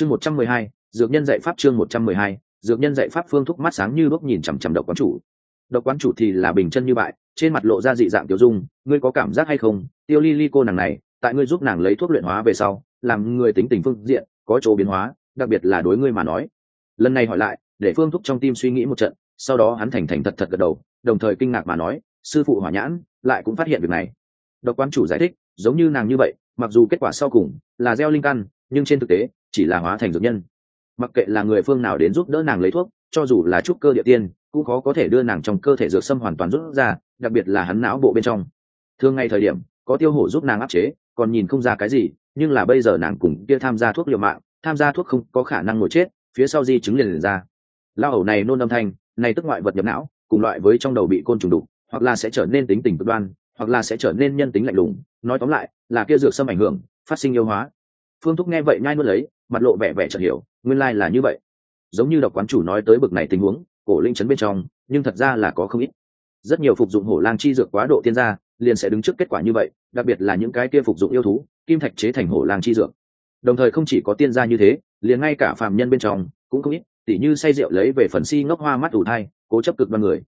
chương một trăm mười hai, dược nhân dạy pháp chương một trăm mười hai, dược nhân dạy pháp phương thúc mắt sáng như đuốc nhìn chằm chằm độc quán chủ. Độc quán chủ thì là bình chân như bại, trên mặt lộ ra dị dạng tiêu dung, ngươi có cảm giác hay không? Tiêu ly ly cô nàng này, tại ngươi giúp nàng lấy thuốc luyện hóa về sau, làm người tính tình phương diện, có chỗ biến hóa, đặc biệt là đối ngươi mà nói. Lần này hỏi lại, để phương thúc trong tim suy nghĩ một trận, sau đó hắn thành thành thật thật gật đầu, đồng thời kinh ngạc mà nói, sư phụ hỏa nhãn, lại cũng phát hiện việc này. Độc quán chủ giải thích, giống như nàng như vậy, mặc dù kết quả sau cùng là gieo linh căn, nhưng trên thực tế chỉ là hóa thành dược nhân. Mặc kệ là người phương nào đến giúp đỡ nàng lấy thuốc, cho dù là trúc cơ địa tiên, cũng khó có thể đưa nàng trong cơ thể dược sâm hoàn toàn rút ra, đặc biệt là hắn não bộ bên trong. Thường ngay thời điểm, có tiêu hổ giúp nàng áp chế, còn nhìn không ra cái gì, nhưng là bây giờ nàng cùng kia tham gia thuốc liều mạng, tham gia thuốc không có khả năng ngồi chết, phía sau di chứng liền liền ra. Lao ẩu này nôn âm thanh, này tức ngoại vật nhập não, cùng loại với trong đầu bị côn trùng đục, hoặc là sẽ trở nên tính tình cực đoan, hoặc là sẽ trở nên nhân tính lạnh lùng, nói tóm lại, là kia dược sâm ảnh hưởng, phát sinh yêu hóa. Phương thúc nghe vậy nhai nuốt lấy mặt lộ vẻ vẻ chợt hiểu, nguyên lai là như vậy. Giống như độc quán chủ nói tới bực này tình huống, cổ linh chấn bên trong, nhưng thật ra là có không ít. Rất nhiều phục dụng hổ lang chi dược quá độ tiên gia, liền sẽ đứng trước kết quả như vậy, đặc biệt là những cái kia phục dụng yêu thú, kim thạch chế thành hổ lang chi dược. Đồng thời không chỉ có tiên gia như thế, liền ngay cả phàm nhân bên trong, cũng không ít, tỉ như say rượu lấy về phần si ngốc hoa mắt ủ thai, cố chấp cực đoan người.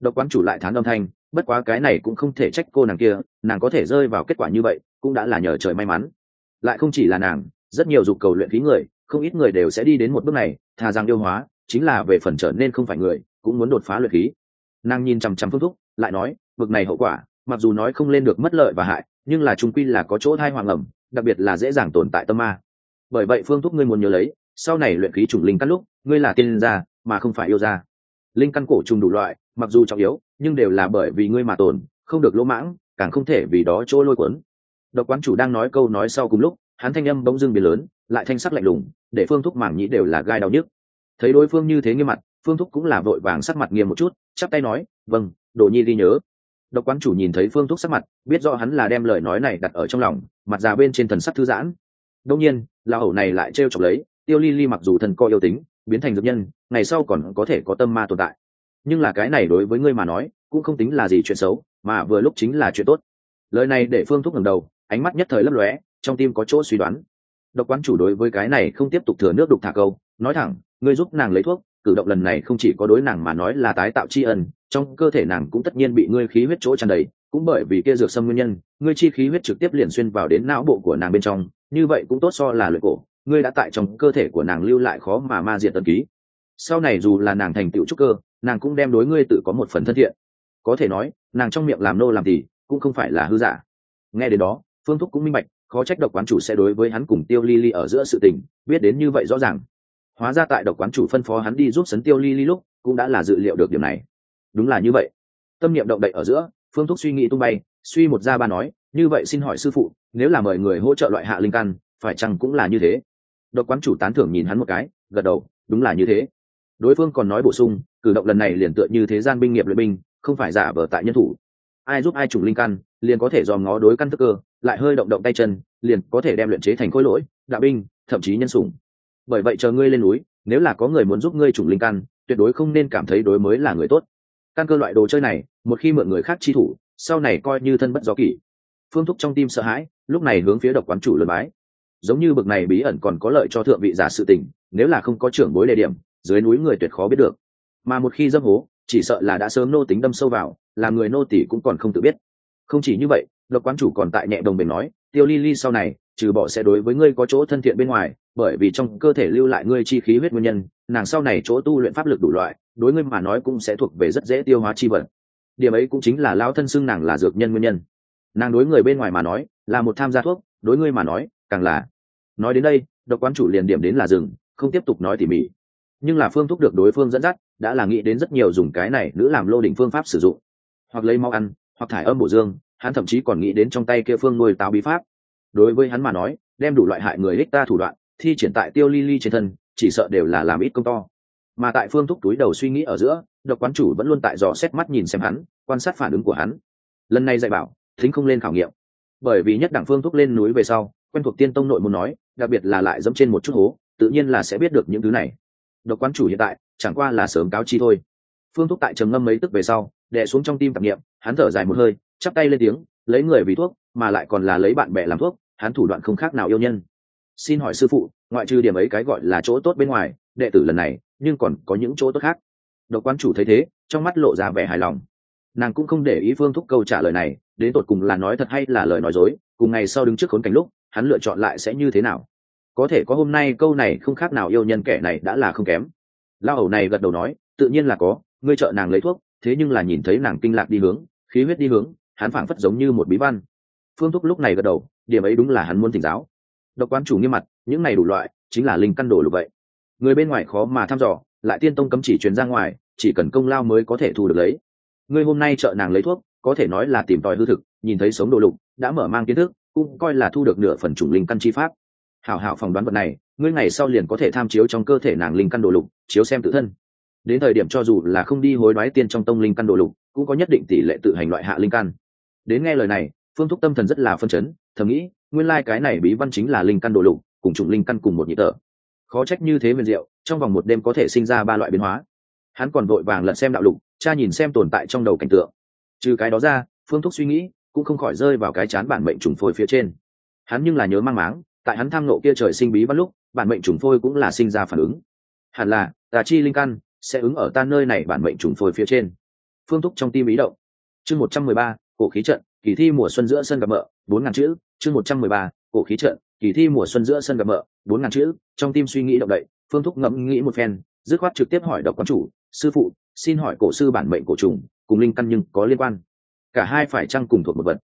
Độc quán chủ lại thán âm thanh, bất quá cái này cũng không thể trách cô nàng kia, nàng có thể rơi vào kết quả như vậy, cũng đã là nhờ trời may mắn. Lại không chỉ là nàng rất nhiều dục cầu luyện khí người, không ít người đều sẽ đi đến một bước này, thà rằng yêu hóa, chính là về phần trở nên không phải người, cũng muốn đột phá luyện khí. Nàng nhìn chằm chằm phương thúc, lại nói vực này hậu quả, mặc dù nói không lên được mất lợi và hại, nhưng là trung quy là có chỗ thai hoàng ẩm, đặc biệt là dễ dàng tồn tại tâm ma. Bởi vậy phương thúc ngươi muốn nhớ lấy, sau này luyện khí trùng linh căn lúc, ngươi là tiên gia, mà không phải yêu gia. Linh căn cổ trùng đủ loại, mặc dù trọng yếu, nhưng đều là bởi vì ngươi mà tồn, không được lỗ mãng, càng không thể vì đó chỗ lôi cuốn. Độc quán chủ đang nói câu nói sau cùng lúc hắn thanh âm bỗng dưng biến lớn, lại thanh sắc lạnh lùng, để phương thúc mảng nhĩ đều là gai đau nhức. Thấy đối phương như thế nghiêm mặt, phương thúc cũng là vội vàng sắc mặt nghiêm một chút, chắp tay nói vâng đồ nhi ghi nhớ. Độc quán chủ nhìn thấy phương thúc sắc mặt, biết rõ hắn là đem lời nói này đặt ở trong lòng, mặt già bên trên thần sắc thư giãn. Đông nhiên là hậu này lại trêu chọc lấy, tiêu ly ly mặc dù thần co yêu tính, biến thành dược nhân, ngày sau còn có thể có tâm ma tồn tại. Nhưng là cái này đối với ngươi mà nói, cũng không tính là gì chuyện xấu, mà vừa lúc chính là chuyện tốt. Lời này để phương thúc ngẩng đầu, ánh mắt nhất thời lấp lóe trong tim có chỗ suy đoán. Độc quán chủ đối với cái này không tiếp tục thừa nước đục thả câu, nói thẳng, ngươi giúp nàng lấy thuốc, cử động lần này không chỉ có đối nàng mà nói là tái tạo tri ân, trong cơ thể nàng cũng tất nhiên bị ngươi khí huyết chỗ tràn đầy, cũng bởi vì kia dược sâm nguyên nhân, ngươi chi khí huyết trực tiếp liền xuyên vào đến não bộ của nàng bên trong, như vậy cũng tốt so là luyện cổ, ngươi đã tại trong cơ thể của nàng lưu lại khó mà ma diệt tần ký. Sau này dù là nàng thành tựu trúc cơ, nàng cũng đem đối ngươi tự có một phần thân thiện. Có thể nói, nàng trong miệng làm nô làm thì cũng không phải là hư giả. Nghe đến đó, phương thúc cũng minh bạch khó trách độc quán chủ sẽ đối với hắn cùng tiêu ly ly ở giữa sự tình, biết đến như vậy rõ ràng. Hóa ra tại độc quán chủ phân phó hắn đi giúp sấn tiêu ly ly lúc, cũng đã là dự liệu được điểm này. Đúng là như vậy. Tâm niệm động đậy ở giữa, phương thúc suy nghĩ tung bay, suy một ra ba nói, như vậy xin hỏi sư phụ, nếu là mời người hỗ trợ loại hạ linh căn, phải chăng cũng là như thế? Độc quán chủ tán thưởng nhìn hắn một cái, gật đầu, đúng là như thế. Đối phương còn nói bổ sung, cử động lần này liền tựa như thế gian binh nghiệp luyện binh, không phải giả vờ tại nhân thủ ai giúp ai trùng linh căn, liền có thể dòm ngó đối căn thức cơ, lại hơi động động tay chân, liền có thể đem luyện chế thành khối lỗi, đạo binh, thậm chí nhân sủng. Bởi vậy chờ ngươi lên núi, nếu là có người muốn giúp ngươi trùng linh căn, tuyệt đối không nên cảm thấy đối mới là người tốt. Căn cơ loại đồ chơi này, một khi mượn người khác chi thủ, sau này coi như thân bất gió kỷ. Phương thúc trong tim sợ hãi, lúc này hướng phía độc quán chủ lượt bái. Giống như bực này bí ẩn còn có lợi cho thượng vị giả sự tình, nếu là không có trưởng bối đề điểm, dưới núi người tuyệt khó biết được. Mà một khi dâm hố chỉ sợ là đã sớm nô tính đâm sâu vào làm người nô tỷ cũng còn không tự biết. Không chỉ như vậy, độc quán chủ còn tại nhẹ đồng bền nói, tiêu ly ly sau này, trừ bỏ sẽ đối với ngươi có chỗ thân thiện bên ngoài, bởi vì trong cơ thể lưu lại ngươi chi khí huyết nguyên nhân, nàng sau này chỗ tu luyện pháp lực đủ loại, đối ngươi mà nói cũng sẽ thuộc về rất dễ tiêu hóa chi vật. Điểm ấy cũng chính là lao thân xưng nàng là dược nhân nguyên nhân. Nàng đối người bên ngoài mà nói, là một tham gia thuốc, đối ngươi mà nói, càng là. Nói đến đây, độc quán chủ liền điểm đến là rừng không tiếp tục nói tỉ mỉ. Nhưng là phương thúc được đối phương dẫn dắt đã là nghĩ đến rất nhiều dùng cái này nữ làm lô đỉnh phương pháp sử dụng. Hoặc lấy mau ăn, hoặc thải âm bổ dương, hắn thậm chí còn nghĩ đến trong tay kia phương nuôi táo bí pháp. Đối với hắn mà nói, đem đủ loại hại người ích ta thủ đoạn, thi triển tại tiêu ly ly trên thân, chỉ sợ đều là làm ít công to. Mà tại phương thúc túi đầu suy nghĩ ở giữa, độc quán chủ vẫn luôn tại dò xét mắt nhìn xem hắn, quan sát phản ứng của hắn. Lần này dạy bảo, thính không lên khảo nghiệm. Bởi vì nhất đẳng phương thúc lên núi về sau, quen thuộc tiên tông nội muốn nói, đặc biệt là lại dẫm trên một chút hố, tự nhiên là sẽ biết được những thứ này. Độc quán chủ hiện tại chẳng qua là sớm cáo chi thôi. Phương thúc tại trầm ngâm mấy tức về sau, đè xuống trong tim tạp nghiệm hắn thở dài một hơi, chắp tay lên tiếng, lấy người vì thuốc, mà lại còn là lấy bạn bè làm thuốc, hắn thủ đoạn không khác nào yêu nhân. Xin hỏi sư phụ, ngoại trừ điểm ấy cái gọi là chỗ tốt bên ngoài, đệ tử lần này, nhưng còn có những chỗ tốt khác? Độc quan chủ thấy thế, trong mắt lộ ra vẻ hài lòng. Nàng cũng không để ý phương thúc câu trả lời này, đến tột cùng là nói thật hay là lời nói dối, cùng ngày sau đứng trước khốn cảnh lúc, hắn lựa chọn lại sẽ như thế nào? Có thể có hôm nay câu này không khác nào yêu nhân kẻ này đã là không kém lao hầu này gật đầu nói, tự nhiên là có, ngươi trợ nàng lấy thuốc. Thế nhưng là nhìn thấy nàng kinh lạc đi hướng, khí huyết đi hướng, hắn phảng phất giống như một bí văn. Phương thúc lúc này gật đầu, điểm ấy đúng là hắn muốn tỉnh giáo. Độc quan chủ nghiêm mặt, những này đủ loại, chính là linh căn đồ lục vậy. Người bên ngoài khó mà thăm dò, lại tiên tông cấm chỉ truyền ra ngoài, chỉ cần công lao mới có thể thu được lấy. Ngươi hôm nay trợ nàng lấy thuốc, có thể nói là tìm tòi hư thực, nhìn thấy sống đồ lục, đã mở mang kiến thức, cũng coi là thu được nửa phần chủng linh căn chi pháp. Hảo hảo phỏng đoán vật này ngươi ngày sau liền có thể tham chiếu trong cơ thể nàng linh căn đồ lục, chiếu xem tự thân. Đến thời điểm cho dù là không đi hối đoái tiên trong tông linh căn đồ lục, cũng có nhất định tỷ lệ tự hành loại hạ linh căn. Đến nghe lời này, phương thúc tâm thần rất là phân chấn, thầm nghĩ, nguyên lai、like、cái này bí văn chính là linh căn đồ lục, cùng chủng linh căn cùng một nhị tờ. Khó trách như thế huyền diệu, trong vòng một đêm có thể sinh ra ba loại biến hóa. Hắn còn vội vàng lật xem đạo lục, cha nhìn xem tồn tại trong đầu cảnh tượng. Trừ cái đó ra, phương thúc suy nghĩ, cũng không khỏi rơi vào cái chán bản mệnh trùng phôi phía trên. Hắn nhưng là nhớ mang máng, tại hắn tham nộ kia trời sinh bí văn lúc bản mệnh trùng phôi cũng là sinh ra phản ứng. Hẳn là, tà chi linh căn sẽ ứng ở ta nơi này bản mệnh trùng phôi phía trên. Phương thúc trong tim ý động. Chương một trăm mười ba, cổ khí trận, kỳ thi mùa xuân giữa sân gặp mợ, bốn ngàn chữ. Chương một trăm mười ba, cổ khí trận, kỳ thi mùa xuân giữa sân gặp mợ, bốn ngàn chữ. Trong tim suy nghĩ động đậy, phương thúc ngẫm nghĩ một phen, dứt khoát trực tiếp hỏi độc quán chủ, sư phụ, xin hỏi cổ sư bản mệnh cổ trùng cùng linh căn nhưng có liên quan? Cả hai phải chăng cùng thuộc một vật?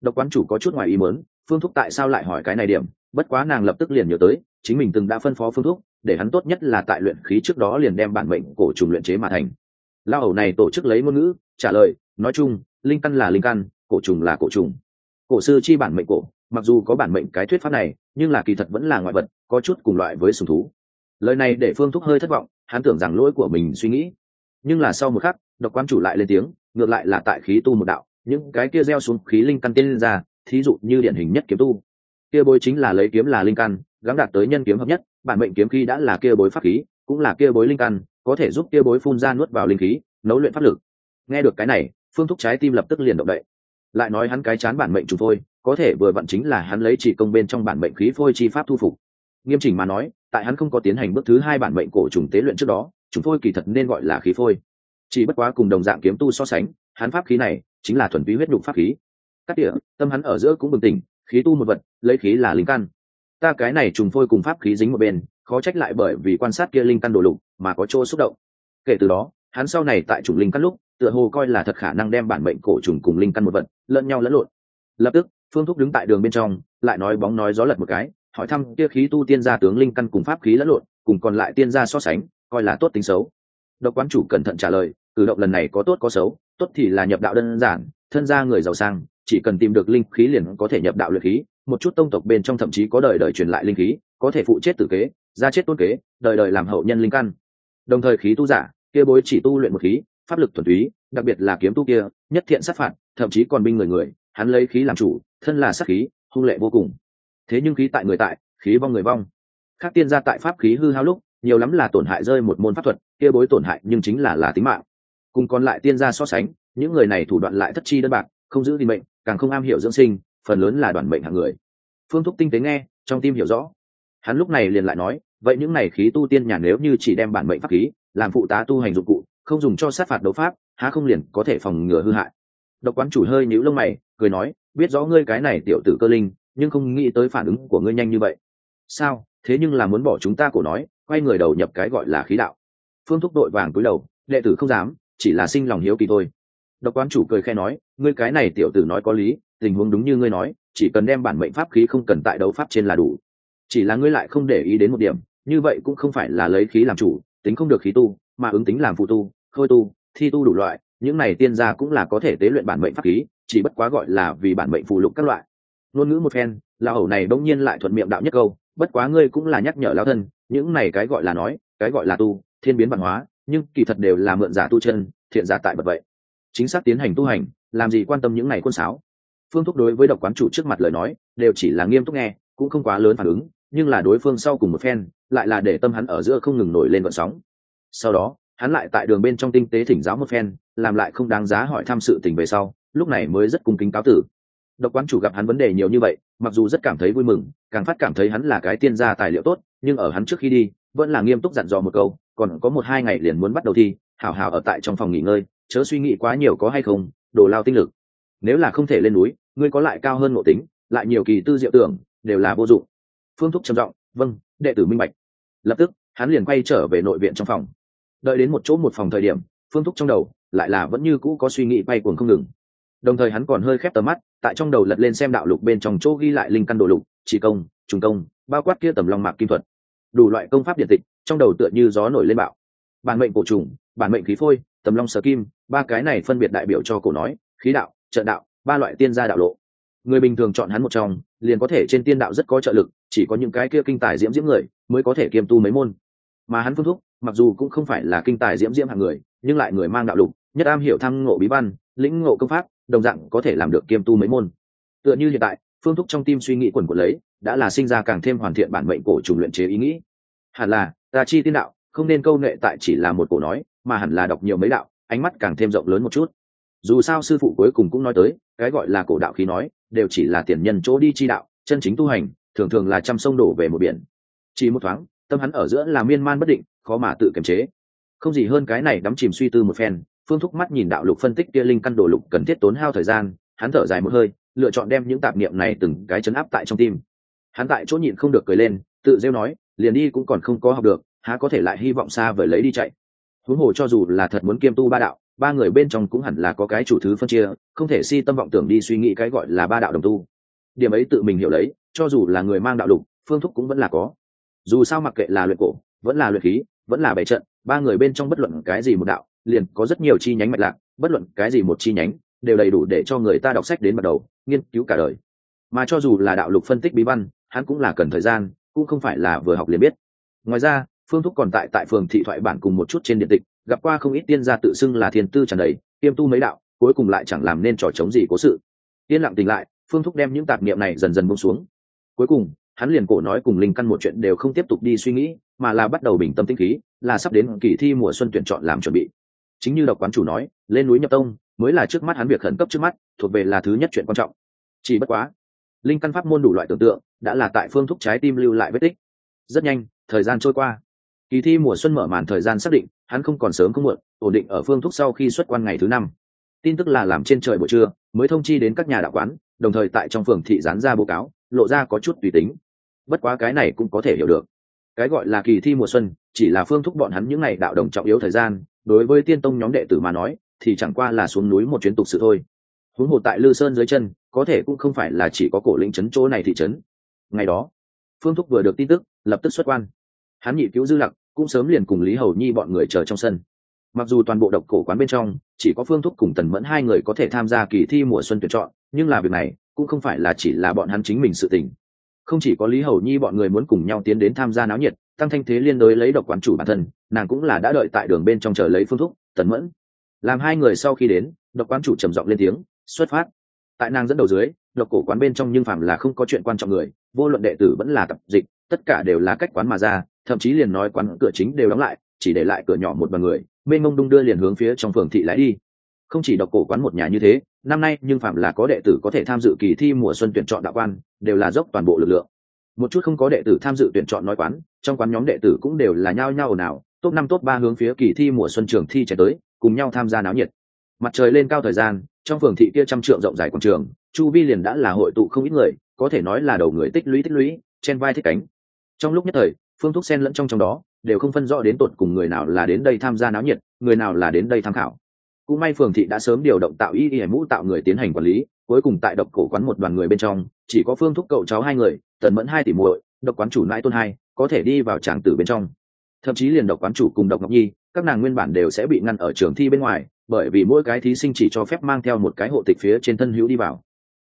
Độc quán chủ có chút ngoài ý mớn phương thúc tại sao lại hỏi cái này điểm, bất quá nàng lập tức liền nhớ tới chính mình từng đã phân phó phương thúc để hắn tốt nhất là tại luyện khí trước đó liền đem bản mệnh cổ trùng luyện chế mà thành. Lao hầu này tổ chức lấy ngôn ngữ, trả lời, nói chung, linh căn là linh căn, cổ trùng là cổ trùng. Cổ sư chi bản mệnh cổ, mặc dù có bản mệnh cái thuyết pháp này, nhưng là kỳ thật vẫn là ngoại vật, có chút cùng loại với sùng thú. Lời này để phương thúc hơi thất vọng, hắn tưởng rằng lỗi của mình suy nghĩ. Nhưng là sau một khắc, độc quan chủ lại lên tiếng, ngược lại là tại khí tu một đạo, những cái kia gieo xuống khí linh căn tiên ra, thí dụ như điển hình nhất kiếm tu kia bối chính là lấy kiếm là linh căn gắn đạt tới nhân kiếm hợp nhất, bản mệnh kiếm khí đã là kia bối pháp khí, cũng là kia bối linh căn, có thể giúp kia bối phun ra nuốt vào linh khí, nấu luyện pháp lực. Nghe được cái này, phương thúc trái tim lập tức liền động đậy. Lại nói hắn cái chán bản mệnh trùng phôi, có thể vừa vặn chính là hắn lấy chỉ công bên trong bản mệnh khí phôi chi pháp thu phục. Nghiêm chỉnh mà nói, tại hắn không có tiến hành bước thứ hai bản mệnh cổ trùng tế luyện trước đó chúng phôi kỳ thật nên gọi là khí phôi. Chỉ bất quá cùng đồng dạng kiếm tu so sánh, hắn pháp khí này chính là thuần túy huyết đục pháp khí. Cắt địa tâm hắn ở giữa cũng bừng tỉnh khí tu một vật, lấy khí là linh căn. Ta cái này trùng phôi cùng pháp khí dính một bên, khó trách lại bởi vì quan sát kia linh căn đồ lục mà có chỗ xúc động. Kể từ đó, hắn sau này tại chủng linh căn lúc, tựa hồ coi là thật khả năng đem bản mệnh cổ trùng cùng linh căn một vật, lẫn nhau lẫn lộn. Lập tức, phương thúc đứng tại đường bên trong, lại nói bóng nói gió lật một cái, hỏi thăm kia khí tu tiên gia tướng linh căn cùng pháp khí lẫn lộn, cùng còn lại tiên gia so sánh, coi là tốt tính xấu. Độc quán chủ cẩn thận trả lời, cử động lần này có tốt có xấu, tốt thì là nhập đạo đơn giản, thân gia người giàu sang chỉ cần tìm được linh khí liền có thể nhập đạo luyện khí, một chút tông tộc bên trong thậm chí có đời đời truyền lại linh khí, có thể phụ chết tử kế, ra chết tôn kế, đời đời làm hậu nhân linh căn. Đồng thời khí tu giả, kia bối chỉ tu luyện một khí, pháp lực thuần túy, đặc biệt là kiếm tu kia, nhất thiện sát phạt, thậm chí còn binh người người, hắn lấy khí làm chủ, thân là sát khí, hung lệ vô cùng. Thế nhưng khí tại người tại, khí vong người vong. Khác tiên gia tại pháp khí hư hao lúc, nhiều lắm là tổn hại rơi một môn pháp thuật, kia bối tổn hại nhưng chính là là tính mạng. Cùng còn lại tiên gia so sánh, những người này thủ đoạn lại thất chi đơn bạc, không giữ gìn mệnh càng không am hiểu dưỡng sinh, phần lớn là đoàn mệnh hạng người. Phương thúc tinh tế nghe, trong tim hiểu rõ. Hắn lúc này liền lại nói, vậy những này khí tu tiên nhà nếu như chỉ đem bản mệnh pháp khí, làm phụ tá tu hành dụng cụ, không dùng cho sát phạt đấu pháp, há không liền có thể phòng ngừa hư hại. Độc quán chủ hơi nhíu lông mày, cười nói, biết rõ ngươi cái này tiểu tử cơ linh, nhưng không nghĩ tới phản ứng của ngươi nhanh như vậy. Sao? Thế nhưng là muốn bỏ chúng ta cổ nói, quay người đầu nhập cái gọi là khí đạo. Phương thúc đội vàng cúi đầu, đệ tử không dám, chỉ là sinh lòng hiếu kỳ thôi. Độc quán chủ cười khe nói ngươi cái này tiểu tử nói có lý, tình huống đúng như ngươi nói, chỉ cần đem bản mệnh pháp khí không cần tại đấu pháp trên là đủ. Chỉ là ngươi lại không để ý đến một điểm, như vậy cũng không phải là lấy khí làm chủ, tính không được khí tu, mà ứng tính làm phụ tu, khôi tu, thi tu đủ loại, những này tiên gia cũng là có thể tế luyện bản mệnh pháp khí, chỉ bất quá gọi là vì bản mệnh phụ lục các loại. Ngôn ngữ một phen là hầu này bỗng nhiên lại thuận miệng đạo nhất câu, bất quá ngươi cũng là nhắc nhở lao thân, những này cái gọi là nói, cái gọi là tu, thiên biến văn hóa, nhưng kỳ thật đều là mượn giả tu chân, thiện giả tại bật vậy. Chính xác tiến hành tu hành làm gì quan tâm những này quân sáo? Phương thúc đối với độc quán chủ trước mặt lời nói, đều chỉ là nghiêm túc nghe, cũng không quá lớn phản ứng, nhưng là đối phương sau cùng một phen, lại là để tâm hắn ở giữa không ngừng nổi lên vận sóng. Sau đó, hắn lại tại đường bên trong tinh tế thỉnh giáo một phen, làm lại không đáng giá hỏi thăm sự tình về sau, lúc này mới rất cung kính cáo tử. Độc quán chủ gặp hắn vấn đề nhiều như vậy, mặc dù rất cảm thấy vui mừng, càng phát cảm thấy hắn là cái tiên gia tài liệu tốt, nhưng ở hắn trước khi đi, vẫn là nghiêm túc dặn dò một câu, còn có một hai ngày liền muốn bắt đầu thi, hảo hảo ở tại trong phòng nghỉ ngơi, chớ suy nghĩ quá nhiều có hay không đồ lao tinh lực. Nếu là không thể lên núi, ngươi có lại cao hơn ngộ tính, lại nhiều kỳ tư diệu tưởng, đều là vô dụng. Phương thúc trầm giọng vâng đệ tử minh bạch. Lập tức, hắn liền quay trở về nội viện trong phòng. Đợi đến một chỗ một phòng thời điểm, phương thúc trong đầu lại là vẫn như cũ có suy nghĩ bay cuồng không ngừng. Đồng thời hắn còn hơi khép tầm mắt, tại trong đầu lật lên xem đạo lục bên trong chỗ ghi lại linh căn đồ lục, chỉ công, trùng công, bao quát kia tầm long mạc kim thuật. Đủ loại công pháp điện tịch, trong đầu tựa như gió nổi lên bạo. Bản mệnh cổ trùng, bản mệnh khí phôi tầm long sở kim, ba cái này phân biệt đại biểu cho cổ nói, khí đạo trợ đạo, ba loại tiên gia đạo lộ. Người bình thường chọn hắn một trong, liền có thể trên tiên đạo rất có trợ lực, chỉ có những cái kia kinh tài diễm diễm người mới có thể kiêm tu mấy môn. Mà hắn phương thúc, mặc dù cũng không phải là kinh tài diễm diễm hạng người, nhưng lại người mang đạo lục, nhất am hiểu thăng ngộ bí văn, lĩnh ngộ công pháp, đồng dạng có thể làm được kiêm tu mấy môn. Tựa như hiện tại, phương thúc trong tim suy nghĩ quần của lấy, đã là sinh ra càng thêm hoàn thiện bản mệnh cổ trùng luyện chế ý nghĩ. Hẳn là, ta chi tiên đạo không nên câu nệ tại chỉ là một cổ nói, mà hẳn là đọc nhiều mấy đạo, ánh mắt càng thêm rộng lớn một chút. Dù sao sư phụ cuối cùng cũng nói tới, cái gọi là cổ đạo khí nói, đều chỉ là tiền nhân chỗ đi chi đạo, chân chính tu hành, thường thường là trăm sông đổ về một biển. Chỉ một thoáng, tâm hắn ở giữa là miên man bất định, khó mà tự kiềm chế. Không gì hơn cái này đắm chìm suy tư một phen, phương thúc mắt nhìn đạo lục phân tích kia linh căn đồ lục cần thiết tốn hao thời gian, hắn thở dài một hơi, lựa chọn đem những tạp niệm này từng cái chấn áp tại trong tim. Hắn tại chỗ nhịn không được cười lên, tự rêu nói, liền đi cũng còn không có học được há có thể lại hy vọng xa vời lấy đi chạy. Huống hồ cho dù là thật muốn kiêm tu ba đạo, ba người bên trong cũng hẳn là có cái chủ thứ phân chia, không thể si tâm vọng tưởng đi suy nghĩ cái gọi là ba đạo đồng tu. Điểm ấy tự mình hiểu lấy, cho dù là người mang đạo lục, phương thúc cũng vẫn là có. Dù sao mặc kệ là luyện cổ, vẫn là luyện khí, vẫn là bày trận, ba người bên trong bất luận cái gì một đạo, liền có rất nhiều chi nhánh mạch lạc, bất luận cái gì một chi nhánh, đều đầy đủ để cho người ta đọc sách đến bắt đầu, nghiên cứu cả đời. Mà cho dù là đạo lục phân tích bí văn, hắn cũng là cần thời gian, cũng không phải là vừa học liền biết. Ngoài ra phương thúc còn tại tại phường thị thoại bản cùng một chút trên điện tịch, gặp qua không ít tiên gia tự xưng là thiên tư tràn đầy tiêm tu mấy đạo, cuối cùng lại chẳng làm nên trò chống gì cố sự. Yên lặng tỉnh lại, phương thúc đem những tạp niệm này dần dần bông xuống. Cuối cùng, hắn liền cổ nói cùng linh căn một chuyện đều không tiếp tục đi suy nghĩ, mà là bắt đầu bình tâm tĩnh khí, là sắp đến kỳ thi mùa xuân tuyển chọn làm chuẩn bị. Chính như độc quán chủ nói, lên núi nhập tông, mới là trước mắt hắn việc khẩn cấp trước mắt, thuộc về là thứ nhất chuyện quan trọng. Chỉ bất quá, linh căn pháp môn đủ loại tưởng tượng, đã là tại phương thúc trái tim lưu lại vết tích. Rất nhanh, thời gian trôi qua kỳ thi mùa xuân mở màn thời gian xác định, hắn không còn sớm không muộn, ổn định ở phương thúc sau khi xuất quan ngày thứ năm. Tin tức là làm trên trời buổi trưa, mới thông chi đến các nhà đạo quán, đồng thời tại trong phường thị gián ra báo cáo, lộ ra có chút tùy tính. Bất quá cái này cũng có thể hiểu được. Cái gọi là kỳ thi mùa xuân, chỉ là phương thúc bọn hắn những ngày đạo đồng trọng yếu thời gian, đối với tiên tông nhóm đệ tử mà nói, thì chẳng qua là xuống núi một chuyến tục sự thôi. Huống hồ tại lư sơn dưới chân, có thể cũng không phải là chỉ có cổ lĩnh trấn chỗ này thị trấn. Ngày đó, phương thúc vừa được tin tức, lập tức xuất quan. Hắn nhị cứu dư lặc cũng sớm liền cùng lý hầu nhi bọn người chờ trong sân. Mặc dù toàn bộ độc cổ quán bên trong chỉ có phương thúc cùng tần mẫn hai người có thể tham gia kỳ thi mùa xuân tuyển chọn, nhưng là việc này cũng không phải là chỉ là bọn hắn chính mình sự tình. Không chỉ có lý hầu nhi bọn người muốn cùng nhau tiến đến tham gia náo nhiệt, tăng thanh thế liên đối lấy độc quán chủ bản thân, nàng cũng là đã đợi tại đường bên trong chờ lấy phương thúc, tần mẫn. Làm hai người sau khi đến, độc quán chủ trầm giọng lên tiếng, xuất phát. Tại nàng dẫn đầu dưới, độc cổ quán bên trong nhưng phạm là không có chuyện quan trọng người, vô luận đệ tử vẫn là tập dịch, tất cả đều là cách quán mà ra thậm chí liền nói quán cửa chính đều đóng lại, chỉ để lại cửa nhỏ một bằng người, bên mông đung đưa liền hướng phía trong phường thị lái đi. Không chỉ độc cổ quán một nhà như thế, năm nay nhưng phạm là có đệ tử có thể tham dự kỳ thi mùa xuân tuyển chọn đạo quan, đều là dốc toàn bộ lực lượng. Một chút không có đệ tử tham dự tuyển chọn nói quán, trong quán nhóm đệ tử cũng đều là nhao nhao nào top năm, top ba hướng phía kỳ thi mùa xuân trường thi chạy tới, cùng nhau tham gia náo nhiệt. Mặt trời lên cao thời gian, trong phường thị kia trăm trượng rộng dài quảng trường, chu vi liền đã là hội tụ không ít người, có thể nói là đầu người tích lũy tích lũy trên vai thích cánh. Trong lúc nhất thời phương thúc sen lẫn trong trong đó, đều không phân rõ đến tột cùng người nào là đến đây tham gia náo nhiệt, người nào là đến đây tham khảo. Cũng may phường thị đã sớm điều động tạo y y mũ tạo người tiến hành quản lý, cuối cùng tại độc cổ quán một đoàn người bên trong, chỉ có phương thúc cậu cháu hai người, tần mẫn hai tỷ muội, độc quán chủ nãi tôn hai, có thể đi vào tràng tử bên trong. Thậm chí liền độc quán chủ cùng độc ngọc nhi, các nàng nguyên bản đều sẽ bị ngăn ở trường thi bên ngoài, bởi vì mỗi cái thí sinh chỉ cho phép mang theo một cái hộ tịch phía trên thân hữu đi vào.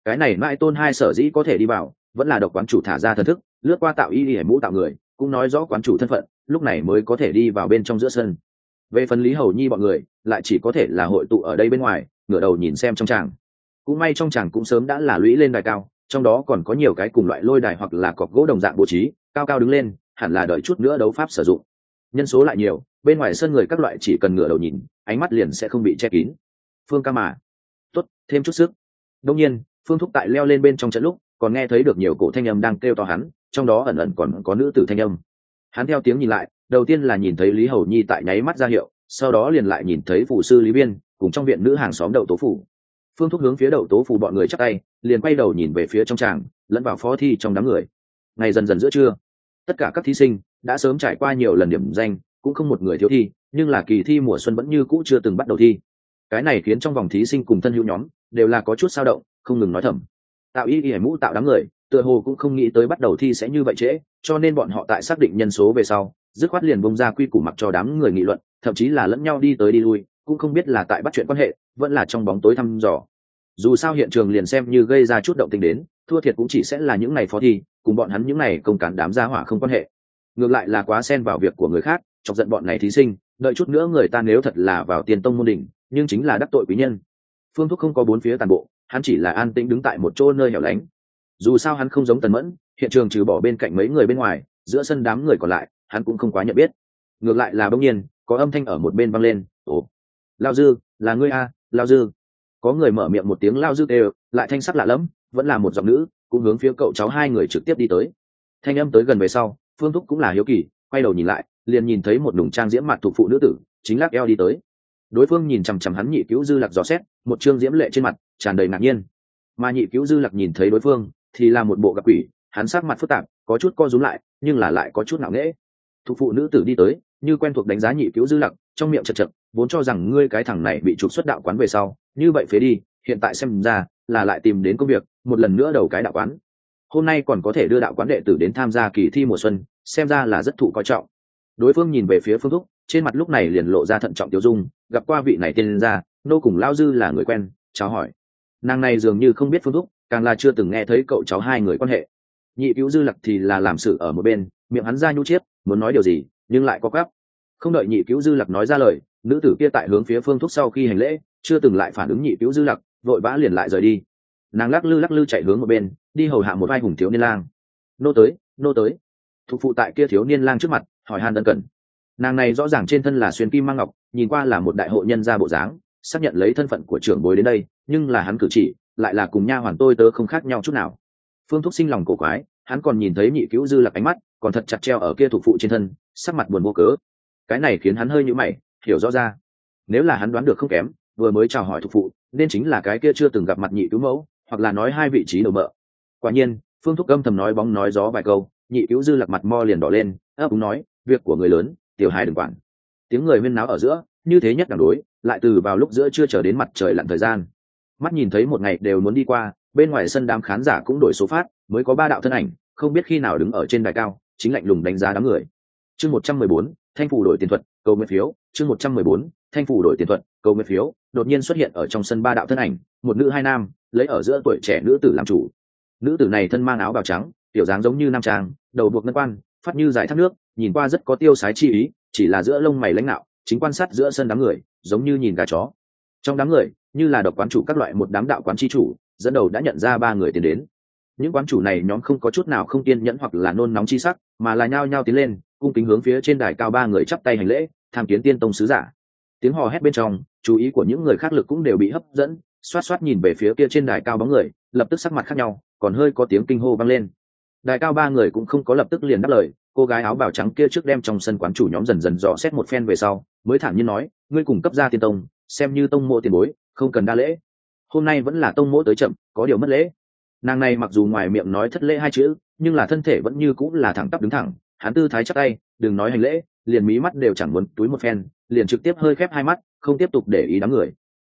Cái này mãi tôn hai sở dĩ có thể đi vào, vẫn là độc quán chủ thả ra thần thức, lướt qua tạo y y mũ tạo người cũng nói rõ quán chủ thân phận, lúc này mới có thể đi vào bên trong giữa sân. Về phần lý hầu nhi bọn người, lại chỉ có thể là hội tụ ở đây bên ngoài, ngửa đầu nhìn xem trong tràng. Cũng may trong tràng cũng sớm đã là lũy lên đài cao, trong đó còn có nhiều cái cùng loại lôi đài hoặc là cọc gỗ đồng dạng bố trí, cao cao đứng lên, hẳn là đợi chút nữa đấu pháp sử dụng. Nhân số lại nhiều, bên ngoài sân người các loại chỉ cần ngửa đầu nhìn, ánh mắt liền sẽ không bị che kín. Phương ca mà, tốt, thêm chút sức. Đông nhiên, phương thúc tại leo lên bên trong trận lúc còn nghe thấy được nhiều cổ thanh âm đang kêu to hắn, trong đó ẩn ẩn còn có nữ tử thanh âm. Hắn theo tiếng nhìn lại, đầu tiên là nhìn thấy lý hầu nhi tại nháy mắt ra hiệu, sau đó liền lại nhìn thấy phủ sư lý viên cùng trong viện nữ hàng xóm đậu tố phủ. Phương thúc hướng phía đậu tố phủ bọn người chắc tay, liền quay đầu nhìn về phía trong tràng, lẫn vào phó thi trong đám người. Ngày dần dần giữa trưa, tất cả các thí sinh đã sớm trải qua nhiều lần điểm danh, cũng không một người thiếu thi, nhưng là kỳ thi mùa xuân vẫn như cũ chưa từng bắt đầu thi. Cái này khiến trong vòng thí sinh cùng thân hữu nhóm đều là có chút sao động, không ngừng nói thầm tạo y y hải mũ tạo đám người, tựa hồ cũng không nghĩ tới bắt đầu thi sẽ như vậy trễ, cho nên bọn họ tại xác định nhân số về sau, dứt khoát liền bông ra quy củ mặc cho đám người nghị luận, thậm chí là lẫn nhau đi tới đi lui, cũng không biết là tại bắt chuyện quan hệ, vẫn là trong bóng tối thăm dò. Dù sao hiện trường liền xem như gây ra chút động tình đến, thua thiệt cũng chỉ sẽ là những ngày phó thi, cùng bọn hắn những ngày công cán đám gia hỏa không quan hệ. Ngược lại là quá xen vào việc của người khác, chọc giận bọn này thí sinh, đợi chút nữa người ta nếu thật là vào tiền tông môn đỉnh, nhưng chính là đắc tội quý nhân. Phương thúc không có bốn phía toàn bộ hắn chỉ là an tĩnh đứng tại một chỗ nơi hẻo lánh. Dù sao hắn không giống tần mẫn, hiện trường trừ bỏ bên cạnh mấy người bên ngoài, giữa sân đám người còn lại, hắn cũng không quá nhận biết. Ngược lại là bỗng nhiên, có âm thanh ở một bên vang lên, ồ, lao dư, là ngươi a lao dư? Có người mở miệng một tiếng lao dư đều lại thanh sắc lạ lẫm, vẫn là một giọng nữ, cũng hướng phía cậu cháu hai người trực tiếp đi tới. Thanh âm tới gần về sau, phương thúc cũng là hiếu kỳ, quay đầu nhìn lại, liền nhìn thấy một đùng trang diễm mặt thuộc phụ nữ tử, chính lắc eo đi tới. Đối phương nhìn chằm chằm hắn nhị cứu dư lạc dò xét một chương diễm lệ trên mặt, tràn đầy ngạc nhiên. Mà nhị cứu dư lạc nhìn thấy đối phương, thì là một bộ gặp quỷ, hắn sắc mặt phức tạp, có chút co rúm lại, nhưng là lại có chút nặng nghễ. Thuộc phụ nữ tử đi tới, như quen thuộc đánh giá nhị cứu dư lặc trong miệng chật chật, vốn cho rằng ngươi cái thằng này bị trục xuất đạo quán về sau, như vậy phế đi, hiện tại xem ra, là lại tìm đến công việc, một lần nữa đầu cái đạo quán. Hôm nay còn có thể đưa đạo quán đệ tử đến tham gia kỳ thi mùa xuân, xem ra là rất thụ coi trọng. Đối phương nhìn về phía phương thúc, trên mặt lúc này liền lộ ra thận trọng tiêu dung, gặp qua vị này tên ra nô cùng lao dư là người quen, cháu hỏi. Nàng này dường như không biết phương thúc càng là chưa từng nghe thấy cậu cháu hai người quan hệ. Nhị cứu dư lặc thì là làm sự ở một bên, miệng hắn ra nhu chiếp muốn nói điều gì, nhưng lại có gấp không đợi nhị cứu dư lặc nói ra lời, nữ tử kia tại hướng phía phương thúc sau khi hành lễ, chưa từng lại phản ứng nhị cứu dư lặc, vội vã liền lại rời đi. Nàng lắc lư lắc lư chạy hướng một bên, đi hầu hạ một vai hùng thiếu niên lang. Nô tới nô tới. Thuộc phụ tại kia thiếu niên lang trước mặt, hỏi han đơn cẩn. Nàng này rõ ràng trên thân là xuyên kim mang ngọc, nhìn qua là một đại hội nhân gia bộ dáng xác nhận lấy thân phận của trưởng bối đến đây, nhưng là hắn cử chỉ lại là cùng nha hoàn tôi tớ không khác nhau chút nào. Phương thúc sinh lòng cổ quái, hắn còn nhìn thấy nhị cứu dư lạc ánh mắt, còn thật chặt treo ở kia thủ phụ trên thân, sắc mặt buồn vô cớ. Cái này khiến hắn hơi nhũ mày, hiểu rõ ra. Nếu là hắn đoán được không kém, vừa mới chào hỏi thủ phụ, nên chính là cái kia chưa từng gặp mặt nhị cứu mẫu, hoặc là nói hai vị trí đầu mợ. Quả nhiên, phương thúc âm thầm nói bóng nói gió vài câu, nhị cứu dư lạc mặt mo liền đỏ lên, ấp úng nói, việc của người lớn, tiểu hài đừng quản. Tiếng người huyên náo ở giữa như thế nhất đẳng đối, lại từ vào lúc giữa chưa trở đến mặt trời lặn thời gian. Mắt nhìn thấy một ngày đều muốn đi qua, bên ngoài sân đám khán giả cũng đổi số phát, mới có ba đạo thân ảnh, không biết khi nào đứng ở trên đài cao, chính lạnh lùng đánh giá đám người. Chương một trăm mười bốn, thanh phủ đổi tiền thuật, cầu nguyện phiếu. Chương một trăm mười bốn, thanh phủ đổi tiền thuật, cầu nguyện phiếu. Đột nhiên xuất hiện ở trong sân ba đạo thân ảnh, một nữ hai nam, lấy ở giữa tuổi trẻ nữ tử làm chủ. Nữ tử này thân mang áo bào trắng tiểu dáng giống như nam trang, đầu buộc ngân quan, phát như giải thác nước, nhìn qua rất có tiêu sái chi ý, chỉ là giữa lông mày lãnh đạo chính quan sát giữa sân đám người, giống như nhìn gà chó. Trong đám người, như là độc quán chủ các loại một đám đạo quán chi chủ, dẫn đầu đã nhận ra ba người tiến đến. Những quán chủ này nhóm không có chút nào không kiên nhẫn hoặc là nôn nóng chi sắc, mà là nhao nhao tiến lên, cung kính hướng phía trên đài cao ba người chắp tay hành lễ, tham kiến tiên tông sứ giả. Tiếng hò hét bên trong, chú ý của những người khác lực cũng đều bị hấp dẫn, xoát xoát nhìn về phía kia trên đài cao bóng người, lập tức sắc mặt khác nhau, còn hơi có tiếng kinh hô vang lên. Đài cao ba người cũng không có lập tức liền đáp lời cô gái áo bào trắng kia trước đem trong sân quán chủ nhóm dần dần dò xét một phen về sau, mới thản nhiên nói, ngươi cùng cấp ra tiên tông, xem như tông mộ tiền bối, không cần đa lễ. Hôm nay vẫn là tông mộ tới chậm, có điều mất lễ. Nàng này mặc dù ngoài miệng nói thất lễ hai chữ, nhưng là thân thể vẫn như cũng là thẳng tắp đứng thẳng, hắn tư thái chắc tay, đừng nói hành lễ, liền mí mắt đều chẳng muốn túi một phen, liền trực tiếp hơi khép hai mắt, không tiếp tục để ý đám người.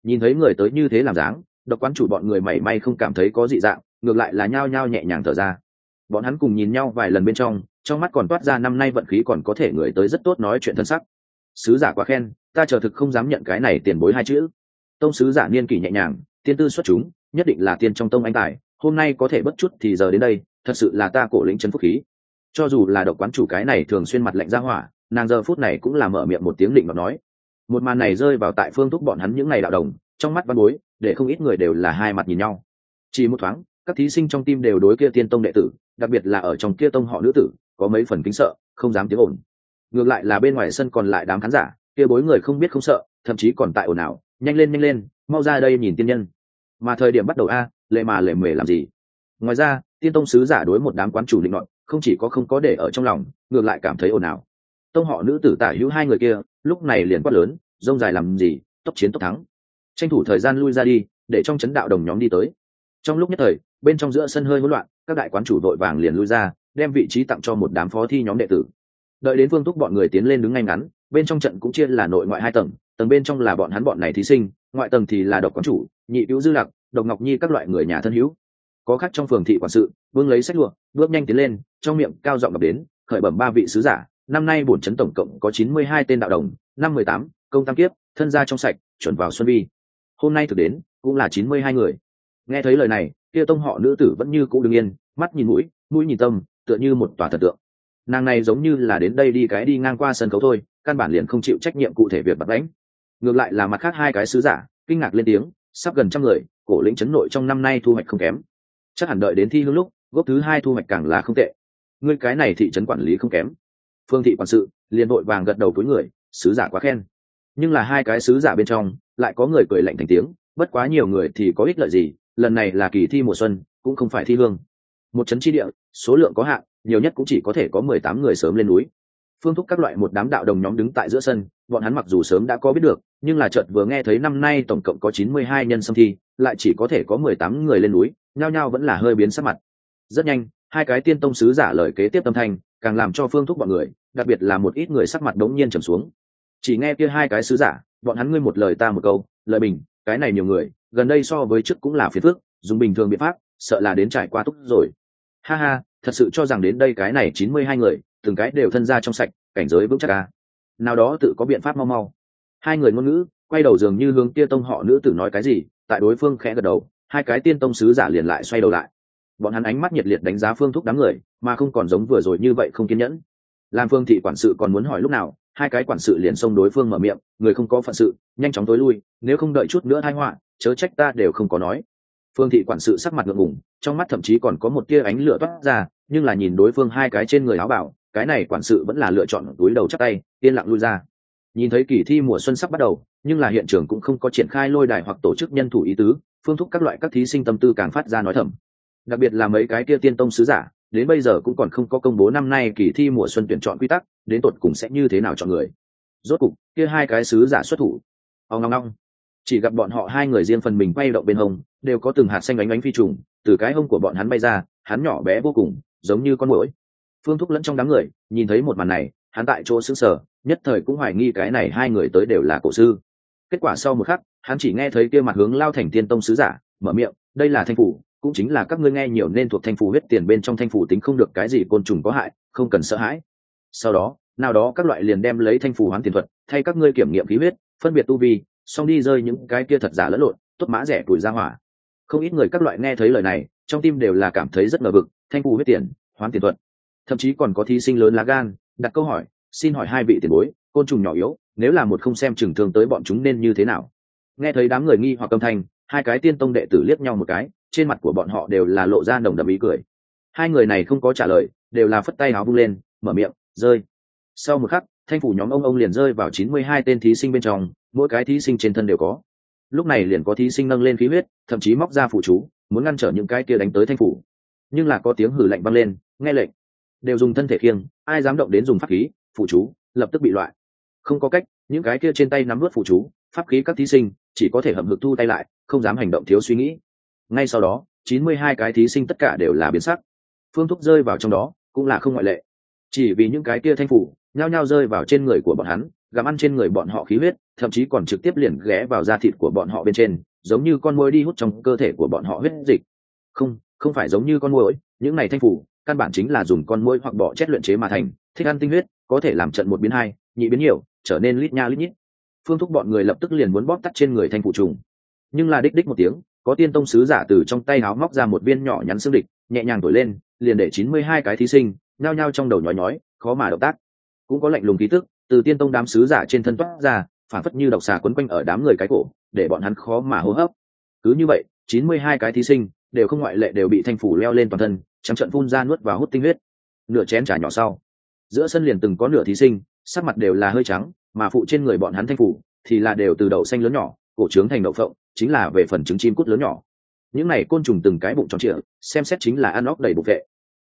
Nhìn thấy người tới như thế làm dáng, độc quán chủ bọn người mảy may không cảm thấy có dị dạng, ngược lại là nhao nhao nhẹ nhàng thở ra. Bọn hắn cùng nhìn nhau vài lần bên trong trong mắt còn toát ra năm nay vận khí còn có thể người tới rất tốt nói chuyện thân sắc. Sứ giả quá khen, ta chờ thực không dám nhận cái này tiền bối hai chữ. Tông sứ giả niên kỷ nhẹ nhàng, tiên tư xuất chúng, nhất định là tiên trong tông anh tài, hôm nay có thể bất chút thì giờ đến đây, thật sự là ta cổ lĩnh chân phúc khí. Cho dù là độc quán chủ cái này thường xuyên mặt lạnh ra hỏa, nàng giờ phút này cũng là mở miệng một tiếng định mà nói. Một màn này rơi vào tại phương thúc bọn hắn những ngày đạo đồng, trong mắt văn bối, để không ít người đều là hai mặt nhìn nhau. Chỉ một thoáng, các thí sinh trong tim đều đối kia tiên tông đệ tử, đặc biệt là ở trong kia tông họ nữ tử có mấy phần kính sợ không dám tiếng ồn. Ngược lại là bên ngoài sân còn lại đám khán giả kia bối người không biết không sợ thậm chí còn tại ồn ào nhanh lên nhanh lên mau ra đây nhìn tiên nhân. Mà thời điểm bắt đầu a lệ mà lệ mề làm gì? Ngoài ra tiên tông sứ giả đối một đám quán chủ định nội, không chỉ có không có để ở trong lòng ngược lại cảm thấy ồn ào. Tông họ nữ tử tả hữu hai người kia lúc này liền quát lớn rông dài làm gì tốc chiến tốc thắng. Tranh thủ thời gian lui ra đi để trong chấn đạo đồng nhóm đi tới. Trong lúc nhất thời bên trong giữa sân hơi hỗn loạn các đại quán chủ đội vàng liền lui ra đem vị trí tặng cho một đám phó thi nhóm đệ tử. Đợi đến vương thúc bọn người tiến lên đứng ngay ngắn, bên trong trận cũng chia là nội ngoại hai tầng tầng bên trong là bọn hắn bọn này thí sinh, ngoại tầng thì là độc quán chủ, nhị cứu dư lạc độc ngọc nhi các loại người nhà thân hữu. Có khác trong phường thị quản sự, vương lấy sách lụa, bước nhanh tiến lên, trong miệng cao giọng đọc đến, khởi bẩm ba vị sứ giả, năm nay bổn trấn tổng cộng có chín mươi hai tên đạo đồng, năm mười tám, công tam kiếp, thân gia trong sạch, chuẩn vào xuân vi. Hôm nay thực đến, cũng là chín mươi hai người. Nghe thấy lời này, kia tông họ nữ tử vẫn như cũ đ yên, mắt nhìn mũi mũi nhìn tâm tựa như một tòa thần tượng. Nàng này giống như là đến đây đi cái đi ngang qua sân khấu thôi, căn bản liền không chịu trách nhiệm cụ thể việc bắt đánh ngược lại là mặt khác hai cái sứ giả, kinh ngạc lên tiếng, sắp gần trăm người, cổ lĩnh chấn nội trong năm nay thu hoạch không kém. Chắc hẳn đợi đến thi hương lúc, gốc thứ hai thu hoạch càng là không tệ. Ngươi cái này thị trấn quản lý không kém. Phương thị quản sự, liền vội vàng gật đầu túi người, sứ giả quá khen. Nhưng là hai cái sứ giả bên trong, lại có người cười lạnh thành tiếng, bất quá nhiều người thì có ích lợi gì, lần này là kỳ thi mùa xuân, cũng không phải thi hương một trấn chi địa số lượng có hạn nhiều nhất cũng chỉ có thể có mười tám người sớm lên núi. Phương thúc các loại một đám đạo đồng nhóm đứng tại giữa sân bọn hắn mặc dù sớm đã có biết được nhưng là chợt vừa nghe thấy năm nay tổng cộng có chín mươi hai nhân xâm thi lại chỉ có thể có mười tám người lên núi nhao nhao vẫn là hơi biến sắc mặt. Rất nhanh hai cái tiên tông sứ giả lời kế tiếp tâm thanh càng làm cho phương thúc bọn người đặc biệt là một ít người sắc mặt đống nhiên trầm xuống. Chỉ nghe kia hai cái sứ giả bọn hắn ngươi một lời ta một câu lợi bình cái này nhiều người gần đây so với trước cũng là phiền phước, dùng bình thường biện pháp sợ là đến trải qua túc rồi ha ha, thật sự cho rằng đến đây cái này chín mươi hai người, từng cái đều thân ra trong sạch, cảnh giới vững chắc ca à. nào đó tự có biện pháp mau mau. Hai người ngôn ngữ, quay đầu dường như hướng tia tông họ nữ tử nói cái gì, tại đối phương khẽ gật đầu, hai cái tiên tông sứ giả liền lại xoay đầu lại. Bọn hắn ánh mắt nhiệt liệt đánh giá phương thúc đám người, mà không còn giống vừa rồi như vậy không kiên nhẫn. Làm phương thị quản sự còn muốn hỏi lúc nào, hai cái quản sự liền xông đối phương mở miệng, người không có phận sự, nhanh chóng tối lui, nếu không đợi chút nữa thai họa, chớ trách ta đều không có nói. Phương thị quản sự sắc mặt ngượng ngùng trong mắt thậm chí còn có một tia ánh lửa toát ra, nhưng là nhìn đối phương hai cái trên người áo bảo cái này quản sự vẫn là lựa chọn túi đầu chắc tay, yên lặng lui ra. Nhìn thấy kỳ thi mùa xuân sắp bắt đầu, nhưng là hiện trường cũng không có triển khai lôi đài hoặc tổ chức nhân thủ ý tứ, phương thúc các loại các thí sinh tâm tư càng phát ra nói thầm. Đặc biệt là mấy cái kia tiên tông sứ giả, đến bây giờ cũng còn không có công bố năm nay kỳ thi mùa xuân tuyển chọn quy tắc, đến tột cùng sẽ như thế nào chọn người. Rốt cục, kia hai cái sứ giả xuất thủ. Ông ngong ngong chỉ gặp bọn họ hai người riêng phần mình quay động bên hông, đều có từng hạt xanh ánh ánh phi trùng, từ cái hông của bọn hắn bay ra, hắn nhỏ bé vô cùng, giống như con mũi phương thúc lẫn trong đám người, nhìn thấy một màn này, hắn tại chỗ xứng sở nhất thời cũng hoài nghi cái này hai người tới đều là cổ sư. Kết quả sau một khắc, hắn chỉ nghe thấy kia mặt hướng lao thành tiên tông sứ giả, mở miệng, đây là thanh phủ, cũng chính là các ngươi nghe nhiều nên thuộc thanh phủ huyết tiền bên trong thanh phủ tính không được cái gì côn trùng có hại, không cần sợ hãi. Sau đó, nào đó các loại liền đem lấy thanh phủ hoán tiền thuật, thay các ngươi kiểm nghiệm khí huyết, phân biệt tu vi xong đi rơi những cái kia thật giả lẫn lộn, tốt mã rẻ tuổi ra hỏa. Không ít người các loại nghe thấy lời này, trong tim đều là cảm thấy rất ngờ vực, thanh phù huyết tiền, hoán tiền thuật thậm chí còn có thí sinh lớn lá gan, đặt câu hỏi, xin hỏi hai vị tiền bối, côn trùng nhỏ yếu, nếu là một không xem chừng thương tới bọn chúng nên như thế nào? Nghe thấy đám người nghi hoặc âm thanh, hai cái tiên tông đệ tử liếc nhau một cái, trên mặt của bọn họ đều là lộ ra nồng đậm ý cười. Hai người này không có trả lời, đều là phất tay áo vung lên, mở miệng, rơi. Sau một khắc thanh phủ nhóm ông ông liền rơi vào chín mươi hai tên thí sinh bên trong, mỗi cái thí sinh trên thân đều có. Lúc này liền có thí sinh nâng lên khí huyết, thậm chí móc ra phủ chú, muốn ngăn trở những cái kia đánh tới thanh phủ. Nhưng là có tiếng hử lạnh vang lên, nghe lệnh. Đều dùng thân thể khiêng, ai dám động đến dùng pháp khí, phụ chú, lập tức bị loại. Không có cách, những cái kia trên tay nắm vớt phụ chú, pháp khí các thí sinh, chỉ có thể hậm hực thu tay lại, không dám hành động thiếu suy nghĩ. Ngay sau đó, chín mươi hai cái thí sinh tất cả đều là biến sắc. Phương thúc rơi vào trong đó, cũng là không ngoại lệ. Chỉ vì những cái kia thanh phủ nhao nhao rơi vào trên người của bọn hắn, gặm ăn trên người bọn họ khí huyết, thậm chí còn trực tiếp liền ghé vào da thịt của bọn họ bên trên, giống như con môi đi hút trong cơ thể của bọn họ huyết dịch. Không không phải giống như con môi những này thanh phủ, căn bản chính là dùng con môi hoặc bọ chết luyện chế mà thành, thích ăn tinh huyết, có thể làm trận một biến hai, nhị biến nhiều, trở nên lít nha lít nhít. Phương thúc bọn người lập tức liền muốn bóp tắt trên người thanh phụ trùng. Nhưng là đích đích một tiếng, có tiên tông sứ giả từ trong tay áo móc ra một viên nhỏ nhắn xương địch, nhẹ nhàng thổi lên, liền để chín mươi hai cái thí sinh, nhao nhao trong đầu nhói nhói, khó mà động tác cũng có lạnh lùng ký tức, từ tiên tông đám sứ giả trên thân toát ra, phản phất như độc xà quấn quanh ở đám người cái cổ, để bọn hắn khó mà hô hấp. Cứ như vậy, chín mươi hai cái thí sinh đều không ngoại lệ đều bị thanh phủ leo lên toàn thân, trắng trận phun ra nuốt và hút tinh huyết. Nửa chén trà nhỏ sau, giữa sân liền từng có nửa thí sinh, sắc mặt đều là hơi trắng, mà phụ trên người bọn hắn thanh phủ thì là đều từ đậu xanh lớn nhỏ, cổ trướng thành đậu phộng, chính là về phần trứng chim cút lớn nhỏ. Những này côn trùng từng cái bụng tròn trịa, xem xét chính là ăn óc đầy bục vệ.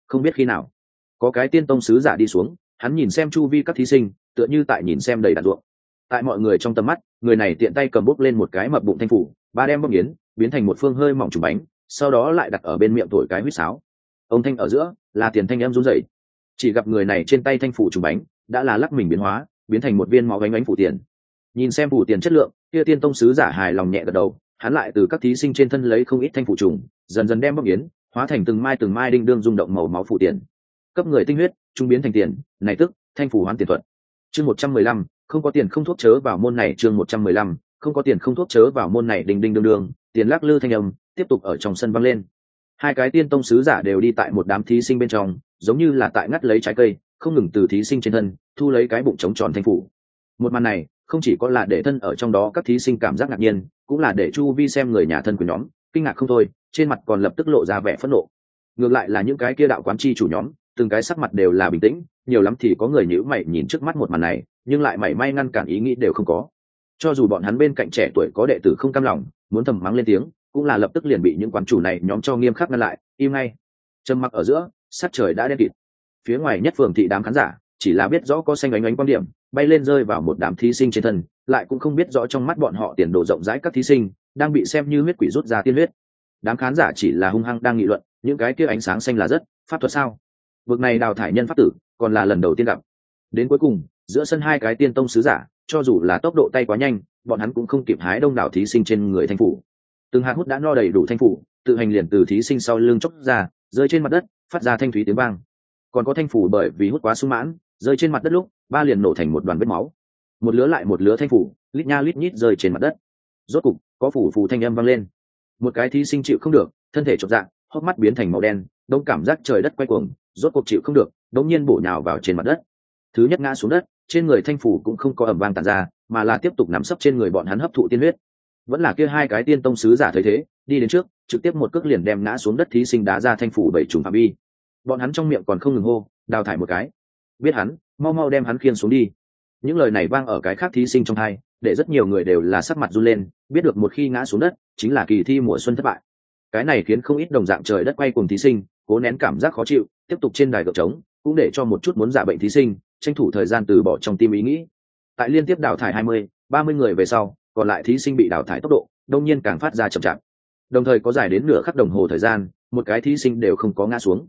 Không biết khi nào, có cái tiên tông sứ giả đi xuống hắn nhìn xem chu vi các thí sinh, tựa như tại nhìn xem đầy đạn ruộng. Tại mọi người trong tầm mắt, người này tiện tay cầm bút lên một cái mập bụng thanh phủ, ba đem bông yến biến thành một phương hơi mỏng trùng bánh, sau đó lại đặt ở bên miệng thổi cái huýt sáo. Ông thanh ở giữa, là tiền thanh em run rẩy. Chỉ gặp người này trên tay thanh phủ trùng bánh, đã là lắc mình biến hóa, biến thành một viên máu bánh bánh phủ tiền. Nhìn xem phủ tiền chất lượng, kia tiên tông sứ giả hài lòng nhẹ gật đầu, hắn lại từ các thí sinh trên thân lấy không ít thanh phủ trùng, dần dần đem bóc yến hóa thành từng mai từng mai đinh đương rung động màu máu phủ tiền. Cấp người tinh huyết trung biến thành tiền, này tức, thanh phủ hoán tiền thuật chương một trăm mười lăm, không có tiền không thuốc chớ vào môn này, chương một trăm mười lăm, không có tiền không thuốc chớ vào môn này đình đình đương đương, tiền lắc lư thanh âm, tiếp tục ở trong sân văng lên. Hai cái tiên tông sứ giả đều đi tại một đám thí sinh bên trong, giống như là tại ngắt lấy trái cây, không ngừng từ thí sinh trên thân, thu lấy cái bụng trống tròn thanh phủ. Một màn này, không chỉ có là để thân ở trong đó các thí sinh cảm giác ngạc nhiên, cũng là để chu vi xem người nhà thân của nhóm, kinh ngạc không thôi, trên mặt còn lập tức lộ ra vẻ phẫn nộ. Ngược lại là những cái kia đạo quán chi chủ nhóm từng cái sắc mặt đều là bình tĩnh, nhiều lắm thì có người nhữ mày nhìn trước mắt một màn này, nhưng lại mảy may ngăn cản ý nghĩ đều không có. Cho dù bọn hắn bên cạnh trẻ tuổi có đệ tử không cam lòng, muốn thầm mắng lên tiếng, cũng là lập tức liền bị những quán chủ này nhóm cho nghiêm khắc ngăn lại, im ngay. Trầm mặc ở giữa, sát trời đã đen kịt. Phía ngoài nhất phường thị đám khán giả, chỉ là biết rõ có xanh ánh ánh quan điểm, bay lên rơi vào một đám thí sinh trên thân, lại cũng không biết rõ trong mắt bọn họ tiền đồ rộng rãi các thí sinh, đang bị xem như huyết quỷ rút ra tiên huyết. Đám khán giả chỉ là hung hăng đang nghị luận, những cái kia ánh sáng xanh là rất, pháp thuật sao? Vực này đào thải nhân pháp tử, còn là lần đầu tiên gặp. Đến cuối cùng, giữa sân hai cái tiên tông sứ giả, cho dù là tốc độ tay quá nhanh, bọn hắn cũng không kịp hái đông đảo thí sinh trên người thanh phủ. Từng hạt hút đã no đầy đủ thanh phủ, tự hành liền từ thí sinh sau lưng chốc ra, rơi trên mặt đất, phát ra thanh thúy tiếng vang. Còn có thanh phủ bởi vì hút quá sung mãn, rơi trên mặt đất lúc, ba liền nổ thành một đoàn vết máu. Một lứa lại một lứa thanh phủ, lít nha lít nhít rơi trên mặt đất. Rốt cục, có phủ phù thanh âm vang lên. Một cái thí sinh chịu không được, thân thể chột dạng hốc mắt biến thành màu đen, đông cảm giác trời đất quay cuồng rốt cuộc chịu không được, đống nhiên bổ nhào vào trên mặt đất. Thứ nhất ngã xuống đất, trên người thanh phủ cũng không có ẩm vang tàn ra, mà là tiếp tục nắm sấp trên người bọn hắn hấp thụ tiên huyết. Vẫn là kia hai cái tiên tông sứ giả thấy thế, đi đến trước, trực tiếp một cước liền đem ngã xuống đất thí sinh đá ra thanh phủ bảy trùng phạm vi. Bọn hắn trong miệng còn không ngừng hô, đào thải một cái. Biết hắn, mau mau đem hắn khiên xuống đi. Những lời này vang ở cái khác thí sinh trong hai, để rất nhiều người đều là sắc mặt run lên, biết được một khi ngã xuống đất, chính là kỳ thi mùa xuân thất bại. Cái này khiến không ít đồng dạng trời đất quay cùng thí sinh, cố nén cảm giác khó chịu tiếp tục trên đài gợp trống, cũng để cho một chút muốn giả bệnh thí sinh, tranh thủ thời gian từ bỏ trong tim ý nghĩ. Tại liên tiếp đào thải hai mươi, ba mươi người về sau, còn lại thí sinh bị đào thải tốc độ, đông nhiên càng phát ra chậm chạp. Đồng thời có dài đến nửa khắc đồng hồ thời gian, một cái thí sinh đều không có ngã xuống.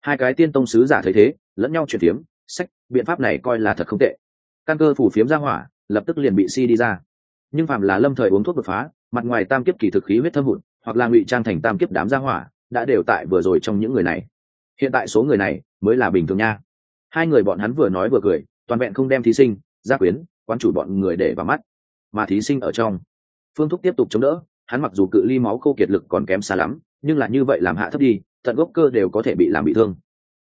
Hai cái tiên tông sứ giả thấy thế, lẫn nhau chuyển phiếm, sách, biện pháp này coi là thật không tệ. Căn cơ phủ phiếm ra hỏa, lập tức liền bị si đi ra. Nhưng phạm là lâm thời uống thuốc đột phá, mặt ngoài tam kiếp kỳ thực khí huyết thâm hụt, hoặc là ngụy trang thành tam kiếp đám gia hỏa, đã đều tại vừa rồi trong những người này hiện tại số người này mới là bình thường nha. Hai người bọn hắn vừa nói vừa cười, toàn vẹn không đem thí sinh gia quyến quan chủ bọn người để vào mắt, mà thí sinh ở trong. Phương thúc tiếp tục chống đỡ, hắn mặc dù cự ly máu khô kiệt lực còn kém xa lắm, nhưng là như vậy làm hạ thấp đi, tận gốc cơ đều có thể bị làm bị thương.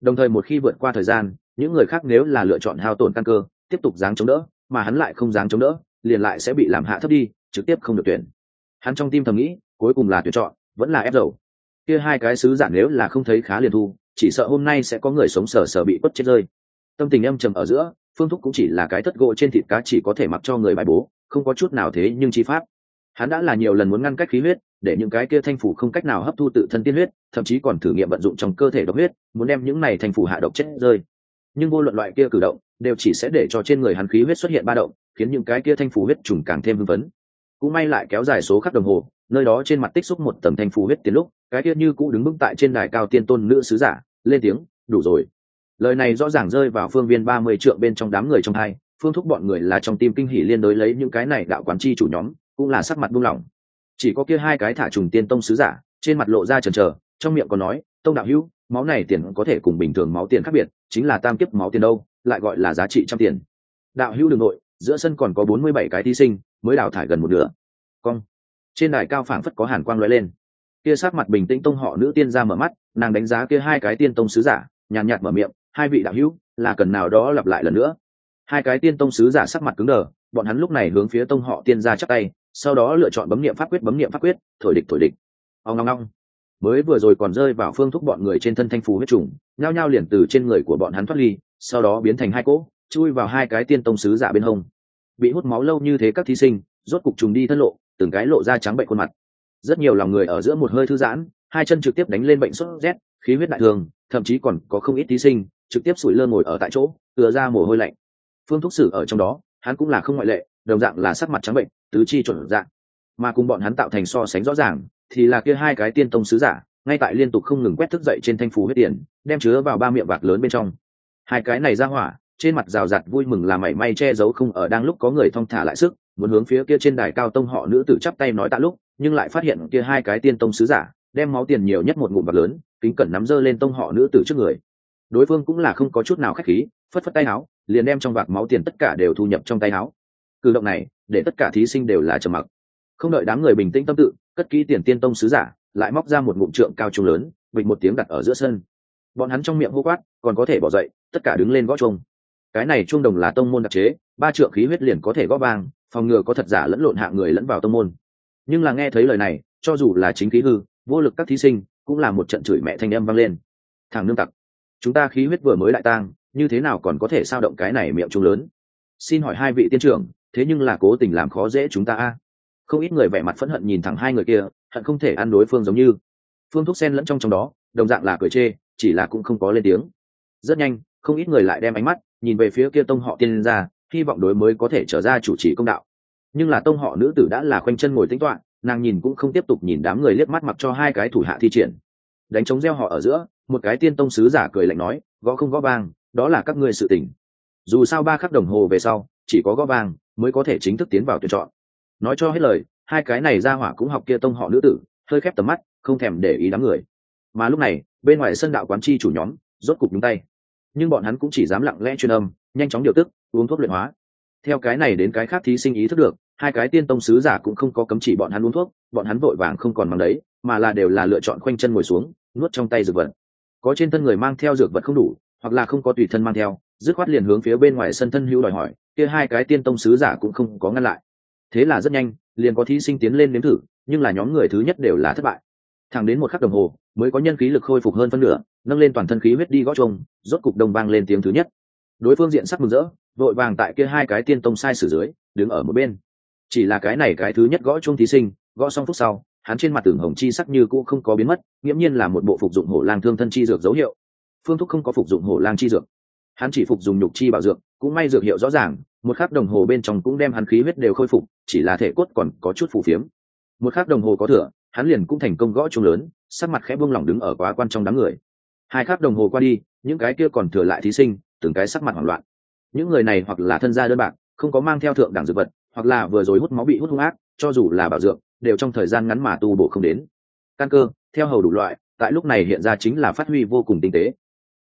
Đồng thời một khi vượt qua thời gian, những người khác nếu là lựa chọn hao tổn căn cơ, tiếp tục dáng chống đỡ, mà hắn lại không dáng chống đỡ, liền lại sẽ bị làm hạ thấp đi, trực tiếp không được tuyển. Hắn trong tim thầm nghĩ, cuối cùng là tuyển chọn, vẫn là ép dầu. Kia hai cái sứ giản nếu là không thấy khá liền thu chỉ sợ hôm nay sẽ có người sống sờ sờ bị quất chết rơi. Tâm tình âm trầm ở giữa, phương thúc cũng chỉ là cái thất gỗ trên thịt cá chỉ có thể mặc cho người bài bố, không có chút nào thế nhưng chi pháp. Hắn đã là nhiều lần muốn ngăn cách khí huyết, để những cái kia thanh phủ không cách nào hấp thu tự thân tiên huyết, thậm chí còn thử nghiệm vận dụng trong cơ thể độc huyết, muốn đem những này thanh phủ hạ độc chết rơi. Nhưng vô luận loại kia cử động, đều chỉ sẽ để cho trên người hắn khí huyết xuất hiện ba động, khiến những cái kia thanh phủ huyết trùng càng thêm hưng vấn cũng may lại kéo dài số khắc đồng hồ, nơi đó trên mặt tích xúc một tầng thanh phù huyết tiến lúc, cái kia như cũ đứng vững tại trên đài cao tiên tôn nữ sứ giả, lên tiếng, đủ rồi. Lời này rõ ràng rơi vào phương viên ba mươi trượng bên trong đám người trong hai, phương thúc bọn người là trong tim kinh hỉ liên đối lấy những cái này đạo quán chi chủ nhóm, cũng là sắc mặt buông lỏng. Chỉ có kia hai cái thả trùng tiên tông sứ giả, trên mặt lộ ra trần trờ trong miệng còn nói, tông đạo hữu, máu này tiền có thể cùng bình thường máu tiền khác biệt, chính là tam kiếp máu tiền đâu, lại gọi là giá trị trăm tiền. Đạo hữu đường nội, giữa sân còn có bốn mươi bảy cái thí sinh mới đào thải gần một nửa. Cong. Trên đài cao phảng phất có hàn quang lóe lên. Kia sát mặt bình tĩnh tông họ nữ tiên ra mở mắt, nàng đánh giá kia hai cái tiên tông sứ giả, nhàn nhạt mở miệng, hai vị đạo hữu, là cần nào đó lặp lại lần nữa. Hai cái tiên tông sứ giả sắc mặt cứng đờ, bọn hắn lúc này hướng phía tông họ tiên ra chắc tay, sau đó lựa chọn bấm niệm pháp quyết, bấm niệm pháp quyết, thổi địch thổi địch. Ông ngong ngong mới vừa rồi còn rơi vào phương thúc bọn người trên thân thanh phù huyết trùng, nhao nhao liền từ trên người của bọn hắn thoát ly, sau đó biến thành hai cỗ, chui vào hai cái tiên tông sứ giả bên hông bị hút máu lâu như thế các thí sinh, rốt cục trùng đi thân lộ, từng cái lộ ra trắng bệnh khuôn mặt. Rất nhiều lòng người ở giữa một hơi thư giãn, hai chân trực tiếp đánh lên bệnh sốt rét, khí huyết đại thường, thậm chí còn có không ít thí sinh, trực tiếp sủi lơ ngồi ở tại chỗ, tựa ra mồ hôi lạnh. Phương thúc sử ở trong đó, hắn cũng là không ngoại lệ, đồng dạng là sắc mặt trắng bệnh, tứ chi chuẩn dạng. Mà cùng bọn hắn tạo thành so sánh rõ ràng, thì là kia hai cái tiên tông sứ giả, ngay tại liên tục không ngừng quét thức dậy trên thanh phù huyết tiền đem chứa vào ba miệng bạc lớn bên trong. Hai cái này ra hỏa trên mặt rào rạt vui mừng là mảy may che giấu không ở đang lúc có người thong thả lại sức, muốn hướng phía kia trên đài cao tông họ nữ tử chắp tay nói tạ lúc, nhưng lại phát hiện kia hai cái tiên tông sứ giả, đem máu tiền nhiều nhất một ngụm bạc lớn, kính cẩn nắm dơ lên tông họ nữ tử trước người. Đối phương cũng là không có chút nào khách khí, phất phất tay áo, liền đem trong vạc máu tiền tất cả đều thu nhập trong tay áo. Cử động này, để tất cả thí sinh đều là trầm mặc. Không đợi đám người bình tĩnh tâm tự, cất kỹ tiền tiên tông sứ giả, lại móc ra một ngụm trượng cao trung lớn, bịch một tiếng đặt ở giữa sân. Bọn hắn trong miệng hô quát, còn có thể bỏ dậy, tất cả đứng lên gõ chuông cái này chuông đồng là tông môn đặc chế, ba trượng khí huyết liền có thể gõ vang, phòng ngừa có thật giả lẫn lộn hạ người lẫn vào tông môn. Nhưng là nghe thấy lời này, cho dù là chính khí hư, vô lực các thí sinh, cũng là một trận chửi mẹ thanh âm vang lên. Thằng nương tặc, chúng ta khí huyết vừa mới lại tang, như thế nào còn có thể sao động cái này miệng trung lớn? Xin hỏi hai vị tiên trưởng, thế nhưng là cố tình làm khó dễ chúng ta a? Không ít người vẻ mặt phẫn hận nhìn thẳng hai người kia, hận không thể ăn đối phương giống như. Phương thúc sen lẫn trong trong đó, đồng dạng là cười chê, chỉ là cũng không có lên tiếng. Rất nhanh, không ít người lại đem ánh mắt nhìn về phía kia tông họ tiên ra hy vọng đối mới có thể trở ra chủ trì công đạo. Nhưng là tông họ nữ tử đã là khoanh chân ngồi tính toán nàng nhìn cũng không tiếp tục nhìn đám người liếc mắt mặc cho hai cái thủ hạ thi triển. Đánh chống gieo họ ở giữa, một cái tiên tông sứ giả cười lạnh nói, gõ không gõ vang, đó là các ngươi sự tình. Dù sao ba khắc đồng hồ về sau, chỉ có gõ vang mới có thể chính thức tiến vào tuyển chọn. Nói cho hết lời, hai cái này ra hỏa cũng học kia tông họ nữ tử, hơi khép tầm mắt, không thèm để ý đám người. Mà lúc này, bên ngoài sân đạo quán chi chủ nhóm rốt cục nhúng tay nhưng bọn hắn cũng chỉ dám lặng lẽ truyền âm, nhanh chóng điều tức, uống thuốc luyện hóa. Theo cái này đến cái khác thí sinh ý thức được, hai cái tiên tông sứ giả cũng không có cấm chỉ bọn hắn uống thuốc, bọn hắn vội vàng không còn mang đấy, mà là đều là lựa chọn khoanh chân ngồi xuống, nuốt trong tay dược vật. Có trên thân người mang theo dược vật không đủ, hoặc là không có tùy thân mang theo, dứt khoát liền hướng phía bên ngoài sân thân hữu đòi hỏi, kia hai cái tiên tông sứ giả cũng không có ngăn lại. Thế là rất nhanh, liền có thí sinh tiến lên nếm thử, nhưng là nhóm người thứ nhất đều là thất bại. Thẳng đến một khắc đồng hồ, mới có nhân khí lực khôi phục hơn phân nửa nâng lên toàn thân khí huyết đi gõ trông rốt cục đồng vang lên tiếng thứ nhất. Đối phương diện sắc mừng rỡ, vội vàng tại kia hai cái tiên tông sai sử dưới, đứng ở một bên. Chỉ là cái này cái thứ nhất gõ chung thí sinh, gõ xong phút sau, hắn trên mặt tường hồng chi sắc như cũ không có biến mất, nghiễm nhiên là một bộ phục dụng hổ lang thương thân chi dược dấu hiệu. Phương thúc không có phục dụng hổ lang chi dược. Hắn chỉ phục dùng nhục chi bảo dược, cũng may dược hiệu rõ ràng, một khắc đồng hồ bên trong cũng đem hắn khí huyết đều khôi phục, chỉ là thể cốt còn có chút phù phiếm. Một khắc đồng hồ có thừa, hắn liền cũng thành công gõ chung lớn, sắc mặt khẽ buông lỏng đứng ở quá quan trong đám người hai khắc đồng hồ qua đi, những cái kia còn thừa lại thí sinh, từng cái sắc mặt hoảng loạn. Những người này hoặc là thân gia đơn bạc, không có mang theo thượng đẳng dược vật, hoặc là vừa rồi hút máu bị hút hung ác, cho dù là bảo dược, đều trong thời gian ngắn mà tu bổ không đến. Căn cơ, theo hầu đủ loại, tại lúc này hiện ra chính là phát huy vô cùng tinh tế.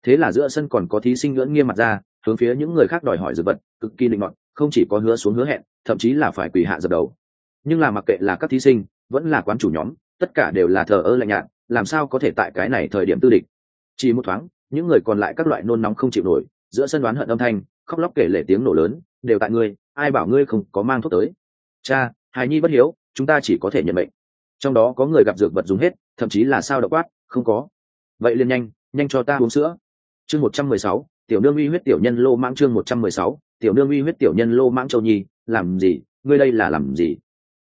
Thế là giữa sân còn có thí sinh ngưỡng nghiêm mặt ra, hướng phía những người khác đòi hỏi dược vật, cực kỳ định mọn, không chỉ có hứa xuống hứa hẹn, thậm chí là phải quỳ hạ dập đầu. Nhưng là mặc kệ là các thí sinh, vẫn là quán chủ nhóm, tất cả đều là thờ ơ lạnh nhạt, làm sao có thể tại cái này thời điểm tư địch? Chỉ một thoáng, những người còn lại các loại nôn nóng không chịu nổi, giữa sân đoán hận âm thanh, khóc lóc kể lể tiếng nổ lớn, đều tại ngươi, ai bảo ngươi không có mang thuốc tới. Cha, hài nhi bất hiếu, chúng ta chỉ có thể nhận bệnh trong đó có người gặp dược vật dùng hết, thậm chí là sao đ quát, không có. Vậy liền nhanh nhanh cho ta uống sữa. Chương một trăm mười sáu, tiểu nương uy huyết tiểu nhân lô mãng chương một trăm mười sáu, tiểu nương uy huyết tiểu nhân lô mãng châu nhi, làm gì? Ngươi đây là làm gì?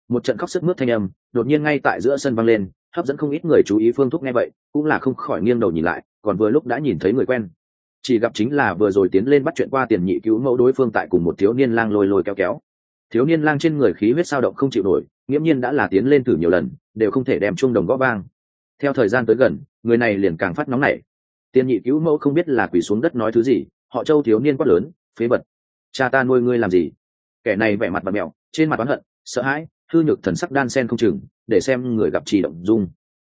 Một trận khóc sức mướt thanh âm, đột nhiên ngay tại giữa sân vang lên, hấp dẫn không ít người chú ý phương thúc nghe vậy, cũng là không khỏi nghiêng đầu nhìn lại còn vừa lúc đã nhìn thấy người quen. Chỉ gặp chính là vừa rồi tiến lên bắt chuyện qua tiền nhị cứu mẫu đối phương tại cùng một thiếu niên lang lôi lôi kéo kéo. Thiếu niên lang trên người khí huyết sao động không chịu nổi, nghiễm nhiên đã là tiến lên thử nhiều lần, đều không thể đem chung đồng gõ vang. Theo thời gian tới gần, người này liền càng phát nóng nảy. Tiền nhị cứu mẫu không biết là quỳ xuống đất nói thứ gì, họ châu thiếu niên quát lớn, phế vật, cha ta nuôi ngươi làm gì? Kẻ này vẻ mặt bật mẹo, trên mặt oán hận, sợ hãi, hư nhược thần sắc đan sen không chừng, để xem người gặp trì động dung.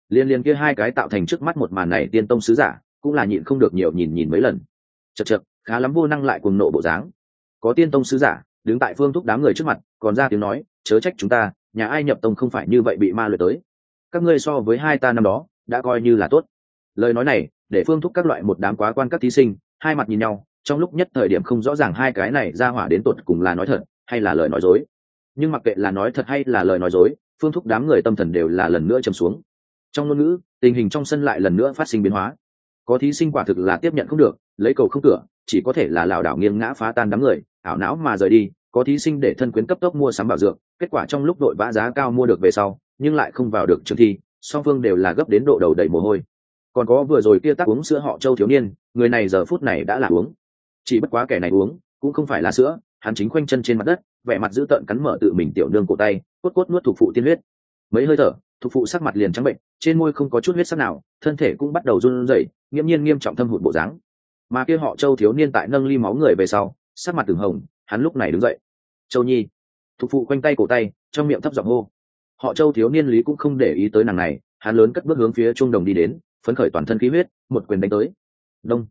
Liên liên kia hai cái tạo thành trước mắt một màn này tiên tông sứ giả cũng là nhịn không được nhiều nhìn nhìn mấy lần. Chật chật khá lắm vô năng lại cùng nộ bộ dáng. Có tiên tông sứ giả, đứng tại phương thúc đám người trước mặt, còn ra tiếng nói, chớ trách chúng ta, nhà ai nhập tông không phải như vậy bị ma lừa tới. Các ngươi so với hai ta năm đó, đã coi như là tốt. Lời nói này, để phương thúc các loại một đám quá quan các thí sinh, hai mặt nhìn nhau, trong lúc nhất thời điểm không rõ ràng hai cái này ra hỏa đến tột cùng là nói thật, hay là lời nói dối. Nhưng mặc kệ là nói thật hay là lời nói dối, phương thúc đám người tâm thần đều là lần nữa chầm xuống. Trong ngôn ngữ, tình hình trong sân lại lần nữa phát sinh biến hóa có thí sinh quả thực là tiếp nhận không được, lấy cầu không cửa, chỉ có thể là lảo đảo nghiêng ngã phá tan đám người, ảo não mà rời đi, có thí sinh để thân quyến cấp tốc mua sắm bảo dược, kết quả trong lúc đội vã giá cao mua được về sau, nhưng lại không vào được trường thi, song phương đều là gấp đến độ đầu đầy mồ hôi. Còn có vừa rồi kia tác uống sữa họ châu thiếu niên, người này giờ phút này đã là uống. Chỉ bất quá kẻ này uống, cũng không phải là sữa, hắn chính khoanh chân trên mặt đất, vẻ mặt dữ tợn cắn mở tự mình tiểu nương cổ tay, cốt cốt nuốt thuộc phụ tiên huyết. Mấy hơi thở thuộc phụ sắc mặt liền trắng bệnh, trên môi không có chút huyết sắc nào, thân thể cũng bắt đầu run rẩy, nghiễm nhiên nghiêm trọng thâm hụt bộ dáng. Mà kia họ châu thiếu niên tại nâng ly máu người về sau, sắc mặt từng hồng, hắn lúc này đứng dậy. Châu nhi. Thuộc phụ quanh tay cổ tay, trong miệng thấp giọng hô. Họ châu thiếu niên lý cũng không để ý tới nàng này, hắn lớn cất bước hướng phía trung đồng đi đến, phấn khởi toàn thân khí huyết, một quyền đánh tới. Đông.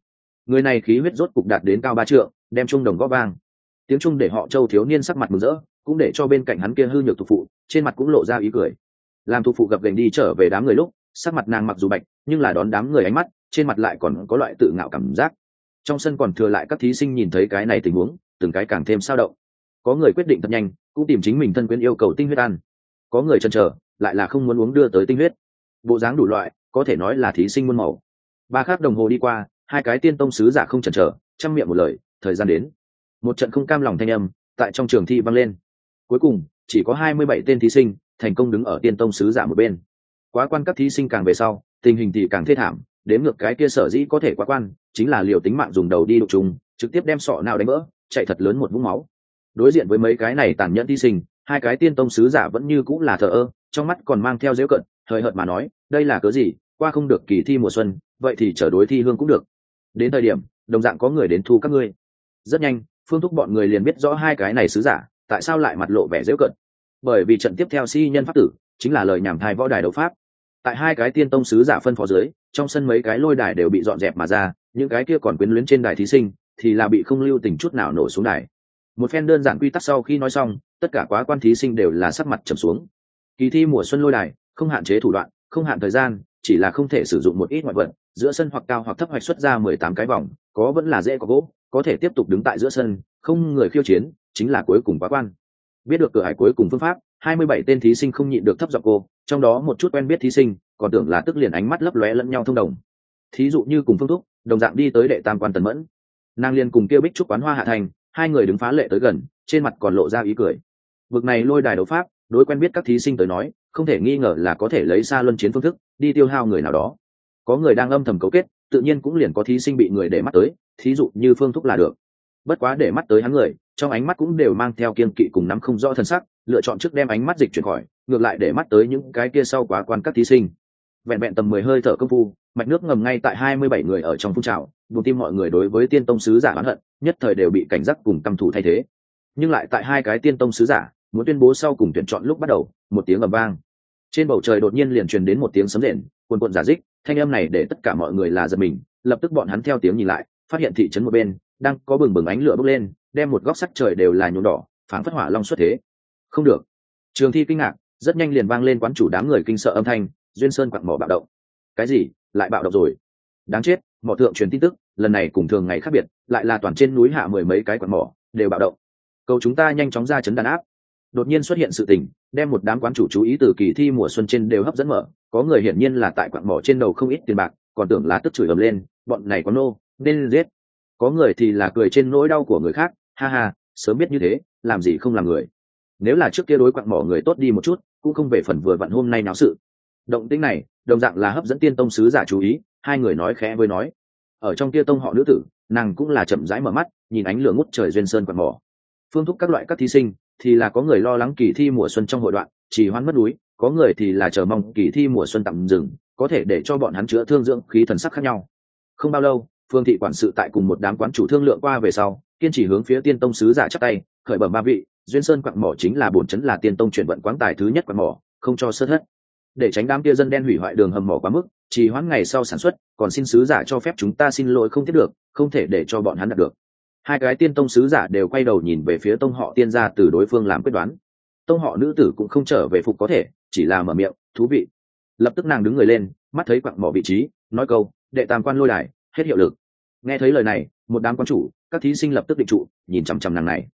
Người này khí huyết rốt cục đạt đến cao ba trượng, đem trung đồng góp vang. Tiếng trung để họ châu thiếu niên sắc mặt mừng rỡ, cũng để cho bên cạnh hắn kia hư nhược thuộc phụ, trên mặt cũng lộ ra ý cười làm thủ phụ gặp gành đi trở về đám người lúc, sắc mặt nàng mặc dù bạch, nhưng là đón đám người ánh mắt, trên mặt lại còn có loại tự ngạo cảm giác. Trong sân còn thừa lại các thí sinh nhìn thấy cái này tình huống, từng cái càng thêm sao động. Có người quyết định thật nhanh, cũng tìm chính mình thân quyến yêu cầu tinh huyết ăn. Có người chần chờ, lại là không muốn uống đưa tới tinh huyết. Bộ dáng đủ loại, có thể nói là thí sinh muôn màu. Ba khắc đồng hồ đi qua, hai cái tiên tông sứ giả không chần chờ, chăm miệng một lời, thời gian đến. Một trận không cam lòng thanh âm, tại trong trường thi vang lên. Cuối cùng, chỉ có hai mươi bảy tên thí sinh thành công đứng ở tiên tông sứ giả một bên. Quá quan các thí sinh càng về sau, tình hình thì càng thê thảm, đếm ngược cái kia sở dĩ có thể quá quan, chính là liều tính mạng dùng đầu đi đục trùng trực tiếp đem sọ nào đánh vỡ, chạy thật lớn một vũng máu. Đối diện với mấy cái này tàn nhẫn thí sinh, hai cái tiên tông sứ giả vẫn như cũng là thờ ơ, trong mắt còn mang theo dễu cận hời hợt mà nói, đây là cớ gì? Qua không được kỳ thi mùa xuân, vậy thì trở đối thi hương cũng được. Đến thời điểm, đồng dạng có người đến thu các ngươi. Rất nhanh, phương thúc bọn người liền biết rõ hai cái này sứ giả, tại sao lại mặt lộ vẻ dễu cận bởi vì trận tiếp theo si nhân pháp tử chính là lời nhảm thai võ đài đấu pháp. Tại hai cái tiên tông sứ giả phân phó dưới, trong sân mấy cái lôi đài đều bị dọn dẹp mà ra, những cái kia còn quyến luyến trên đài thí sinh thì là bị không lưu tình chút nào nổ xuống đài. Một phen đơn giản quy tắc sau khi nói xong, tất cả quá quan thí sinh đều là sắc mặt trầm xuống. Kỳ thi mùa xuân lôi đài, không hạn chế thủ đoạn, không hạn thời gian, chỉ là không thể sử dụng một ít ngoại vật, giữa sân hoặc cao hoặc thấp hoạch xuất ra mười tám cái vòng, có vẫn là dễ có gỗ, có thể tiếp tục đứng tại giữa sân, không người khiêu chiến, chính là cuối cùng quá quan biết được cửa hải cuối cùng phương pháp, hai mươi bảy tên thí sinh không nhịn được thấp giọng cô, trong đó một chút quen biết thí sinh, còn tưởng là tức liền ánh mắt lấp lóe lẫn nhau thông đồng. Thí dụ như cùng phương thúc, đồng dạng đi tới đệ tam quan tần mẫn. Nàng liền cùng kêu bích trúc quán hoa hạ thành, hai người đứng phá lệ tới gần, trên mặt còn lộ ra ý cười. Vực này lôi đài đấu pháp, đối quen biết các thí sinh tới nói, không thể nghi ngờ là có thể lấy xa luân chiến phương thức, đi tiêu hao người nào đó. Có người đang âm thầm cấu kết, tự nhiên cũng liền có thí sinh bị người để mắt tới, thí dụ như phương thúc là được bất quá để mắt tới hắn người, trong ánh mắt cũng đều mang theo kiên kỵ cùng nắm không rõ thân sắc, lựa chọn trước đem ánh mắt dịch chuyển khỏi, ngược lại để mắt tới những cái kia sau quá quan các thí sinh. Vẹn vẹn tầm mười hơi thở công phu, mạch nước ngầm ngay tại hai mươi bảy người ở trong phun trào buồn tim mọi người đối với tiên tông sứ giả oán hận, nhất thời đều bị cảnh giác cùng căm thủ thay thế. Nhưng lại tại hai cái tiên tông sứ giả, muốn tuyên bố sau cùng tuyển chọn lúc bắt đầu, một tiếng ầm vang. Trên bầu trời đột nhiên liền truyền đến một tiếng sấm rền quần quận giả dích, thanh âm này để tất cả mọi người là giật mình, lập tức bọn hắn theo tiếng nhìn lại, phát hiện thị trấn một bên đang có bừng bừng ánh lửa bốc lên, đem một góc sắc trời đều là nhuộm đỏ, phảng phất hỏa long xuất thế. Không được. Trường thi kinh ngạc, rất nhanh liền vang lên quán chủ đám người kinh sợ âm thanh, duyên sơn quặng mỏ bạo động. Cái gì? Lại bạo động rồi. Đáng chết, mỏ thượng truyền tin tức, lần này cùng thường ngày khác biệt, lại là toàn trên núi hạ mười mấy cái quặng mỏ, đều bạo động. Cầu chúng ta nhanh chóng ra chấn đàn áp. Đột nhiên xuất hiện sự tình, đem một đám quán chủ chú ý từ kỳ thi mùa xuân trên đều hấp dẫn mở. Có người hiển nhiên là tại quặng mỏ trên đầu không ít tiền bạc, còn tưởng lá tức chửi ầm lên, bọn này có nô, nên giết có người thì là cười trên nỗi đau của người khác, ha ha, sớm biết như thế, làm gì không làm người. Nếu là trước kia đối quặng mỏ người tốt đi một chút, cũng không về phần vừa vặn hôm nay náo sự. Động tĩnh này, đồng dạng là hấp dẫn tiên tông sứ giả chú ý, hai người nói khẽ với nói. Ở trong kia tông họ nữ tử, nàng cũng là chậm rãi mở mắt, nhìn ánh lửa ngút trời duyên sơn quặng mỏ. Phương thúc các loại các thí sinh, thì là có người lo lắng kỳ thi mùa xuân trong hội đoạn chỉ hoãn mất núi, có người thì là chờ mong kỳ thi mùa xuân tạm dừng, có thể để cho bọn hắn chữa thương dưỡng khí thần sắc khác nhau. Không bao lâu phương thị quản sự tại cùng một đám quán chủ thương lượng qua về sau, kiên chỉ hướng phía tiên tông sứ giả chắc tay, khởi bẩm ba vị, duyên sơn quặng mỏ chính là bổn chấn là tiên tông chuyển vận quán tài thứ nhất quặng mỏ, không cho sơ thất. Để tránh đám kia dân đen hủy hoại đường hầm mỏ quá mức chỉ hoãn ngày sau sản xuất, còn xin sứ giả cho phép chúng ta xin lỗi không thiết được, không thể để cho bọn hắn đạt được. Hai cái tiên tông sứ giả đều quay đầu nhìn về phía tông họ tiên gia từ đối phương làm quyết đoán. Tông họ nữ tử cũng không trở về phục có thể, chỉ là mở miệng, thú vị. Lập tức nàng đứng người lên, mắt thấy quặng mỏ vị trí, nói câu, đệ tam quan lôi đài hết hiệu lực. Nghe thấy lời này, một đám quan chủ, các thí sinh lập tức định trụ, nhìn chằm chằm nàng này.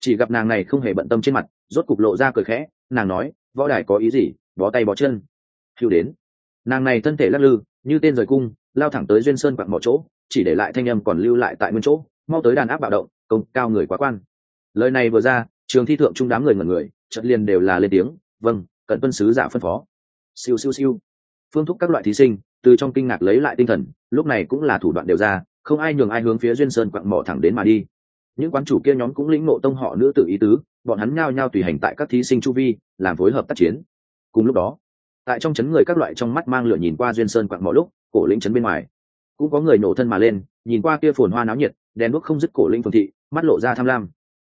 Chỉ gặp nàng này không hề bận tâm trên mặt, rốt cục lộ ra cười khẽ, nàng nói, võ đài có ý gì? Bó tay bó chân. Hưu đến. Nàng này thân thể lắc lư, như tên rời cung, lao thẳng tới duyên sơn quặng mỏ chỗ, chỉ để lại thanh âm còn lưu lại tại nguyên chỗ, mau tới đàn áp bạo động, công cao người quá quan. Lời này vừa ra, trường thi thượng trung đám người ngẩn người, chợt liền đều là lên tiếng vâng cận tuân sứ giả phân phó. Siêu siêu siêu. Phương thúc các loại thí sinh từ trong kinh ngạc lấy lại tinh thần, lúc này cũng là thủ đoạn đều ra, không ai nhường ai hướng phía duyên sơn quặng mỏ thẳng đến mà đi. Những quán chủ kia nhóm cũng lĩnh ngộ tông họ nữ tử ý tứ, bọn hắn nhao nhao tùy hành tại các thí sinh chu vi, làm phối hợp tác chiến. Cùng lúc đó, tại trong chấn người các loại trong mắt mang lửa nhìn qua duyên sơn quặng mỏ lúc, cổ lĩnh chấn bên ngoài, cũng có người nổ thân mà lên, nhìn qua kia phồn hoa náo nhiệt, đèn đuốc không dứt cổ lĩnh phường thị, mắt lộ ra tham lam.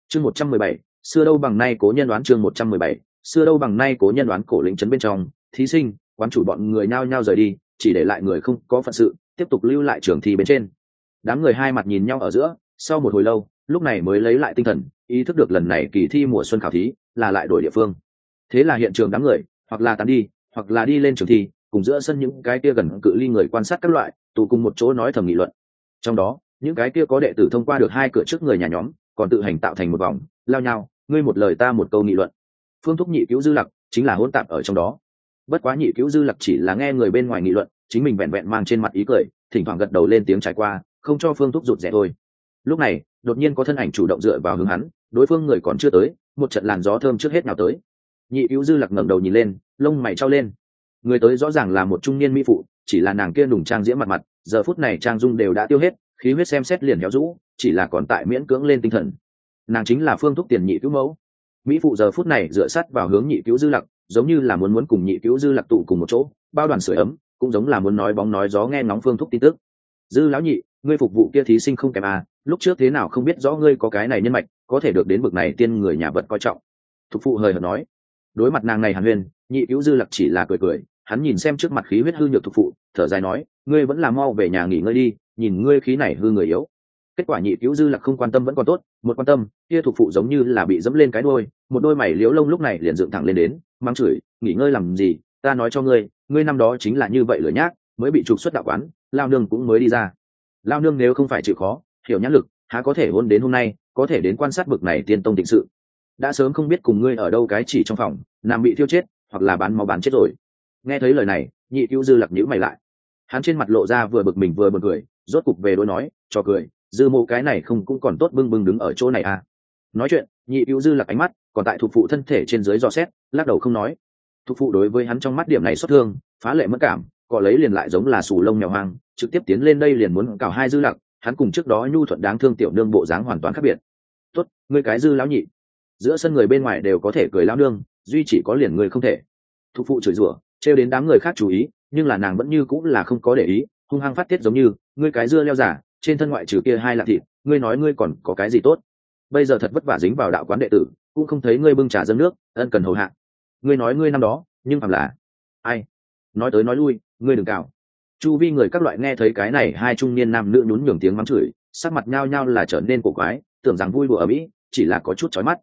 Chương một trăm mười bảy, xưa đâu bằng nay cố nhân đoán chương một trăm mười bảy, xưa đâu bằng nay cố nhân đoán cổ lĩnh chấn bên trong, thí sinh, quán chủ bọn người nhao nhao rời đi chỉ để lại người không có phận sự, tiếp tục lưu lại trường thi bên trên. Đám người hai mặt nhìn nhau ở giữa, sau một hồi lâu, lúc này mới lấy lại tinh thần, ý thức được lần này kỳ thi mùa xuân khảo thí là lại đổi địa phương. Thế là hiện trường đám người, hoặc là tán đi, hoặc là đi lên trường thi, cùng giữa sân những cái kia gần cự ly người quan sát các loại, tụ cùng một chỗ nói thầm nghị luận. Trong đó, những cái kia có đệ tử thông qua được hai cửa trước người nhà nhóm, còn tự hành tạo thành một vòng, lao nhau, ngươi một lời ta một câu nghị luận. Phương thúc nhị cứu dư lặc chính là hỗn tạp ở trong đó bất quá nhị cứu dư lặc chỉ là nghe người bên ngoài nghị luận, chính mình vẹn vẹn mang trên mặt ý cười, thỉnh thoảng gật đầu lên tiếng trải qua, không cho phương thúc rụt rẻ thôi. Lúc này, đột nhiên có thân ảnh chủ động dựa vào hướng hắn, đối phương người còn chưa tới, một trận làn gió thơm trước hết nào tới. Nhị cứu dư lặc ngẩng đầu nhìn lên, lông mày trao lên. Người tới rõ ràng là một trung niên mỹ phụ, chỉ là nàng kia đùng trang diễm mặt mặt, giờ phút này trang dung đều đã tiêu hết, khí huyết xem xét liền héo rũ, chỉ là còn tại miễn cưỡng lên tinh thần. Nàng chính là phương thúc tiền nhị cứu mẫu. Mỹ phụ giờ phút này dựa sát vào hướng nhị cứu dư lặc giống như là muốn muốn cùng nhị cứu dư lạc tụ cùng một chỗ, bao đoàn sửa ấm, cũng giống là muốn nói bóng nói gió nghe ngóng phương thúc tin tức. Dư lão nhị, ngươi phục vụ kia thí sinh không kém à lúc trước thế nào không biết rõ ngươi có cái này nhân mạch, có thể được đến bực này tiên người nhà vật coi trọng. Thục phụ hời hợt nói. Đối mặt nàng này hàn huyên nhị cứu dư lặc chỉ là cười cười, hắn nhìn xem trước mặt khí huyết hư nhược thục phụ, thở dài nói, ngươi vẫn là mau về nhà nghỉ ngơi đi, nhìn ngươi khí này hư người yếu kết quả nhị cứu dư lạc không quan tâm vẫn còn tốt, một quan tâm, kia thuộc phụ giống như là bị dẫm lên cái đôi một đôi mày liễu lông lúc này liền dựng thẳng lên đến mang chửi, nghỉ ngơi làm gì? Ta nói cho ngươi ngươi năm đó chính là như vậy lửa nhác, mới bị trục xuất đạo quán, lao nương cũng mới đi ra. Lao nương nếu không phải chịu khó, hiểu nhãn lực, há có thể hôn đến hôm nay, có thể đến quan sát bực này tiên tông định sự. Đã sớm không biết cùng ngươi ở đâu cái chỉ trong phòng nằm bị thiêu chết, hoặc là bán máu bán chết rồi. Nghe thấy lời này, nhị cứu dư lặc nhữ mày lại. Hắn trên mặt lộ ra vừa bực mình vừa bực cười, rốt cục về đôi nói, cho cười dư mộ cái này không cũng còn tốt bưng bưng đứng ở chỗ này à. Nói chuyện, nhị hữu dư lạc ánh mắt, còn tại thuộc phụ thân thể trên dưới dò xét, lắc đầu không nói. Thuộc phụ đối với hắn trong mắt điểm này xuất thương, phá lệ mất cảm, cọ lấy liền lại giống là sù lông mèo hoang, trực tiếp tiến lên đây liền muốn cào hai dư lạc hắn cùng trước đó nhu thuận đáng thương tiểu nương bộ dáng hoàn toàn khác biệt. Tốt, ngươi cái dư lão nhị. Giữa sân người bên ngoài đều có thể cười lão nương, duy chỉ có liền người không thể. Thuộc phụ chửi rủa, trêu đến đám người khác chú ý, nhưng là nàng vẫn như cũng là không có để ý, hung hăng phát tiết giống như, ngươi cái dưa leo giả trên thân ngoại trừ kia hai lạc thịt, ngươi nói ngươi còn có cái gì tốt? Bây giờ thật vất vả dính vào đạo quán đệ tử, cũng không thấy ngươi bưng trà dâng nước, ân cần hầu hạ. Ngươi nói ngươi năm đó, nhưng phạm là ai? Nói tới nói lui, ngươi đừng cào. Chu vi người các loại nghe thấy cái này, hai trung niên nam nữ nhún nhường tiếng mắng chửi, sắc mặt nhao nhao là trở nên cổ quái, tưởng rằng vui đùa ở mỹ, chỉ là có chút chói mắt.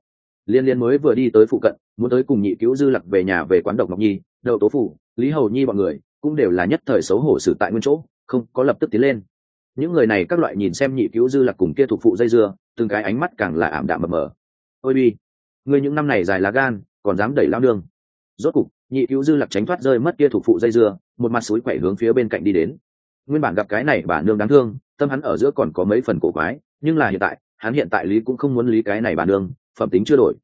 Liên liên mới vừa đi tới phụ cận, muốn tới cùng nhị cứu dư lặc về nhà về quán độc ngọc nhi, đậu tố phủ, lý hầu nhi bọn người, cũng đều là nhất thời xấu hổ xử tại nguyên chỗ, không có lập tức tiến lên những người này các loại nhìn xem nhị cứu dư lạc cùng kia thuộc phụ dây dưa, từng cái ánh mắt càng là ảm đạm mờ mờ. Ôi bi, người những năm này dài lá gan, còn dám đẩy lao nương. Rốt cục, nhị cứu dư lạc tránh thoát rơi mất kia thuộc phụ dây dưa, một mặt suối quẩy hướng phía bên cạnh đi đến. Nguyên bản gặp cái này bà nương đáng thương, tâm hắn ở giữa còn có mấy phần cổ quái, nhưng là hiện tại, hắn hiện tại lý cũng không muốn lý cái này bà nương, phẩm tính chưa đổi.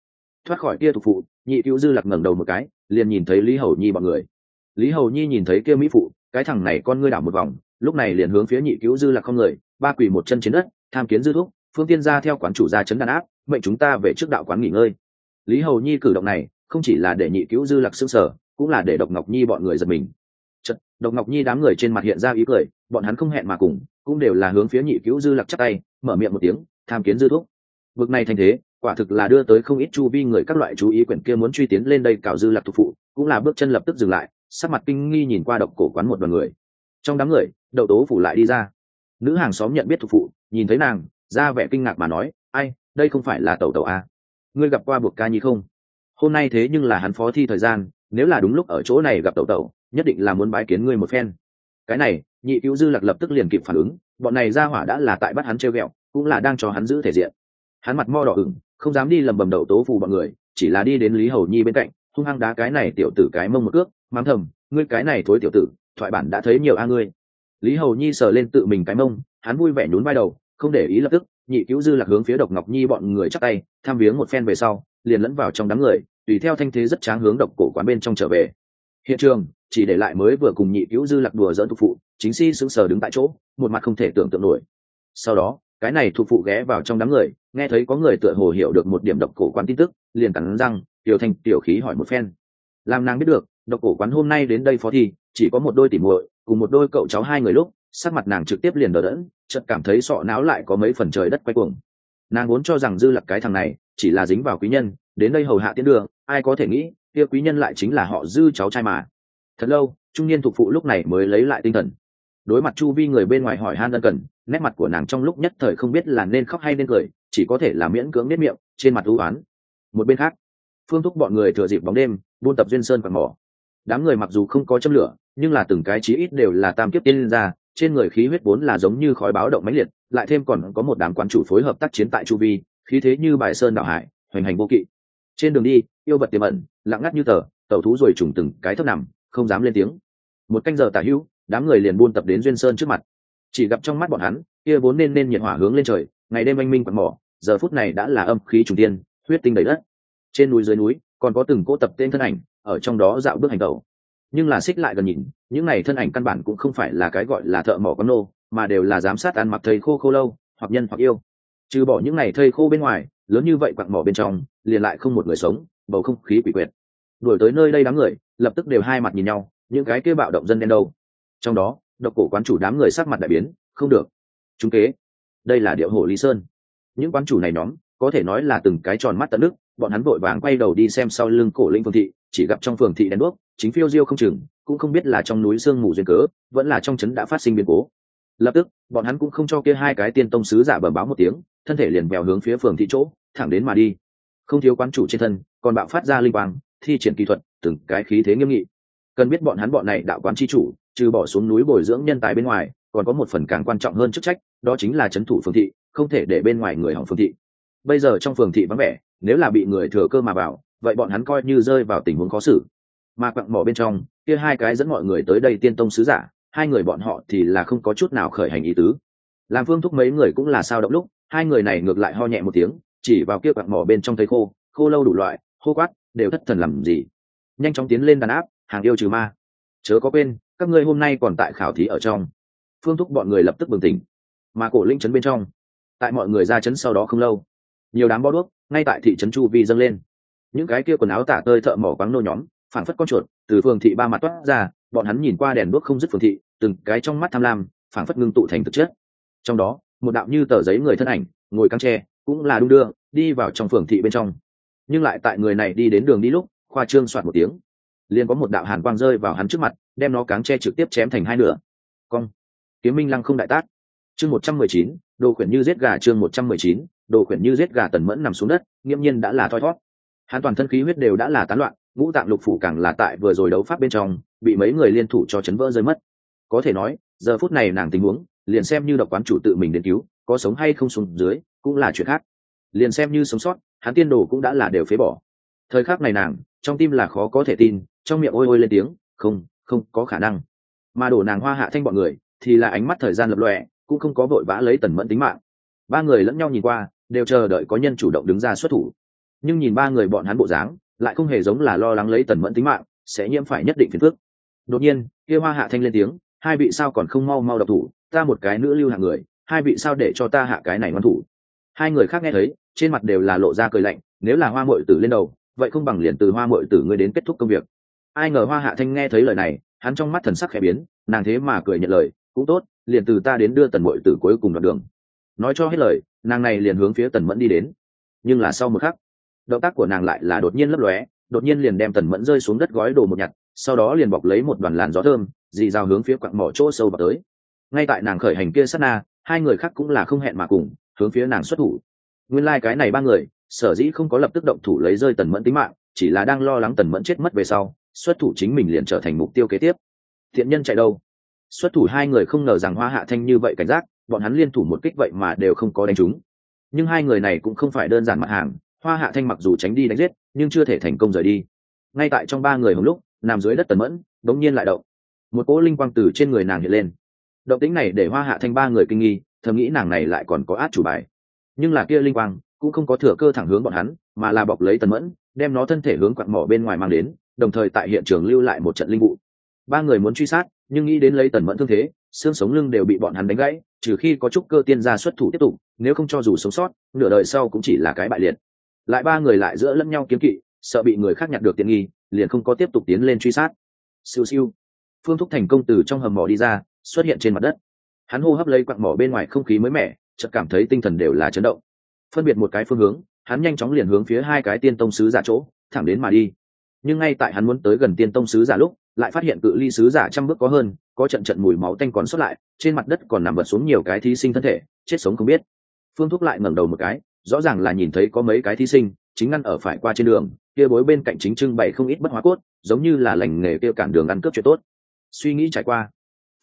Thoát khỏi kia thuộc phụ, nhị cứu dư lạc ngẩng đầu một cái, liền nhìn thấy lý hầu nhi bọn người. Lý hầu nhi nhìn thấy kia mỹ phụ, cái thằng này con ngươi đảo một vòng lúc này liền hướng phía nhị cứu dư lạc không người ba quỳ một chân trên đất tham kiến dư thúc phương tiên ra theo quán chủ gia chấn đàn áp mệnh chúng ta về trước đạo quán nghỉ ngơi. Lý hầu nhi cử động này không chỉ là để nhị cứu dư lạc xương sở cũng là để độc ngọc nhi bọn người giật mình. Chật, độc ngọc nhi đám người trên mặt hiện ra ý cười bọn hắn không hẹn mà cùng cũng đều là hướng phía nhị cứu dư lạc chắc tay mở miệng một tiếng tham kiến dư thúc. Vực này thành thế quả thực là đưa tới không ít chu vi người các loại chú ý quyển kia muốn truy tiến lên đây cào dư lạc thuộc phụ cũng là bước chân lập tức dừng lại sắc mặt kinh nghi nhìn qua độc cổ quán một đoàn người. Trong đám người đậu tố phủ lại đi ra. Nữ hàng xóm nhận biết thục phụ, nhìn thấy nàng, ra vẻ kinh ngạc mà nói, ai, đây không phải là tẩu tẩu à? ngươi gặp qua buộc ca nhi không? Hôm nay thế nhưng là hắn phó thi thời gian, nếu là đúng lúc ở chỗ này gặp tẩu tẩu, nhất định là muốn bái kiến ngươi một phen. Cái này, nhị cứu dư lạc lập tức liền kịp phản ứng, bọn này ra hỏa đã là tại bắt hắn treo ghẹo, cũng là đang cho hắn giữ thể diện. Hắn mặt mo đỏ ửng, không dám đi lầm bầm đậu tố phù bọn người, chỉ là đi đến lý hầu nhi bên cạnh, hung hăng đá cái này tiểu tử cái mông một cước, mắng thầm, ngươi cái này thối tiểu tử, thoại bản đã thấy nhiều a ngươi lý hầu nhi sờ lên tự mình cái mông, hắn vui vẻ nhún vai đầu, không để ý lập tức, nhị cứu dư lạc hướng phía độc ngọc nhi bọn người chắc tay, tham viếng một phen về sau, liền lẫn vào trong đám người, tùy theo thanh thế rất tráng hướng độc cổ quán bên trong trở về. Hiện trường, chỉ để lại mới vừa cùng nhị cứu dư lạc đùa dỡn thục phụ, chính si sững sờ đứng tại chỗ, một mặt không thể tưởng tượng nổi. Sau đó, cái này thục phụ ghé vào trong đám người, nghe thấy có người tựa hồ hiểu được một điểm độc cổ quán tin tức, liền cắn răng, tiểu thành tiểu khí hỏi một phen. Làm nàng biết được độc cổ quán hôm nay đến đây phó thi, chỉ có một đôi tỉ muội, cùng một đôi cậu cháu hai người lúc, sắc mặt nàng trực tiếp liền đờ đẫn, chợt cảm thấy sọ não lại có mấy phần trời đất quay cuồng. Nàng vốn cho rằng dư lặc cái thằng này, chỉ là dính vào quý nhân, đến đây hầu hạ tiến đường, ai có thể nghĩ, kia quý nhân lại chính là họ dư cháu trai mà. Thật lâu, trung niên thuộc phụ lúc này mới lấy lại tinh thần. Đối mặt chu vi người bên ngoài hỏi han ân cần, nét mặt của nàng trong lúc nhất thời không biết là nên khóc hay nên cười, chỉ có thể là miễn cưỡng nếp miệng, trên mặt ưu oán. Một bên khác, phương thúc bọn người thừa dịp bóng đêm, buôn tập duyên sơn quạt mỏ đám người mặc dù không có châm lửa, nhưng là từng cái chí ít đều là tam kiếp tiên ra trên người khí huyết vốn là giống như khói báo động mãnh liệt, lại thêm còn có một đám quán chủ phối hợp tác chiến tại chu vi, khí thế như bài sơn đạo hải, hoành hành vô kỵ. Trên đường đi, yêu vật tiềm ẩn, lặng ngắt như tờ, tẩu thú rồi trùng từng cái thấp nằm, không dám lên tiếng. Một canh giờ tả hữu, đám người liền buôn tập đến duyên sơn trước mặt. Chỉ gặp trong mắt bọn hắn, kia vốn nên nên nhiệt hỏa hướng lên trời, ngày đêm anh minh quạt mỏ, giờ phút này đã là âm khí trùng tiên, huyết tinh đầy đất. Trên núi dưới núi, còn có từng cỗ tập tên thân ảnh ở trong đó dạo bước hành tẩu. Nhưng là xích lại gần nhìn, những này thân ảnh căn bản cũng không phải là cái gọi là thợ mỏ con nô, mà đều là giám sát ăn mặc thầy khô khô lâu, hoặc nhân hoặc yêu. Trừ bỏ những này thây khô bên ngoài, lớn như vậy quặng mỏ bên trong, liền lại không một người sống, bầu không khí quỷ quyệt. Đuổi tới nơi đây đám người, lập tức đều hai mặt nhìn nhau, những cái kia bạo động dân đen đâu? Trong đó, độc cổ quán chủ đám người sắc mặt đại biến, không được. Chúng kế, đây là điệu hổ lý sơn. Những quán chủ này nhóm, có thể nói là từng cái tròn mắt tận nước, bọn hắn vội vàng quay đầu đi xem sau lưng cổ linh phương thị chỉ gặp trong phường thị đèn đuốc, chính phiêu diêu không chừng, cũng không biết là trong núi sương mù duyên cớ, vẫn là trong trấn đã phát sinh biến cố. Lập tức, bọn hắn cũng không cho kia hai cái tiên tông sứ giả bẩm báo một tiếng, thân thể liền bèo hướng phía phường thị chỗ, thẳng đến mà đi. Không thiếu quán chủ trên thân, còn bạo phát ra linh quang, thi triển kỹ thuật, từng cái khí thế nghiêm nghị. Cần biết bọn hắn bọn này đạo quán chi chủ, trừ bỏ xuống núi bồi dưỡng nhân tài bên ngoài, còn có một phần càng quan trọng hơn chức trách, đó chính là c thủ phường thị, không thể để bên ngoài người hỏng phường thị. Bây giờ trong phường thị vắng vẻ, nếu là bị người thừa cơ mà vào vậy bọn hắn coi như rơi vào tình huống khó xử. Mà quặng mỏ bên trong, kia hai cái dẫn mọi người tới đây tiên tông sứ giả, hai người bọn họ thì là không có chút nào khởi hành ý tứ. Làm phương thúc mấy người cũng là sao động lúc, hai người này ngược lại ho nhẹ một tiếng, chỉ vào kia quặng mỏ bên trong thấy khô khô lâu đủ loại hô quát, đều thất thần làm gì. Nhanh chóng tiến lên đàn áp, hàng yêu trừ ma. Chớ có quên, các ngươi hôm nay còn tại khảo thí ở trong. Phương thúc bọn người lập tức bừng tỉnh. Mà cổ linh trấn bên trong, tại mọi người ra trấn sau đó không lâu, nhiều đám bó đuốc, ngay tại thị trấn chu vi dâng lên những cái kia quần áo tả tơi thợ mỏ quáng nô nhóm, phảng phất con chuột, từ phường thị ba mặt toát ra, bọn hắn nhìn qua đèn đuốc không dứt phường thị, từng cái trong mắt tham lam, phảng phất ngưng tụ thành thực chất. Trong đó, một đạo như tờ giấy người thân ảnh, ngồi căng tre, cũng là đung đưa, đi vào trong phường thị bên trong. Nhưng lại tại người này đi đến đường đi lúc, khoa trương soạt một tiếng. Liền có một đạo hàn quang rơi vào hắn trước mặt, đem nó cáng tre trực tiếp chém thành hai nửa. Cong. Kiếm minh lăng không đại tác. Chương một trăm mười chín, đồ khuyển như giết gà chương một trăm mười chín, đồ khuyển như giết gà tần mẫn nằm xuống đất, nghiễm nhiên đã là thoi thót hắn toàn thân khí huyết đều đã là tán loạn, ngũ tạng lục phủ càng là tại vừa rồi đấu pháp bên trong, bị mấy người liên thủ cho chấn vỡ rơi mất. Có thể nói, giờ phút này nàng tình huống, liền xem như độc quán chủ tự mình đến cứu, có sống hay không xuống dưới, cũng là chuyện khác. Liền xem như sống sót, hắn tiên đồ cũng đã là đều phế bỏ. Thời khắc này nàng, trong tim là khó có thể tin, trong miệng ôi ôi lên tiếng, không không có khả năng. Mà đổ nàng hoa hạ thanh bọn người, thì là ánh mắt thời gian lập lọe cũng không có vội vã lấy tần mẫn tính mạng. Ba người lẫn nhau nhìn qua, đều chờ đợi có nhân chủ động đứng ra xuất thủ nhưng nhìn ba người bọn hắn bộ dáng, lại không hề giống là lo lắng lấy tần mẫn tính mạng, sẽ nhiễm phải nhất định phiền phức. Đột nhiên, kia hoa hạ thanh lên tiếng, hai vị sao còn không mau mau độc thủ, ta một cái nữ lưu hạng người, hai vị sao để cho ta hạ cái này ngoan thủ? Hai người khác nghe thấy, trên mặt đều là lộ ra cười lạnh, nếu là hoa mội tử lên đầu, vậy không bằng liền từ hoa mội tử ngươi đến kết thúc công việc. Ai ngờ hoa hạ thanh nghe thấy lời này, hắn trong mắt thần sắc khẽ biến, nàng thế mà cười nhận lời, cũng tốt, liền từ ta đến đưa tần mội tử cuối cùng đoạn đường. Nói cho hết lời, nàng này liền hướng phía tần mẫn đi đến. Nhưng là sau một khắc động tác của nàng lại là đột nhiên lấp lóe, đột nhiên liền đem tần mẫn rơi xuống đất gói đồ một nhặt, sau đó liền bọc lấy một đoàn làn gió thơm, dì rào hướng phía quặng mỏ chỗ sâu vào tới. Ngay tại nàng khởi hành kia sát na, hai người khác cũng là không hẹn mà cùng, hướng phía nàng xuất thủ. Nguyên lai、like、cái này ba người, sở dĩ không có lập tức động thủ lấy rơi tần mẫn tính mạng, chỉ là đang lo lắng tần mẫn chết mất về sau, xuất thủ chính mình liền trở thành mục tiêu kế tiếp. Thiện nhân chạy đâu? Xuất thủ hai người không ngờ rằng hoa hạ thanh như vậy cảnh giác, bọn hắn liên thủ một kích vậy mà đều không có đánh trúng nhưng hai người này cũng không phải đơn giản mặt hàng hoa hạ thanh mặc dù tránh đi đánh giết, nhưng chưa thể thành công rời đi. Ngay tại trong ba người hồng lúc, nằm dưới đất tần mẫn bỗng nhiên lại động. Một cỗ linh quang từ trên người nàng hiện lên. Động tính này để hoa hạ thanh ba người kinh nghi, thầm nghĩ nàng này lại còn có át chủ bài. Nhưng là kia linh quang, cũng không có thừa cơ thẳng hướng bọn hắn, mà là bọc lấy tần mẫn, đem nó thân thể hướng quặn mỏ bên ngoài mang đến, đồng thời tại hiện trường lưu lại một trận linh vụ. Ba người muốn truy sát, nhưng nghĩ đến lấy tần mẫn thương thế, xương sống lưng đều bị bọn hắn đánh gãy, trừ khi có chút cơ tiên gia xuất thủ tiếp tục, nếu không cho dù sống sót, nửa đời sau cũng chỉ là cái bại liệt lại ba người lại giữa lẫn nhau kiếm kỵ, sợ bị người khác nhặt được tiện nghi, liền không có tiếp tục tiến lên truy sát. Siêu siêu. Phương thúc thành công từ trong hầm mỏ đi ra, xuất hiện trên mặt đất. Hắn hô hấp lấy quặng mỏ bên ngoài không khí mới mẻ, chợt cảm thấy tinh thần đều là chấn động. Phân biệt một cái phương hướng, hắn nhanh chóng liền hướng phía hai cái tiên tông sứ giả chỗ, thẳng đến mà đi. Nhưng ngay tại hắn muốn tới gần tiên tông sứ giả lúc, lại phát hiện cự ly sứ giả trăm bước có hơn, có trận trận mùi máu tanh còn xuất lại, trên mặt đất còn nằm vật xuống nhiều cái thí sinh thân thể, chết sống không biết. Phương thúc lại ngẩng đầu một cái rõ ràng là nhìn thấy có mấy cái thí sinh, chính ngăn ở phải qua trên đường, kia bối bên cạnh chính trưng bày không ít bất hóa cốt, giống như là lành nghề kia cản đường ăn cướp chuyện tốt. Suy nghĩ trải qua,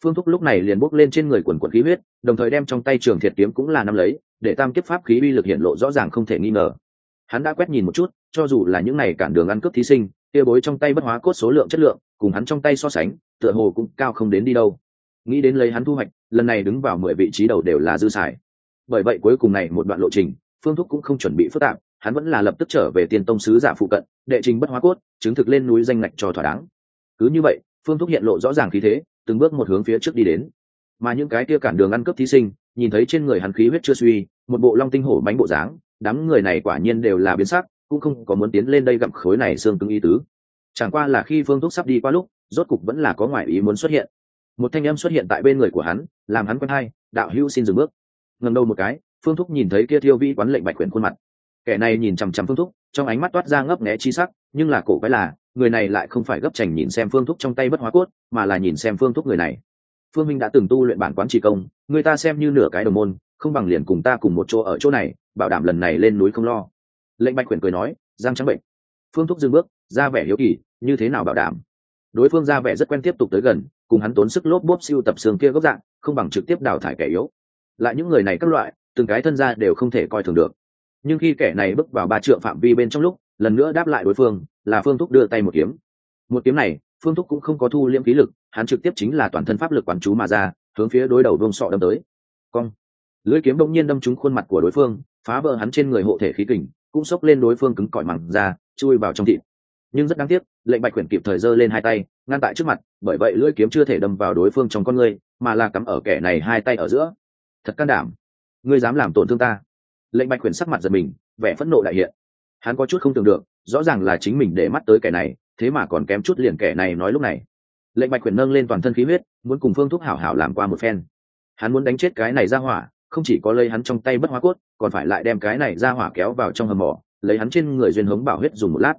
phương thúc lúc này liền bốc lên trên người quần quần khí huyết, đồng thời đem trong tay trường thiệt kiếm cũng là năm lấy, để tam kiếp pháp khí uy lực hiện lộ rõ ràng không thể nghi ngờ. Hắn đã quét nhìn một chút, cho dù là những này cản đường ăn cướp thí sinh, kia bối trong tay bất hóa cốt số lượng chất lượng, cùng hắn trong tay so sánh, tựa hồ cũng cao không đến đi đâu. Nghĩ đến lấy hắn thu hoạch, lần này đứng vào mười vị trí đầu đều là dư xài. Bởi vậy cuối cùng này một đoạn lộ trình phương thúc cũng không chuẩn bị phức tạp, hắn vẫn là lập tức trở về tiền tông sứ giả phụ cận, đệ trình bất hóa cốt, chứng thực lên núi danh ngạch cho thỏa đáng. Cứ như vậy, phương thúc hiện lộ rõ ràng khí thế, từng bước một hướng phía trước đi đến. Mà những cái kia cản đường ăn cướp thí sinh, nhìn thấy trên người hắn khí huyết chưa suy, một bộ long tinh hổ bánh bộ dáng, đám người này quả nhiên đều là biến sắc, cũng không có muốn tiến lên đây gặm khối này xương cứng y tứ. Chẳng qua là khi phương thúc sắp đi qua lúc, rốt cục vẫn là có ngoại ý muốn xuất hiện. Một thanh âm xuất hiện tại bên người của hắn, làm hắn quen hai đạo hữu xin dừng bước. Ngầm đầu một cái phương thúc nhìn thấy kia thiêu vi quán lệnh bạch quyển khuôn mặt. Kẻ này nhìn chằm chằm phương thúc, trong ánh mắt toát ra ngấp nghé chi sắc, nhưng là cổ quái là, người này lại không phải gấp chành nhìn xem phương thúc trong tay bất hóa cốt, mà là nhìn xem phương thúc người này. Phương minh đã từng tu luyện bản quán trì công, người ta xem như nửa cái đồng môn, không bằng liền cùng ta cùng một chỗ ở chỗ này, bảo đảm lần này lên núi không lo. Lệnh bạch quyển cười nói, giang trắng bệnh. Phương thúc dừng bước, ra vẻ hiếu kỳ, như thế nào bảo đảm? Đối phương ra vẻ rất quen tiếp tục tới gần, cùng hắn tốn sức lốp bốp siêu tập xương kia gốc dạng, không bằng trực tiếp đào thải kẻ yếu. Lại những người này các loại từng cái thân ra đều không thể coi thường được. Nhưng khi kẻ này bước vào ba trượng phạm vi bên trong lúc lần nữa đáp lại đối phương là phương thúc đưa tay một kiếm. Một kiếm này phương thúc cũng không có thu liễm khí lực hắn trực tiếp chính là toàn thân pháp lực quán chú mà ra hướng phía đối đầu vương sọ đâm tới. Cong. Lưỡi kiếm đông nhiên đâm trúng khuôn mặt của đối phương phá vỡ hắn trên người hộ thể khí kình cũng xốc lên đối phương cứng cỏi mẳng ra chui vào trong thịt. Nhưng rất đáng tiếc lệnh bạch quyển kịp thời giơ lên hai tay ngăn tại trước mặt bởi vậy lưỡi kiếm chưa thể đâm vào đối phương trong con người, mà là cắm ở kẻ này hai tay ở giữa. Thật can đảm ngươi dám làm tổn thương ta. Lệnh bạch quyển sắc mặt giật mình, vẻ phẫn nộ đại hiện. Hắn có chút không tưởng được, rõ ràng là chính mình để mắt tới kẻ này, thế mà còn kém chút liền kẻ này nói lúc này. Lệnh bạch quyển nâng lên toàn thân khí huyết, muốn cùng phương thúc hảo hảo làm qua một phen. Hắn muốn đánh chết cái này ra hỏa, không chỉ có lấy hắn trong tay bất hóa cốt, còn phải lại đem cái này ra hỏa kéo vào trong hầm mỏ, lấy hắn trên người duyên hống bảo huyết dùng một lát.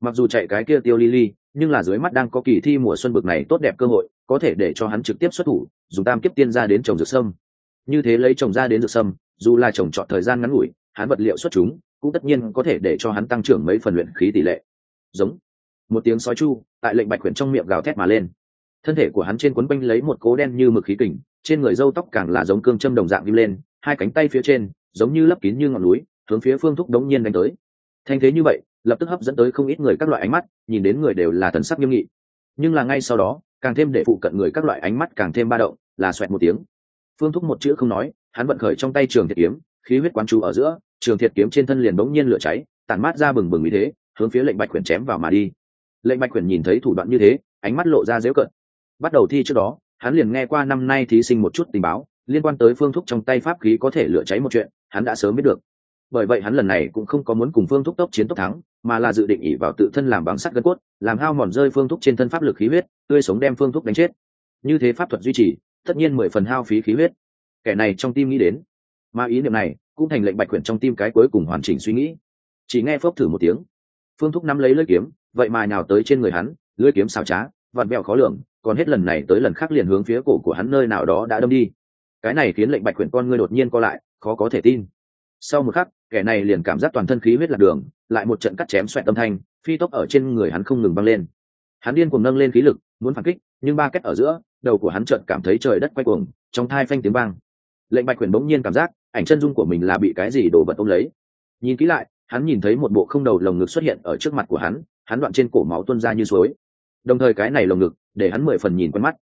Mặc dù chạy cái kia tiêu li li nhưng là dưới mắt đang có kỳ thi mùa xuân bực này tốt đẹp cơ hội, có thể để cho hắn trực tiếp xuất thủ, dùng tam kiếp tiên ra đến trồng dược sâm như thế lấy trồng ra đến dược sâm, dù là trồng trọt thời gian ngắn ngủi hắn vật liệu xuất chúng cũng tất nhiên có thể để cho hắn tăng trưởng mấy phần luyện khí tỷ lệ. Giống. Một tiếng sói chu, tại lệnh bạch quyển trong miệng gào thét mà lên. Thân thể của hắn trên quấn quanh lấy một cố đen như mực khí kình, trên người râu tóc càng là giống cương châm đồng dạng im lên, hai cánh tay phía trên, giống như lấp kín như ngọn núi, hướng phía phương thúc đống nhiên đánh tới. Thanh thế như vậy, lập tức hấp dẫn tới không ít người các loại ánh mắt, nhìn đến người đều là thần sắc nghiêm nghị. Nhưng là ngay sau đó, càng thêm để phụ cận người các loại ánh mắt càng thêm ba động, là xoẹt một tiếng phương thúc một chữ không nói, hắn vận khởi trong tay trường thiệt kiếm, khí huyết quán chú ở giữa, trường thiệt kiếm trên thân liền bỗng nhiên lửa cháy tàn mát ra bừng bừng như thế, hướng phía lệnh bạch quyển chém vào mà đi. Lệnh bạch quyển nhìn thấy thủ đoạn như thế, ánh mắt lộ ra dễu cận bắt đầu thi trước đó, hắn liền nghe qua năm nay thí sinh một chút tình báo, liên quan tới phương thúc trong tay pháp khí có thể lửa cháy một chuyện, hắn đã sớm biết được. Bởi vậy hắn lần này cũng không có muốn cùng phương thúc tốc chiến tốc thắng, mà là dự định ỉ vào tự thân làm bằng sắt gân cốt, làm hao mòn rơi phương thúc trên thân pháp lực khí huyết, tươi sống đem phương thúc đánh chết. Như thế pháp thuật duy trì tất nhiên mười phần hao phí khí huyết. Kẻ này trong tim nghĩ đến. Mà ý niệm này cũng thành lệnh bạch quyển trong tim cái cuối cùng hoàn chỉnh suy nghĩ. Chỉ nghe phốc thử một tiếng. Phương thúc nắm lấy lưỡi kiếm, vậy mà nhào tới trên người hắn, lưỡi kiếm xào trá, vặn vẹo khó lường, còn hết lần này tới lần khác liền hướng phía cổ của hắn nơi nào đó đã đâm đi. Cái này khiến lệnh bạch quyển con ngươi đột nhiên co lại, khó có thể tin. Sau một khắc, kẻ này liền cảm giác toàn thân khí huyết lạc đường, lại một trận cắt chém xoẹt tâm thanh, phi tốc ở trên người hắn không ngừng băng lên. Hắn điên cuồng nâng lên khí lực, muốn phản kích, nhưng ba kết ở giữa đầu của hắn chợt cảm thấy trời đất quay cuồng, trong thai phanh tiếng vang. Lệnh bạch quyển bỗng nhiên cảm giác, ảnh chân dung của mình là bị cái gì đổ vật ôm lấy. Nhìn kỹ lại, hắn nhìn thấy một bộ không đầu lồng ngực xuất hiện ở trước mặt của hắn hắn đoạn trên cổ máu tuôn ra như suối. Đồng thời cái này lồng ngực, để hắn mười phần nhìn quen mắt.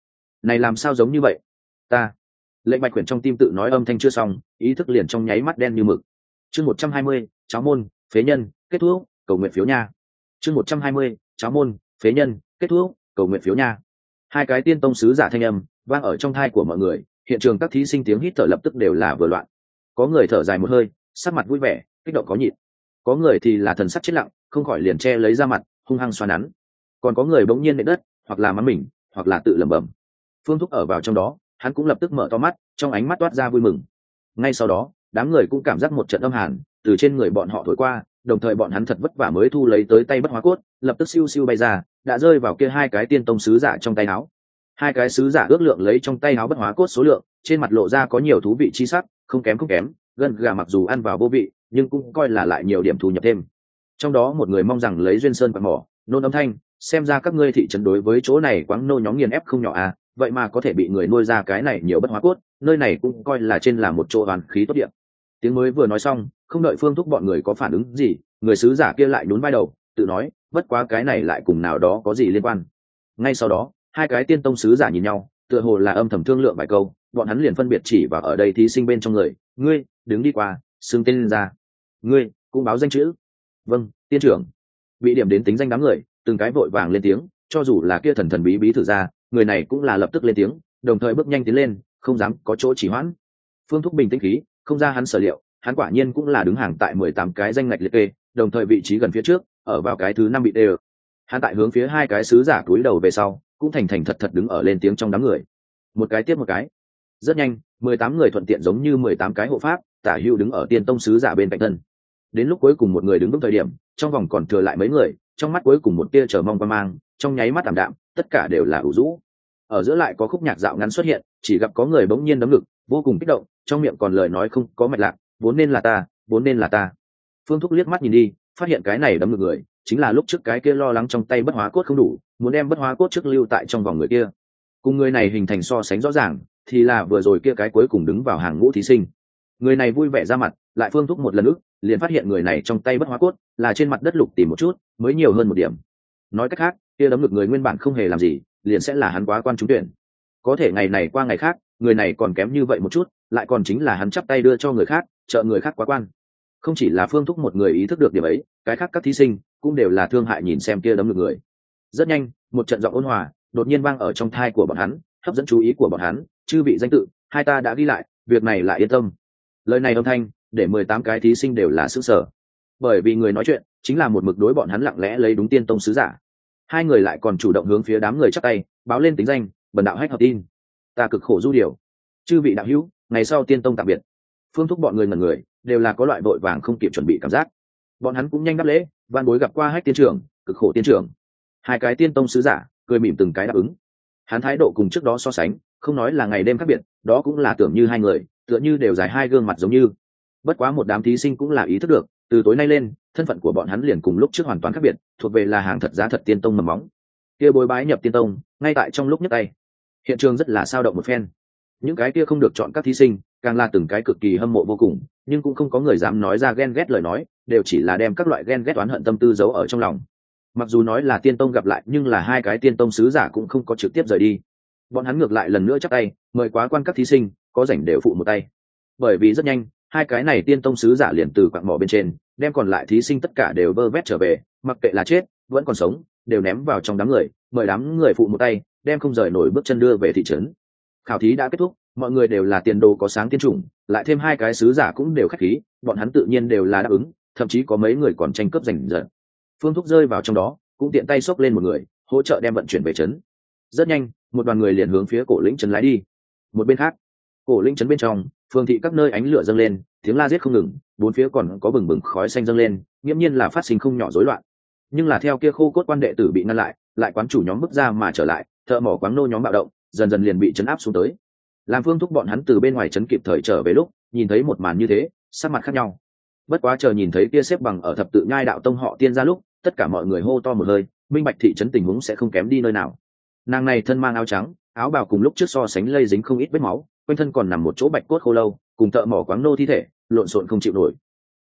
Này làm sao giống như vậy? Ta. Lệnh bạch quyển trong tim tự nói âm thanh chưa xong, ý thức liền trong nháy mắt đen như mực. Chương một trăm hai mươi, cháo môn, phế nhân, kết thúc, cầu nguyện phiếu nha. Chương một trăm hai mươi, cháo môn, phế nhân, kết thúc, cầu nguyện phiếu nha hai cái tiên tông sứ giả thanh âm vang ở trong thai của mọi người, hiện trường các thí sinh tiếng hít thở lập tức đều là vừa loạn. Có người thở dài một hơi, sắc mặt vui vẻ, kích động có nhịn. Có người thì là thần sắc chết lặng, không khỏi liền che lấy ra mặt, hung hăng xoa nắn. Còn có người bỗng nhiên nệ đất, hoặc là mắng mình, hoặc là tự lẩm bẩm. Phương thúc ở vào trong đó, hắn cũng lập tức mở to mắt, trong ánh mắt toát ra vui mừng. Ngay sau đó, đám người cũng cảm giác một trận âm hàn từ trên người bọn họ thổi qua đồng thời bọn hắn thật vất vả mới thu lấy tới tay bất hóa cốt, lập tức siêu siêu bay ra, đã rơi vào kia hai cái tiên tông sứ giả trong tay áo. Hai cái sứ giả ước lượng lấy trong tay áo bất hóa cốt số lượng, trên mặt lộ ra có nhiều thú vị chi sắc, không kém không kém, gần gà mặc dù ăn vào vô vị, nhưng cũng coi là lại nhiều điểm thu nhập thêm. Trong đó một người mong rằng lấy duyên sơn quạt mỏ, nôn âm thanh, xem ra các ngươi thị trấn đối với chỗ này quáng nô nhóm nghiền ép không nhỏ à vậy mà có thể bị người nuôi ra cái này nhiều bất hóa cốt, nơi này cũng coi là trên là một chỗ hoàn khí tốt điện tiếng mới vừa nói xong không đợi phương thúc bọn người có phản ứng gì, người sứ giả kia lại nhún vai đầu, tự nói, bất quá cái này lại cùng nào đó có gì liên quan? Ngay sau đó, hai cái tiên tông sứ giả nhìn nhau, tựa hồ là âm thầm thương lượng vài câu, bọn hắn liền phân biệt chỉ và ở đây thí sinh bên trong người, ngươi, đứng đi qua, xưng tên lên ra. Ngươi, cũng báo danh chữ. Vâng tiên trưởng. Bị điểm đến tính danh đám người, từng cái vội vàng lên tiếng, cho dù là kia thần thần bí bí thử ra, người này cũng là lập tức lên tiếng, đồng thời bước nhanh tiến lên, không dám có chỗ chỉ hoãn. Phương thúc bình tĩnh khí, không ra hắn sở liệu hắn quả nhiên cũng là đứng hàng tại mười tám cái danh ngạch liệt kê, đồng thời vị trí gần phía trước, ở vào cái thứ năm bị đê hắn tại hướng phía hai cái sứ giả túi đầu về sau, cũng thành thành thật thật đứng ở lên tiếng trong đám người. Một cái tiếp một cái. Rất nhanh, mười tám người thuận tiện giống như mười tám cái hộ pháp, tả hữu đứng ở tiên tông sứ giả bên cạnh thân. Đến lúc cuối cùng một người đứng vững thời điểm, trong vòng còn thừa lại mấy người, trong mắt cuối cùng một tia chờ mong qua mang, trong nháy mắt ảm đạm, tất cả đều là ủ rũ. Ở giữa lại có khúc nhạc dạo ngắn xuất hiện, chỉ gặp có người bỗng nhiên đấm ngực, vô cùng kích động, trong miệng còn lời nói không có mạch lạc vốn nên là ta, vốn nên là ta. Phương thúc liếc mắt nhìn đi, phát hiện cái này đấm ngực người, chính là lúc trước cái kia lo lắng trong tay bất hóa cốt không đủ, muốn đem bất hóa cốt trước lưu tại trong vòng người kia. Cùng người này hình thành so sánh rõ ràng, thì là vừa rồi kia cái cuối cùng đứng vào hàng ngũ thí sinh. Người này vui vẻ ra mặt, lại phương thúc một lần ức liền phát hiện người này trong tay bất hóa cốt là trên mặt đất lục tìm một chút, mới nhiều hơn một điểm. Nói cách khác, kia đấm ngực người nguyên bản không hề làm gì, liền sẽ là hắn quá quan trúng tuyển. Có thể ngày này qua ngày khác, người này còn kém như vậy một chút, lại còn chính là hắn chắp tay đưa cho người khác trợ người khác quá quan. Không chỉ là phương thúc một người ý thức được điểm ấy, cái khác các thí sinh cũng đều là thương hại nhìn xem kia đấm ngực người. Rất nhanh, một trận giọng ôn hòa đột nhiên vang ở trong thai của bọn hắn, hấp dẫn chú ý của bọn hắn, chư vị danh tự, hai ta đã ghi lại, việc này lại yên tâm. Lời này âm thanh để mười tám cái thí sinh đều là sức sở bởi vì người nói chuyện chính là một mực đối bọn hắn lặng lẽ lấy đúng tiên tông sứ giả. Hai người lại còn chủ động hướng phía đám người chắc tay, báo lên tính danh, bần đạo hách hợp tin. Ta cực khổ du điều. Chư vị đạo hữu, ngày sau tiên tông tạm biệt phương thúc bọn người ngần người, đều là có loại vội vàng không kịp chuẩn bị cảm giác. Bọn hắn cũng nhanh đáp lễ, văn bối gặp qua hách tiên trưởng, cực khổ tiên trưởng. Hai cái tiên tông sứ giả, cười mỉm từng cái đáp ứng. Hắn thái độ cùng trước đó so sánh, không nói là ngày đêm khác biệt, đó cũng là tưởng như hai người, tựa như đều dài hai gương mặt giống như. Bất quá một đám thí sinh cũng là ý thức được, từ tối nay lên, thân phận của bọn hắn liền cùng lúc trước hoàn toàn khác biệt, thuộc về là hàng thật giá thật tiên tông mầm móng. Kia bối bái nhập tiên tông, ngay tại trong lúc nhấc tay. Hiện trường rất là sao động một phen. Những cái kia không được chọn các thí sinh càng là từng cái cực kỳ hâm mộ vô cùng, nhưng cũng không có người dám nói ra ghen ghét lời nói, đều chỉ là đem các loại ghen ghét oán hận tâm tư giấu ở trong lòng. Mặc dù nói là tiên tông gặp lại, nhưng là hai cái tiên tông sứ giả cũng không có trực tiếp rời đi. Bọn hắn ngược lại lần nữa chắc tay, mời quá quan các thí sinh, có rảnh đều phụ một tay. Bởi vì rất nhanh, hai cái này tiên tông sứ giả liền từ quạng mỏ bên trên, đem còn lại thí sinh tất cả đều bơ vét trở về, mặc kệ là chết, vẫn còn sống, đều ném vào trong đám người, mời đám người phụ một tay, đem không rời nổi bước chân đưa về thị trấn. Khảo thí đã kết thúc mọi người đều là tiền đồ có sáng tiên chủng, lại thêm hai cái sứ giả cũng đều k h á c h khí, bọn hắn tự nhiên đều là đáp ứng, thậm chí có mấy người còn tranh cướp giành giật phương thúc rơi vào trong đó, cũng tiện tay xốc lên một người, hỗ trợ đem vận chuyển về trấn. Rất nhanh, một đoàn người liền hướng phía cổ lĩnh trấn lái đi. Một bên khác, cổ lĩnh trấn bên trong, Phương thị các nơi ánh lửa dâng lên, tiếng la giết không ngừng, bốn phía còn có bừng bừng khói xanh dâng lên, nghiễm nhiên là phát sinh không nhỏ rối loạn. Nhưng là theo kia khô cốt quan đệ tử bị ngăn lại lại quán chủ nhóm bước ra mà trở lại, thợ mỏ quán nô nhóm bạo động, dần dần liền bị chấn áp xuống tới làm phương thúc bọn hắn từ bên ngoài chấn kịp thời trở về lúc, nhìn thấy một màn như thế, sắc mặt khác nhau. Bất quá chờ nhìn thấy kia xếp bằng ở thập tự nhai đạo tông họ tiên ra lúc, tất cả mọi người hô to một hơi, minh bạch thị trấn tình huống sẽ không kém đi nơi nào. Nàng này thân mang áo trắng, áo bào cùng lúc trước so sánh lây dính không ít vết máu, quanh thân còn nằm một chỗ bạch cốt khô lâu, cùng thợ mỏ quáng nô thi thể, lộn xộn không chịu nổi.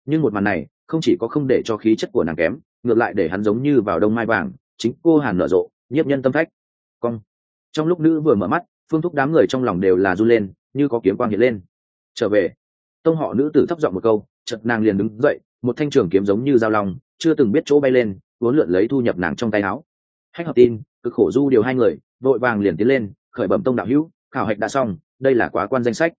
Nhưng một màn này, không chỉ có không để cho khí chất của nàng kém, ngược lại để hắn giống như vào đông mai vàng, chính cô hàn nở rộ, nhiếp nhân tâm phách. Cong. Trong lúc nữ vừa mở mắt phương thúc đám người trong lòng đều là run lên, như có kiếm quang hiện lên. Trở về. Tông họ nữ tử thấp giọng một câu chật nàng liền đứng dậy, một thanh trường kiếm giống như dao lòng chưa từng biết chỗ bay lên, vốn lượn lấy thu nhập nàng trong tay áo. Hách hợp tin, cực khổ du điều hai người, vội vàng liền tiến lên, khởi bẩm tông đạo hữu, khảo hạch đã xong, đây là quá quan danh sách.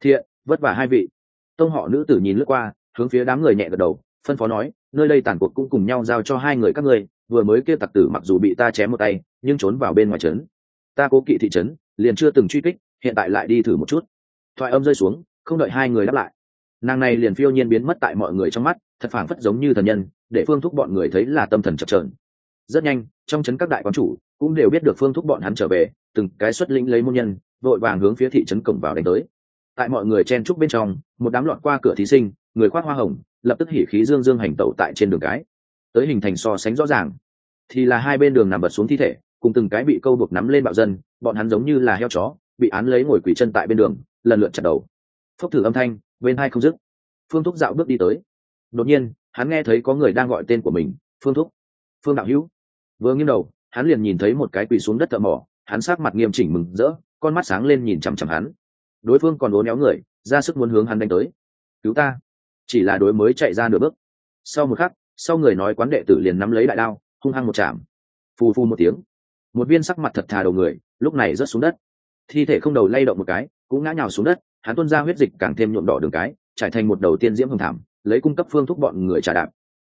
Thiện, vất vả hai vị. Tông họ nữ tử nhìn lướt qua, hướng phía đám người nhẹ gật đầu, phân phó nói, nơi đây tàn cuộc cũng cùng nhau giao cho hai người các ngươi, vừa mới kia tặc tử mặc dù bị ta chém một tay, nhưng trốn vào bên ngoài trấn. Ta cố kỵ thị trấn liền chưa từng truy kích, hiện tại lại đi thử một chút. Thoại âm rơi xuống, không đợi hai người đáp lại. Nàng này liền phiêu nhiên biến mất tại mọi người trong mắt, thật phảng phất giống như thần nhân, để phương thúc bọn người thấy là tâm thần chập trờn rất nhanh, trong trấn các đại quán chủ cũng đều biết được phương thúc bọn hắn trở về, từng cái xuất lĩnh lấy môn nhân, vội vàng hướng phía thị trấn cổng vào đánh tới. Tại mọi người chen trúc bên trong, một đám lọt qua cửa thí sinh, người khoác hoa hồng, lập tức hỉ khí dương dương hành tẩu tại trên đường cái. Tới hình thành so sánh rõ ràng, thì là hai bên đường nằm bật xuống thi thể, cùng từng cái bị câu buộc nắm lên bạo dân bọn hắn giống như là heo chó, bị án lấy ngồi quỷ chân tại bên đường, lần lượt chặt đầu. Phốc thử âm thanh, bên hai không dứt. Phương thúc dạo bước đi tới. Đột nhiên, hắn nghe thấy có người đang gọi tên của mình, phương thúc, phương đạo hữu. Vừa nghiêng đầu, hắn liền nhìn thấy một cái quỳ xuống đất thợ mỏ, hắn sát mặt nghiêm chỉnh mừng rỡ, con mắt sáng lên nhìn chằm chằm hắn. Đối phương còn uốn éo người, ra sức muốn hướng hắn đánh tới. Cứu ta. Chỉ là đối mới chạy ra nửa bước. Sau một khắc, sau người nói quán đệ tử liền nắm lấy đại đao, hung hăng một chạm. Phù phù một tiếng. Một viên sắc mặt thật thà đầu người lúc này rớt xuống đất. Thi thể không đầu lay động một cái, cũng ngã nhào xuống đất, hắn tuôn ra huyết dịch càng thêm nhuộm đỏ đường cái, trải thành một đầu tiên diễm hồng thảm, lấy cung cấp phương thúc bọn người trả đạp.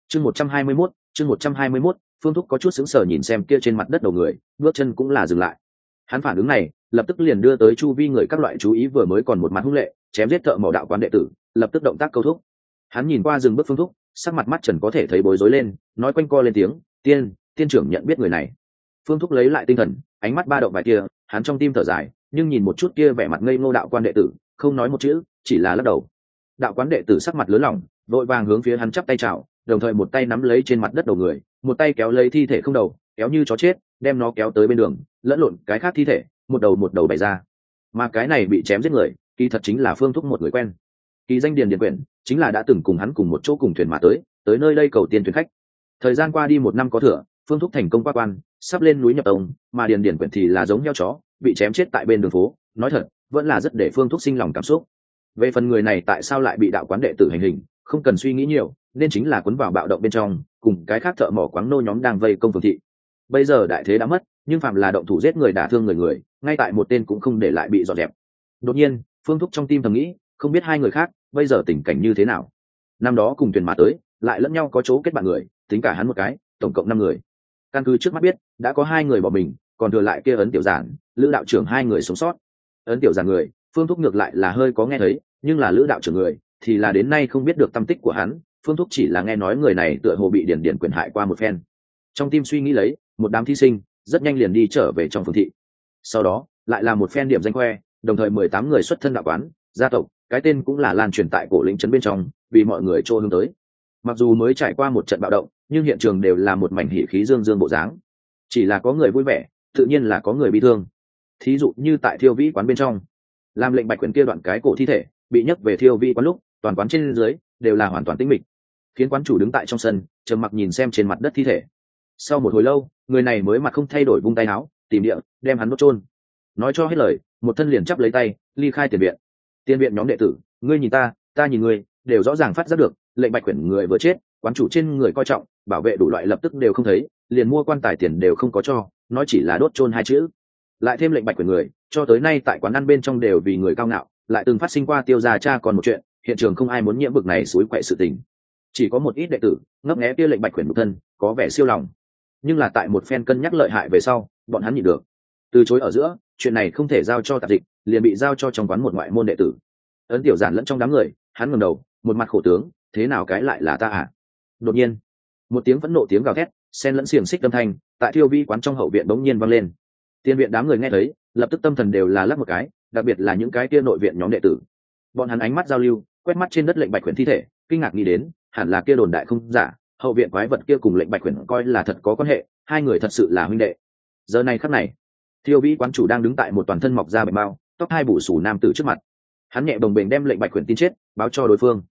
Chương một trăm hai mươi mốt, chương một trăm hai mươi mốt, phương thúc có chút sững sờ nhìn xem kia trên mặt đất đầu người, bước chân cũng là dừng lại. Hắn phản ứng này, lập tức liền đưa tới chu vi người các loại chú ý vừa mới còn một mặt hung lệ, chém giết thợ mỏ đạo quán đệ tử, lập tức động tác câu thúc. Hắn nhìn qua dừng bước phương thúc sắc mặt mắt trần có thể thấy bối rối lên, nói quanh co lên tiếng, tiên tiên trưởng nhận biết người này. Phương thúc lấy lại tinh thần ánh mắt ba động vài kia, hắn trong tim thở dài, nhưng nhìn một chút kia vẻ mặt ngây ngô đạo quan đệ tử, không nói một chữ, chỉ là lắc đầu. Đạo quán đệ tử sắc mặt lớn lỏng vội vàng hướng phía hắn chắp tay chào, đồng thời một tay nắm lấy trên mặt đất đầu người, một tay kéo lấy thi thể không đầu, kéo như chó chết, đem nó kéo tới bên đường, lẫn lộn cái khác thi thể, một đầu một đầu bày ra. Mà cái này bị chém giết người, kỳ thật chính là phương thúc một người quen. Kỳ danh điền điện quyển, chính là đã từng cùng hắn cùng một chỗ cùng thuyền mà tới tới nơi đây cầu tiền thuyền khách. Thời gian qua đi một năm có thừa phương thúc thành công qua quan, sắp lên núi nhập tông, mà điền điền quyển thì là giống heo chó, bị chém chết tại bên đường phố. Nói thật, vẫn là rất để phương thúc sinh lòng cảm xúc. Về phần người này tại sao lại bị đạo quán đệ tử hành hình, không cần suy nghĩ nhiều, nên chính là cuốn vào bạo động bên trong, cùng cái khác thợ mỏ quáng nô nhóm đang vây công phường thị. Bây giờ đại thế đã mất, nhưng phạm là động thủ giết người đả thương người người, ngay tại một tên cũng không để lại bị dọn dẹp. Đột nhiên, phương thúc trong tim thầm nghĩ, không biết hai người khác, bây giờ tình cảnh như thế nào. Năm đó cùng thuyền mà tới, lại lẫn nhau có chỗ kết bạn người, tính cả hắn một cái, tổng cộng năm người căn cứ trước mắt biết, đã có hai người bỏ mình, còn thừa lại kia ấn tiểu giản, lữ đạo trưởng hai người sống sót. Ấn tiểu giản người, phương thúc ngược lại là hơi có nghe thấy, nhưng là lữ đạo trưởng người, thì là đến nay không biết được tâm tích của hắn, phương thúc chỉ là nghe nói người này tựa hồ bị điển điển quyền hại qua một phen. Trong tim suy nghĩ lấy, một đám thí sinh, rất nhanh liền đi trở về trong phương thị. Sau đó, lại là một phen điểm danh khoe, đồng thời mười tám người xuất thân đạo quán, gia tộc, cái tên cũng là lan truyền tại cổ lĩnh trấn bên trong, vì mọi người trô hướng tới. Mặc dù mới trải qua một trận bạo động nhưng hiện trường đều là một mảnh hỉ khí dương dương bộ dáng. Chỉ là có người vui vẻ, tự nhiên là có người bị thương. Thí dụ như tại thiêu vĩ quán bên trong, làm lệnh bạch quyền kia đoạn cái cổ thi thể, bị nhấc về thiêu vĩ quán lúc, toàn quán trên dưới đều là hoàn toàn tĩnh mịch. Khiến quán chủ đứng tại trong sân, trầm mặc nhìn xem trên mặt đất thi thể. Sau một hồi lâu, người này mới mặt không thay đổi vung tay áo, tìm địa, đem hắn đốt trôn nói cho hết lời, một thân liền chắp lấy tay, ly khai tiền viện. Tiền viện nhóm đệ tử, ngươi nhìn ta ta nhìn ngươi, đều rõ ràng phát giác được, lệnh bạch quyển người vừa chết, quán chủ trên người coi trọng bảo vệ đủ loại lập tức đều không thấy, liền mua quan tài tiền đều không có cho nói chỉ là đốt chôn hai chữ. Lại thêm lệnh bạch quyền người, cho tới nay tại quán ăn bên trong đều vì người cao ngạo, lại từng phát sinh qua tiêu gia cha còn một chuyện, hiện trường không ai muốn nhiễm bực này suối quậy sự tình. Chỉ có một ít đệ tử, ngấp nghé kia lệnh bạch quyền một thân, có vẻ siêu lòng. Nhưng là tại một phen cân nhắc lợi hại về sau, bọn hắn nhịn được. Từ chối ở giữa, chuyện này không thể giao cho tạp dịch, liền bị giao cho trong quán một ngoại môn đệ tử. Ấn tiểu giản lẫn trong đám người, hắn ngầm đầu, một mặt khổ tướng, thế nào cái lại là ta à? Đột nhiên một tiếng phẫn nộ tiếng gào thét sen lẫn xiềng xích âm thanh, tại thiêu vi quán trong hậu viện bỗng nhiên vang lên. Tiên viện đám người nghe thấy, lập tức tâm thần đều là lắp một cái, đặc biệt là những cái kia nội viện nhóm đệ tử. Bọn hắn ánh mắt giao lưu, quét mắt trên đất lệnh bạch quyển thi thể, kinh ngạc nghĩ đến, hẳn là kia đồn đại không giả, hậu viện quái vật kia cùng lệnh bạch quyển coi là thật có quan hệ, hai người thật sự là huynh đệ. Giờ này khắc này, thiêu vĩ quán chủ đang đứng tại một toàn thân mọc ra bạch bao tóc hai bù sủ nam tử trước mặt. Hắn nhẹ đồng bềnh đem lệnh bạch quyển tin chết, báo cho đối phương.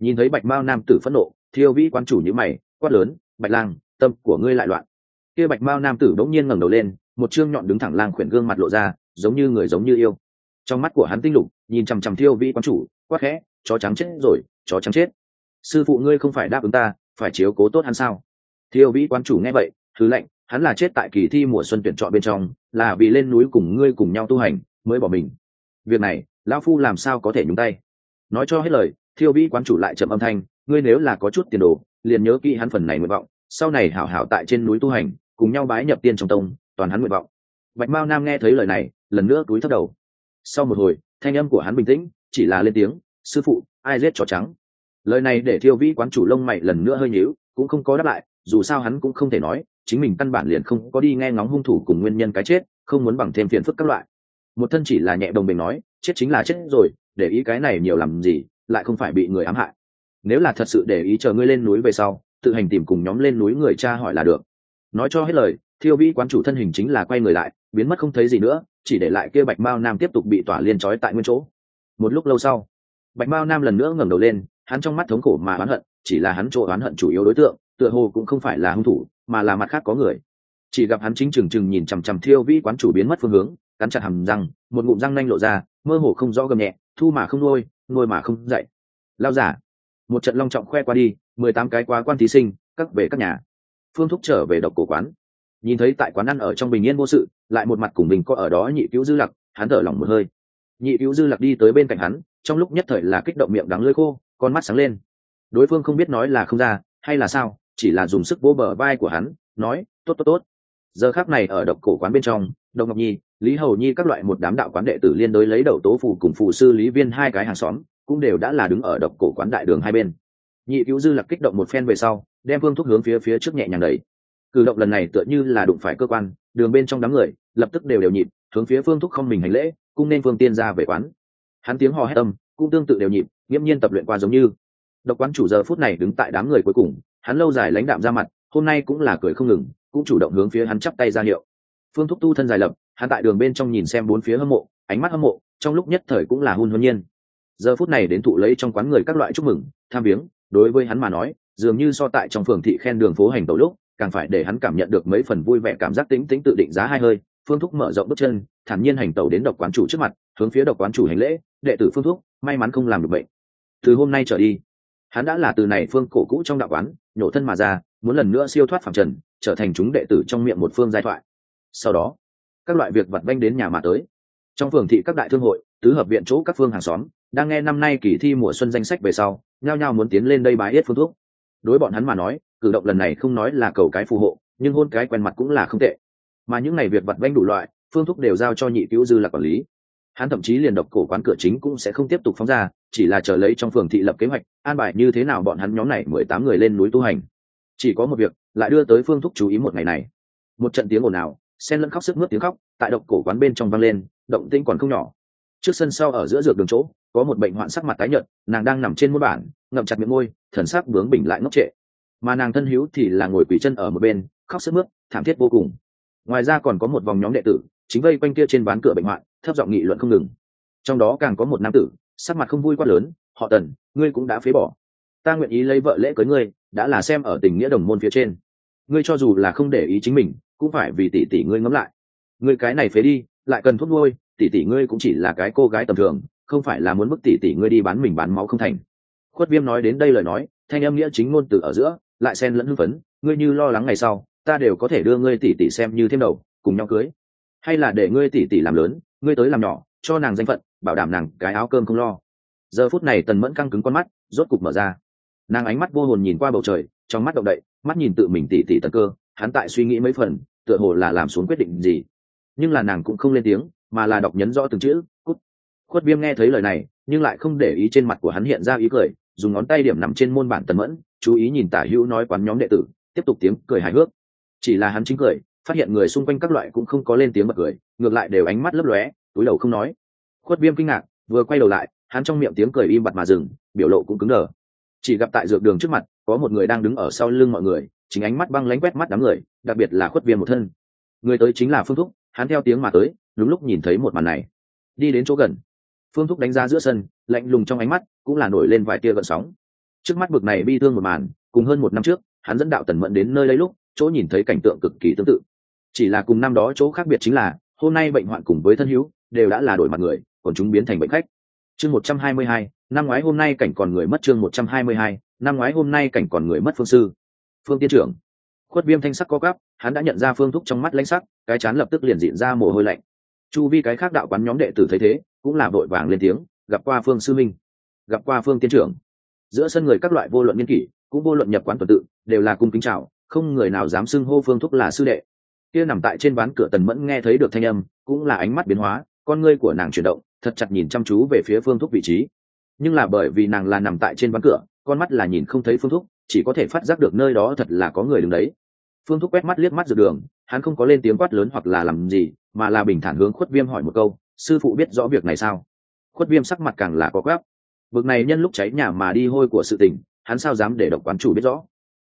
Nhìn thấy bạch mao nam tử phẫn nộ, thiêu vĩ quán chủ như mày quát lớn, bạch lang, tâm của ngươi lại loạn. Kia bạch mao nam tử bỗng nhiên ngẩng đầu lên, một chương nhọn đứng thẳng lang khuyển gương mặt lộ ra, giống như người giống như yêu. Trong mắt của hắn tinh lục, nhìn chằm chằm thiêu vị quán chủ, quát khẽ, chó trắng chết rồi, chó trắng chết. Sư phụ ngươi không phải đáp ứng ta, phải chiếu cố tốt hắn sao? Thiêu vĩ quán chủ nghe vậy thứ lệnh hắn là chết tại kỳ thi mùa xuân tuyển chọn bên trong, là vì lên núi cùng ngươi cùng nhau tu hành, mới bỏ mình. Việc này, lão phu làm sao có thể nhúng tay? Nói cho hết lời, thiêu vĩ quán chủ lại chậm âm thanh, ngươi nếu là có chút tiền đồ liền nhớ kỹ hắn phần này nguyện vọng, sau này hảo hảo tại trên núi tu hành, cùng nhau bái nhập tiên trong tông, toàn hắn nguyện vọng. Bạch mao nam nghe thấy lời này, lần nữa túi thấp đầu. Sau một hồi, thanh âm của hắn bình tĩnh, chỉ là lên tiếng, sư phụ, ai giết trò trắng? Lời này để thiêu vĩ quán chủ lông mày lần nữa hơi nhíu, cũng không có đáp lại, dù sao hắn cũng không thể nói, chính mình căn bản liền không có đi nghe ngóng hung thủ cùng nguyên nhân cái chết, không muốn bằng thêm phiền phức các loại. Một thân chỉ là nhẹ đồng bình nói, chết chính là chết rồi, để ý cái này nhiều làm gì, lại không phải bị người ám hại nếu là thật sự để ý chờ ngươi lên núi về sau, tự hành tìm cùng nhóm lên núi người cha hỏi là được. Nói cho hết lời, thiêu vĩ quán chủ thân hình chính là quay người lại, biến mất không thấy gì nữa, chỉ để lại kia bạch mao nam tiếp tục bị tỏa liên trói tại nguyên chỗ. Một lúc lâu sau, bạch mao nam lần nữa ngẩng đầu lên, hắn trong mắt thống khổ mà oán hận, chỉ là hắn chỗ oán hận chủ yếu đối tượng, tựa hồ cũng không phải là hung thủ, mà là mặt khác có người. Chỉ gặp hắn chính trừng trừng nhìn chằm chằm thiêu vĩ quán chủ biến mất phương hướng, cắn chặt hầm răng, một ngụm răng nanh lộ ra, mơ hồ không rõ gầm nhẹ, thu mà không nuôi nuôi mà không dậy. Lao giả một trận long trọng khoe qua đi, mười tám cái quá quan thí sinh, các về các nhà. Phương thúc trở về độc cổ quán. Nhìn thấy tại quán ăn ở trong bình yên vô sự, lại một mặt cùng mình có ở đó nhị cứu dư lặc, hắn thở lòng một hơi. Nhị cứu dư lặc đi tới bên cạnh hắn, trong lúc nhất thời là kích động miệng đắng lưỡi khô, con mắt sáng lên. Đối phương không biết nói là không ra, hay là sao, chỉ là dùng sức vô bờ vai của hắn, nói, tốt tốt tốt. Giờ khác này ở độc cổ quán bên trong, độc ngọc nhi, lý hầu nhi các loại một đám đạo quán đệ tử liên đối lấy đầu tố phù cùng phù sư lý viên hai cái hàng xóm cũng đều đã là đứng ở độc cổ quán đại đường hai bên. Nhị cứu dư lạc kích động một phen về sau, đem phương thúc hướng phía phía trước nhẹ nhàng đẩy. Cử động lần này tựa như là đụng phải cơ quan, đường bên trong đám người lập tức đều đều nhịp, hướng phía phương thúc không mình hành lễ, cũng nên phương tiên ra về quán. Hắn tiếng hò hét âm cũng tương tự đều nhịp nghiễm nhiên tập luyện qua giống như. Độc quán chủ giờ phút này đứng tại đám người cuối cùng, hắn lâu dài lãnh đạm ra mặt, hôm nay cũng là cười không ngừng, cũng chủ động hướng phía hắn chắp tay ra hiệu. Phương thúc tu thân dài lập, hắn tại đường bên trong nhìn xem bốn phía hâm mộ, ánh mắt hâm mộ, trong lúc nhất thời cũng là hôn hôn nhiên giờ phút này đến thụ lấy trong quán người các loại chúc mừng, tham viếng, đối với hắn mà nói, dường như so tại trong phường thị khen đường phố hành tẩu lúc, càng phải để hắn cảm nhận được mấy phần vui vẻ cảm giác tính tính tự định giá hai hơi, phương thúc mở rộng bước chân, thản nhiên hành tẩu đến độc quán chủ trước mặt, hướng phía độc quán chủ hành lễ, đệ tử phương thúc, may mắn không làm được bệnh. Từ hôm nay trở đi, hắn đã là từ này phương cổ cũ trong đạo quán, nhổ thân mà ra, muốn lần nữa siêu thoát phạm trần, trở thành chúng đệ tử trong miệng một phương giai thoại. Sau đó, các loại việc vặt vanh đến nhà mà tới. Trong phường thị các đại thương hội, tứ hợp viện chỗ các phương hàng xóm đang nghe năm nay kỳ thi mùa xuân danh sách về sau, nhao nhao muốn tiến lên đây bái yết phương thuốc. Đối bọn hắn mà nói, cử động lần này không nói là cầu cái phù hộ, nhưng hôn cái quen mặt cũng là không tệ. Mà những ngày việc vặt vanh đủ loại, phương thuốc đều giao cho nhị cứu dư là quản lý. Hắn thậm chí liền độc cổ quán cửa chính cũng sẽ không tiếp tục phóng ra, chỉ là chờ lấy trong phường thị lập kế hoạch, an bài như thế nào bọn hắn nhóm này mười tám người lên núi tu hành. Chỉ có một việc, lại đưa tới phương thúc chú ý một ngày này. Một trận tiếng ồn ào sen lẫn khóc sức mướt tiếng khóc, tại độc cổ quán bên trong vang lên, động tinh còn không nhỏ. Trước sân sau ở giữa dược đường chỗ có một bệnh hoạn sắc mặt tái nhợt, nàng đang nằm trên muôn bản, ngậm chặt miệng môi, thần sắc bướng bỉnh lại ngốc trệ. Mà nàng thân hữu thì là ngồi quỳ chân ở một bên, khóc sức mướt, thảm thiết vô cùng. Ngoài ra còn có một vòng nhóm đệ tử, chính vây quanh kia trên bán cửa bệnh hoạn, thấp giọng nghị luận không ngừng. Trong đó càng có một nam tử, sắc mặt không vui quá lớn, họ tần, ngươi cũng đã phế bỏ. Ta nguyện ý lấy vợ lễ cưới ngươi, đã là xem ở tình nghĩa đồng môn phía trên. Ngươi cho dù là không để ý chính mình, cũng phải vì tỷ tỷ ngươi ngẫm lại. Ngươi cái này phế đi, lại cần thuốc nuôi, tỷ tỷ ngươi cũng chỉ là cái cô gái tầm thường không phải là muốn bức tỷ tỷ ngươi đi bán mình bán máu không thành. Khuất viêm nói đến đây lời nói, thanh âm nghĩa chính ngôn từ ở giữa, lại xen lẫn hưng phấn, ngươi như lo lắng ngày sau, ta đều có thể đưa ngươi tỷ tỷ xem như thêm đầu, cùng nhau cưới. Hay là để ngươi tỷ tỷ làm lớn, ngươi tới làm nhỏ, cho nàng danh phận, bảo đảm nàng cái áo cơm không lo. Giờ phút này tần mẫn căng cứng con mắt, rốt cục mở ra. Nàng ánh mắt vô hồn nhìn qua bầu trời, trong mắt động đậy, mắt nhìn tự mình tỉ tỉ tần cơ, hắn tại suy nghĩ mấy phần, tựa hồ là làm xuống quyết định gì. Nhưng là nàng cũng không lên tiếng, mà là đọc nhấn rõ từng chữ, cút khuất viêm nghe thấy lời này, nhưng lại không để ý trên mặt của hắn hiện ra ý cười, dùng ngón tay điểm nằm trên môn bản tần mẫn, chú ý nhìn tả hữu nói quán nhóm đệ tử, tiếp tục tiếng cười hài hước. Chỉ là hắn chính cười, phát hiện người xung quanh các loại cũng không có lên tiếng bật cười, ngược lại đều ánh mắt lấp lóe, túi đầu không nói. Khuất viêm kinh ngạc, vừa quay đầu lại, hắn trong miệng tiếng cười im bặt mà dừng, biểu lộ cũng cứng đờ. Chỉ gặp tại dược đường trước mặt, có một người đang đứng ở sau lưng mọi người, chính ánh mắt băng lánh quét mắt đám người, đặc biệt là khuất viêm một thân. Người tới chính là phương thúc, hắn theo tiếng mà tới, đúng lúc nhìn thấy một màn này. Đi đến chỗ gần phương thúc đánh ra giữa sân, lạnh lùng trong ánh mắt cũng là nổi lên vài tia gợn sóng. Trước mắt bực này bi thương một màn, cùng hơn một năm trước, hắn dẫn đạo tần mẫn đến nơi lấy lúc, chỗ nhìn thấy cảnh tượng cực kỳ tương tự. Chỉ là cùng năm đó chỗ khác biệt chính là, hôm nay bệnh hoạn cùng với thân hữu, đều đã là đổi mặt người, còn chúng biến thành bệnh khách. Chương một trăm hai mươi hai, năm ngoái hôm nay cảnh còn người mất chương một trăm hai mươi hai, năm ngoái hôm nay cảnh còn người mất phương sư. Phương tiên trưởng. Khuất viêm thanh sắc có gắp hắn đã nhận ra phương thúc trong mắt lãnh sắc, cái chán lập tức liền diện ra mồ hôi lạnh. Chu vi cái khác đạo quán nhóm đệ tử thấy thế cũng là vội vàng lên tiếng, gặp qua phương sư minh, gặp qua phương tiên trưởng. Giữa sân người các loại vô luận nghiên kỷ, cũng vô luận nhập quán tuần tự, đều là cung kính chào, không người nào dám xưng hô phương thúc là sư đệ. Kia nằm tại trên ván cửa tần mẫn nghe thấy được thanh âm, cũng là ánh mắt biến hóa, con ngươi của nàng chuyển động, thật chặt nhìn chăm chú về phía phương thúc vị trí. Nhưng là bởi vì nàng là nằm tại trên ván cửa, con mắt là nhìn không thấy phương thúc, chỉ có thể phát giác được nơi đó thật là có người đứng đấy. Phương thúc quét mắt liếc mắt dược đường, hắn không có lên tiếng quát lớn hoặc là làm gì, mà là bình thản hướng khuất viêm hỏi một câu sư phụ biết rõ việc này sao? Khuất viêm sắc mặt càng là có gáp vực này nhân lúc cháy nhà mà đi hôi của sự tình, hắn sao dám để độc quán chủ biết rõ?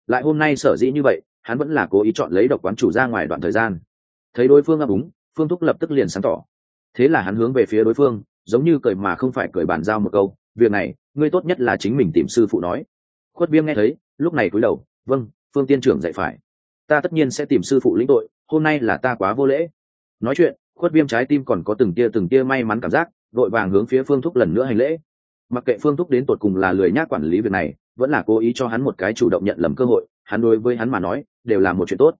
Lại hôm nay sở dĩ như vậy, hắn vẫn là cố ý chọn lấy độc quán chủ ra ngoài đoạn thời gian. Thấy đối phương ấp úng, phương thúc lập tức liền sáng tỏ. Thế là hắn hướng về phía đối phương, giống như cười mà không phải cười bàn giao một câu, việc này, ngươi tốt nhất là chính mình tìm sư phụ nói. Khuất viêm nghe thấy, lúc này cúi đầu vâng phương tiên trưởng dạy phải. Ta tất nhiên sẽ tìm sư phụ lĩnh tội, hôm nay là ta quá vô lễ. Nói chuyện khuất viêm trái tim còn có từng tia từng tia may mắn cảm giác vội vàng hướng phía phương thúc lần nữa hành lễ. Mặc kệ phương thúc đến tột cùng là lười nhác quản lý việc này, vẫn là cố ý cho hắn một cái chủ động nhận lầm cơ hội, hắn đối với hắn mà nói, đều là một chuyện tốt.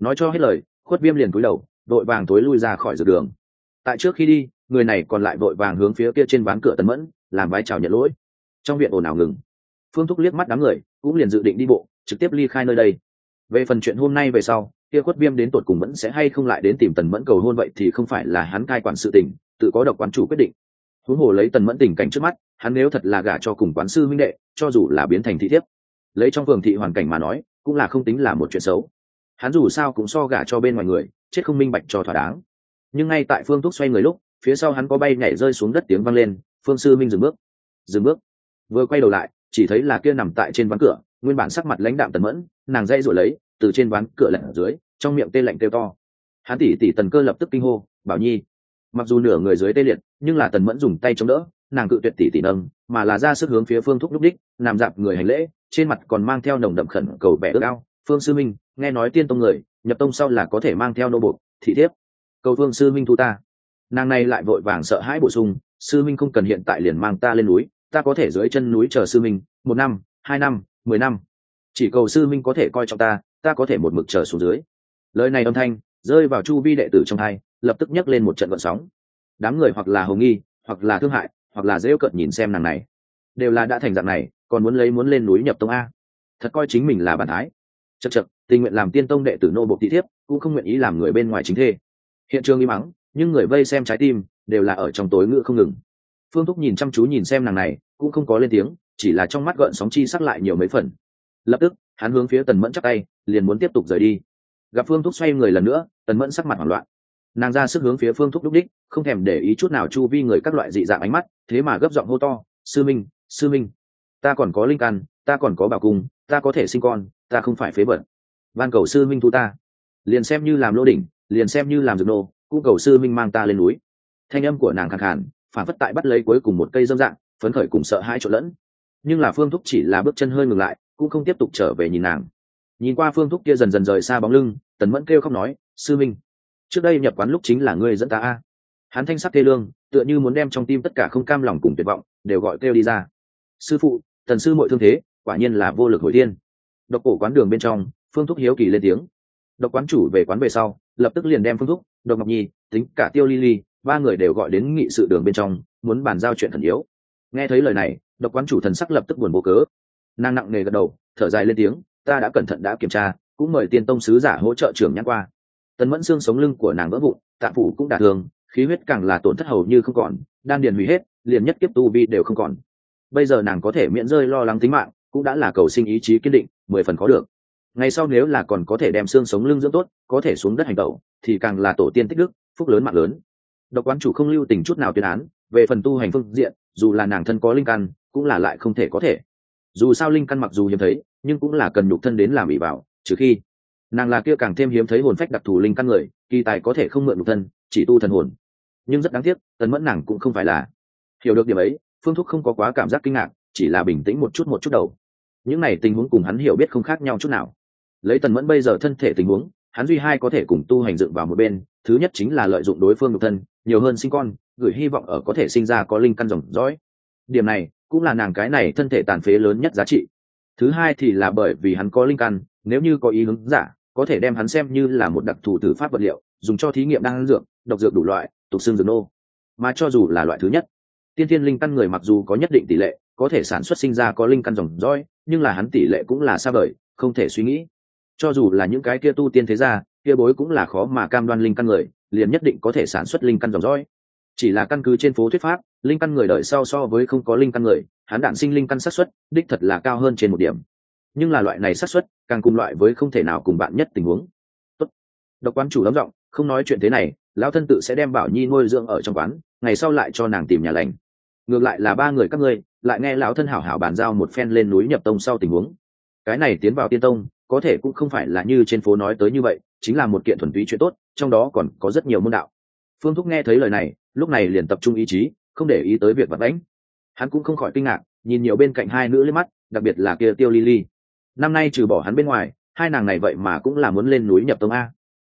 Nói cho hết lời, khuất viêm liền cúi đầu vội vàng tối lui ra khỏi dược đường. Tại trước khi đi, người này còn lại vội vàng hướng phía kia trên ván cửa tần mẫn, làm vai chào nhận lỗi. Trong viện ồn ào ngừng. Phương thúc liếc mắt đám người, cũng liền dự định đi bộ, trực tiếp ly khai nơi đây. Về phần chuyện hôm nay về sau kia khuất viêm đến tột cùng vẫn sẽ hay không lại đến tìm tần mẫn cầu hôn vậy thì không phải là hắn cai quản sự tình, tự có độc quán chủ quyết định. Huống hồ lấy tần mẫn tình cảnh trước mắt, hắn nếu thật là gả cho cùng quán sư minh đệ, cho dù là biến thành thị thiếp. Lấy trong phường thị hoàn cảnh mà nói, cũng là không tính là một chuyện xấu. Hắn dù sao cũng so gả cho bên ngoài người, chết không minh bạch cho thỏa đáng. Nhưng ngay tại phương thúc xoay người lúc, phía sau hắn có bay nhảy rơi xuống đất tiếng vang lên, phương sư minh dừng bước. Dừng bước. Vừa quay đầu lại, chỉ thấy là kia nằm tại trên ván cửa nguyên bản sắc mặt lãnh đạm tần mẫn, nàng dây rồi lấy, từ trên ván cửa lạnh ở dưới, trong miệng tê lạnh kêu to. Hắn tỉ tỉ tần cơ lập tức kinh hô, bảo nhi. Mặc dù nửa người dưới tê liệt, nhưng là tần mẫn dùng tay chống đỡ, nàng cự tuyệt tỉ tỉ nâng, mà là ra sức hướng phía phương thúc lúc đích, nằm dạp người hành lễ, trên mặt còn mang theo nồng đậm khẩn cầu vẻ ước ao. Phương sư minh, nghe nói tiên tông người, nhập tông sau là có thể mang theo nô bột thị thiếp. Cầu phương sư minh thu ta. Nàng này lại vội vàng sợ hãi bổ sung, sư minh không cần hiện tại liền mang ta lên núi, ta có thể dưới chân núi chờ sư minh, một năm, hai năm mười năm. Chỉ cầu sư minh có thể coi trọng ta ta có thể một mực chờ xuống dưới. Lời này âm thanh rơi vào chu vi đệ tử trong hai, lập tức nhấc lên một trận vận sóng. Đám người hoặc là hồng nghi, hoặc là thương hại, hoặc là dễ cận nhìn xem nàng này. Đều là đã thành dạng này, còn muốn lấy muốn lên núi nhập tông a. Thật coi chính mình là bản thái. Chật chật tình nguyện làm tiên tông đệ tử nô bộ thị thiếp, cũng không nguyện ý làm người bên ngoài chính thê. Hiện trường im mắng, nhưng người vây xem trái tim đều là ở trong tối ngựa không ngừng. Phương thúc nhìn chăm chú nhìn xem nàng này, cũng không có lên tiếng chỉ là trong mắt gợn sóng chi sắc lại nhiều mấy phần. Lập tức, hắn hướng phía tần mẫn chắc tay, liền muốn tiếp tục rời đi. Gặp phương thúc xoay người lần nữa, tần mẫn sắc mặt hoảng loạn. Nàng ra sức hướng phía phương thúc đúc đích, không thèm để ý chút nào chu vi người các loại dị dạng ánh mắt, thế mà gấp giọng hô to, sư minh sư minh, ta còn có linh căn, ta còn có bảo cung, ta có thể sinh con, ta không phải phế vật. Van cầu sư minh thu ta. Liền xem như làm lô đỉnh, liền xem như làm dược nô, cũng cầu sư minh mang ta lên núi. Thanh âm của nàng khẳng khản phản phất tại bắt lấy cuối cùng một cây dâm dạng, phấn khởi cùng sợ hãi trộn lẫn nhưng là phương thúc chỉ là bước chân hơi ngừng lại, cũng không tiếp tục trở về nhìn nàng. Nhìn qua phương thúc kia dần dần rời xa bóng lưng, tần mẫn kêu khóc nói, sư minh, trước đây nhập quán lúc chính là ngươi dẫn ta a. Hắn thanh sắc thê lương, tựa như muốn đem trong tim tất cả không cam lòng cùng tuyệt vọng, đều gọi kêu đi ra. Sư phụ, thần sư mọi thương thế, quả nhiên là vô lực hồi thiên. Độc cổ quán đường bên trong, phương thúc hiếu kỳ lên tiếng. Độc quán chủ về quán về sau, lập tức liền đem phương thúc, độc ngọc nhi, tính cả tiêu ly ly, ba người đều gọi đến nghị sự đường bên trong, muốn bàn giao chuyện thần yếu nghe thấy lời này, độc quán chủ thần sắc lập tức buồn vô cớ. Nàng nặng nề gật đầu, thở dài lên tiếng, ta đã cẩn thận đã kiểm tra, cũng mời tiên tông sứ giả hỗ trợ trưởng nhãn qua. Tần mẫn xương sống lưng của nàng vỡ vụn, tạ phủ cũng đả thương, khí huyết càng là tổn thất hầu như không còn, đan điền hủy hết, liền nhất kiếp tu vi đều không còn. Bây giờ nàng có thể miễn rơi lo lắng tính mạng, cũng đã là cầu sinh ý chí kiên định, mười phần có được. Ngày sau nếu là còn có thể đem xương sống lưng dưỡng tốt, có thể xuống đất hành tẩu, thì càng là tổ tiên tích đức, phúc lớn mạng lớn. Độc quán chủ không lưu tình chút nào tuyên án, về phần tu hành phương diện dù là nàng thân có linh căn, cũng là lại không thể có thể. Dù sao linh căn mặc dù hiếm thấy, nhưng cũng là cần nhục thân đến làm ỷ bảo trừ khi nàng là kia càng thêm hiếm thấy hồn phách đặc thù linh căn người, kỳ tài có thể không mượn nhục thân, chỉ tu thần hồn. Nhưng rất đáng tiếc, tần mẫn nàng cũng không phải là hiểu được điểm ấy, phương thúc không có quá cảm giác kinh ngạc, chỉ là bình tĩnh một chút một chút đầu. Những này tình huống cùng hắn hiểu biết không khác nhau chút nào. Lấy tần mẫn bây giờ thân thể tình huống, hắn duy hai có thể cùng tu hành dựng vào một bên, thứ nhất chính là lợi dụng đối phương nhục thân nhiều hơn sinh con, gửi hy vọng ở có thể sinh ra có linh căn rồng dõi điểm này cũng là nàng cái này thân thể tàn phế lớn nhất giá trị. Thứ hai thì là bởi vì hắn có linh căn, nếu như có ý hướng giả, có thể đem hắn xem như là một đặc thù tử pháp vật liệu, dùng cho thí nghiệm đan dược, độc dược đủ loại, tục xương dược nô. Mà cho dù là loại thứ nhất, tiên thiên linh căn người mặc dù có nhất định tỷ lệ, có thể sản xuất sinh ra có linh căn dòng dõi nhưng là hắn tỷ lệ cũng là xa vời, không thể suy nghĩ. Cho dù là những cái kia tu tiên thế gia, kia bối cũng là khó mà cam đoan linh căn người liền nhất định có thể sản xuất linh căn dòng dõi. Chỉ là căn cứ trên phố thuyết pháp, linh căn người đợi sau so với không có linh căn người, hắn đạn sinh linh căn xác suất, đích thật là cao hơn trên một điểm. Nhưng là loại này xác suất, càng cùng loại với không thể nào cùng bạn nhất tình huống. Tốt. độc quán chủ lắm giọng, không nói chuyện thế này, lão thân tự sẽ đem bảo nhi nuôi dưỡng ở trong quán, ngày sau lại cho nàng tìm nhà lành. Ngược lại là ba người các ngươi, lại nghe lão thân hảo hảo bàn giao một phen lên núi nhập tông sau tình huống. Cái này tiến vào tiên tông, có thể cũng không phải là như trên phố nói tới như vậy chính là một kiện thuần túy chuyện tốt, trong đó còn có rất nhiều môn đạo. Phương thúc nghe thấy lời này, lúc này liền tập trung ý chí, không để ý tới việc vật đánh hắn cũng không khỏi kinh ngạc, nhìn nhiều bên cạnh hai nữ lên mắt, đặc biệt là kia tiêu ly năm nay trừ bỏ hắn bên ngoài, hai nàng này vậy mà cũng là muốn lên núi nhập tông a.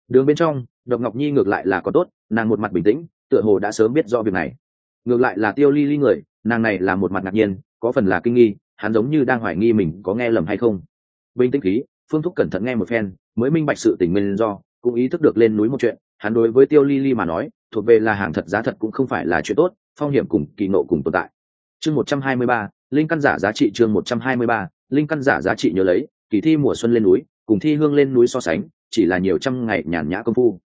Đường bên trong, độc ngọc nhi ngược lại là có tốt, nàng một mặt bình tĩnh, tựa hồ đã sớm biết rõ việc này. Ngược lại là tiêu ly ly người, nàng này là một mặt ngạc nhiên, có phần là kinh nghi, hắn giống như đang hoài nghi mình có nghe lầm hay không. Bình tĩnh khí, phương thúc cẩn thận nghe một phen mới minh bạch sự tình nguyên do, cũng ý thức được lên núi một chuyện, hắn đối với tiêu ly ly mà nói, thuộc về là hàng thật giá thật cũng không phải là chuyện tốt, phong hiểm cùng kỳ nộ cùng tồn tại. Chương một trăm hai mươi ba, linh căn giả giá trị chương một trăm hai mươi ba, linh căn giả giá trị nhớ lấy, kỳ thi mùa xuân lên núi, cùng thi hương lên núi so sánh, chỉ là nhiều trăm ngày nhàn nhã công phu.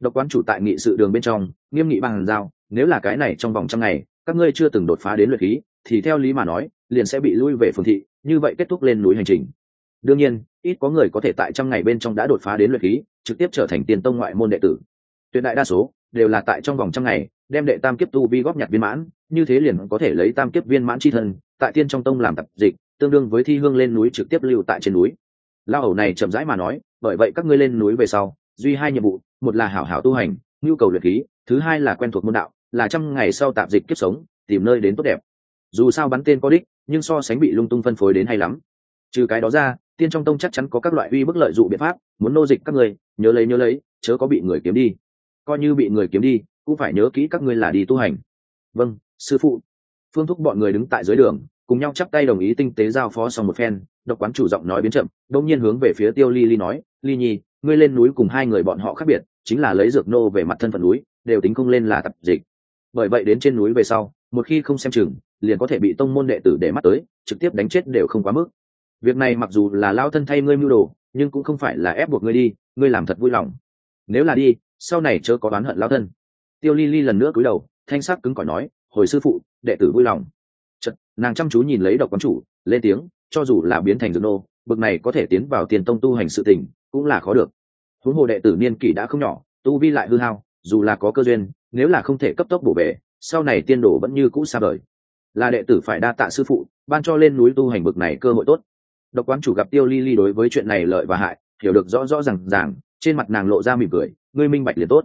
Độc quán chủ tại nghị sự đường bên trong, nghiêm nghị bằng giao, nếu là cái này trong vòng trăm ngày, các ngươi chưa từng đột phá đến luyện khí, thì theo lý mà nói, liền sẽ bị lui về phường thị, như vậy kết thúc lên núi hành trình đương nhiên, ít có người có thể tại trăm ngày bên trong đã đột phá đến luyện khí, trực tiếp trở thành tiền tông ngoại môn đệ tử. Tuyệt đại đa số đều là tại trong vòng trăm ngày, đem đệ tam kiếp tu vi góp nhặt viên mãn, như thế liền có thể lấy tam kiếp viên mãn c h i thân, tại tiên trong tông làm tập dịch, tương đương với thi hương lên núi trực tiếp lưu tại trên núi. Lao hầu này chậm rãi mà nói, bởi vậy các ngươi lên núi về sau, duy hai nhiệm vụ, một là hảo hảo tu hành, nhu cầu luyện khí, thứ hai là quen thuộc môn đạo, là trăm ngày sau tạp dịch kiếp sống, tìm nơi đến tốt đẹp. Dù sao bắn tên có đích, nhưng so sánh bị lung tung phân phối đến hay lắm trừ cái đó ra, tiên trong tông chắc chắn có các loại uy bức lợi dụ biện pháp, muốn nô dịch các người, nhớ lấy nhớ lấy, chớ có bị người kiếm đi. Coi như bị người kiếm đi, cũng phải nhớ kỹ các ngươi là đi tu hành. Vâng sư phụ. Phương thúc bọn người đứng tại dưới đường, cùng nhau chắp tay đồng ý tinh tế giao phó xong một phen, độc quán chủ giọng nói biến chậm, đông nhiên hướng về phía tiêu ly ly nói, ly nhi, ngươi lên núi cùng hai người bọn họ khác biệt, chính là lấy dược nô về mặt thân phận núi, đều tính không lên là tập dịch. Bởi vậy đến trên núi về sau, một khi không xem chừng, liền có thể bị tông môn đệ tử để mắt tới, trực tiếp đánh chết đều không quá mức việc này mặc dù là lao thân thay ngươi mưu đồ nhưng cũng không phải là ép buộc ngươi đi ngươi làm thật vui lòng. Nếu là đi sau này chớ có đoán hận lao thân. Tiêu ly ly lần nữa cúi đầu thanh sắc cứng cỏi nói hồi sư phụ đệ tử vui lòng. Chật, nàng chăm chú nhìn lấy độc quán chủ lên tiếng cho dù là biến thành dược nô bực này có thể tiến vào tiền tông tu hành sự tình cũng là khó được. Huống hồ đệ tử niên kỷ đã không nhỏ tu vi lại hư hao dù là có cơ duyên nếu là không thể cấp tốc bổ về sau này tiên đồ vẫn như cũ xa vời. Là đệ tử phải đa tạ sư phụ ban cho lên núi tu hành bực này cơ hội tốt độc quán chủ gặp tiêu ly ly đối với chuyện này lợi và hại, hiểu được rõ rõ r à n g ràng, trên mặt nàng lộ ra mỉm cười, ngươi minh bạch liền tốt.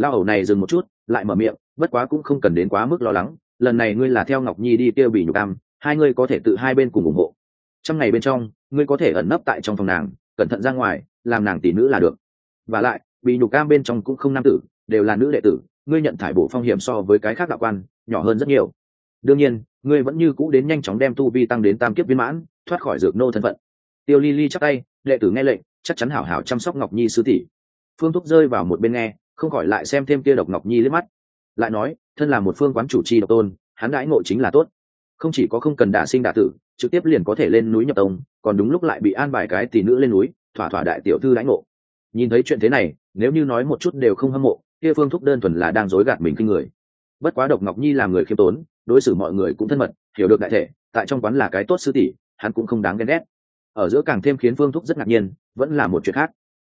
Lao hầu này dừng một chút, lại mở miệng, bất quá cũng không cần đến quá mức lo lắng, lần này ngươi là theo ngọc nhi đi tiêu bị nhục am, hai ngươi có thể tự hai bên cùng ủng hộ. Trong ngày bên trong, ngươi có thể ẩn nấp tại trong phòng nàng, cẩn thận ra ngoài, làm nàng tỷ nữ là được. Và lại, bị nhục cam bên trong cũng không nam tử, đều là nữ đệ tử, ngươi nhận thải bổ phong hiểm so với cái khác đạo quan, nhỏ hơn rất nhiều. Đương nhiên ngươi vẫn như cũ đến nhanh chóng đem tu vi tăng đến tam kiếp viên mãn, thoát khỏi dược nô thân phận. Tiêu ly ly chắc tay, đệ tử nghe lệnh, chắc chắn hảo hảo chăm sóc ngọc nhi sứ tỷ. Phương thúc rơi vào một bên nghe, không khỏi lại xem thêm kia độc ngọc nhi liếc mắt. Lại nói, thân là một phương quán chủ trì độc tôn, hắn đãi ngộ chính là tốt. Không chỉ có không cần đả sinh đả tử, trực tiếp liền có thể lên núi nhập tông, còn đúng lúc lại bị an bài cái tỷ nữ lên núi, thỏa thỏa đại tiểu thư đãi ngộ. Nhìn thấy chuyện thế này, nếu như nói một chút đều không hâm mộ, kia phương thúc đơn thuần là đang dối gạt mình kinh người. Bất quá độc ngọc nhi làm người khiêm tốn đối xử mọi người cũng thân mật, hiểu được đại thể, tại trong quán là cái tốt sư tỷ, hắn cũng không đáng ghen ghét. Ở giữa càng thêm khiến phương thúc rất ngạc nhiên, vẫn là một chuyện khác.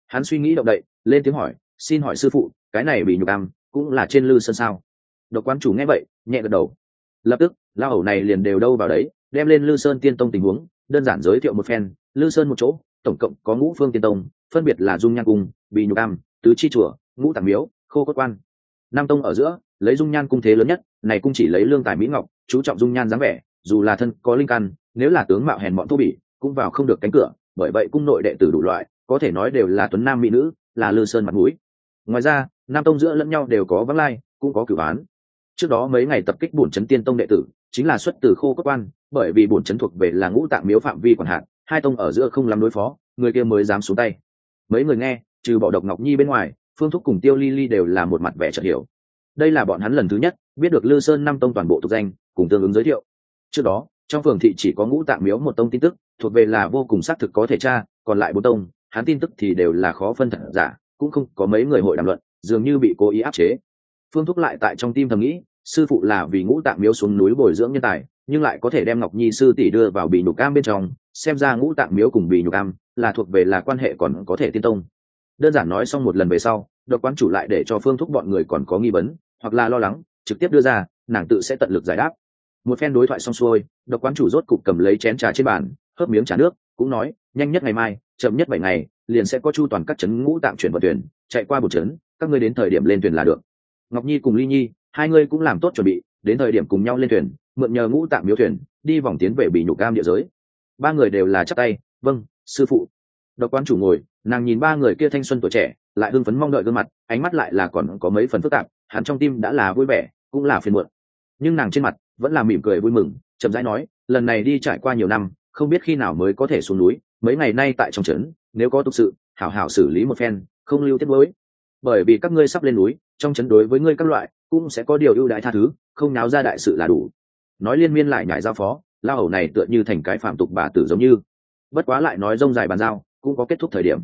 Hắn suy nghĩ động đậy, lên tiếng hỏi, xin hỏi sư phụ, cái này bị nhục am cũng là trên lư sơn sao? Độc quán chủ nghe vậy, nhẹ gật đầu. Lập tức lao hầu này liền đều đâu vào đấy, đem lên lư sơn tiên tông tình huống, đơn giản giới thiệu một phen, lư sơn một chỗ, tổng cộng có ngũ phương tiên tông, phân biệt là dung nhan cung bị nhục am, tứ chi chùa, ngũ tàng miếu, khô cốt quan. Nam tông ở giữa lấy dung nhan cung thế lớn nhất, này cung chỉ lấy lương tài mỹ ngọc, chú trọng dung nhan dáng vẻ, dù là thân có linh căn, nếu là tướng mạo hèn bọn thô bỉ, cũng vào không được cánh cửa, bởi vậy cung nội đệ tử đủ loại, có thể nói đều là tuấn nam mỹ nữ, là lư sơn mặt mũi. Ngoài ra, nam tông giữa lẫn nhau đều có vắng lai, cũng có cử án. Trước đó mấy ngày tập kích bổn chấn tiên tông đệ tử, chính là xuất từ khô cốt quan, bởi vì bổn chấn thuộc về là ngũ tạng miếu phạm vi quản hạn hai tông ở giữa không làm đối phó, người kia mới dám xuống tay. Mấy người nghe, trừ bỏ độc ngọc nhi bên ngoài, phương thúc cùng tiêu ly ly đều là một mặt vẻ chợt hiểu đây là bọn hắn lần thứ nhất biết được lư sơn năm tông toàn bộ tục danh, cùng tương ứng giới thiệu. Trước đó, trong phường thị chỉ có ngũ tạng miếu một tông tin tức, thuộc về là vô cùng xác thực có thể tra, còn lại bốn tông, hắn tin tức thì đều là khó phân thật giả, cũng không có mấy người hội đàm luận, dường như bị cố ý áp chế. Phương thúc lại tại trong tim thầm nghĩ, sư phụ là vì ngũ tạng miếu xuống núi bồi dưỡng nhân tài, nhưng lại có thể đem ngọc nhi sư tỷ đưa vào bị nhục cam bên trong, xem ra ngũ tạng miếu cùng bị nhục cam là thuộc về là quan hệ còn có thể tiên tông. Đơn giản nói xong một lần về sau, độc quán chủ lại để cho phương thúc bọn người còn có nghi vấn hoặc là lo lắng, trực tiếp đưa ra, nàng tự sẽ tận lực giải đáp. Một phen đối thoại xong xuôi, độc quán chủ rốt cục cầm lấy chén trà trên bàn, hớp miếng trà nước, cũng nói, nhanh nhất ngày mai, chậm nhất bảy ngày, liền sẽ có chu toàn các chấn ngũ tạm chuyển vận tuyển chạy qua một chấn các ngươi đến thời điểm lên thuyền là được. Ngọc nhi cùng ly nhi, hai ngươi cũng làm tốt chuẩn bị, đến thời điểm cùng nhau lên thuyền, mượn nhờ ngũ tạm miếu thuyền, đi vòng tiến về bị nhục cam địa giới. Ba người đều là chắc tay vâng sư phụ. Độc quan chủ ngồi, nàng nhìn ba người kia thanh xuân tuổi trẻ, lại hưng phấn mong đợi gương mặt, ánh mắt lại là còn có mấy phần phức tạp hắn trong tim đã là vui vẻ, cũng là phiền muộn. Nhưng nàng trên mặt vẫn là mỉm cười vui mừng, chậm rãi nói, lần này đi trải qua nhiều năm, không biết khi nào mới có thể xuống núi, mấy ngày nay tại trong trấn, nếu có tục sự, hảo hảo xử lý một phen, không lưu tiết lối bởi vì các ngươi sắp lên núi, trong trấn đối với ngươi các loại, cũng sẽ có điều ưu đãi tha thứ, không náo ra đại sự là đủ. Nói liên miên lại nhải giao phó, lao hầu này tựa như thành cái phạm tục bà tử giống như. Bất quá lại nói rông dài bàn giao, cũng có kết thúc thời điểm.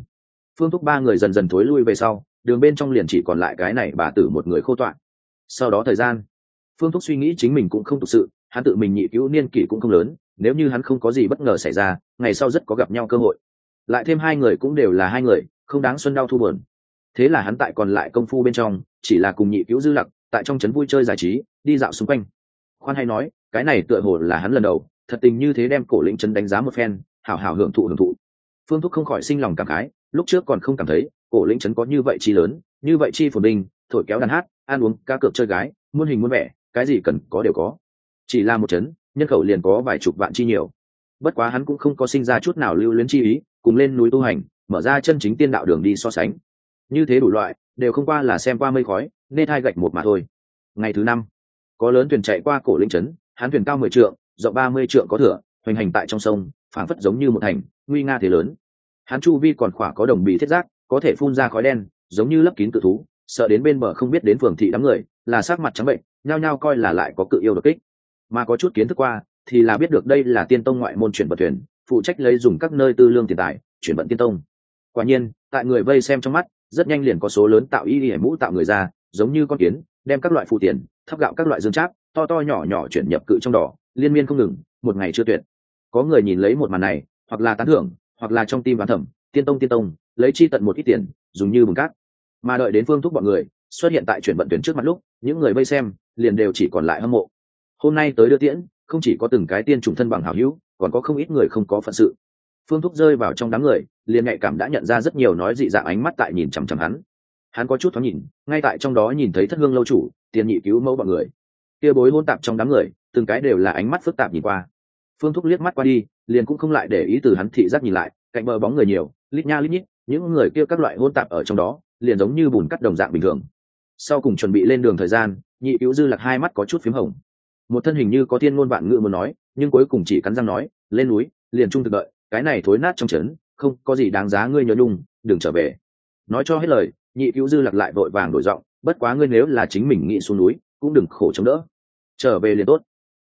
Phương thúc ba người dần dần thối lui về sau đường bên trong liền chỉ còn lại cái này bà tử một người khô toạn. Sau đó thời gian, phương thúc suy nghĩ chính mình cũng không thực sự, hắn tự mình nhị cứu niên kỷ cũng không lớn, nếu như hắn không có gì bất ngờ xảy ra, ngày sau rất có gặp nhau cơ hội. Lại thêm hai người cũng đều là hai người, không đáng xuân đau thu buồn. Thế là hắn tại còn lại công phu bên trong, chỉ là cùng nhị cứu dư lặc, tại trong trấn vui chơi giải trí, đi dạo xung quanh. Khoan hay nói, cái này tựa hồ là hắn lần đầu, thật tình như thế đem cổ lĩnh trấn đánh giá một phen, hảo hảo hưởng thụ hưởng thụ. Phương thúc không khỏi sinh lòng cảm khái, lúc trước còn không cảm thấy cổ lĩnh trấn có như vậy chi lớn, như vậy chi phồn đình thổi kéo đàn hát, ăn uống cá cược, chơi gái, muôn hình muôn vẻ, cái gì cần có đều có. Chỉ là một trấn nhân khẩu liền có vài chục vạn chi nhiều. Bất quá hắn cũng không có sinh ra chút nào lưu luyến chi ý, cùng lên núi tu hành, mở ra chân chính tiên đạo đường đi so sánh. Như thế đủ loại, đều không qua là xem qua mây khói, nên hai gạch một mà thôi. Ngày thứ năm, có lớn thuyền chạy qua cổ linh trấn hắn thuyền cao mười trượng, rộng ba mươi trượng có thửa, hoành hành tại trong sông, phảng phất giống như một thành, nguy nga thế lớn. Hắn chu vi còn khỏa có đồng bì thiết giác có thể phun ra khói đen, giống như lấp kín cự thú, sợ đến bên bờ không biết đến phường thị đám người, là sắc mặt trắng bệnh, nhao nhao coi là lại có cự yêu đột kích. Mà có chút kiến thức qua, thì là biết được đây là tiên tông ngoại môn chuyển vận thuyền, phụ trách lấy dùng các nơi tư lương tiền tài, chuyển vận tiên tông. Quả nhiên, tại người vây xem trong mắt, rất nhanh liền có số lớn tạo y hẻ mũ tạo người ra, giống như con kiến, đem các loại phụ tiền, thắp gạo các loại dương tráp to to nhỏ nhỏ chuyển nhập cự trong đỏ, liên miên không ngừng, một ngày chưa tuyệt. Có người nhìn lấy một màn này, hoặc là tán thưởng, hoặc là trong tim bán thẩm tiên tông tiên tông lấy chi tận một ít tiền, dùng như bùn cát. Mà đợi đến phương thúc bọn người xuất hiện tại chuyển vận tuyển trước mặt lúc, những người vây xem liền đều chỉ còn lại hâm mộ. Hôm nay tới đưa tiễn, không chỉ có từng cái tiên trùng thân bằng hảo hữu, còn có không ít người không có phận sự. Phương thúc rơi vào trong đám người, liền nhạy cảm đã nhận ra rất nhiều nói dị dạng ánh mắt tại nhìn chằm chằm hắn. Hắn có chút thoáng nhìn, ngay tại trong đó nhìn thấy thất hương lâu chủ, tiền nhị cứu mẫu bọn người. Kia bối hôn tạp trong đám người, từng cái đều là ánh mắt phức tạp nhìn qua. Phương thúc liếc mắt qua đi, liền cũng không lại để ý từ hắn thị giác nhìn lại, cạnh bờ bóng người nhiều, lít nha lít nhít những người kia các loại hôn tạp ở trong đó, liền giống như bùn cắt đồng dạng bình thường. Sau cùng chuẩn bị lên đường thời gian, nhị cứu dư lạc hai mắt có chút p h í m hồng. Một thân hình như có thiên ngôn vạn ngữ muốn nói, nhưng cuối cùng chỉ cắn răng nói, lên núi, liền trung thực đợi, cái này thối nát trong trấn, không có gì đáng giá ngươi nhớ nhung, đừng trở về. Nói cho hết lời, nhị cứu dư lạc lại vội vàng đổi giọng, bất quá ngươi nếu là chính mình nghĩ xuống núi, cũng đừng khổ chống đỡ. Trở về liền tốt.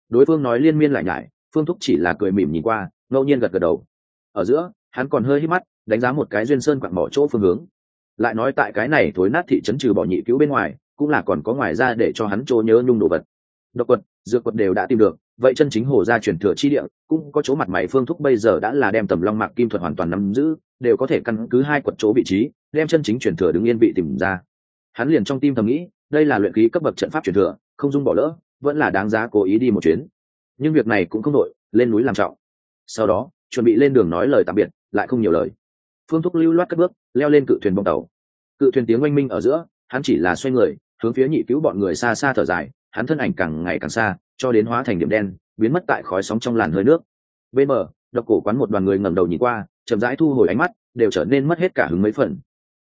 Đối phương nói liên miên lại nhải, phương thúc chỉ là cười mỉm nhìn qua, ngẫu nhiên gật gật đầu. Ở giữa, hắn còn hơi hít mắt đánh giá một cái duyên sơn quặng bỏ chỗ phương hướng. Lại nói tại cái này thối nát thị trấn trừ bỏ nhị cứu bên ngoài, cũng là còn có ngoài ra để cho hắn chỗ nhớ nhung đồ vật. Độc quật, dược quật đều đã tìm được, vậy chân chính hồ gia truyền thừa chi địa, cũng có chỗ mặt mày phương thúc bây giờ đã là đem tầm long mạc kim thuật hoàn toàn nắm giữ, đều có thể căn cứ hai quật chỗ vị trí, đem chân chính truyền thừa đứng yên vị tìm ra. Hắn liền trong tim thầm nghĩ, đây là luyện khí cấp bậc trận pháp truyền thừa, không dung bỏ lỡ, vẫn là đáng giá cố ý đi một chuyến. Nhưng việc này cũng không đội lên núi làm trọng. Sau đó, chuẩn bị lên đường nói lời tạm biệt, lại không nhiều lời phương thúc lưu loát cất bước, leo lên cự thuyền bong tàu. Cự thuyền tiếng oanh minh ở giữa, hắn chỉ là xoay người, hướng phía nhị cứu bọn người xa xa thở dài, hắn thân ảnh càng ngày càng xa, cho đến hóa thành điểm đen, biến mất tại khói sóng trong làn hơi nước. Bên bờ, độc cổ quán một đoàn người ngẩng đầu nhìn qua, chậm rãi thu hồi ánh mắt, đều trở nên mất hết cả hứng mấy phần.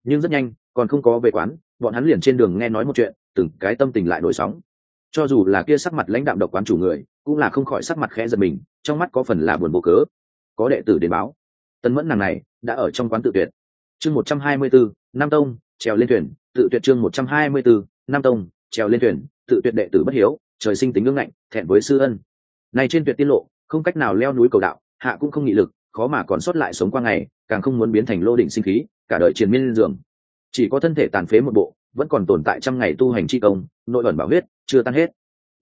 Nhưng rất nhanh, còn không có về quán, bọn hắn liền trên đường nghe nói một chuyện, từng cái tâm tình lại nổi sóng. Cho dù là kia sắc mặt lãnh đạm độc quán chủ người, cũng là không khỏi sắc mặt khẽ giật mình, trong mắt có phần là buồn vô cớ. Có đệ tử đến báo. Tần mẫn nàng này đã ở trong quán tự tuyệt. Chương một trăm hai mươi bốn nam tông, trèo lên thuyền, tự tuyệt chương một trăm hai mươi bốn nam tông, trèo lên thuyền, tự tuyệt đệ tử bất hiếu, trời sinh tính ngưỡng ngạnh, thẹn với sư ân. Này trên tuyệt tiên lộ, không cách nào leo núi cầu đạo, hạ cũng không nghị lực, khó mà còn sót lại sống qua ngày, càng không muốn biến thành lô đỉnh sinh khí, cả đời triền miên giường. Chỉ có thân thể tàn phế một bộ, vẫn còn tồn tại trăm ngày tu hành chi công, nội ẩn bảo huyết, chưa tan hết.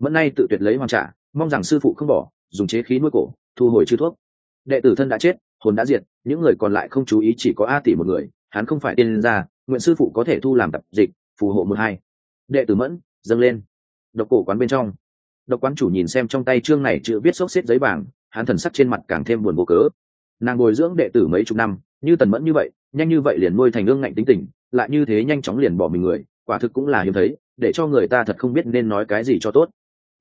Mẫn nay tự tuyệt lấy hoàng trả, mong rằng sư phụ không bỏ, dùng chế khí nuôi cổ, thu hồi chư thuốc. Đệ tử thân đã chết hồn đã diệt, những người còn lại không chú ý chỉ có a tỷ một người, hắn không phải tiên gia, nguyện sư phụ có thể thu làm tập dịch, phù hộ một hai. Đệ tử mẫn, dâng lên. Độc cổ quán bên trong. Độc quán chủ nhìn xem trong tay chương này chữ viết xốc xếp giấy vàng, hắn thần sắc trên mặt càng thêm buồn vô cớ. Nàng bồi dưỡng đệ tử mấy chục năm, như tần mẫn như vậy, nhanh như vậy liền nuôi thành ương ngạnh tính tình, lại như thế nhanh chóng liền bỏ mình người, quả thực cũng là hiếm thấy, để cho người ta thật không biết nên nói cái gì cho tốt.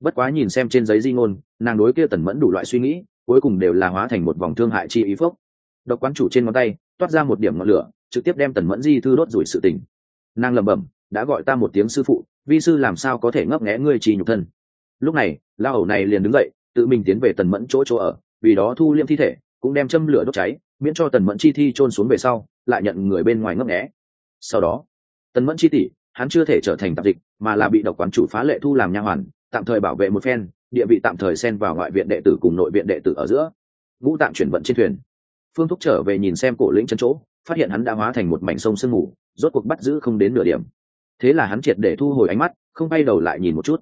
Bất quá nhìn xem trên giấy di ngôn, nàng đối kia tần mẫn đủ loại suy nghĩ cuối cùng đều là hóa thành một vòng thương hại chi ý phốc. Độc quán chủ trên ngón tay, toát ra một điểm ngọn lửa, trực tiếp đem tần mẫn di thư đốt rủi sự tình. Nàng lẩm bẩm, đã gọi ta một tiếng sư phụ, vi sư làm sao có thể ngấp nghé ngươi trì nhục thân? Lúc này la hầu này liền đứng dậy, tự mình tiến về tần mẫn chỗ chỗ ở, vì đó thu liêm thi thể, cũng đem châm lửa đốt cháy, miễn cho tần mẫn chi thi trôn xuống về sau, lại nhận người bên ngoài ngấp nghé. Sau đó, tần mẫn chi tỷ, hắn chưa thể trở thành tạp dịch, mà là bị độc quán chủ phá lệ thu làm nha hoàn, tạm thời bảo vệ một phen địa vị tạm thời xen vào ngoại viện đệ tử cùng nội viện đệ tử ở giữa. Ngũ tạm chuyển vận trên thuyền. Phương thúc trở về nhìn xem cổ lĩnh chân chỗ, phát hiện hắn đã hóa thành một mảnh sông sương mù, rốt cuộc bắt giữ không đến nửa điểm. Thế là hắn triệt để thu hồi ánh mắt, không bay đầu lại nhìn một chút.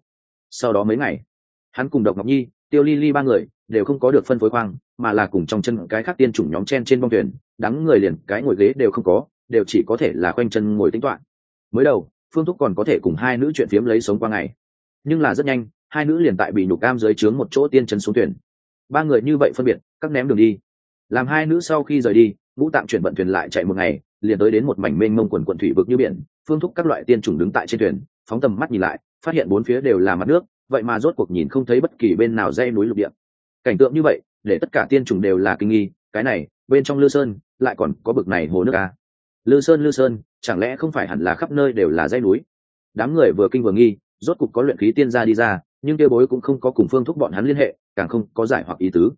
Sau đó mấy ngày, hắn cùng độc ngọc nhi, tiêu ly ly ba người đều không có được phân phối khoang, mà là cùng trong chân cái khác tiên chủng nhóm chen trên bông thuyền, đắng người liền cái ngồi ghế đều không có, đều chỉ có thể là khoanh chân ngồi tính toán. Mới đầu, phương thúc còn có thể cùng hai nữ chuyện phiếm lấy sống qua ngày, nhưng là rất nhanh hai nữ liền tại bị nhục cam dưới trướng một chỗ tiên chân xuống thuyền. Ba người như vậy phân biệt, các ném đường đi. Làm hai nữ sau khi rời đi, ngũ tạm chuyển vận thuyền lại chạy một ngày, liền tới đến một mảnh mênh mông quần quận thủy vực như biển, phương thúc các loại tiên trùng đứng tại trên thuyền, phóng tầm mắt nhìn lại, phát hiện bốn phía đều là mặt nước, vậy mà rốt cuộc nhìn không thấy bất kỳ bên nào dây núi lục địa. Cảnh tượng như vậy, để tất cả tiên trùng đều là kinh nghi, cái này, bên trong lư sơn, lại còn có bực này hồ nước à. lư sơn lư sơn, chẳng lẽ không phải hẳn là khắp nơi đều là dây núi? Đám người vừa kinh vừa nghi, rốt cục có luyện khí tiên gia đi ra nhưng tiêu bối cũng không có cùng phương thúc bọn hắn liên hệ, càng không có giải hoặc ý tứ.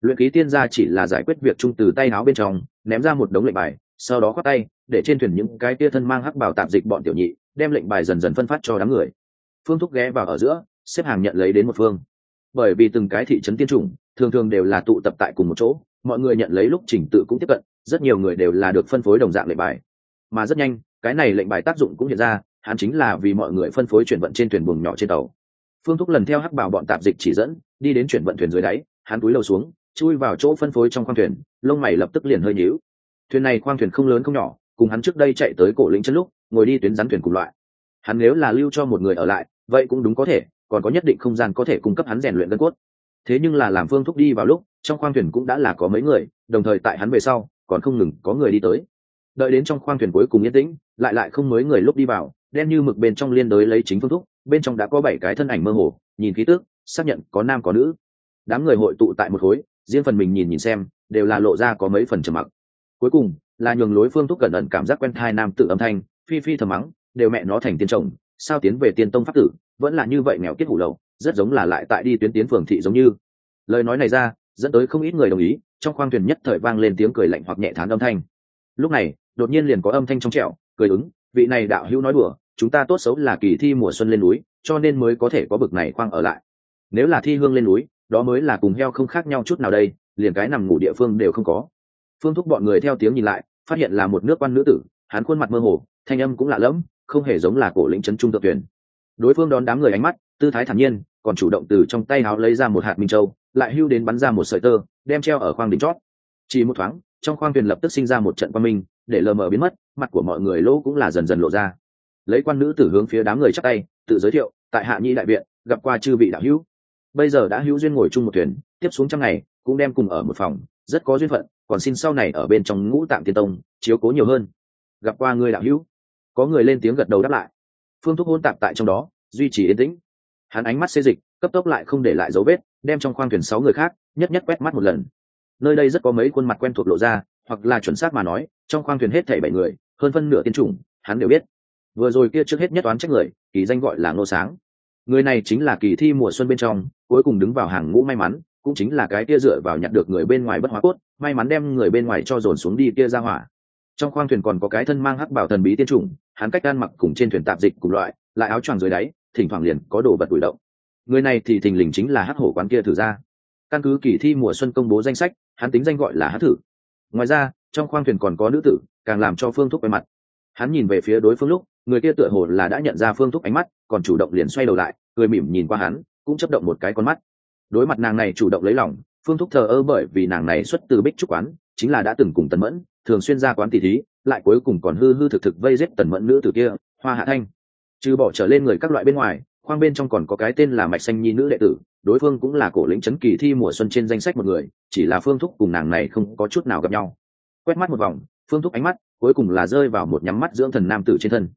Luyện khí tiên gia chỉ là giải quyết việc chung từ tay áo bên trong, ném ra một đống lệnh bài, sau đó khoác tay, để trên thuyền những cái tia thân mang hắc bảo tạp dịch bọn tiểu nhị, đem lệnh bài dần dần phân phát cho đám người. Phương thúc ghé vào ở giữa, xếp hàng nhận lấy đến một phương. Bởi vì từng cái thị trấn tiên chủng, thường thường đều là tụ tập tại cùng một chỗ, mọi người nhận lấy lúc trình tự cũng tiếp cận, rất nhiều người đều là được phân phối đồng dạng lệnh bài. Mà rất nhanh, cái này lệnh bài tác dụng cũng hiện ra, hắn chính là vì mọi người phân phối chuyển vận trên thuyền buồng nhỏ trên tàu phương thúc lần theo hắc bảo bọn tạp dịch chỉ dẫn, đi đến chuyển vận thuyền dưới đáy, hắn túi lầu xuống, chui vào chỗ phân phối trong khoang thuyền, lông mày lập tức liền hơi nhíu. Thuyền này khoang thuyền không lớn không nhỏ, cùng hắn trước đây chạy tới cổ lĩnh chân lúc, ngồi đi tuyến rắn thuyền cùng loại. Hắn nếu là lưu cho một người ở lại, vậy cũng đúng có thể, còn có nhất định không gian có thể cung cấp hắn rèn luyện gân cốt. Thế nhưng là làm phương thúc đi vào lúc, trong khoang thuyền cũng đã là có mấy người, đồng thời tại hắn về sau, còn không ngừng có người đi tới. Đợi đến trong khoang thuyền cuối cùng yên tĩnh, lại lại không mới người lúc đi vào, đen như mực bên trong liên đới lấy chính phương thúc bên trong đã có bảy cái thân ảnh mơ hồ, nhìn khí tước xác nhận có nam có nữ. Đám người hội tụ tại một khối, riêng phần mình nhìn nhìn xem, đều là lộ ra có mấy phần trầm mặc. Cuối cùng, là nhường lối phương thúc cẩn ẩn cảm giác quen thai nam tự âm thanh, phi phi thầm mắng, đều mẹ nó thành tiên chồng, sao tiến về tiên tông pháp tử, vẫn là như vậy nghèo kiết hủ lậu, rất giống là lại tại đi tuyến tiến phường thị giống như. Lời nói này ra, dẫn tới không ít người đồng ý, trong khoang thuyền nhất thời vang lên tiếng cười lạnh hoặc nhẹ thán âm thanh. Lúc này, đột nhiên liền có âm thanh trong trẻo, cười ứng, vị này đạo hữu nói đùa chúng ta tốt xấu là kỳ thi mùa xuân lên núi, cho nên mới có thể có bực này khoang ở lại. Nếu là thi hương lên núi, đó mới là cùng heo không khác nhau chút nào đây, liền cái nằm ngủ địa phương đều không có. Phương thúc bọn người theo tiếng nhìn lại, phát hiện là một nước quan nữ tử, hắn khuôn mặt mơ hồ, thanh âm cũng lạ lẫm, không hề giống là cổ lĩnh trấn trung tự tuyển. Đối phương đón đám người ánh mắt, tư thái thản nhiên, còn chủ động từ trong tay áo lấy ra một hạt minh châu, lại hưu đến bắn ra một sợi tơ, đem treo ở khoang đỉnh chót. Chỉ một thoáng, trong khoang thuyền lập tức sinh ra một trận quan minh, để lờ mờ biến mất, mặt của mọi người lỗ cũng là dần dần lộ ra lấy quan nữ tử hướng phía đám người chắc tay, tự giới thiệu, tại hạ nhi đại viện, gặp qua chư vị đạo hữu. Bây giờ đã hữu duyên ngồi chung một thuyền, tiếp xuống trăm ngày, cũng đem cùng ở một phòng, rất có duyên phận, còn xin sau này ở bên trong ngũ tạng tiên tông, chiếu cố nhiều hơn. Gặp qua người đạo hữu. Có người lên tiếng gật đầu đáp lại. Phương thúc hôn tạp tại trong đó, duy trì yên tĩnh. Hắn ánh mắt xê dịch, cấp tốc lại không để lại dấu vết, đem trong khoang thuyền sáu người khác, nhất nhất quét mắt một lần. Nơi đây rất có mấy khuôn mặt quen thuộc lộ ra, hoặc là chuẩn xác mà nói, trong khoang thuyền hết thảy bảy người, hơn phân nửa tiên chủng, hắn đều biết vừa rồi kia trước hết nhất toán trách người, kỳ danh gọi là ngô sáng. Người này chính là kỳ thi mùa xuân bên trong, cuối cùng đứng vào hàng ngũ may mắn, cũng chính là cái kia dựa vào nhặt được người bên ngoài bất hóa cốt, may mắn đem người bên ngoài cho dồn xuống đi kia ra hỏa. Trong khoang thuyền còn có cái thân mang hắc bảo thần bí tiên chủng, hắn cách ăn mặc cùng trên thuyền tạp dịch cùng loại, lại áo choàng dưới đáy, thỉnh thoảng liền có đồ vật đuổi động. Người này thì thình lình chính là hắc hổ quán kia thử ra. Căn cứ kỳ thi mùa xuân công bố danh sách, hắn tính danh gọi là hắc thử. Ngoài ra, trong khoang thuyền còn có nữ tử, càng làm cho phương thúc quay mặt. Hắn nhìn về phía đối phương lúc người kia tựa hồ là đã nhận ra phương thúc ánh mắt, còn chủ động liền xoay đầu lại, cười mỉm nhìn qua hắn, cũng chấp động một cái con mắt. Đối mặt nàng này chủ động lấy lòng, phương thúc thờ ơ bởi vì nàng này xuất từ bích trúc quán, chính là đã từng cùng tần mẫn, thường xuyên ra quán tỷ thí, lại cuối cùng còn hư hư thực thực vây giết tần mẫn nữ tử kia, hoa hạ thanh. Trừ bỏ trở lên người các loại bên ngoài, khoang bên trong còn có cái tên là mạch xanh nhi nữ đệ tử, đối phương cũng là cổ lĩnh trấn kỳ thi mùa xuân trên danh sách một người, chỉ là phương thúc cùng nàng này không có chút nào gặp nhau. Quét mắt một vòng, phương thúc ánh mắt, cuối cùng là rơi vào một nhắm mắt dưỡng thần nam tử trên thân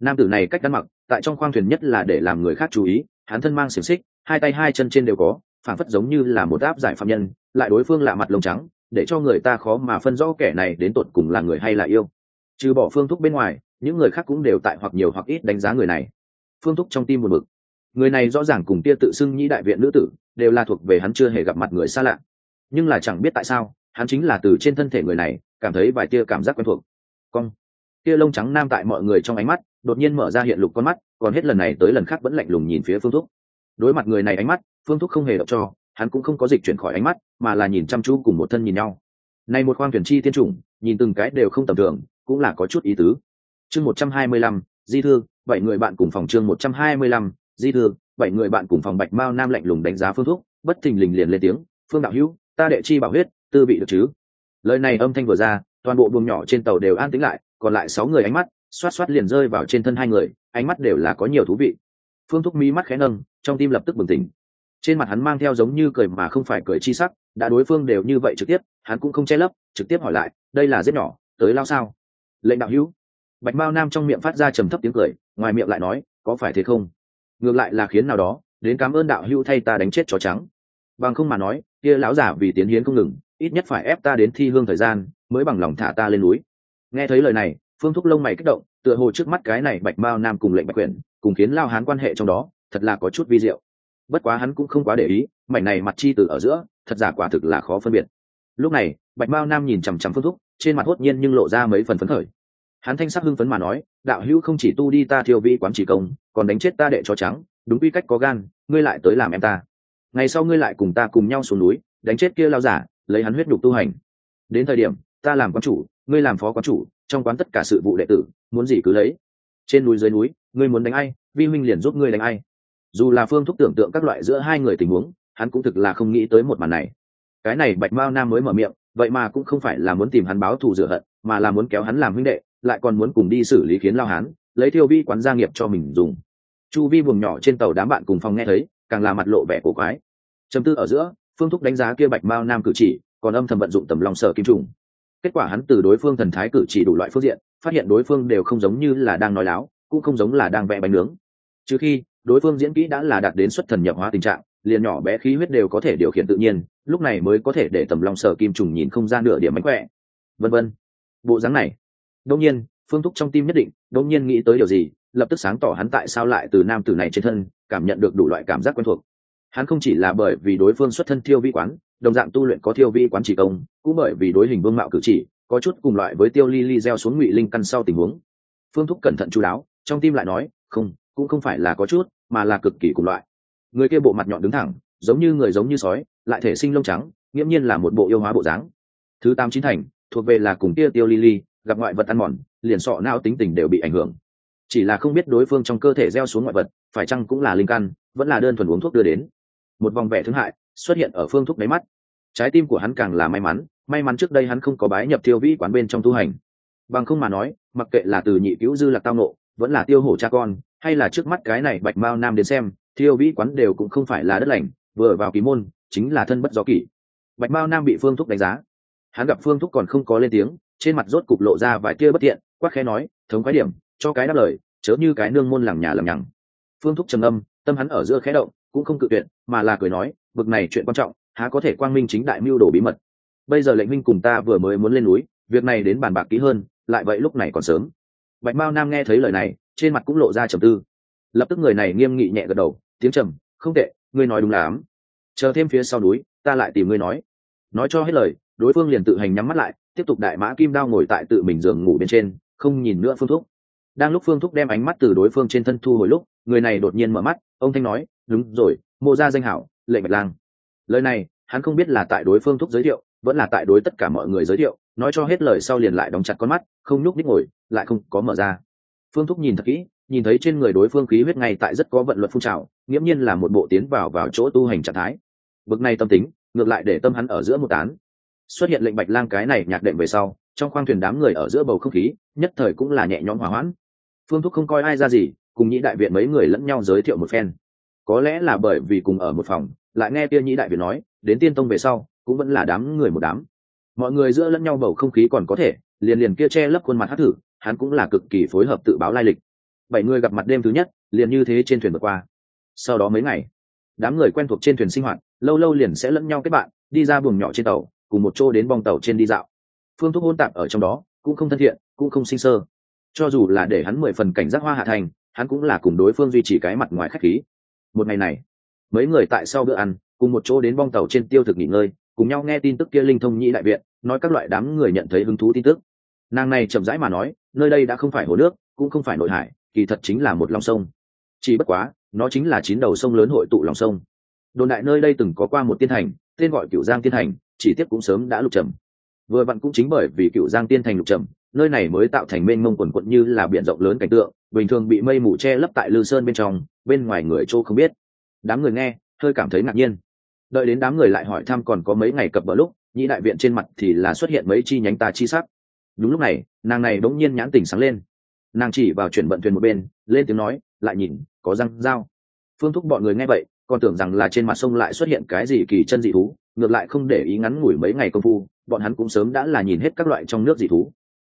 nam tử này cách ăn mặc, tại trong khoang thuyền nhất là để làm người khác chú ý, hắn thân mang xiềng xích, hai tay hai chân trên đều có phản phất giống như là một áp giải phạm nhân, lại đối phương lạ mặt lông trắng, để cho người ta khó mà phân rõ kẻ này đến tột cùng là người hay là yêu. Trừ bỏ phương thúc bên ngoài, những người khác cũng đều tại hoặc nhiều hoặc ít đánh giá người này. Phương thúc trong tim một mực người này rõ ràng cùng tia tự xưng nhĩ đại viện nữ tử, đều là thuộc về hắn chưa hề gặp mặt người xa lạ. Nhưng là chẳng biết tại sao, hắn chính là từ trên thân thể người này, cảm thấy vài tia cảm giác quen thuộc. Cong. Tia lông trắng nam tại mọi người trong ánh mắt đột nhiên mở ra hiện lục con mắt, còn hết lần này tới lần khác vẫn lạnh lùng nhìn phía phương thúc. Đối mặt người này ánh mắt, phương thúc không hề đọc cho, hắn cũng không có dịch chuyển khỏi ánh mắt, mà là nhìn chăm chú cùng một thân nhìn nhau. Này một khoang thuyền chi tiên chủng, nhìn từng cái đều không tầm thường, cũng là có chút ý tứ. Chương một trăm hai mươi lăm, di thư, bảy người bạn cùng phòng chương một trăm hai mươi lăm, di thư, bảy người bạn cùng phòng bạch mao nam lạnh lùng đánh giá phương thúc, bất thình lình liền lên tiếng, phương đạo hữu, ta đệ chi bảo huyết, tư bị được chứ? Lời này âm thanh vừa ra, toàn bộ buồng nhỏ trên tàu đều an tĩnh lại, còn lại sáu người ánh mắt xoát xoát liền rơi vào trên thân hai người, ánh mắt đều là có nhiều thú vị. Phương thúc mí mắt khẽ nâng, trong tim lập tức bừng tỉnh. Trên mặt hắn mang theo giống như cười mà không phải cười chi sắc, đã đối phương đều như vậy trực tiếp, hắn cũng không che lấp, trực tiếp hỏi lại, đây là giết nhỏ, tới lao sao? Lệnh đạo hữu. Bạch mao nam trong miệng phát ra trầm thấp tiếng cười, ngoài miệng lại nói, có phải thế không? Ngược lại là khiến nào đó, đến cảm ơn đạo hữu thay ta đánh chết chó trắng. Bằng không mà nói, kia lão giả vì tiến hiến không ngừng, ít nhất phải ép ta đến thi hương thời gian, mới bằng lòng thả ta lên núi. Nghe thấy lời này phương thúc lông mày kích động, tựa hồ trước mắt cái này bạch mao nam cùng lệnh bạch quyển cùng khiến lao hán quan hệ trong đó, thật là có chút vi diệu. Bất quá hắn cũng không quá để ý, mảnh này mặt chi từ ở giữa, thật giả quả thực là khó phân biệt. Lúc này, bạch mao nam nhìn chằm chằm phương thúc, trên mặt hốt nhiên nhưng lộ ra mấy phần phấn khởi. Hắn thanh sắc hưng phấn mà nói, đạo hữu không chỉ tu đi ta thiêu vi quán chỉ công, còn đánh chết ta đệ cho trắng, đúng quy cách có gan, ngươi lại tới làm em ta. Ngày sau ngươi lại cùng ta cùng nhau xuống núi, đánh chết kia lao giả, lấy hắn huyết nhục tu hành. Đến thời điểm, ta làm quán chủ, ngươi làm phó quán chủ trong quán tất cả sự vụ đệ tử, muốn gì cứ lấy. Trên núi dưới núi, ngươi muốn đánh ai, vi huynh liền giúp ngươi đánh ai. Dù là phương thúc tưởng tượng các loại giữa hai người tình huống, hắn cũng thực là không nghĩ tới một màn này. Cái này bạch mao nam mới mở miệng, vậy mà cũng không phải là muốn tìm hắn báo thù rửa hận, mà là muốn kéo hắn làm huynh đệ, lại còn muốn cùng đi xử lý khiến lao hán, lấy thiêu vi quán gia nghiệp cho mình dùng. Chu vi buồng nhỏ trên tàu đám bạn cùng phòng nghe thấy, càng là mặt lộ vẻ cổ quái. Chấm tư ở giữa, phương thúc đánh giá kia bạch mao nam cử chỉ, còn âm thầm vận dụng tầm lòng sở kim trùng kết quả hắn từ đối phương thần thái cử chỉ đủ loại phương diện, phát hiện đối phương đều không giống như là đang nói láo, cũng không giống là đang vẽ bánh nướng. Trừ khi, đối phương diễn kỹ đã là đạt đến xuất thần nhập hóa tình trạng, liền nhỏ bé khí huyết đều có thể điều khiển tự nhiên, lúc này mới có thể để tầm lòng sở kim trùng nhìn không ra nửa điểm mánh khỏe. Vân vân. Bộ dáng này. Đông nhiên, phương thúc trong tim nhất định đông nhiên nghĩ tới điều gì, lập tức sáng tỏ hắn tại sao lại từ nam tử này trên thân, cảm nhận được đủ loại cảm giác quen thuộc hắn không chỉ là bởi vì đối phương xuất thân thiêu vi quán, đồng dạng tu luyện có thiêu vi quán chỉ công, cũng bởi vì đối hình vương mạo cử chỉ, có chút cùng loại với tiêu ly ly gieo xuống ngụy linh căn sau tình huống. Phương thúc cẩn thận chú đáo, trong tim lại nói, không, cũng không phải là có chút, mà là cực kỳ cùng loại. Người kia bộ mặt nhọn đứng thẳng, giống như người giống như sói, lại thể sinh lông trắng, nghiễm nhiên là một bộ yêu hóa bộ dáng. Thứ tám chín thành, thuộc về là cùng kia tiêu ly ly, gặp ngoại vật ăn mòn, liền sọ não tính tình đều bị ảnh hưởng. Chỉ là không biết đối phương trong cơ thể gieo xuống ngoại vật, phải chăng cũng là linh căn, vẫn là đơn thuần uống thuốc đưa đến một vòng vẻ thương hại xuất hiện ở phương thúc đáy mắt. Trái tim của hắn càng là may mắn may mắn trước đây hắn không có bái nhập tiêu vĩ quán bên trong tu hành. Bằng không mà nói, mặc kệ là từ nhị cứu dư lạc tao nộ vẫn là tiêu hổ cha con, hay là trước mắt cái này bạch mao nam đến xem, tiêu vĩ quán đều cũng không phải là đất lành, vừa vào kỳ môn, chính là thân bất gió kỷ. Bạch mao nam bị phương thúc đánh giá. Hắn gặp phương thúc còn không có lên tiếng, trên mặt rốt cục lộ ra vài tia bất thiện quắc khẽ nói, thống khái điểm, cho cái đáp lời, chớ như cái nương môn lằng nhà lằng nhằng. Phương thúc trầm âm, tâm hắn ở giữa khẽ động cũng không cự tuyệt, mà là cười nói, bực này chuyện quan trọng, há có thể quang minh chính đại mưu đồ bí mật. Bây giờ lệnh minh cùng ta vừa mới muốn lên núi, việc này đến bàn bạc kỹ hơn, lại vậy lúc này còn sớm. Bạch mao nam nghe thấy lời này, trên mặt cũng lộ ra trầm tư. Lập tức người này nghiêm nghị nhẹ gật đầu tiếng trầm, không tệ, ngươi nói đúng lắm chờ thêm phía sau núi, ta lại tìm ngươi nói. Nói cho hết lời, đối phương liền tự hành nhắm mắt lại, tiếp tục đại mã kim đao ngồi tại tự mình giường ngủ bên trên, không nhìn nữa phương thúc. Đang lúc phương thúc đem ánh mắt từ đối phương trên thân thu hồi lúc người này đột nhiên mở mắt, ông thanh nói, đúng rồi mô ra danh hảo, lệ bạch lang. Lời này, hắn không biết là tại đối phương thúc giới thiệu, vẫn là tại đối tất cả mọi người giới thiệu, nói cho hết lời sau liền lại đóng chặt con mắt, không nhúc ních ngồi, lại không có mở ra. Phương thúc nhìn thật kỹ, nhìn thấy trên người đối phương khí huyết ngay tại rất có vận luật phun trào, nghiễm nhiên là một bộ tiến vào vào chỗ tu hành trạng thái. Bực này tâm tính, ngược lại để tâm hắn ở giữa một tán. Xuất hiện lệnh bạch lang cái này nhạc đệm về sau, trong khoang thuyền đám người ở giữa bầu không khí, nhất thời cũng là nhẹ nhõm hòa hoãn. Phương thúc không coi ai ra gì cùng nhĩ đại viện mấy người lẫn nhau giới thiệu một phen. Có lẽ là bởi vì cùng ở một phòng, lại nghe kia nhĩ đại viện nói, đến tiên tông về sau, cũng vẫn là đám người một đám. Mọi người giữa lẫn nhau bầu không khí còn có thể, liền liền kia che lấp khuôn mặt hát thử hắn cũng là cực kỳ phối hợp tự báo lai lịch. Bảy người gặp mặt đêm thứ nhất, liền như thế trên thuyền vượt qua. Sau đó mấy ngày, đám người quen thuộc trên thuyền sinh hoạt, lâu lâu liền sẽ lẫn nhau kết bạn, đi ra buồng nhỏ trên tàu, cùng một chỗ đến bong tàu trên đi dạo. Phương thúc hôn tạp ở trong đó, cũng không thân thiện, cũng không sinh sơ. Cho dù là để hắn mười phần cảnh giác hoa hạ thành hắn cũng là cùng đối phương duy trì cái mặt ngoài khách khí. Một ngày này, mấy người tại sau bữa ăn, cùng một chỗ đến bong tàu trên tiêu thực nghỉ ngơi, cùng nhau nghe tin tức kia linh thông nhĩ đại viện, nói các loại đám người nhận thấy hứng thú tin tức. Nàng này chậm rãi mà nói, nơi đây đã không phải hồ nước, cũng không phải nội hải, kỳ thật chính là một lòng sông. Chỉ bất quá, nó chính là chín đầu sông lớn hội tụ lòng sông. Đồn đại nơi đây từng có qua một tiên thành, tên gọi cựu giang tiên thành, chỉ tiếp cũng sớm đã lục trầm. Vừa vặn cũng chính bởi vì cựu giang tiên thành lục trầm nơi này mới tạo thành mênh mông quần quận như là biển rộng lớn cảnh tượng, bình thường bị mây mù che lấp tại lư sơn bên trong, bên ngoài người châu không biết. Đám người nghe, hơi cảm thấy ngạc nhiên. Đợi đến đám người lại hỏi thăm còn có mấy ngày cập bờ lúc nhĩ đại viện trên mặt thì là xuất hiện mấy chi nhánh tà chi sắc. Đúng lúc này, nàng này đ ỗ n g nhiên nhãn tỉnh sáng lên. Nàng chỉ vào chuyển vận thuyền một bên, lên tiếng nói, lại nhìn, có răng dao phương thúc bọn người nghe vậy, còn tưởng rằng là trên mặt sông lại xuất hiện cái gì kỳ chân dị thú, ngược lại không để ý ngắn ngủi mấy ngày công phu, bọn hắn cũng sớm đã là nhìn hết các loại trong nước dị thú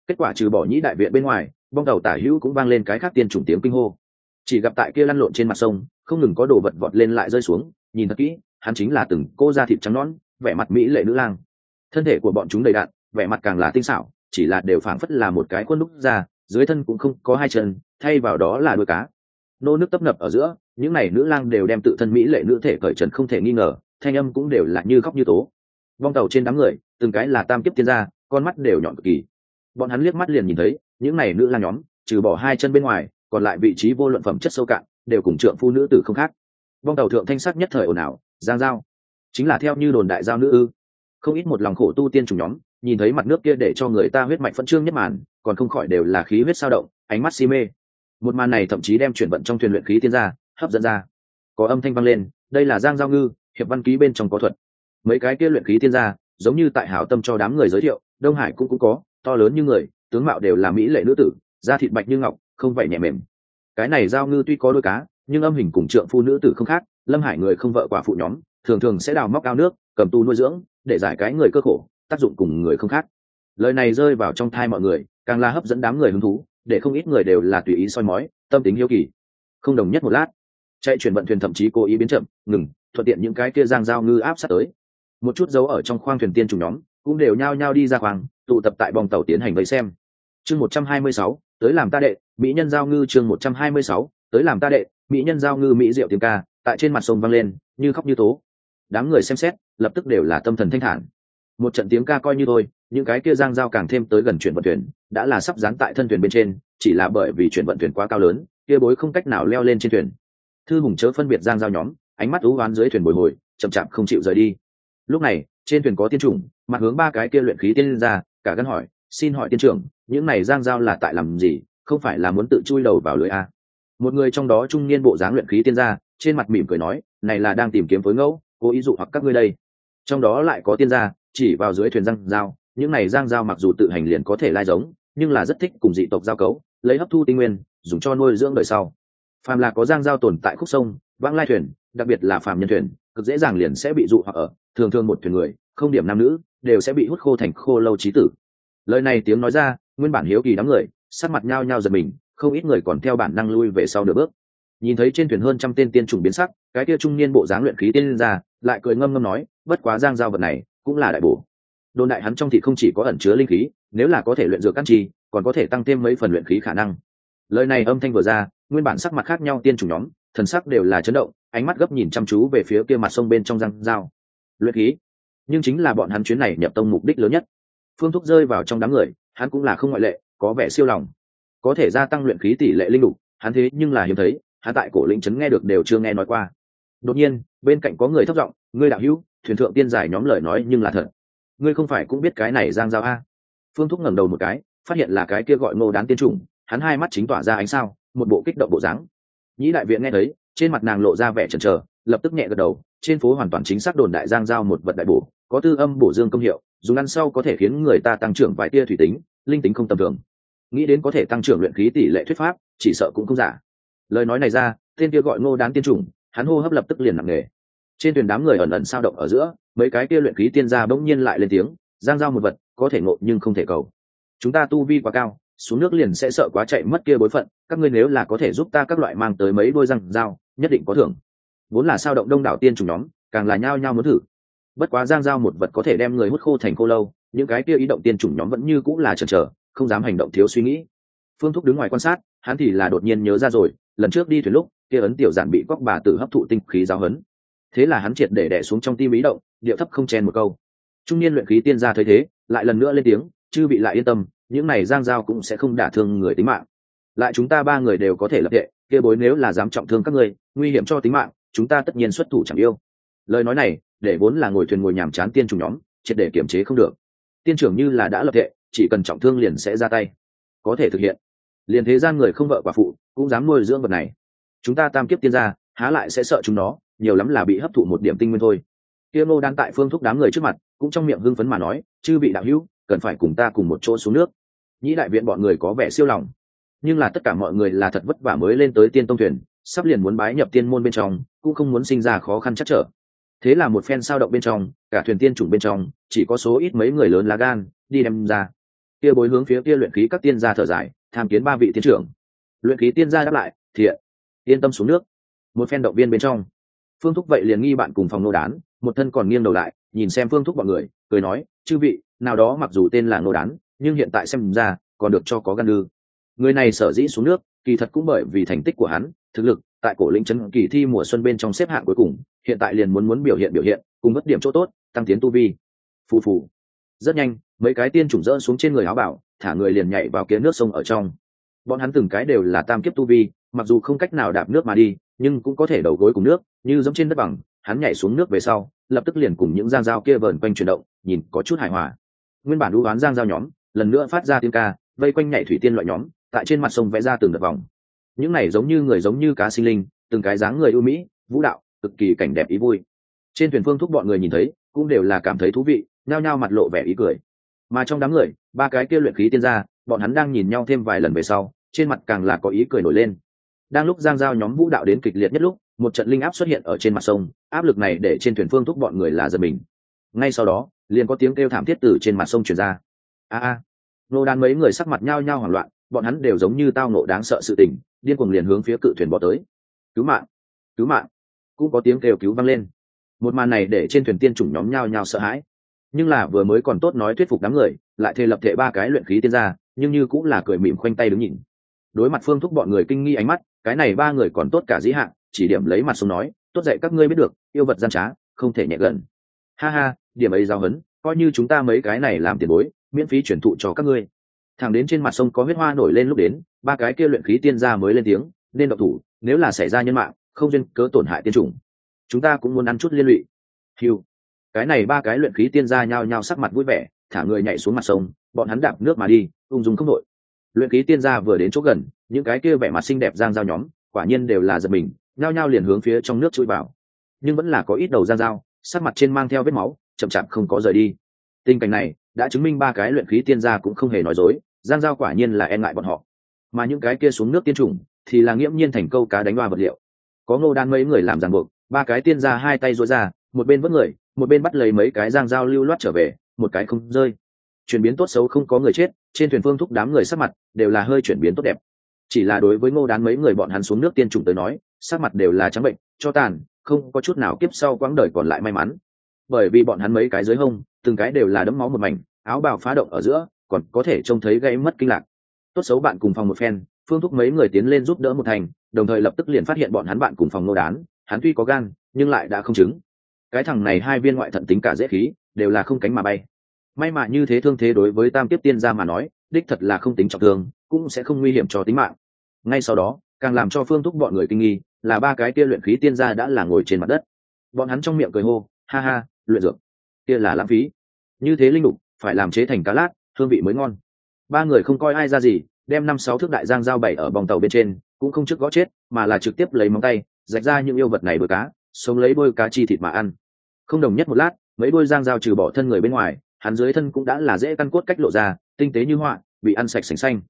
kết quả trừ bỏ nhĩ đại viện bên ngoài, bong tàu tả hữu cũng vang lên cái khác tiên chủng tiếng kinh hô. Chỉ gặp tại kia lăn lộn trên mặt sông, không ngừng có đồ vật vọt lên lại rơi xuống, nhìn thật kỹ, hắn chính là từng cô da thịt trắng nõn, vẻ mặt mỹ lệ nữ lang. Thân thể của bọn chúng đầy đạn vẻ mặt càng là tinh xảo, chỉ là đều phảng phất là một cái khuôn đúc ra dưới thân cũng không có hai chân, thay vào đó là đuôi cá. Nô nước tấp nập ở giữa, những n à y nữ lang đều đem tự thân mỹ lệ nữ thể cởi trần không thể nghi ngờ, thanh âm cũng đều là như khóc như tố. Vong tàu trên đám người, từng cái là tam kiếp tiên gia, con mắt đều nhọn cực kỳ bọn hắn liếc mắt liền nhìn thấy, những này nữ lang nhóm, trừ bỏ hai chân bên ngoài, còn lại vị trí vô luận phẩm chất sâu cạn, đều cùng trượng phu nữ tử không khác. Bong tàu thượng thanh sắc nhất thời ồn ào, giang giao. Chính là theo như đồn đại giao nữ ư. Không ít một lòng khổ tu tiên chủng nhóm, nhìn thấy mặt nước kia để cho người ta huyết mạch phân trương nhất màn, còn không khỏi đều là khí huyết sao động, ánh mắt si mê. Một màn này thậm chí đem chuyển vận trong thuyền luyện khí tiên ra hấp dẫn ra. Có âm thanh vang lên, đây là giang giao ngư, hiệp văn ký bên trong có thuật. Mấy cái kia luyện khí tiên gia, giống như tại hảo tâm cho đám người giới thiệu, đông hải cũng cũng có to lớn như người, tướng mạo đều là mỹ lệ nữ tử, da thịt bạch như ngọc, không vậy nhẹ mềm. Cái này giao ngư tuy có đôi cá, nhưng âm hình cùng trượng phu nữ tử không khác, lâm hải người không vợ quả phụ nhóm, thường thường sẽ đào móc ao nước, cầm tu nuôi dưỡng, để giải cái người cơ khổ, tác dụng cùng người không khác. Lời này rơi vào trong thai mọi người, càng là hấp dẫn đám người hứng thú, để không ít người đều là tùy ý soi mói, tâm tính hiếu kỳ. Không đồng nhất một lát, chạy chuyển vận thuyền thậm chí cố ý biến chậm, ngừng, thuận tiện những cái kia giang giao ngư áp sát tới. Một chút dấu ở trong khoang thuyền tiên chủ nhóm, cũng đều nhao nhao đi ra khoang tụ tập tại bong tàu tiến hành vây xem. Chương một trăm hai mươi sáu, tới làm ta đệ, mỹ nhân giao ngư chương một trăm hai mươi sáu, tới làm ta đệ, mỹ nhân giao ngư mỹ diệu tiếng ca, tại trên mặt sông vang lên, như khóc như tố. Đám người xem xét, lập tức đều là tâm thần thanh thản. Một trận tiếng ca coi như thôi, những cái kia giang giao càng thêm tới gần chuyển vận thuyền, đã là sắp dán tại thân thuyền bên trên, chỉ là bởi vì chuyển vận thuyền quá cao lớn, kia bối không cách nào leo lên trên thuyền. Thư hùng chớ phân biệt giang giao nhóm, ánh mắt ú oán dưới thuyền bồi hồi, chậm chạp không chịu rời đi. Lúc này, trên thuyền có tiên chủng, mặt hướng ba cái kia luyện khí tiên ra cả gân hỏi, xin hỏi tiên trưởng, những này giang giao là tại làm gì? Không phải là muốn tự chui đầu vào lưới a một người trong đó trung niên bộ dáng luyện khí tiên gia, trên mặt mỉm cười nói, này là đang tìm kiếm phối ngẫu, cố ý dụ hoặc các ngươi đây. Trong đó lại có tiên gia, chỉ vào dưới thuyền giang giao, những này giang giao mặc dù tự hành liền có thể lai giống, nhưng là rất thích cùng dị tộc giao cấu, lấy hấp thu tinh nguyên, dùng cho nuôi dưỡng đời sau. Phàm là có giang giao tồn tại khúc sông, vãng lai thuyền, đặc biệt là phàm nhân thuyền, cực dễ dàng liền sẽ bị dụ hoặc ở, thường thường một thuyền người không điểm nam nữ, đều sẽ bị hút khô thành khô lâu trí tử. Lời này tiếng nói ra, nguyên bản hiếu kỳ đám người, sắc mặt nhao nhao giật mình, không ít người còn theo bản năng lui về sau nửa bước. Nhìn thấy trên thuyền hơn trăm tên tiên trùng biến sắc, cái kia trung niên bộ dáng luyện khí tiên ra, lại cười ngâm ngâm nói, bất quá giang giao vật này, cũng là đại bổ. Đồn đại hắn trong thị không chỉ có ẩn chứa linh khí, nếu là có thể luyện dược căn chi, còn có thể tăng thêm mấy phần luyện khí khả năng. Lời này âm thanh vừa ra, nguyên bản sắc mặt khác nhau tiên trùng nhóm, thần sắc đều là chấn động, ánh mắt gấp nhìn chăm chú về phía kia mặt sông bên trong giang giao. Luyện khí nhưng chính là bọn hắn chuyến này nhập tông mục đích lớn nhất. Phương thúc rơi vào trong đám người, hắn cũng là không ngoại lệ, có vẻ siêu lòng. Có thể gia tăng luyện khí tỷ lệ linh đủ. hắn thế nhưng là hiếm thấy, hắn tại cổ linh trấn nghe được đều chưa nghe nói qua. Đột nhiên, bên cạnh có người thấp giọng, ngươi đạo hữu, thuyền thượng tiên giải nhóm lời nói nhưng là thật. Ngươi không phải cũng biết cái này giang giao a? Phương thúc ngẩng đầu một cái, phát hiện là cái kia gọi ngô đán tiên trùng hắn hai mắt chính tỏa ra ánh sao, một bộ kích động bộ dáng. Nhĩ đại viện nghe thấy, trên mặt nàng lộ ra vẻ chần chờ, lập tức nhẹ gật đầu, trên phố hoàn toàn chính xác đồn đại giang giao một vật đại bổ có tư âm bổ dương công hiệu, dùng ăn sau có thể khiến người ta tăng trưởng vài tia thủy tính, linh tính không tầm thường. Nghĩ đến có thể tăng trưởng luyện khí tỷ lệ thuyết pháp, chỉ sợ cũng không giả. Lời nói này ra, tên kia gọi ngô đán tiên trùng, hắn hô hấp lập tức liền nặng nề. Trên thuyền đám người ẩn ẩn sao động ở giữa, mấy cái kia luyện khí tiên gia bỗng nhiên lại lên tiếng, giang giao một vật, có thể ngộ nhưng không thể cầu. Chúng ta tu vi quá cao, xuống nước liền sẽ sợ quá chạy mất kia bối phận, các ngươi nếu là có thể giúp ta các loại mang tới mấy đôi răng dao nhất định có thưởng. Vốn là sao động đông đảo tiên trùng nhóm, càng là nhao nhao muốn thử bất quá giang giao một vật có thể đem người hút khô thành khô lâu, những cái kia ý động tiên trùng nhóm vẫn như cũng là chần chờ, không dám hành động thiếu suy nghĩ. Phương thúc đứng ngoài quan sát, hắn thì là đột nhiên nhớ ra rồi, lần trước đi thuyền lúc, kia ấn tiểu giản bị cóc bà tử hấp thụ tinh khí giáo hấn. Thế là hắn triệt để đẻ xuống trong tim ý động, điệu thấp không chen một câu. Trung niên luyện khí tiên gia thấy thế, lại lần nữa lên tiếng, chư bị lại yên tâm, những này giang giao cũng sẽ không đả thương người tính mạng. Lại chúng ta ba người đều có thể lập hệ kia bối nếu là dám trọng thương các ngươi, nguy hiểm cho tính mạng, chúng ta tất nhiên xuất thủ chẳng yêu. Lời nói này để vốn là ngồi thuyền ngồi nhàm chán tiên trùng nhóm triệt để kiểm chế không được. Tiên trưởng như là đã lập thệ, chỉ cần trọng thương liền sẽ ra tay. Có thể thực hiện. Liền thế gian người không vợ quả phụ cũng dám nuôi dưỡng vật này. Chúng ta tam kiếp tiên gia há lại sẽ sợ chúng nó nhiều lắm là bị hấp thụ một điểm tinh nguyên thôi. Kia ngô đang tại phương thúc đám người trước mặt cũng trong miệng hưng phấn mà nói chư bị đạo hữu cần phải cùng ta cùng một chỗ xuống nước. Nhĩ đại viện bọn người có vẻ siêu lòng. Nhưng là tất cả mọi người là thật vất vả mới lên tới tiên tông thuyền sắp liền muốn bái nhập tiên môn bên trong cũng không muốn sinh ra khó khăn chắc trở thế là một phen sao động bên trong, cả thuyền tiên chủng bên trong, chỉ có số ít mấy người lớn lá gan, đi đem ra. Kia bối hướng phía kia luyện khí các tiên gia thở dài, tham kiến ba vị tiên trưởng. Luyện khí tiên gia đáp lại, thiện, yên tâm xuống nước. Một phen động viên bên trong. Phương thúc vậy liền nghi bạn cùng phòng nô đán, một thân còn nghiêng đầu lại, nhìn xem phương thúc bọn người, cười nói, chư vị, nào đó mặc dù tên là nô đán, nhưng hiện tại xem ra, còn được cho có gan lư người này sở dĩ xuống nước kỳ thật cũng bởi vì thành tích của hắn, thực lực, tại cổ lĩnh trấn kỳ thi mùa xuân bên trong xếp hạng cuối cùng, hiện tại liền muốn muốn biểu hiện biểu hiện, cùng mất điểm chỗ tốt, tăng tiến tu vi. Phù phù. Rất nhanh, mấy cái tiên trùng rỡ xuống trên người áo bảo, thả người liền nhảy vào kia nước sông ở trong. Bọn hắn từng cái đều là tam kiếp tu vi, mặc dù không cách nào đạp nước mà đi, nhưng cũng có thể đầu gối cùng nước, như giống trên đất bằng, hắn nhảy xuống nước về sau, lập tức liền cùng những giang dao kia vờn quanh chuyển động, nhìn có chút hài hòa. Nguyên bản đu oán giang dao nhóm, lần nữa phát ra tiếng ca, vây quanh nhảy thủy tiên loại nhóm tại trên mặt sông vẽ ra từng đợt vòng. Những này giống như người giống như cá sinh linh, từng cái dáng người ưu mỹ, vũ đạo, cực kỳ cảnh đẹp ý vui. Trên thuyền phương thúc bọn người nhìn thấy, cũng đều là cảm thấy thú vị, nhao nhao mặt lộ vẻ ý cười. Mà trong đám người, ba cái kia luyện khí tiên gia, bọn hắn đang nhìn nhau thêm vài lần về sau, trên mặt càng là có ý cười nổi lên. Đang lúc giang giao nhóm vũ đạo đến kịch liệt nhất lúc, một trận linh áp xuất hiện ở trên mặt sông, áp lực này để trên thuyền phương thúc bọn người là giật mình. Ngay sau đó, liền có tiếng kêu thảm thiết từ trên mặt sông truyền ra. A a. Nô đan mấy người sắc mặt nhao nhao hoảng loạn bọn hắn đều giống như tao nộ đáng sợ sự tình, điên cuồng liền hướng phía cự thuyền bỏ tới. Cứu mạng cứu mạng. Cũng có tiếng kêu cứu vang lên. Một màn này để trên thuyền tiên chủng nhóm nhao nhao sợ hãi. Nhưng là vừa mới còn tốt nói thuyết phục đám người, lại thề lập thể ba cái luyện khí tiên ra nhưng như cũng là cười mỉm khoanh tay đứng nhìn. Đối mặt phương thúc bọn người kinh nghi ánh mắt, cái này ba người còn tốt cả dĩ hạn chỉ điểm lấy mặt xuống nói, tốt dạy các ngươi biết được, yêu vật gian trá, không thể nhẹ gần. Ha ha, điểm ấy giao hấn coi như chúng ta mấy cái này làm tiền bối, miễn phí chuyển thụ cho các ngươi thẳng đến trên mặt sông có huyết hoa nổi lên lúc đến, ba cái kia luyện khí tiên gia mới lên tiếng, nên độc thủ, nếu là xảy ra nhân mạng, không duyên cớ tổn hại tiên chủng. Chúng ta cũng muốn ăn chút liên lụy. Hiu cái này ba cái luyện khí tiên gia nhao nhao sắc mặt vui vẻ, thả người nhảy xuống mặt sông, bọn hắn đạp nước mà đi, ung dung không đội luyện khí tiên gia vừa đến chỗ gần, những cái kia vẻ mặt xinh đẹp giang giao nhóm, quả nhiên đều là giật mình, nhao nhao liền hướng phía trong nước chui vào. Nhưng vẫn là có ít đầu giang giao sắc mặt trên mang theo vết máu, chậm chạp không có rời đi. Tình cảnh này, đã chứng minh ba cái luyện khí tiên gia cũng không hề nói dối giang giao quả nhiên là e ngại bọn họ. Mà những cái kia xuống nước tiên trùng thì là nghiễm nhiên thành câu cá đánh hoa vật liệu. Có ngô đan mấy người làm ràng buộc, ba cái tiên gia hai tay rối ra, một bên vớt người, một bên bắt lấy mấy cái giang dao lưu loát trở về, một cái không rơi. Chuyển biến tốt xấu không có người chết, trên thuyền phương thúc đám người sắc mặt đều là hơi chuyển biến tốt đẹp. Chỉ là đối với ngô đán mấy người bọn hắn xuống nước tiên trùng tới nói, sắc mặt đều là trắng bệnh, cho tàn, không có chút nào kiếp sau quãng đời còn lại may mắn. Bởi vì bọn hắn mấy cái dưới hông, từng cái đều là đấm máu một mảnh, áo bào phá động ở giữa còn có thể trông thấy gây mất kinh lạc. Tốt xấu bạn cùng phòng một phen, phương thúc mấy người tiến lên giúp đỡ một thành, đồng thời lập tức liền phát hiện bọn hắn bạn cùng phòng nô đán, hắn tuy có gan, nhưng lại đã không chứng. Cái thằng này hai viên ngoại thận tính cả dễ khí, đều là không cánh mà bay. May mà như thế thương thế đối với tam tiếp tiên gia mà nói, đích thật là không tính trọng thương, cũng sẽ không nguy hiểm cho tính mạng. Ngay sau đó, càng làm cho phương thúc bọn người kinh nghi, là ba cái kia luyện khí tiên gia đã là ngồi trên mặt đất. Bọn hắn trong miệng cười hô, ha ha, luyện dược, kia là lãng phí. Như thế linh đục, phải làm chế thành cá lát hương vị mới ngon. Ba người không coi ai ra gì đem năm sáu thước đại giang dao bảy ở bòng tàu bên trên cũng không trước gõ chết mà là trực tiếp lấy móng tay rạch ra những yêu vật này bơi cá sống lấy đôi cá chi thịt mà ăn. Không đồng nhất một lát mấy đôi giang dao trừ bỏ thân người bên ngoài hắn dưới thân cũng đã là dễ căn cốt cách lộ ra tinh tế như họa bị ăn sạch sành xanh.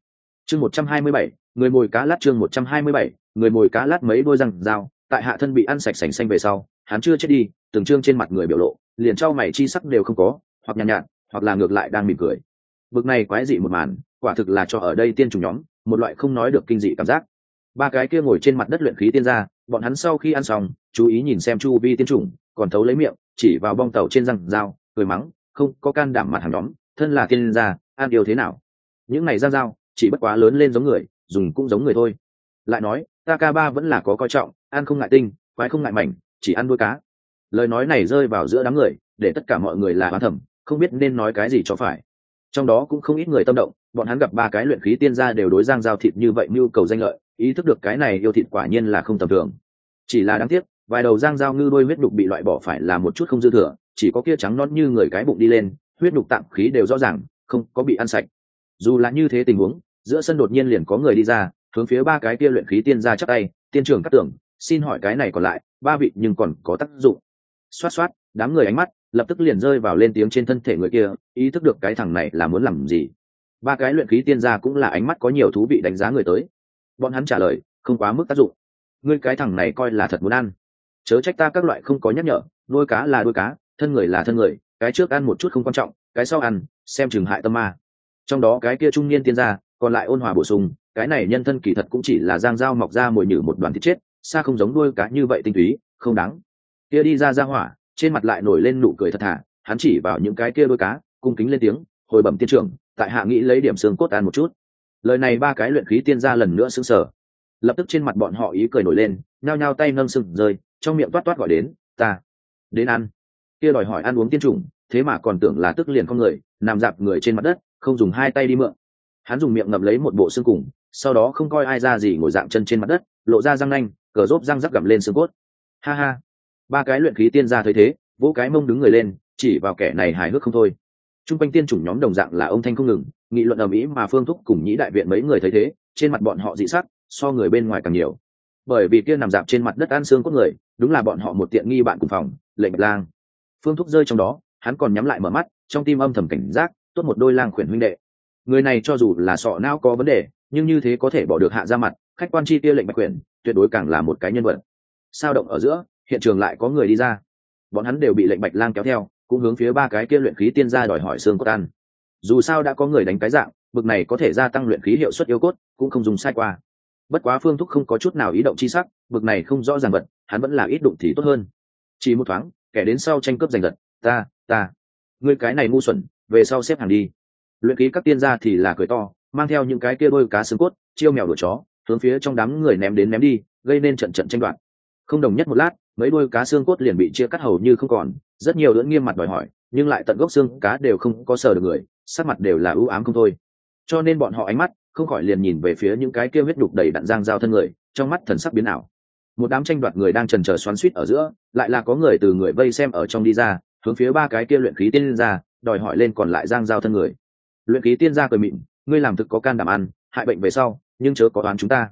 Chương một trăm hai mươi bảy người mồi cá lát chương một trăm hai mươi bảy người mồi cá lát mấy đôi răng dao tại hạ thân bị ăn sạch sành xanh về sau hắn chưa chết đi từng trương trên mặt người biểu lộ liền trao mày chi sắc đều không có hoặc nhàn nhạt, nhạt hoặc là ngược lại đang mỉm cười bực này quái dị một màn, quả thực là cho ở đây tiên trùng nhóm, một loại không nói được kinh dị cảm giác. Ba cái kia ngồi trên mặt đất luyện khí tiên ra bọn hắn sau khi ăn xong, chú ý nhìn xem chu vi tiên trùng, còn thấu lấy miệng, chỉ vào bong tàu trên răng dao cười mắng, không, có can đảm mặt hàng nhóm, thân là tiên gia, ăn điều thế nào? Những này ra dao chỉ bất quá lớn lên giống người, dùng cũng giống người thôi. Lại nói, ta ca ba vẫn là có coi trọng, ăn không ngại tinh, quái không ngại mảnh, chỉ ăn đuôi cá. Lời nói này rơi vào giữa đám người, để tất cả mọi người là hoán thẩm không biết nên nói cái gì cho phải trong đó cũng không ít người tâm động, bọn hắn gặp ba cái luyện khí tiên gia đều đối giang giao thịt như vậy mưu cầu danh lợi, ý thức được cái này yêu thịt quả nhiên là không tầm thường. Chỉ là đáng tiếc, vài đầu giang giao ngư đôi huyết đục bị loại bỏ phải là một chút không dư thừa, chỉ có kia trắng non như người cái bụng đi lên, huyết đục tạm khí đều rõ ràng, không có bị ăn sạch. Dù là như thế tình huống, giữa sân đột nhiên liền có người đi ra, hướng phía ba cái kia luyện khí tiên ra chắc tay, tiên trưởng cắt tưởng, xin hỏi cái này còn lại, ba vị nhưng còn có tác dụng. Xoát xoát, đám người ánh mắt lập tức liền rơi vào lên tiếng trên thân thể người kia, ý thức được cái thằng này là muốn làm gì. Ba cái luyện khí tiên gia cũng là ánh mắt có nhiều thú vị đánh giá người tới. Bọn hắn trả lời, không quá mức tác dụng. Ngươi cái thằng này coi là thật muốn ăn. Chớ trách ta các loại không có nhắc nhở, nuôi cá là nuôi cá, thân người là thân người, cái trước ăn một chút không quan trọng, cái sau ăn, xem chừng hại tâm ma. Trong đó cái kia trung niên tiên gia, còn lại ôn hòa bổ sung, cái này nhân thân kỳ thật cũng chỉ là giang dao mọc ra mồi nhử một đoàn thịt chết, xa không giống đuôi cá như vậy tinh túy, không đáng. Kia đi ra ra hỏa trên mặt lại nổi lên nụ cười thật thà, hắn chỉ vào những cái kia đôi cá, cung kính lên tiếng, hồi bẩm tiên trưởng, tại hạ nghĩ lấy điểm xương cốt ăn một chút. Lời này ba cái luyện khí tiên ra lần nữa sững sờ. Lập tức trên mặt bọn họ ý cười nổi lên, nhao nhao tay nâng sừng rơi, trong miệng toát toát gọi đến, ta, đến ăn. Kia đòi hỏi ăn uống tiên trùng thế mà còn tưởng là tức liền con người, nằm dạp người trên mặt đất, không dùng hai tay đi mượn. Hắn dùng miệng ngậm lấy một bộ xương cùng, sau đó không coi ai ra gì ngồi dạng chân trên mặt đất, lộ ra răng nanh, cờ rốp răng rắc gặm lên xương cốt. Ha ha ba cái luyện khí tiên gia thấy thế, vỗ cái mông đứng người lên, chỉ vào kẻ này hài hước không thôi. T r u n g quanh tiên chủng nhóm đồng dạng là ông thanh không ngừng, nghị luận ở mỹ mà phương thúc cùng nhĩ đại viện mấy người thấy thế, trên mặt bọn họ dị sắc, so người bên ngoài càng nhiều. Bởi vì kia nằm dạp trên mặt đất ăn xương cốt người, đúng là bọn họ một tiện nghi bạn cùng phòng, lệnh lang. Phương thúc rơi trong đó, hắn còn nhắm lại mở mắt, trong tim âm thầm cảnh giác, tốt một đôi lang khuyển huynh đệ. Người này cho dù là sọ não có vấn đề, nhưng như thế có thể bỏ được hạ ra mặt, khách quan chi tiêu lệnh bạch quyển, tuyệt đối càng là một cái nhân vật. Sao động ở giữa hiện trường lại có người đi ra. Bọn hắn đều bị lệnh bạch lang kéo theo, cũng hướng phía ba cái kia luyện khí tiên gia đòi hỏi xương cốt ăn. Dù sao đã có người đánh cái dạng, bực này có thể gia tăng luyện khí hiệu suất yêu cốt, cũng không dùng sai qua. Bất quá phương thúc không có chút nào ý động chi sắc, bực này không rõ ràng vật, hắn vẫn là ít đụng thì tốt hơn. Chỉ một thoáng, kẻ đến sau tranh cướp giành giật. Ta ta. Người cái này ngu xuẩn, về sau xếp hàng đi. Luyện khí các tiên gia thì là cười to, mang theo những cái kia đôi cá xương cốt, chiêu mèo đuổi chó, hướng phía trong đám người ném đến ném đi, gây nên trận trận tranh đoạt. Không đồng nhất một lát mấy đôi cá xương cốt liền bị chia cắt hầu như không còn, rất nhiều lưỡng nghiêm mặt đòi hỏi, nhưng lại tận gốc xương cá đều không có sờ được người, sắc mặt đều là ưu ám không thôi. Cho nên bọn họ ánh mắt không khỏi liền nhìn về phía những cái kia huyết đục đầy đạn giang giao thân người, trong mắt thần sắc biến ảo. Một đám tranh đoạt người đang trần trờ xoắn suýt ở giữa, lại là có người từ người vây xem ở trong đi ra, hướng phía ba cái kia luyện khí tiên ra, đòi hỏi lên còn lại giang giao thân người. Luyện khí tiên gia cười mịn ngươi làm thực có can đảm ăn, hại bệnh về sau, nhưng chớ có đoán chúng ta.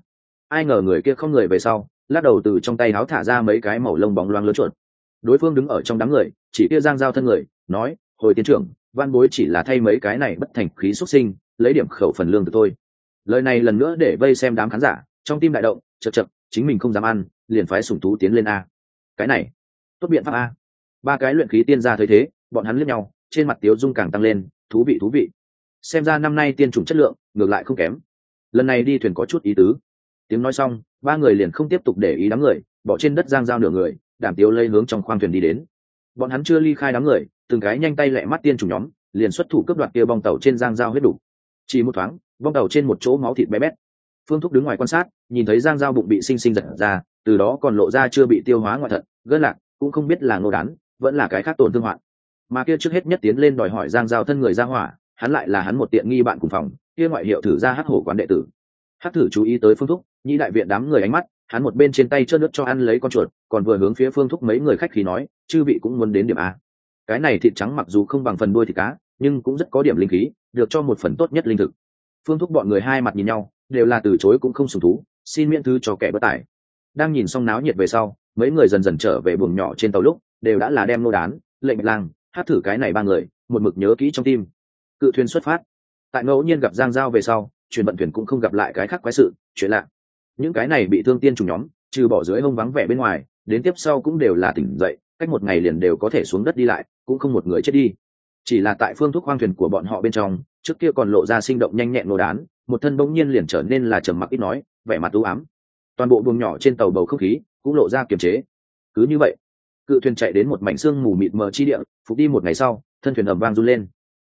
Ai ngờ người kia không người về sau lắc đầu từ trong tay áo thả ra mấy cái màu lông bóng loáng lớn chuột. Đối phương đứng ở trong đám người, chỉ kia giang giao thân người, nói, hồi tiến trưởng, văn bối chỉ là thay mấy cái này bất thành khí xuất sinh, lấy điểm khẩu phần lương từ tôi. Lời này lần nữa để vây xem đám khán giả, trong tim đại động, chật chật, chính mình không dám ăn, liền phái sủng tú tiến lên a. Cái này, tốt biện pháp a. Ba cái luyện khí tiên gia thấy thế, bọn hắn liếc nhau, trên mặt tiếu dung càng tăng lên, thú vị thú vị. Xem ra năm nay tiên chủng chất lượng, ngược lại không kém. Lần này đi thuyền có chút ý tứ. Tiếng nói xong ba người liền không tiếp tục để ý đám người, bỏ trên đất giang giao nửa người đảm tiếu lây hướng trong khoang thuyền đi đến. Bọn hắn chưa ly khai đám người, từng cái nhanh tay lẹ mắt tiên chủ nhóm, liền xuất thủ cướp đoạt kia bong tàu trên giang giao hết đủ. Chỉ một thoáng, bong tàu trên một chỗ máu thịt bé bét. Phương thúc đứng ngoài quan sát, nhìn thấy giang giao bụng bị sinh sinh giật ra, từ đó còn lộ ra chưa bị tiêu hóa ngoại thận, gân lạc, cũng không biết là ngô đán, vẫn là cái khác tổn thương hoạn. Mà kia trước hết nhất tiến lên đòi hỏi giang giao thân người ra hỏa, hắn lại là hắn một tiện nghi bạn cùng phòng, kia ngoại hiệu thử ra hát hổ quán đệ tử. Hát thử chú ý tới phương thúc nhĩ đại viện đám người ánh mắt, hắn một bên trên tay chớt nước cho ăn lấy con chuột, còn vừa hướng phía phương thúc mấy người khách khí nói, chư vị cũng muốn đến điểm a. Cái này thịt trắng mặc dù không bằng phần đuôi thịt cá, nhưng cũng rất có điểm linh khí, được cho một phần tốt nhất linh thực. Phương thúc bọn người hai mặt nhìn nhau, đều là từ chối cũng không sùng thú, xin miễn thư cho kẻ bất tài. Đang nhìn xong náo nhiệt về sau, mấy người dần dần trở về buồng nhỏ trên tàu lúc, đều đã là đem nô đán, lệnh lang, hát thử cái này ba người, một mực nhớ kỹ trong tim. Cự thuyền xuất phát. Tại ngẫu nhiên gặp giang giao về sau, chuyển vận thuyền cũng không gặp lại cái khác quái sự, chuyện lạ những cái này bị thương tiên trùng nhóm, trừ bỏ dưới hông vắng vẻ bên ngoài, đến tiếp sau cũng đều là tỉnh dậy, cách một ngày liền đều có thể xuống đất đi lại, cũng không một người chết đi. Chỉ là tại phương thuốc khoang thuyền của bọn họ bên trong, trước kia còn lộ ra sinh động nhanh nhẹn nô đán, một thân bỗng nhiên liền trở nên là trầm mặc ít nói, vẻ mặt u ám. Toàn bộ buồng nhỏ trên tàu bầu không khí cũng lộ ra kiềm chế. Cứ như vậy, cự thuyền chạy đến một mảnh xương mù mịt mờ chi địa, phục đi một ngày sau, thân thuyền ầm vang run lên.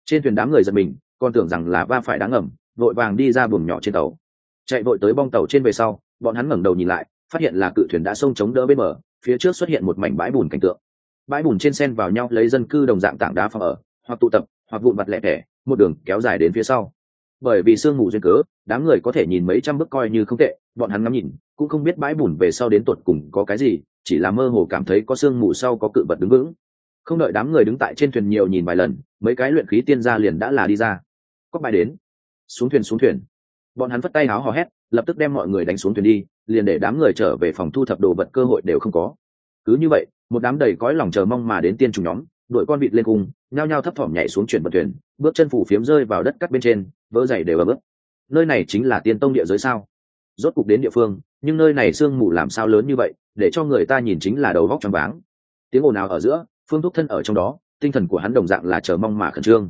Trên thuyền đám người giật mình, còn tưởng rằng là va phải đáng ẩm vội vàng đi ra buồng nhỏ trên tàu chạy vội tới bong tàu trên về sau, bọn hắn ngẩng đầu nhìn lại, phát hiện là cự thuyền đã sông chống đỡ bên bờ, phía trước xuất hiện một mảnh bãi bùn cảnh tượng. Bãi bùn trên sen vào nhau, lấy dân cư đồng dạng tảng đá phòng ở, hoặc tụ tập, hoặc vụn vặt lẹ tẻ, một đường kéo dài đến phía sau. Bởi vì sương mù duyên cớ, đám người có thể nhìn mấy trăm bước coi như không tệ, bọn hắn ngắm nhìn, cũng không biết bãi bùn về sau đến tột cùng có cái gì, chỉ là mơ hồ cảm thấy có sương mù sau có cự vật đứng vững. Không đợi đám người đứng tại trên thuyền nhiều nhìn vài lần, mấy cái luyện khí tiên gia liền đã là đi ra. Có bài đến. Xuống thuyền xuống thuyền bọn hắn vất tay háo hò hét, lập tức đem mọi người đánh xuống thuyền đi, liền để đám người trở về phòng thu thập đồ vật cơ hội đều không có. Cứ như vậy, một đám đầy cõi lòng chờ mong mà đến tiên trùng nhóm, đội con vịt lên cung, nhao nhao thấp thỏm nhảy xuống chuyển bật thuyền, bước chân phủ phiếm rơi vào đất cắt bên trên, vỡ dày đều ở bước nơi này chính là tiên tông địa giới sao? Rốt cục đến địa phương, nhưng nơi này sương mù làm sao lớn như vậy, để cho người ta nhìn chính là đầu vóc trong váng. Tiếng ồn nào ở giữa, phương thúc thân ở trong đó, tinh thần của hắn đồng dạng là chờ mong mà khẩn trương.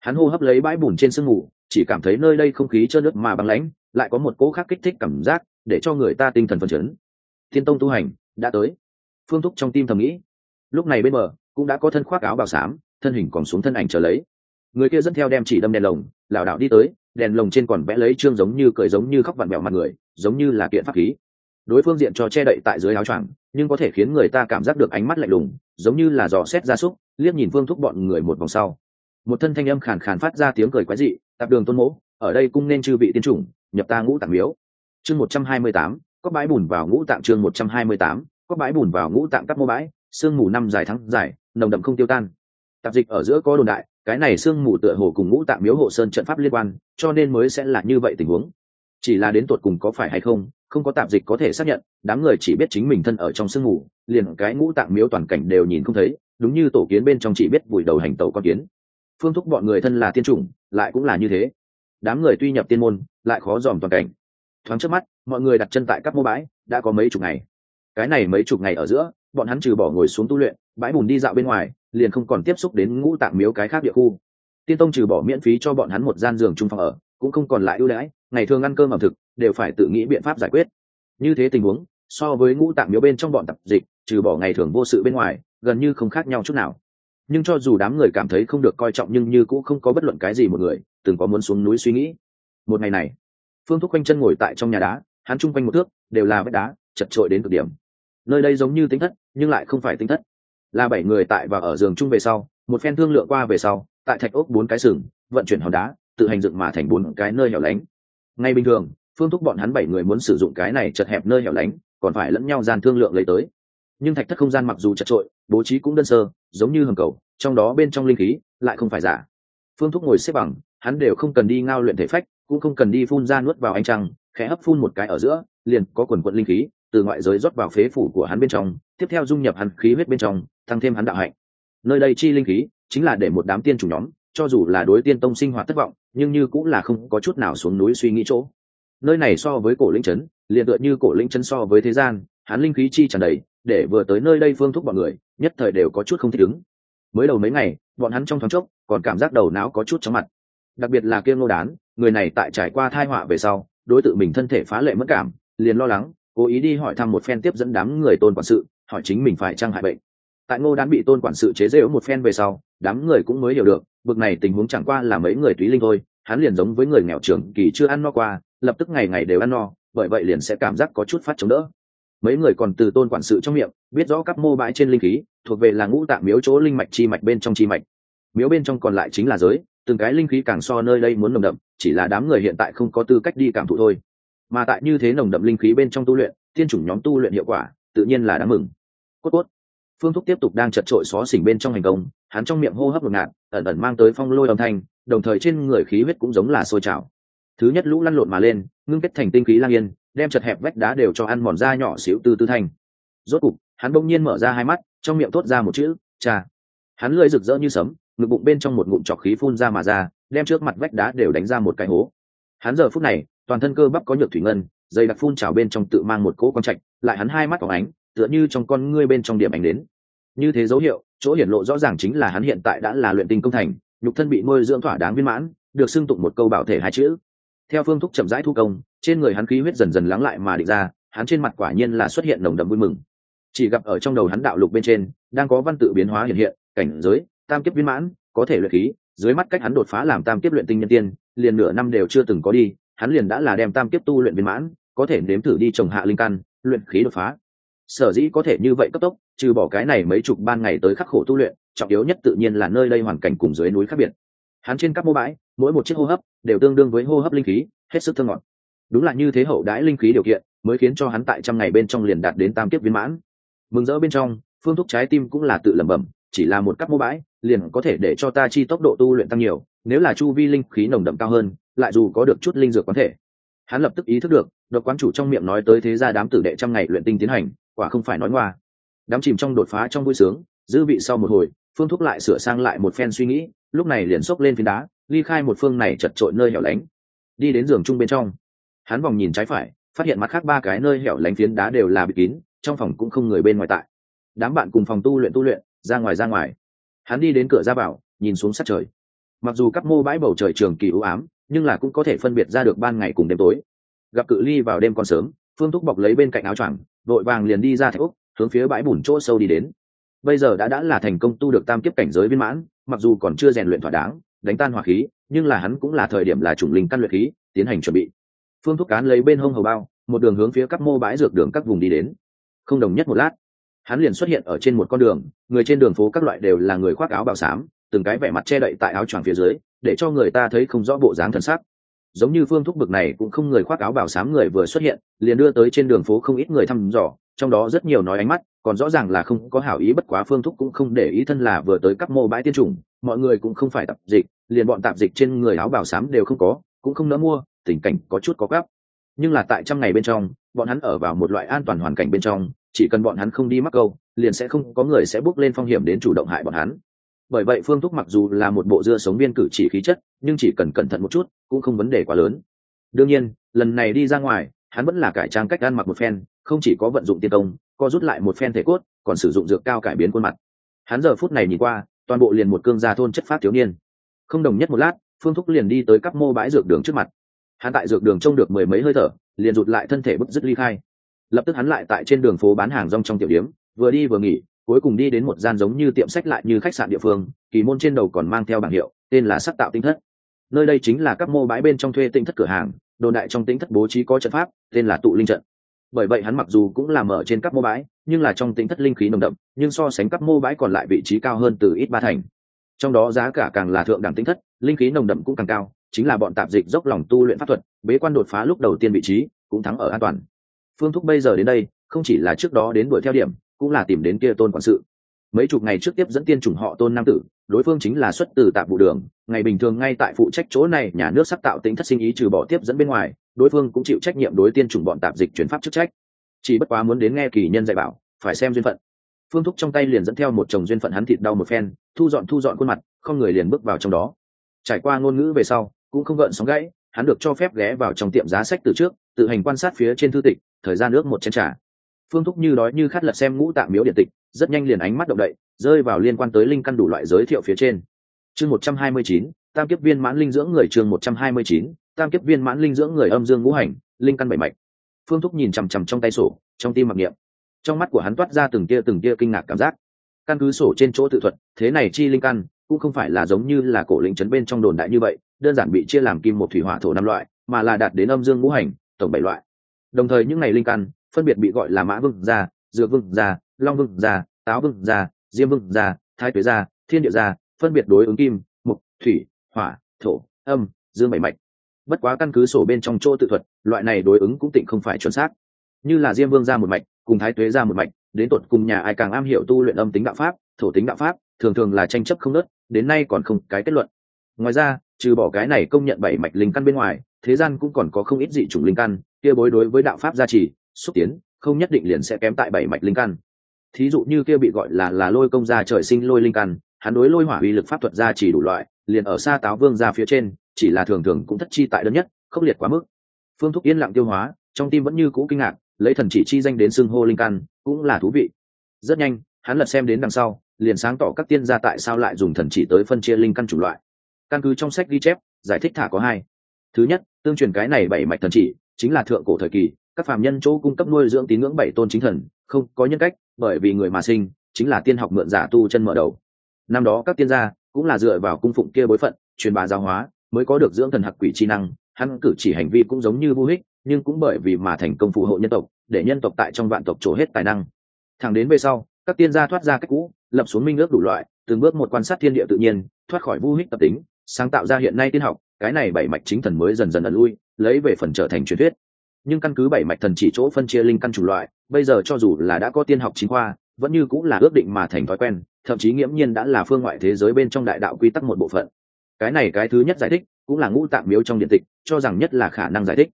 Hắn hô hấp lấy bãi bùn trên sương mù chỉ cảm thấy nơi đây không khí trơn nước mà băng lãnh, lại có một cỗ khác kích thích cảm giác để cho người ta tinh thần phấn chấn. Thiên tông tu hành đã tới. Phương thúc trong tim thầm nghĩ. Lúc này bên bờ cũng đã có thân khoác áo bào xám, thân hình còn xuống thân ảnh trở lấy. Người kia dẫn theo đem chỉ đâm đèn lồng, lảo đảo đi tới, đèn lồng trên còn vẽ lấy trương giống như cười giống như khóc vặn mẹo mặt người, giống như là kiện pháp khí. Đối phương diện cho che đậy tại dưới áo choàng, nhưng có thể khiến người ta cảm giác được ánh mắt lạnh lùng, giống như là dò xét gia súc, liếc nhìn phương thúc bọn người một vòng sau một thân thanh âm khàn khàn phát ra tiếng cười quái dị, tạp đường tôn mỗ, ở đây cũng nên chư vị tiên chủng, nhập ta ngũ tạng miếu. Chương một trăm hai mươi tám, có bãi bùn vào ngũ tạng chương một trăm hai mươi tám, có bãi bùn vào ngũ tạng các mô bãi, sương mù năm dài tháng dài, nồng đậm không tiêu tan. Tạp dịch ở giữa có đồn đại, cái này sương mù tựa hồ cùng ngũ tạng miếu hộ sơn trận pháp liên quan, cho nên mới sẽ là như vậy tình huống. Chỉ là đến tuột cùng có phải hay không không có tạp dịch có thể xác nhận, đám người chỉ biết chính mình thân ở trong sương mù, liền cái ngũ tạng miếu toàn cảnh đều nhìn không thấy, đúng như tổ kiến bên trong chỉ biết vùi đầu hành tàu con kiến phương thúc bọn người thân là tiên chủng, lại cũng là như thế. Đám người tuy nhập tiên môn, lại khó dòm toàn cảnh. Thoáng trước mắt, mọi người đặt chân tại các mô bãi, đã có mấy chục ngày. Cái này mấy chục ngày ở giữa, bọn hắn trừ bỏ ngồi xuống tu luyện, bãi bùn đi dạo bên ngoài, liền không còn tiếp xúc đến ngũ tạng miếu cái khác địa khu. Tiên tông trừ bỏ miễn phí cho bọn hắn một gian giường chung phòng ở, cũng không còn lại ưu đãi, ngày thường ăn cơm ẩm thực, đều phải tự nghĩ biện pháp giải quyết. Như thế tình huống, so với ngũ tạng miếu bên trong bọn tập dịch, trừ bỏ ngày thường vô sự bên ngoài, gần như không khác nhau chút nào nhưng cho dù đám người cảm thấy không được coi trọng nhưng như cũng không có bất luận cái gì một người, từng có muốn xuống núi suy nghĩ. Một ngày này, phương thúc quanh chân ngồi tại trong nhà đá, hắn chung quanh một thước, đều là vách đá, chật trội đến cực điểm. Nơi đây giống như tính thất, nhưng lại không phải tính thất. Là bảy người tại và ở giường chung về sau, một phen thương lượng qua về sau, tại thạch ốc bốn cái sừng, vận chuyển hòn đá, tự hành dựng mà thành bốn cái nơi hẻo lánh. Ngay bình thường, phương thúc bọn hắn bảy người muốn sử dụng cái này chật hẹp nơi hẻo lánh, còn phải lẫn nhau gian thương lượng lấy tới nhưng thạch thất không gian mặc dù chật trội, bố trí cũng đơn sơ, giống như hầm cầu, trong đó bên trong linh khí lại không phải giả. Phương thúc ngồi xếp bằng, hắn đều không cần đi ngao luyện thể phách, cũng không cần đi phun ra nuốt vào ánh trăng, khẽ hấp phun một cái ở giữa, liền có quần quận linh khí, từ ngoại giới rót vào phế phủ của hắn bên trong, tiếp theo dung nhập hắn khí huyết bên trong, tăng thêm hắn đạo hạnh. Nơi đây chi linh khí, chính là để một đám tiên chủ nhóm, cho dù là đối tiên tông sinh hoạt thất vọng, nhưng như cũng là không có chút nào xuống núi suy nghĩ chỗ. Nơi này so với cổ linh trấn liền tựa như cổ linh trấn so với thế gian, hắn linh khí chi tràn đầy để vừa tới nơi đây phương thúc bọn người, nhất thời đều có chút không thích ứng. Mới đầu mấy ngày, bọn hắn trong thoáng chốc, còn cảm giác đầu não có chút chóng mặt. Đặc biệt là kiêm Ngô đán, người này tại trải qua thai họa về sau, đối tượng mình thân thể phá lệ mất cảm, liền lo lắng, cố ý đi hỏi thăm một phen tiếp dẫn đám người tôn quản sự, hỏi chính mình phải trang hại bệnh. Tại ngô đán bị tôn quản sự chế rễu một phen về sau, đám người cũng mới hiểu được, bực này tình huống chẳng qua là mấy người túy linh thôi, hắn liền giống với người nghèo trưởng kỳ chưa ăn no qua, lập tức ngày ngày đều ăn no, bởi vậy liền sẽ cảm giác có chút phát chống đỡ mấy người còn từ tôn quản sự trong miệng, biết rõ các mô bãi trên linh khí, thuộc về là ngũ tạng miếu chỗ linh mạch chi mạch bên trong chi mạch. Miếu bên trong còn lại chính là giới, từng cái linh khí càng so nơi đây muốn nồng đậm, chỉ là đám người hiện tại không có tư cách đi cảm thụ thôi. Mà tại như thế nồng đậm linh khí bên trong tu luyện, tiên chủng nhóm tu luyện hiệu quả, tự nhiên là đáng mừng. Cốt cốt. Phương thúc tiếp tục đang chật trội xó xỉnh bên trong hành công, hắn trong miệng hô hấp ngột ngạt, ẩn ẩn mang tới phong lôi âm thanh, đồng thời trên người khí huyết cũng giống là sôi trào. Thứ nhất lũ lăn lộn mà lên, ngưng kết thành tinh khí lang yên đem chật hẹp vách đá đều cho ăn mòn da nhỏ xíu từ tư thành. rốt cục, hắn bỗng nhiên mở ra hai mắt, trong miệng thốt ra một chữ, cha. Hắn lưỡi rực rỡ như sấm, ngực bụng bên trong một ngụm trọc khí phun ra mà ra, đem trước mặt vách đá đều đánh ra một cái hố. Hắn giờ phút này, toàn thân cơ bắp có nhược thủy ngân, dây đặc phun trào bên trong tự mang một cỗ con trạch, lại hắn hai mắt phóng ánh, tựa như trong con ngươi bên trong điểm ánh đến. Như thế dấu hiệu, chỗ hiển lộ rõ ràng chính là hắn hiện tại đã là luyện tinh công thành, nhục thân bị nuôi dưỡng thỏa đáng viên mãn, được xưng tụng một câu bảo thể hai chữ theo phương thúc chậm rãi thu công, trên người hắn khí huyết dần dần lắng lại mà định ra, hắn trên mặt quả nhiên là xuất hiện nồng đậm vui mừng. Chỉ gặp ở trong đầu hắn đạo lục bên trên, đang có văn tự biến hóa hiện hiện, cảnh giới, tam kiếp viên mãn, có thể luyện khí, dưới mắt cách hắn đột phá làm tam kiếp luyện tinh nhân tiên, liền nửa năm đều chưa từng có đi, hắn liền đã là đem tam kiếp tu luyện viên mãn, có thể nếm thử đi trồng hạ linh căn, luyện khí đột phá. Sở dĩ có thể như vậy cấp tốc, trừ bỏ cái này mấy chục ban ngày tới khắc khổ tu luyện, trọng yếu nhất tự nhiên là nơi đây hoàn cảnh cùng dưới núi khác biệt. Hắn trên các mô bãi, mỗi một chiếc hô hấp đều tương đương với hô hấp linh khí, hết sức thơ ngọt. Đúng là như thế hậu đãi linh khí điều kiện, mới khiến cho hắn tại trăm ngày bên trong liền đạt đến tam kiếp viên mãn. Mừng rỡ bên trong, phương thúc trái tim cũng là tự lẩm bẩm, chỉ là một cấp mô bãi, liền có thể để cho ta chi tốc độ tu luyện tăng nhiều, nếu là chu vi linh khí nồng đậm cao hơn, lại dù có được chút linh dược quán thể. Hắn lập tức ý thức được, độc quán chủ trong miệng nói tới thế gia đám tử đệ trăm ngày luyện tinh tiến hành, quả không phải nói ngoa. Đám chìm trong đột phá trong vui sướng, dư vị sau một hồi, phương thúc lại sửa sang lại một phen suy nghĩ, lúc này liền xốc lên phiến đá ly khai một phương này chật trội nơi hẻo lánh. Đi đến giường chung bên trong. Hắn vòng nhìn trái phải, phát hiện mặt khác ba cái nơi hẻo lánh phiến đá đều là bịt kín, trong phòng cũng không người bên ngoài tại. Đám bạn cùng phòng tu luyện tu luyện, ra ngoài ra ngoài. Hắn đi đến cửa ra vào, nhìn xuống sát trời. Mặc dù các mô bãi bầu trời trường kỳ ưu ám, nhưng là cũng có thể phân biệt ra được ban ngày cùng đêm tối. Gặp cự ly vào đêm còn sớm, phương thúc bọc lấy bên cạnh áo choàng, vội vàng liền đi ra thạch úc, hướng phía bãi bùn chỗ sâu đi đến. Bây giờ đã đã là thành công tu được tam kiếp cảnh giới viên mãn, mặc dù còn chưa rèn luyện thỏa đáng đánh tan hỏa khí, nhưng là hắn cũng là thời điểm là chủng linh căn luyện khí, tiến hành chuẩn bị. Phương thúc cán lấy bên hông hầu bao, một đường hướng phía các mô bãi dược đường các vùng đi đến. Không đồng nhất một lát, hắn liền xuất hiện ở trên một con đường, người trên đường phố các loại đều là người khoác áo bào xám, từng cái vẻ mặt che đậy tại áo choàng phía dưới, để cho người ta thấy không rõ bộ dáng thần sắc. Giống như phương thúc bực này cũng không người khoác áo bào xám người vừa xuất hiện, liền đưa tới trên đường phố không ít người thăm dò, trong đó rất nhiều nói ánh mắt, còn rõ ràng là không có hảo ý bất quá phương thúc cũng không để ý thân là vừa tới các mô bãi tiên chủng mọi người cũng không phải tạp dịch, liền bọn tạp dịch trên người áo bào xám đều không có, cũng không nỡ mua, tình cảnh có chút có gấp nhưng là tại trăm ngày bên trong, bọn hắn ở vào một loại an toàn hoàn cảnh bên trong, chỉ cần bọn hắn không đi mắc câu, liền sẽ không có người sẽ bước lên phong hiểm đến chủ động hại bọn hắn. Bởi vậy phương thúc mặc dù là một bộ dưa sống viên cử chỉ khí chất, nhưng chỉ cần cẩn thận một chút, cũng không vấn đề quá lớn. Đương nhiên, lần này đi ra ngoài, hắn vẫn là cải trang cách ăn mặc một phen, không chỉ có vận dụng tiên công, co rút lại một phen thể cốt, còn sử dụng dược cao cải biến khuôn mặt. Hắn giờ phút này nhìn qua toàn bộ liền một cương gia thôn chất phát thiếu niên. Không đồng nhất một lát, phương thúc liền đi tới các mô bãi dược đường trước mặt. Hắn tại dược đường trông được mười mấy hơi thở, liền rụt lại thân thể bất dứt ly khai. Lập tức hắn lại tại trên đường phố bán hàng rong trong tiểu điếm, vừa đi vừa nghỉ, cuối cùng đi đến một gian giống như tiệm sách lại như khách sạn địa phương, kỳ môn trên đầu còn mang theo bảng hiệu, tên là sắc tạo tinh thất. Nơi đây chính là các mô bãi bên trong thuê tinh thất cửa hàng, đồn đại trong tinh thất bố trí có trận pháp, tên là tụ linh trận. Bởi vậy hắn mặc dù cũng làm ở trên các mô bãi nhưng là trong tinh thất linh khí nồng đậm, nhưng so sánh các mô bãi còn lại vị trí cao hơn từ ít ba thành. Trong đó giá cả càng là thượng đẳng tinh thất, linh khí nồng đậm cũng càng cao, chính là bọn tạp dịch dốc lòng tu luyện pháp thuật, bế quan đột phá lúc đầu tiên vị trí, cũng thắng ở an toàn. Phương thúc bây giờ đến đây, không chỉ là trước đó đến đuổi theo điểm, cũng là tìm đến kia tôn quản sự. Mấy chục ngày trước tiếp dẫn tiên chủng họ tôn nam tử, đối phương chính là xuất từ tạp vụ đường, ngày bình thường ngay tại phụ trách chỗ này, nhà nước sắp tạo tính thất sinh ý trừ bỏ tiếp dẫn bên ngoài, đối phương cũng chịu trách nhiệm đối tiên chủng bọn tạp dịch chuyển pháp chức trách chỉ bất quá muốn đến nghe kỳ nhân dạy bảo, phải xem duyên phận. Phương thúc trong tay liền dẫn theo một chồng duyên phận hắn thịt đau một phen, thu dọn thu dọn khuôn mặt, không người liền bước vào trong đó. Trải qua ngôn ngữ về sau, cũng không gợn sóng gãy, hắn được cho phép ghé vào trong tiệm giá sách từ trước, tự hành quan sát phía trên thư tịch, thời gian nước một chén trà. Phương thúc như đói như khát lật xem ngũ tạng miếu điện tịch, rất nhanh liền ánh mắt động đậy, rơi vào liên quan tới linh căn đủ loại giới thiệu phía trên. Chương một trăm hai mươi chín, tam kiếp viên mãn linh dưỡng người chương một trăm hai mươi chín, tam kiếp viên mãn linh dưỡng người âm dương ngũ hành, linh căn bảy mạch phương thúc nhìn chằm chằm trong tay sổ, trong tim mặc niệm. Trong mắt của hắn toát ra từng tia từng tia kinh ngạc cảm giác. Căn cứ sổ trên chỗ tự thuật, thế này chi linh căn cũng không phải là giống như là cổ lĩnh trấn bên trong đồn đại như vậy, đơn giản bị chia làm kim một thủy hỏa thổ năm loại, mà là đạt đến âm dương ngũ hành, tổng bảy loại. Đồng thời những ngày linh căn phân biệt bị gọi là mã vương gia, dược vương gia, long vương gia, táo vương gia, diêm vương gia, thái tuế gia, thiên địa gia, phân biệt đối ứng kim, mục, thủy, hỏa, thổ, âm, dương bảy mạch bất quá căn cứ sổ bên trong chỗ tự thuật, loại này đối ứng cũng tịnh không phải chuẩn xác. Như là diêm vương ra một mạch, cùng thái tuế ra một mạch, đến tột cùng nhà ai càng am hiểu tu luyện âm tính đạo pháp, thổ tính đạo pháp, thường thường là tranh chấp không nớt đến nay còn không cái kết luận. Ngoài ra, trừ bỏ cái này công nhận bảy mạch linh căn bên ngoài, thế gian cũng còn có không ít dị chủng linh căn, kia bối đối với đạo pháp gia trì, xúc tiến, không nhất định liền sẽ kém tại bảy mạch linh căn. Thí dụ như kia bị gọi là là lôi công gia trời sinh lôi linh căn hắn đối lôi hỏa uy lực pháp thuật ra chỉ đủ loại, liền ở xa táo vương ra phía trên, chỉ là thường thường cũng thất chi tại đơn nhất, khốc liệt quá mức. Phương thúc yên lặng tiêu hóa, trong tim vẫn như cũ kinh ngạc, lấy thần chỉ chi danh đến xưng hô linh căn, cũng là thú vị. Rất nhanh, hắn lật xem đến đằng sau, liền sáng tỏ các tiên gia tại sao lại dùng thần chỉ tới phân chia linh căn chủng loại. Căn cứ trong sách ghi chép, giải thích thả có hai. Thứ nhất, tương truyền cái này bảy mạch thần chỉ, chính là thượng cổ thời kỳ, các phàm nhân chỗ cung cấp nuôi dưỡng tín ngưỡng bảy tôn chính thần, không có nhân cách, bởi vì người mà sinh, chính là tiên học mượn giả tu chân mở đầu năm đó các tiên gia cũng là dựa vào cung phụng kia bối phận, truyền bá giáo hóa, mới có được dưỡng thần hặc quỷ chi năng. Hắn cử chỉ hành vi cũng giống như vô hích, nhưng cũng bởi vì mà thành công phù hộ nhân tộc, để nhân tộc tại trong vạn tộc trổ hết tài năng. Thẳng đến về sau, các tiên gia thoát ra cách cũ, lập xuống minh ước đủ loại, từng bước một quan sát thiên địa tự nhiên, thoát khỏi vô hích tập tính, sáng tạo ra hiện nay tiên học, cái này bảy mạch chính thần mới dần dần ẩn lui, lấy về phần trở thành truyền thuyết. Nhưng căn cứ bảy mạch thần chỉ chỗ phân chia linh căn chủ loại, bây giờ cho dù là đã có tiên học chính khoa, vẫn như cũng là ước định mà thành thói quen thậm chí nghiễm nhiên đã là phương ngoại thế giới bên trong đại đạo quy tắc một bộ phận. Cái này cái thứ nhất giải thích, cũng là ngũ tạng miếu trong điện tịch, cho rằng nhất là khả năng giải thích.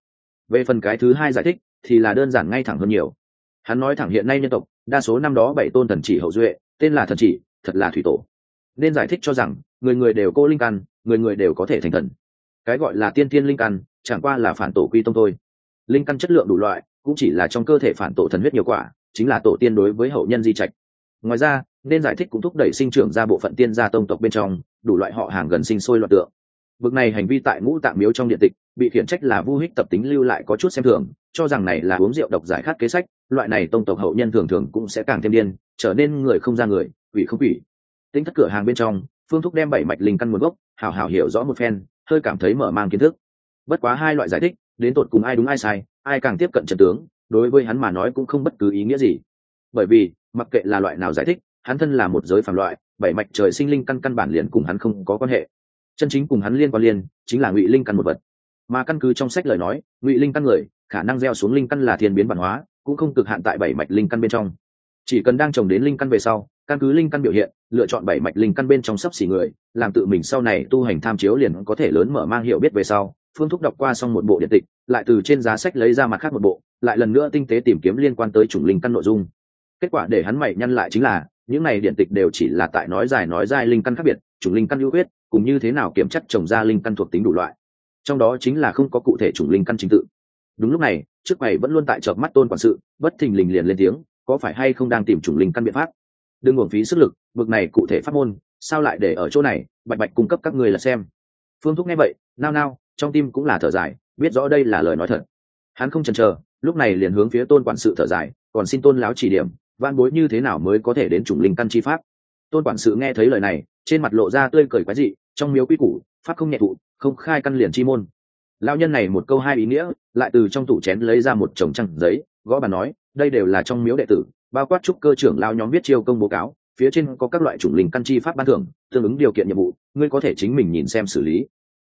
Về phần cái thứ hai giải thích, thì là đơn giản ngay thẳng hơn nhiều. Hắn nói thẳng hiện nay nhân tộc, đa số năm đó bảy tôn thần chỉ hậu duệ, tên là thần chỉ, thật là thủy tổ. Nên giải thích cho rằng, người người đều cô linh căn, người người đều có thể thành thần. Cái gọi là tiên tiên linh căn, chẳng qua là phản tổ quy tông thôi. Linh căn chất lượng đủ loại, cũng chỉ là trong cơ thể phản tổ thần huyết nhiều quả, chính là tổ tiên đối với hậu nhân di trạch ngoài ra, nên giải thích cũng thúc đẩy sinh trưởng ra bộ phận tiên gia tông tộc bên trong, đủ loại họ hàng gần sinh sôi loạn tượng. Bực này hành vi tại ngũ tạng miếu trong điện tịch, bị khiển trách là vu hích tập tính lưu lại có chút xem thường, cho rằng này là uống rượu độc giải khát kế sách, loại này tông tộc hậu nhân thường thường cũng sẽ càng thêm điên, trở nên người không ra người, quỷ không quỷ. Tính thất cửa hàng bên trong, phương thúc đem bảy mạch linh căn nguồn gốc hào hào hiểu rõ một phen, hơi cảm thấy mở mang kiến thức. Bất quá hai loại giải thích, đến tột cùng ai đúng ai sai, ai càng tiếp cận trận tướng, đối với hắn mà nói cũng không bất cứ ý nghĩa gì. Bởi vì mặc kệ là loại nào giải thích, hắn thân là một giới phản loại, bảy mạch trời sinh linh căn căn bản liền cùng hắn không có quan hệ. Chân chính cùng hắn liên quan liên, chính là ngụy linh căn một vật. Mà căn cứ trong sách lời nói, ngụy linh căn người, khả năng gieo xuống linh căn là thiên biến bản hóa, cũng không cực hạn tại bảy mạch linh căn bên trong. Chỉ cần đang trồng đến linh căn về sau, căn cứ linh căn biểu hiện, lựa chọn bảy mạch linh căn bên trong sắp xỉ người, làm tự mình sau này tu hành tham chiếu liền có thể lớn mở mang hiểu biết về sau. Phương thúc đọc qua xong một bộ điện tịch, lại từ trên giá sách lấy ra mặt khác một bộ, lại lần nữa tinh tế tìm kiếm liên quan tới chủng linh căn nội dung kết quả để hắn mày nhăn lại chính là, những này điện tịch đều chỉ là tại nói dài nói dài linh căn khác biệt, chủng linh căn ưu huyết cùng như thế nào kiểm chất trồng ra linh căn thuộc tính đủ loại. Trong đó chính là không có cụ thể chủng linh căn trình tự. Đúng lúc này, trước mày vẫn luôn tại chợp mắt tôn quản sự, bất thình lình liền lên tiếng, có phải hay không đang tìm chủng linh căn biện pháp? Đừng uổng phí sức lực vực này cụ thể pháp môn, sao lại để ở chỗ này? Bạch bạch cung cấp các người là xem. Phương thúc nghe vậy, nao nao, trong tim cũng là thở dài, biết rõ đây là lời nói thật. Hắn không chần chờ, lúc này liền hướng phía tôn quản sự thở dài, còn xin tôn láo chỉ điểm van bối như thế nào mới có thể đến chủng linh căn chi pháp? Tôn quản sự nghe thấy lời này, trên mặt lộ ra tươi cười quái dị, trong miếu quy củ, pháp không nhẹ thụ không khai căn liền chi môn. Lao nhân này một câu hai ý nghĩa, lại từ trong tủ chén lấy ra một chồng trăng giấy, gõ bà nói, đây đều là trong miếu đệ tử, bao quát trúc cơ trưởng lao nhóm viết chiêu công bố cáo, phía trên có các loại chủng linh căn chi pháp ban thưởng, tương ứng điều kiện nhiệm vụ, ngươi có thể chính mình nhìn xem xử lý.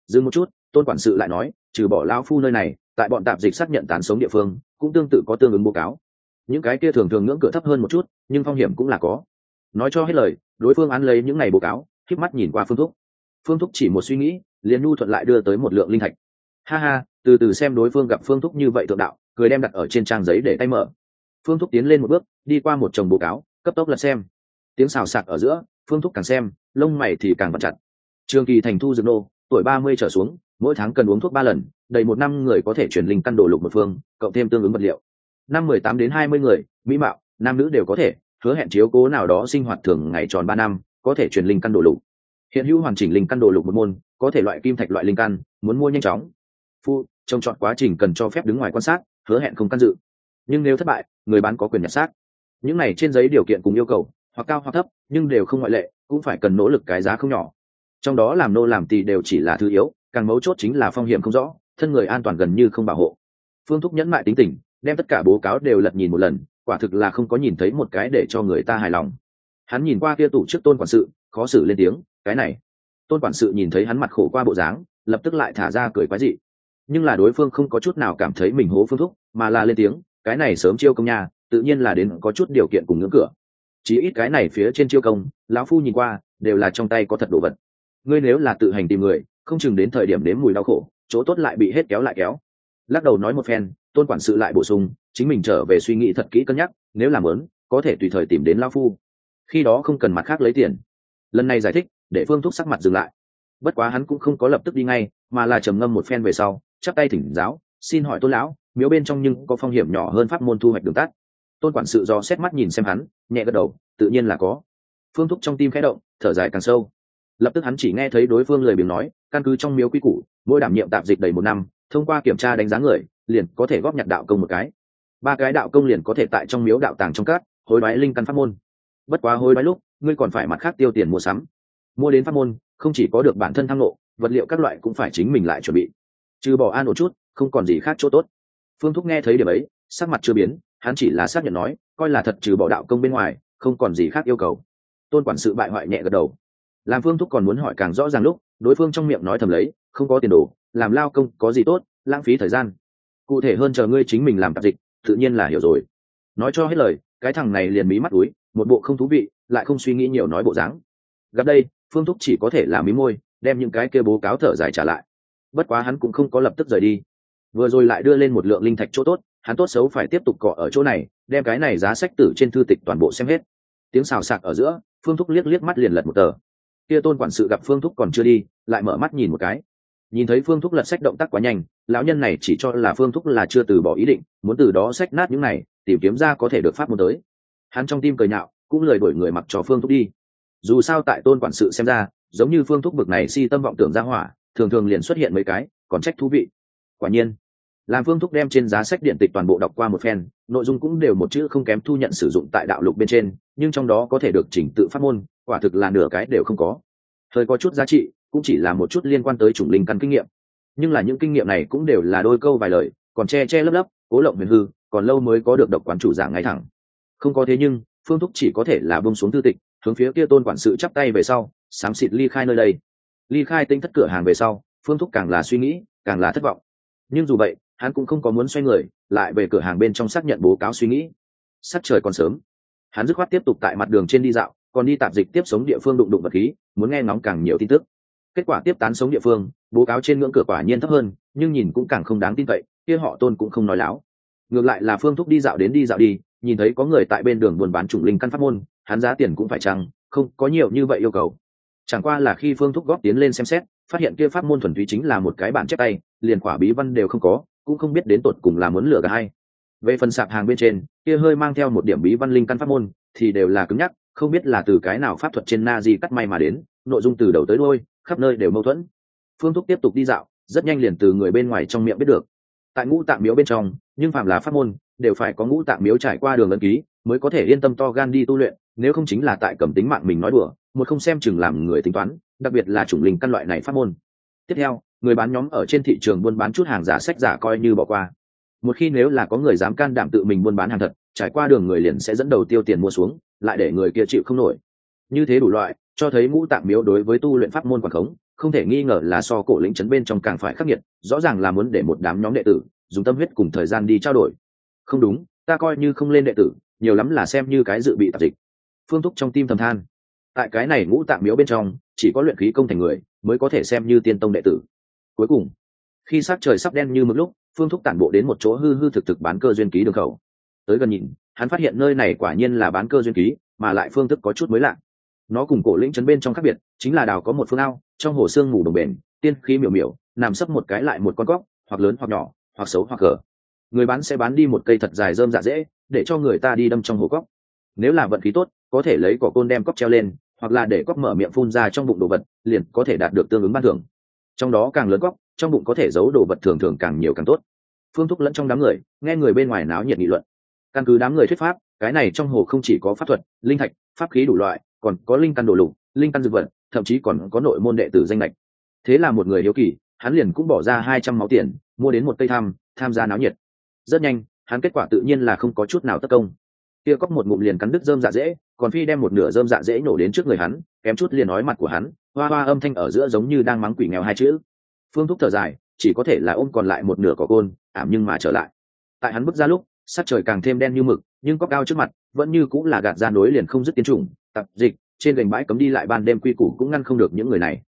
Dừng một chút, tôn quản sự lại nói, trừ bỏ lao phu nơi này, tại bọn tạp dịch xác nhận tán sống địa phương, cũng tương tự có tương ứng bố cáo những cái kia thường thường ngưỡng cửa thấp hơn một chút, nhưng phong hiểm cũng là có. Nói cho hết lời, đối phương án lấy những ngày bố cáo k mắt nhìn qua phương thúc. Phương thúc chỉ một suy nghĩ, liền nhu thuận lại đưa tới một lượng linh thạch. Ha ha, từ từ xem đối phương gặp phương thúc như vậy thượng đạo, cười đem đặt ở trên trang giấy để tay mở. Phương thúc tiến lên một bước, đi qua một chồng bố cáo, cấp tốc lật xem. Tiếng xào sạc ở giữa, phương thúc càng xem, lông mày thì càng bật chặt. Trường kỳ thành thu dược nô, tuổi ba mươi trở xuống, mỗi tháng cần uống thuốc ba lần, đầy một năm người có thể chuyển linh căn đồ lục một phương, cộng thêm tương ứng vật liệu năm mười tám đến hai mươi người, mỹ mạo, nam nữ đều có thể, hứa hẹn chiếu cố nào đó sinh hoạt thường ngày tròn ba năm, có thể truyền linh căn đồ lục. Hiện hữu hoàn chỉnh linh căn đồ lục một môn, có thể loại kim thạch loại linh căn, muốn mua nhanh chóng. Phu trong chọn quá trình cần cho phép đứng ngoài quan sát, hứa hẹn không can dự. Nhưng nếu thất bại, người bán có quyền nhặt xác. Những này trên giấy điều kiện cùng yêu cầu, hoặc cao hoặc thấp, nhưng đều không ngoại lệ, cũng phải cần nỗ lực cái giá không nhỏ. Trong đó làm nô làm tỳ đều chỉ là thứ yếu, càng mấu chốt chính là phong hiểm không rõ, thân người an toàn gần như không bảo hộ. Phương thúc nhẫn mại tính tình đem tất cả bố cáo đều lật nhìn một lần, quả thực là không có nhìn thấy một cái để cho người ta hài lòng. Hắn nhìn qua kia tủ trước tôn quản sự, khó xử lên tiếng, cái này. Tôn quản sự nhìn thấy hắn mặt khổ qua bộ dáng, lập tức lại thả ra cười quái dị. Nhưng là đối phương không có chút nào cảm thấy mình hố phương thúc mà là lên tiếng, cái này sớm chiêu công nhà tự nhiên là đến có chút điều kiện cùng ngưỡng cửa. Chỉ ít cái này phía trên chiêu công, lão phu nhìn qua, đều là trong tay có thật đồ vật. Ngươi nếu là tự hành tìm người, không chừng đến thời điểm đến mùi đau khổ, chỗ tốt lại bị hết kéo lại kéo. Lắc đầu nói một phen tôn quản sự lại bổ sung, chính mình trở về suy nghĩ thật kỹ cân nhắc, nếu làm lớn, có thể tùy thời tìm đến lao phu. Khi đó không cần mặt khác lấy tiền. Lần này giải thích, để phương thúc sắc mặt dừng lại. Bất quá hắn cũng không có lập tức đi ngay, mà là trầm ngâm một phen về sau, chắp tay thỉnh giáo, xin hỏi tôn lão, miếu bên trong nhưng có phong hiểm nhỏ hơn pháp môn thu hoạch đường tắt. Tôn quản sự do xét mắt nhìn xem hắn, nhẹ gật đầu, tự nhiên là có. Phương thúc trong tim khẽ động, thở dài càng sâu. Lập tức hắn chỉ nghe thấy đối phương lời biếng nói, căn cứ trong miếu quy củ, mỗi đảm nhiệm tạp dịch đầy một năm, thông qua kiểm tra đánh giá người liền có thể góp nhặt đạo công một cái. Ba cái đạo công liền có thể tại trong miếu đạo tàng trong cát hối đoái linh căn pháp môn. Bất quá hối đoái lúc, ngươi còn phải mặt khác tiêu tiền mua sắm. Mua đến pháp môn, không chỉ có được bản thân tham lộ vật liệu các loại cũng phải chính mình lại chuẩn bị. Trừ bỏ an một chút, không còn gì khác chỗ tốt. Phương thúc nghe thấy điểm ấy, sắc mặt chưa biến, hắn chỉ là xác nhận nói, coi là thật trừ bỏ đạo công bên ngoài, không còn gì khác yêu cầu. Tôn quản sự bại hoại nhẹ gật đầu. Làm phương thúc còn muốn hỏi càng rõ ràng lúc, đối phương trong miệng nói thầm lấy, không có tiền đồ, làm lao công có gì tốt, lãng phí thời gian cụ thể hơn chờ ngươi chính mình làm tạp dịch, tự nhiên là hiểu rồi. Nói cho hết lời, cái thằng này liền mí mắt túi, một bộ không thú vị, lại không suy nghĩ nhiều nói bộ dáng. Gặp đây, phương thúc chỉ có thể làm mí môi, đem những cái kia bố cáo thở dài trả lại. Bất quá hắn cũng không có lập tức rời đi. Vừa rồi lại đưa lên một lượng linh thạch chỗ tốt, hắn tốt xấu phải tiếp tục cọ ở chỗ này, đem cái này giá sách tử trên thư tịch toàn bộ xem hết. Tiếng xào sạc ở giữa, phương thúc liếc liếc mắt liền lật một tờ. Kia tôn quản sự gặp phương thúc còn chưa đi, lại mở mắt nhìn một cái. Nhìn thấy phương thúc lật sách động tác quá nhanh lão nhân này chỉ cho là phương thúc là chưa từ bỏ ý định, muốn từ đó sách nát những này, tìm kiếm ra có thể được phát môn tới. Hắn trong tim cười nhạo, cũng lời đổi người mặc cho phương thúc đi. Dù sao tại tôn quản sự xem ra, giống như phương thúc bực này si tâm vọng tưởng ra hỏa, thường thường liền xuất hiện mấy cái, còn trách thú vị. Quả nhiên, làm phương thúc đem trên giá sách điện tịch toàn bộ đọc qua một phen, nội dung cũng đều một chữ không kém thu nhận sử dụng tại đạo lục bên trên, nhưng trong đó có thể được chỉnh tự phát môn, quả thực là nửa cái đều không có. Hơi có chút giá trị, cũng chỉ là một chút liên quan tới chủng linh căn kinh nghiệm nhưng là những kinh nghiệm này cũng đều là đôi câu vài lời, còn che che lấp lấp, cố lộng huyền hư, còn lâu mới có được độc quán chủ giảng ngay thẳng. Không có thế nhưng, phương thúc chỉ có thể là bông xuống tư tịch, hướng phía kia tôn quản sự chắp tay về sau xám xịt ly khai nơi đây. Ly khai tinh thất cửa hàng về sau, phương thúc càng là suy nghĩ, càng là thất vọng. Nhưng dù vậy, hắn cũng không có muốn xoay người, lại về cửa hàng bên trong xác nhận bố cáo suy nghĩ. Sắc trời còn sớm. Hắn dứt khoát tiếp tục tại mặt đường trên đi dạo, còn đi tạp dịch tiếp sống địa phương đụng đụng vật khí, muốn nghe ngóng càng nhiều tin tức kết quả tiếp tán sống địa phương, bố cáo trên ngưỡng cửa quả nhiên thấp hơn, nhưng nhìn cũng càng không đáng tin cậy, kia họ tôn cũng không nói láo. Ngược lại là phương thúc đi dạo đến đi dạo đi, nhìn thấy có người tại bên đường buôn bán chủng linh căn pháp môn, hắn giá tiền cũng phải chăng, không, có nhiều như vậy yêu cầu. Chẳng qua là khi phương thúc góp tiến lên xem xét, phát hiện kia pháp môn thuần túy chính là một cái bản chép tay, liền quả bí văn đều không có, cũng không biết đến tột cùng là muốn lừa cả hay. Về phần sạp hàng bên trên, kia hơi mang theo một điểm bí văn linh căn pháp môn, thì đều là cứng nhắc, không biết là từ cái nào pháp thuật trên na di cắt may mà đến, nội dung từ đầu tới đôi khắp nơi đều mâu thuẫn. Phương thúc tiếp tục đi dạo, rất nhanh liền từ người bên ngoài trong miệng biết được. Tại ngũ tạng miếu bên trong, nhưng phạm là pháp môn, đều phải có ngũ tạng miếu trải qua đường ấn ký, mới có thể yên tâm to gan đi tu luyện, nếu không chính là tại cầm tính mạng mình nói đùa, một không xem chừng làm người tính toán, đặc biệt là chủng linh căn loại này pháp môn. Tiếp theo, người bán nhóm ở trên thị trường buôn bán chút hàng giả sách giả coi như bỏ qua. Một khi nếu là có người dám can đảm tự mình buôn bán hàng thật, trải qua đường người liền sẽ dẫn đầu tiêu tiền mua xuống, lại để người kia chịu không nổi. Như thế đủ loại cho thấy ngũ tạng miếu đối với tu luyện pháp môn quảng khống, không thể nghi ngờ là so cổ lĩnh chấn bên trong càng phải khắc nghiệt, rõ ràng là muốn để một đám nhóm đệ tử dùng tâm huyết cùng thời gian đi trao đổi. Không đúng, ta coi như không lên đệ tử, nhiều lắm là xem như cái dự bị tạp dịch. Phương thúc trong tim thầm than. Tại cái này ngũ tạng miếu bên trong, chỉ có luyện khí công thành người mới có thể xem như tiên tông đệ tử. Cuối cùng, khi sát trời sắp đen như mực lúc, phương thúc tản bộ đến một chỗ hư hư thực thực bán cơ duyên ký đường khẩu. Tới gần nhìn, hắn phát hiện nơi này quả nhiên là bán cơ duyên ký, mà lại phương thức có chút mới lạ nó cùng cổ lĩnh trấn bên trong khác biệt, chính là đào có một phương ao, trong hồ xương mù đồng bền, tiên khí miểu miểu, nằm sấp một cái lại một con góc, hoặc lớn hoặc nhỏ, hoặc xấu hoặc cờ người bán sẽ bán đi một cây thật dài rơm dạ dễ, để cho người ta đi đâm trong hồ cóc. Nếu là vận khí tốt, có thể lấy cỏ côn đem cóc treo lên, hoặc là để cóc mở miệng phun ra trong bụng đồ vật, liền có thể đạt được tương ứng ban thưởng. Trong đó càng lớn cóc, trong bụng có thể giấu đồ vật thường thường càng nhiều càng tốt. Phương thúc lẫn trong đám người, nghe người bên ngoài náo nhiệt nghị luận. Căn cứ đám người thuyết pháp, cái này trong hồ không chỉ có pháp thuật, linh thạch, pháp khí đủ loại còn có linh căn đồ lục, linh căn dược vật, thậm chí còn có nội môn đệ tử danh lệch thế là một người hiếu kỳ, hắn liền cũng bỏ ra hai trăm máu tiền, mua đến một cây tham tham gia náo nhiệt. Rất nhanh, hắn kết quả tự nhiên là không có chút nào tất công. Kia cóc một ngụm liền cắn đứt dơm dạ dễ, còn phi đem một nửa dơm dạ dễ nổ đến trước người hắn, kém chút liền nói mặt của hắn, hoa hoa âm thanh ở giữa giống như đang mắng quỷ nghèo hai chữ. Phương thúc thở dài, chỉ có thể là ôm còn lại một nửa cỏ côn, ảm nhưng mà trở lại. Tại hắn bước ra lúc, sắc trời càng thêm đen như mực, nhưng cóc cao trước mặt, vẫn như cũng là gạt ra nối liền không dứt tiến trùng tập dịch, trên gành bãi cấm đi lại ban đêm quy củ cũng ngăn không được những người này.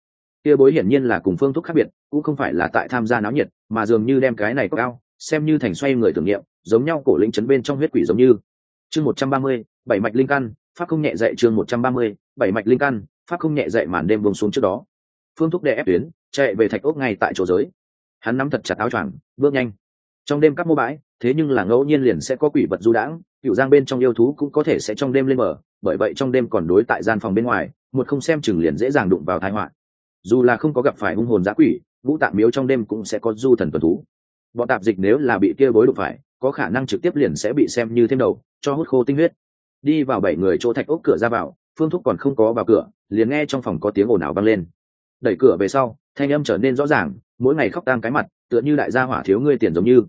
Kia bối hiển nhiên là cùng phương thúc khác biệt, cũng không phải là tại tham gia náo nhiệt, mà dường như đem cái này cóc cao xem như thành xoay người tưởng niệm, giống nhau cổ lĩnh chấn bên trong huyết quỷ giống như. Chương một trăm ba mươi, bảy mạch linh căn, pháp không nhẹ dạy chương một trăm ba mươi, bảy mạch linh căn, pháp không nhẹ dạy màn đêm buông xuống trước đó. Phương thúc đè ép tuyến, chạy về thạch ốc ngay tại chỗ giới. Hắn nắm thật chặt áo choàng, bước nhanh. Trong đêm các mô bãi thế nhưng là ngẫu nhiên liền sẽ có quỷ vật du đãng, cựu giang bên trong yêu thú cũng có thể sẽ trong đêm lên mở bởi vậy trong đêm còn đối tại gian phòng bên ngoài, một không xem chừng liền dễ dàng đụng vào thái họa. Dù là không có gặp phải hung hồn giã quỷ vũ tạm miếu trong đêm cũng sẽ có du thần tuần thú. Bọn tạp dịch nếu là bị kia bối đụng phải, có khả năng trực tiếp liền sẽ bị xem như thêm đầu, cho hút khô tinh huyết. Đi vào bảy người chỗ thạch ốc cửa ra vào, phương thúc còn không có vào cửa, liền nghe trong phòng có tiếng ồn ào vang lên. Đẩy cửa về sau, thanh âm trở nên rõ ràng, mỗi ngày khóc tang cái mặt, tựa như đại gia hỏa thiếu ngươi tiền giống như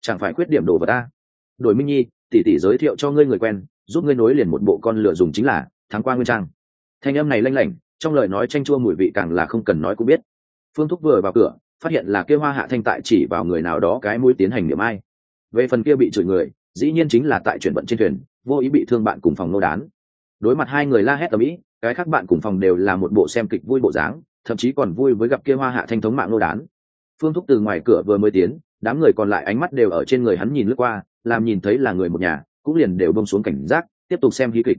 chẳng phải khuyết điểm đồ vào ta đổi minh nhi, tỷ tỷ giới thiệu cho ngươi người quen, giúp ngươi nối liền một bộ con lửa dùng chính là thắng qua nguyên trang. Thanh âm này lanh lảnh, trong lời nói tranh chua mùi vị càng là không cần nói cũng biết. Phương thúc vừa vào cửa, phát hiện là kia hoa hạ thanh tại chỉ vào người nào đó cái mũi tiến hành niệm ai. Về phần kia bị chửi người, dĩ nhiên chính là tại chuyển vận trên thuyền, vô ý bị thương bạn cùng phòng nô đán. Đối mặt hai người la hét ở mỹ cái khác bạn cùng phòng đều là một bộ xem kịch vui bộ dáng, thậm chí còn vui với gặp kia hoa hạ thanh thống mạng nô đán. Phương thúc từ ngoài cửa vừa mới tiến đám người còn lại ánh mắt đều ở trên người hắn nhìn lướt qua, làm nhìn thấy là người một nhà, cũng liền đều bông xuống cảnh giác, tiếp tục xem hí kịch.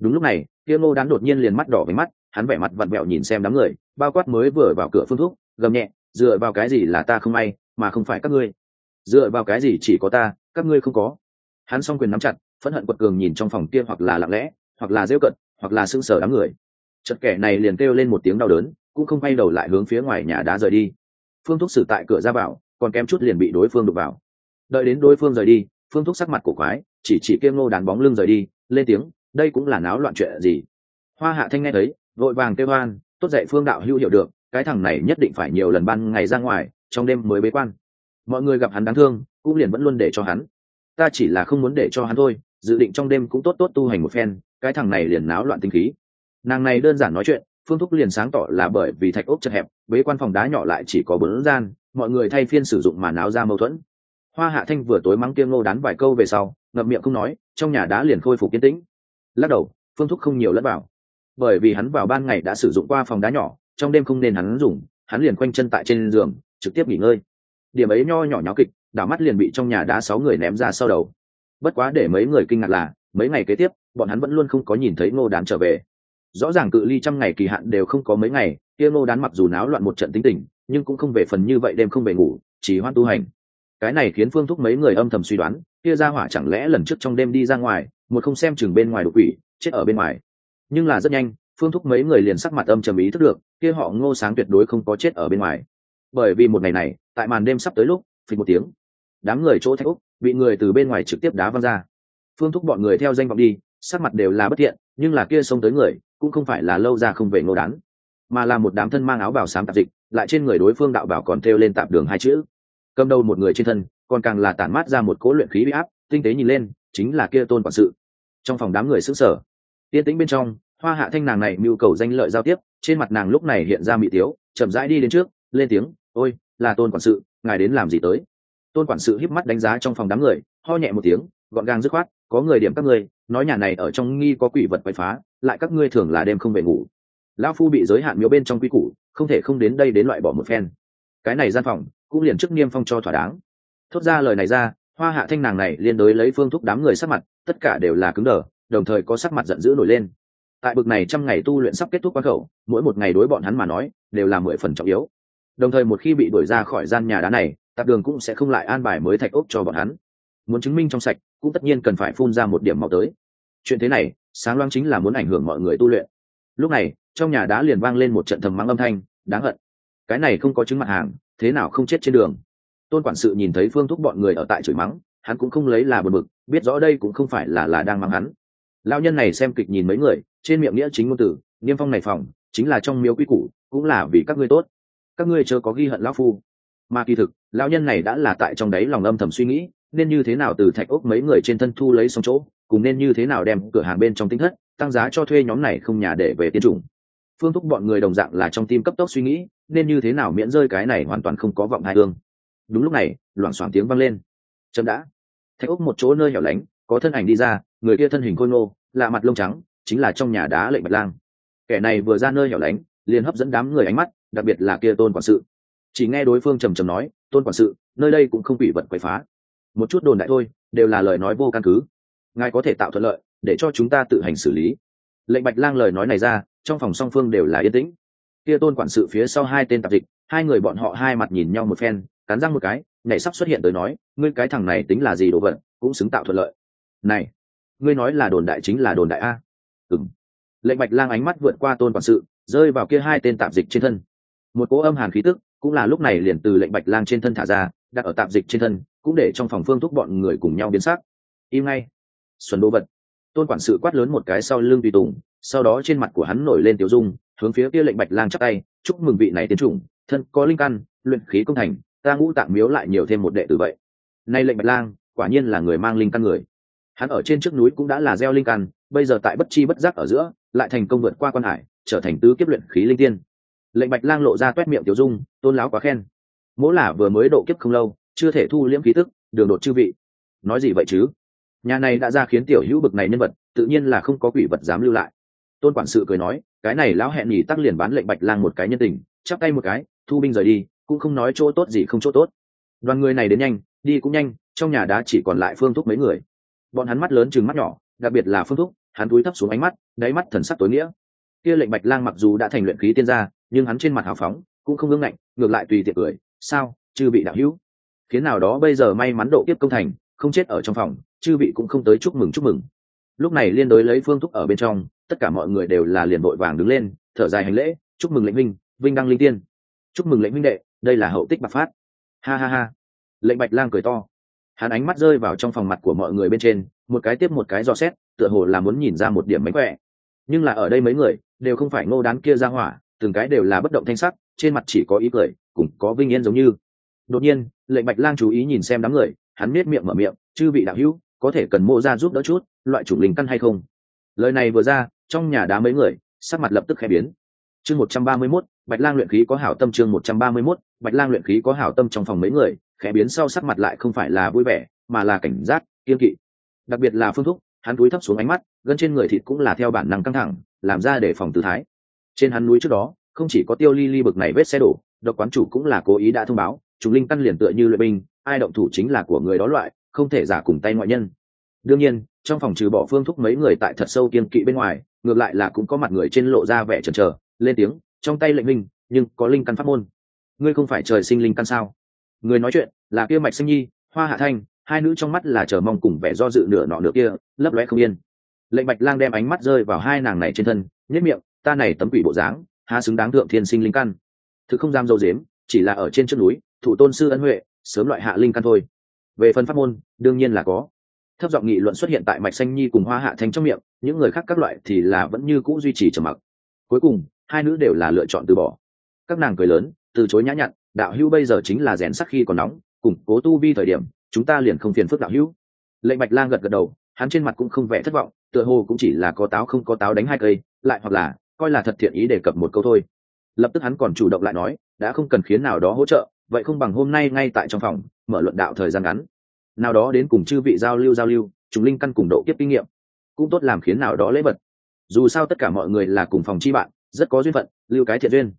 Đúng lúc này kia ngô đán đột nhiên liền mắt đỏ với mắt, hắn vẻ mặt vặn vẹo nhìn xem đám người, bao quát mới vừa vào cửa phương thúc, gầm nhẹ, dựa vào cái gì là ta không may, mà không phải các ngươi? Dựa vào cái gì chỉ có ta, các ngươi không có? Hắn s o n g quyền nắm chặt, phẫn hận quật cường nhìn trong phòng kia hoặc là lặng lẽ, hoặc là rêu cận, hoặc là sưng sờ đám người. Chật kẻ này liền kêu lên một tiếng đau đớn, cũng không quay đầu lại hướng phía ngoài nhà đá rời đi. Phương thúc xử tại cửa ra vào còn kém chút liền bị đối phương đụng vào. Đợi đến đối phương rời đi, phương thúc sắc mặt cổ quái, chỉ chỉ kia ngô đàn bóng lưng rời đi, lên tiếng, đây cũng là náo loạn chuyện gì? Hoa hạ thanh nghe thấy, vội vàng kêu hoan tốt dạy phương đạo hữu hiểu được, cái thằng này nhất định phải nhiều lần ban ngày ra ngoài, trong đêm mới bế quan. Mọi người gặp hắn đáng thương, cũng liền vẫn luôn để cho hắn. Ta chỉ là không muốn để cho hắn thôi, dự định trong đêm cũng tốt tốt tu hành một phen, cái thằng này liền náo loạn tinh khí. Nàng này đơn giản nói chuyện phương thúc liền sáng tỏ là bởi vì thạch ốc chật hẹp, bế quan phòng đá nhỏ lại chỉ có bốn gian, mọi người thay phiên sử dụng mà náo ra mâu thuẫn. Hoa hạ thanh vừa tối mắng kiêng ngô đán vài câu về sau, ngậm miệng không nói, trong nhà đá liền khôi phục kiến tĩnh. Lắc đầu, phương thúc không nhiều lẫn vào. Bởi vì hắn vào ban ngày đã sử dụng qua phòng đá nhỏ, trong đêm không nên hắn dùng, hắn liền quanh chân tại trên giường, trực tiếp nghỉ ngơi. Điểm ấy nho nhỏ nháo kịch, đảo mắt liền bị trong nhà đá sáu người ném ra sau đầu. Bất quá để mấy người kinh ngạc là, mấy ngày kế tiếp, bọn hắn vẫn luôn không có nhìn thấy ngô đán trở về rõ ràng cự ly trăm ngày kỳ hạn đều không có mấy ngày kia ngô đán mặc dù náo loạn một trận tính tình, nhưng cũng không về phần như vậy đêm không về ngủ, chỉ hoan tu hành. Cái này khiến phương thúc mấy người âm thầm suy đoán, kia ra hỏa chẳng lẽ lần trước trong đêm đi ra ngoài, một không xem chừng bên ngoài đột quỷ chết ở bên ngoài. Nhưng là rất nhanh, phương thúc mấy người liền sắc mặt âm trầm ý thức được, kia họ ngô sáng tuyệt đối không có chết ở bên ngoài. Bởi vì một ngày này, tại màn đêm sắp tới lúc phịch một tiếng, đám người chỗ thạch úc bị người từ bên ngoài trực tiếp đá văng ra. Phương thúc bọn người theo danh vọng đi, sắc mặt đều là bất thiện, nhưng là kia xông tới người cũng không phải là lâu ra không về ngô đán, mà là một đám thân mang áo bào xám tạp dịch, lại trên người đối phương đạo bảo còn thêu lên tạp đường hai chữ. Cầm đầu một người trên thân, còn càng là tản mát ra một cố luyện khí bị áp, tinh tế nhìn lên, chính là kia tôn quản sự. Trong phòng đám người xứng sở tiên tĩnh bên trong, hoa hạ thanh nàng này mưu cầu danh lợi giao tiếp, trên mặt nàng lúc này hiện ra mị tiếu, chậm rãi đi đến trước, lên tiếng, ôi, là tôn quản sự, ngài đến làm gì tới? Tôn quản sự híp mắt đánh giá trong phòng đám người, ho nhẹ một tiếng, gọn gàng dứt khoát có người điểm các ngươi, nói nhà này ở trong nghi có quỷ vật quậy phá, lại các ngươi thường là đêm không về ngủ. Lão phu bị giới hạn miếu bên trong quy củ, không thể không đến đây đến loại bỏ một phen. Cái này gian phòng, cũng liền chức niêm phong cho thỏa đáng. Thốt ra lời này ra, hoa hạ thanh nàng này liên đối lấy phương thúc đám người sắc mặt, tất cả đều là cứng đờ, đồng thời có sắc mặt giận dữ nổi lên. Tại bực này trăm ngày tu luyện sắp kết thúc quan khẩu, mỗi một ngày đối bọn hắn mà nói, đều là mười phần trọng yếu. Đồng thời một khi bị đuổi ra khỏi gian nhà đá này, tạp đường cũng sẽ không lại an bài mới thạch ốc cho bọn hắn muốn chứng minh trong sạch, cũng tất nhiên cần phải phun ra một điểm màu tới. Chuyện thế này, sáng loáng chính là muốn ảnh hưởng mọi người tu luyện. Lúc này, trong nhà đã liền vang lên một trận thầm mắng âm thanh, đáng hận. Cái này không có chứng mặt hàng, thế nào không chết trên đường? Tôn quản sự nhìn thấy phương thúc bọn người ở tại chửi mắng, hắn cũng không lấy là bật bực, biết rõ đây cũng không phải là là đang mắng hắn. Lao nhân này xem kịch nhìn mấy người, trên miệng nghĩa chính ngôn từ, niêm phong này phòng, chính là trong miếu quy củ, cũng là vì các ngươi tốt. Các ngươi chưa có ghi hận lão phu. Mà kỳ thực, lão nhân này đã là tại trong đấy lòng âm thầm suy nghĩ nên như thế nào từ thạch ốc mấy người trên thân thu lấy xong chỗ, cùng nên như thế nào đem cửa hàng bên trong tính thất, tăng giá cho thuê nhóm này không nhà để về tiên chủng phương thúc bọn người đồng dạng là trong tim cấp tốc suy nghĩ, nên như thế nào miễn rơi cái này hoàn toàn không có vọng hai hương. Đúng lúc này, loảng xoảng tiếng vang lên. Chậm đã. Thạch ốc một chỗ nơi hẻo lánh, có thân ảnh đi ra, người kia thân hình khôi ngô, lạ mặt lông trắng, chính là trong nhà đá lệnh bạch lang. Kẻ này vừa ra nơi hẻo lánh, liền hấp dẫn đám người ánh mắt, đặc biệt là kia tôn quản sự. Chỉ nghe đối phương trầm trầm nói, tôn quản sự, nơi đây cũng không bị vật quậy phá một chút đồn đại thôi, đều là lời nói vô căn cứ. Ngài có thể tạo thuận lợi để cho chúng ta tự hành xử lý. Lệnh bạch lang lời nói này ra, trong phòng song phương đều là yên tĩnh. Kia tôn quản sự phía sau hai tên tạp dịch, hai người bọn họ hai mặt nhìn nhau một phen, cắn răng một cái, nhảy sắp xuất hiện tới nói, ngươi cái thằng này tính là gì đồ vật, cũng xứng tạo thuận lợi. Này, ngươi nói là đồn đại chính là đồn đại a? Ừng lệnh bạch lang ánh mắt vượt qua tôn quản sự, rơi vào kia hai tên tạp dịch trên thân. Một cỗ âm hàn khí tức, cũng là lúc này liền từ lệnh bạch lang trên thân thả ra, đặt ở tạp dịch trên thân cũng để trong phòng phương thúc bọn người cùng nhau biến sắc. Im ngay. Xuân đô vật. Tôn quản sự quát lớn một cái sau lưng tùy tùng, sau đó trên mặt của hắn nổi lên tiểu dung, hướng phía kia lệnh bạch lang chắc tay, chúc mừng vị này tiến chủng, thân có linh căn, luyện khí công thành, ta ngũ tạng miếu lại nhiều thêm một đệ tử vậy. Nay lệnh bạch lang, quả nhiên là người mang linh căn người. Hắn ở trên trước núi cũng đã là gieo linh căn, bây giờ tại bất chi bất giác ở giữa, lại thành công vượt qua quan hải, trở thành tứ kiếp luyện khí linh tiên. Lệnh bạch lang lộ ra t miệng tiểu dung, tôn láo quá khen. Mỗi là vừa mới độ kiếp không lâu chưa thể thu liễm khí tức, đường đột chư vị. Nói gì vậy chứ? Nhà này đã ra khiến tiểu hữu bực này nhân vật, tự nhiên là không có quỷ vật dám lưu lại. Tôn quản sự cười nói, cái này lão hẹn nhỉ tắc liền bán lệnh bạch lang một cái nhân tình, chắp tay một cái, thu binh rời đi, cũng không nói chỗ tốt gì không chỗ tốt. Đoàn người này đến nhanh, đi cũng nhanh, trong nhà đá chỉ còn lại phương thúc mấy người. Bọn hắn mắt lớn chừng mắt nhỏ, đặc biệt là phương thúc, hắn túi thấp xuống ánh mắt, đáy mắt thần sắc tối nghĩa. Kia lệnh bạch lang mặc dù đã thành luyện khí tiên gia, nhưng hắn trên mặt hào phóng, cũng không ngưng ngạnh, ngược lại tùy tiệc cười, sao, chư bị đạo hữu? Khiến nào đó bây giờ may mắn độ tiếp công thành, không chết ở trong phòng, chư vị cũng không tới chúc mừng chúc mừng. Lúc này liên đối lấy phương thúc ở bên trong, tất cả mọi người đều là liền vội vàng đứng lên, thở dài hành lễ, chúc mừng lệnh minh, vinh đăng linh tiên. Chúc mừng lệnh minh đệ, đây là hậu tích bạc phát. Ha ha ha. Lệnh bạch lang cười to. Hắn ánh mắt rơi vào trong phòng mặt của mọi người bên trên, một cái tiếp một cái dò xét, tựa hồ là muốn nhìn ra một điểm mánh khỏe. Nhưng là ở đây mấy người, đều không phải ngô đán kia ra hỏa, từng cái đều là bất động thanh sắc, trên mặt chỉ có ý cười cũng có vinh yên giống như. Đột nhiên lệnh bạch lang chú ý nhìn xem đám người, hắn nết miệng mở miệng, chư vị đạo hữu, có thể cần mô ra giúp đỡ chút, loại chủ linh căn hay không? Lời này vừa ra, trong nhà đá mấy người, sắc mặt lập tức khẽ biến. Chương một trăm ba mươi mốt, bạch lang luyện khí có hảo tâm chương một trăm ba mươi mốt, bạch lang luyện khí có hảo tâm trong phòng mấy người, khẽ biến sau sắc mặt lại không phải là vui vẻ, mà là cảnh giác, kiên kỵ. Đặc biệt là phương thúc, hắn cúi thấp xuống ánh mắt, gân trên người thịt cũng là theo bản năng căng thẳng, làm ra để phòng tự thái. Trên hắn núi trước đó, không chỉ có tiêu ly ly bực này vết xe đổ, độc quán chủ cũng là cố ý đã thông báo chúng linh căn liền tựa như luyện binh, ai động thủ chính là của người đó loại, không thể giả cùng tay ngoại nhân. Đương nhiên, trong phòng trừ bỏ phương thúc mấy người tại thật sâu kiên kỵ bên ngoài, ngược lại là cũng có mặt người trên lộ ra vẻ chần chờ, lên tiếng, trong tay lệnh minh, nhưng có linh căn pháp môn. Ngươi không phải trời sinh linh căn sao? Người nói chuyện là kia mạch sinh nhi, hoa hạ thanh, hai nữ trong mắt là chờ mong cùng vẻ do dự nửa nọ nửa kia, lấp lóe không yên. Lệnh bạch lang đem ánh mắt rơi vào hai nàng này trên thân nhất miệng, ta này tấm quỷ bộ dáng, há xứng đáng thượng thiên sinh linh căn. Thứ không dám dâu dếm, chỉ là ở trên chân núi thủ tôn sư ân huệ, sớm loại hạ linh căn thôi. Về phần pháp môn, đương nhiên là có. Thấp giọng nghị luận xuất hiện tại mạch xanh nhi cùng hoa hạ thanh trong miệng, những người khác các loại thì là vẫn như cũ duy trì trầm mặc. Cuối cùng, hai nữ đều là lựa chọn từ bỏ. Các nàng cười lớn, từ chối nhã nhặn, đạo hữu bây giờ chính là rèn sắc khi còn nóng, củng cố tu vi thời điểm, chúng ta liền không phiền phức đạo hữu. Lệnh bạch lang gật gật đầu, hắn trên mặt cũng không vẻ thất vọng, tựa hồ cũng chỉ là có táo không có táo đánh hai cây, lại hoặc là coi là thật thiện ý đề cập một câu thôi. Lập tức hắn còn chủ động lại nói, đã không cần khiến nào đó hỗ trợ vậy không bằng hôm nay ngay tại trong phòng, mở luận đạo thời gian ngắn. Nào đó đến cùng chư vị giao lưu giao lưu chúng linh căn cùng độ kiếp kinh nghiệm, cũng tốt làm khiến nào đó lễ vật. Dù sao tất cả mọi người là cùng phòng chi bạn, rất có duyên phận, lưu cái thiện duyên.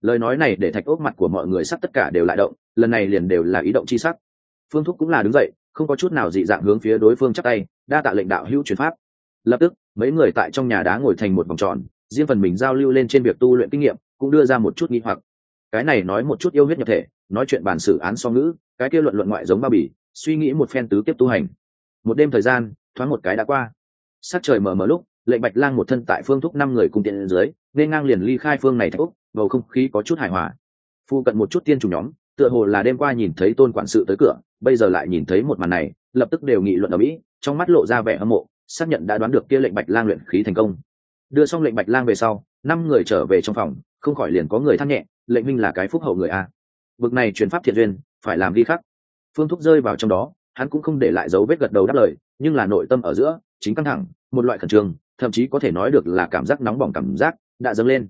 Lời nói này để thạch ốc mặt của mọi người sắc tất cả đều lại động, lần này liền đều là ý động chi sắc. Phương thúc cũng là đứng dậy, không có chút nào dị dạng hướng phía đối phương chắc tay, đa tạ lệnh đạo hữu truyền pháp. Lập tức, mấy người tại trong nhà đá ngồi thành một vòng tròn, riêng phần mình giao lưu lên trên việc tu luyện kinh nghiệm, cũng đưa ra một chút nghi hoặc cái này nói một chút yêu huyết nhập thể, nói chuyện bản xử án so ngữ, cái kia luận luận ngoại giống bao bì, suy nghĩ một phen tứ tiếp tu hành. Một đêm thời gian, thoáng một cái đã qua. Sát trời mờ mờ lúc, lệnh bạch lang một thân tại phương thúc năm người cùng tiện dưới, nên ngang liền ly khai phương này thạch úc, bầu không khí có chút hài hòa. Phu cận một chút tiên chủ nhóm, tựa hồ là đêm qua nhìn thấy tôn quản sự tới cửa, bây giờ lại nhìn thấy một màn này, lập tức đều nghị luận ở mỹ, trong mắt lộ ra vẻ hâm mộ, xác nhận đã đoán được kia lệnh bạch lang luyện khí thành công. Đưa xong lệnh bạch lang về sau, năm người trở về trong phòng, không khỏi liền có người than nhẹ lệnh minh là cái phúc hậu người a. Bực này truyền pháp thiện duyên, phải làm ghi khắc. Phương thúc rơi vào trong đó, hắn cũng không để lại dấu vết gật đầu đáp lời, nhưng là nội tâm ở giữa, chính căng thẳng, một loại khẩn trương, thậm chí có thể nói được là cảm giác nóng bỏng cảm giác đã dâng lên.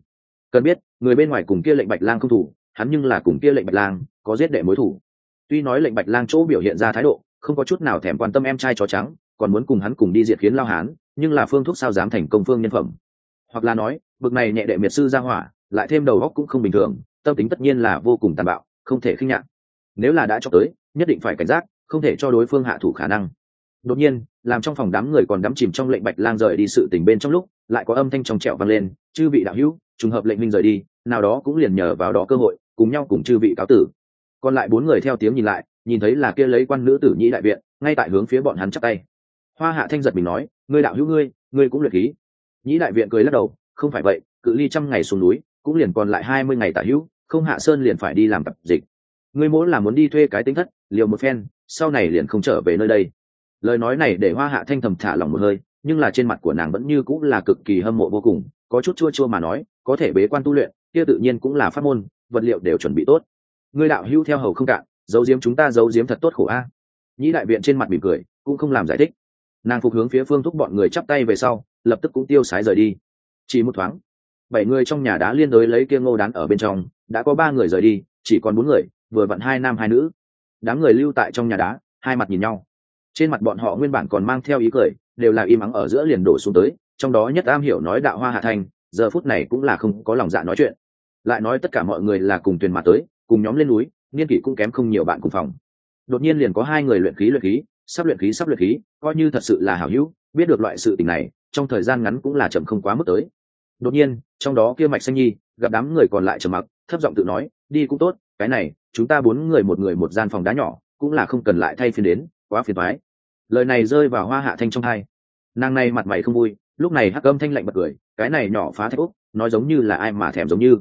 Cần biết, người bên ngoài cùng kia lệnh bạch lang không thủ, hắn nhưng là cùng kia lệnh bạch lang, có giết đệ mối thủ. Tuy nói lệnh bạch lang chỗ biểu hiện ra thái độ, không có chút nào thèm quan tâm em trai chó trắng, còn muốn cùng hắn cùng đi diệt khiến lao hán, nhưng là phương thuốc sao dám thành công phương nhân phẩm. Hoặc là nói, bực này nhẹ đệ miệt sư ra hỏa lại thêm đầu óc cũng không bình thường, tâm tính tất nhiên là vô cùng tàn bạo, không thể khinh nhạn nếu là đã cho tới, nhất định phải cảnh giác, không thể cho đối phương hạ thủ khả năng. Đột nhiên, làm trong phòng đám người còn đắm chìm trong lệnh bạch lang rời đi sự tình bên trong lúc, lại có âm thanh trong trẹo vang lên, chư vị đạo hữu, trùng hợp lệnh minh rời đi, nào đó cũng liền nhờ vào đó cơ hội, cùng nhau cùng chư vị cáo tử. Còn lại bốn người theo tiếng nhìn lại, nhìn thấy là kia lấy quan nữ tử nhĩ đại viện, ngay tại hướng phía bọn hắn chắp tay. Hoa hạ thanh giật mình nói, ngươi đạo hữu ngươi ngươi cũng luyện khí. Nhĩ đại viện cười lắc đầu, không phải vậy, cự ly trăm ngày xuống núi cũng liền còn lại hai mươi ngày tả hữu, không hạ sơn liền phải đi làm tập dịch. Ngươi muốn là muốn đi thuê cái tính thất liều một phen, sau này liền không trở về nơi đây. Lời nói này để hoa hạ thanh thầm thả lòng một hơi, nhưng là trên mặt của nàng vẫn như cũng là cực kỳ hâm mộ vô cùng, có chút chua chua mà nói, có thể bế quan tu luyện, kia tự nhiên cũng là pháp môn, vật liệu đều chuẩn bị tốt. Ngươi đạo hữu theo hầu không cạn, giấu giếm chúng ta giấu giếm thật tốt khổ a. Nhĩ đại viện trên mặt mỉm cười, cũng không làm giải thích. Nàng phục hướng phía phương thúc bọn người chắp tay về sau, lập tức cũng tiêu sái rời đi. Chỉ một thoáng bảy người trong nhà đá liên đối lấy kia ngô đán ở bên trong, đã có ba người rời đi, chỉ còn bốn người, vừa vặn hai nam hai nữ. Đám người lưu tại trong nhà đá, hai mặt nhìn nhau. Trên mặt bọn họ nguyên bản còn mang theo ý cười, đều là im ắng ở giữa liền đổ xuống tới, trong đó nhất am hiểu nói đạo hoa hạ thành, giờ phút này cũng là không có lòng dạ nói chuyện. Lại nói tất cả mọi người là cùng tuyền mà tới, cùng nhóm lên núi, niên kỷ cũng kém không nhiều bạn cùng phòng. Đột nhiên liền có hai người luyện khí luyện khí, sắp luyện khí sắp luyện khí, coi như thật sự là hảo hữu, biết được loại sự tình này, trong thời gian ngắn cũng là chậm không quá mức tới đột nhiên, trong đó kia mạch xanh nhi, gặp đám người còn lại trầm mặc, thấp giọng tự nói, đi cũng tốt, cái này, chúng ta bốn người một người một gian phòng đá nhỏ, cũng là không cần lại thay phiên đến, quá phiền thoái lời này rơi vào hoa hạ thanh trong hai nàng này mặt mày không vui, lúc này hắc âm thanh lạnh bật cười, cái này nhỏ phá thạch úc, nói giống như là ai mà thèm giống như.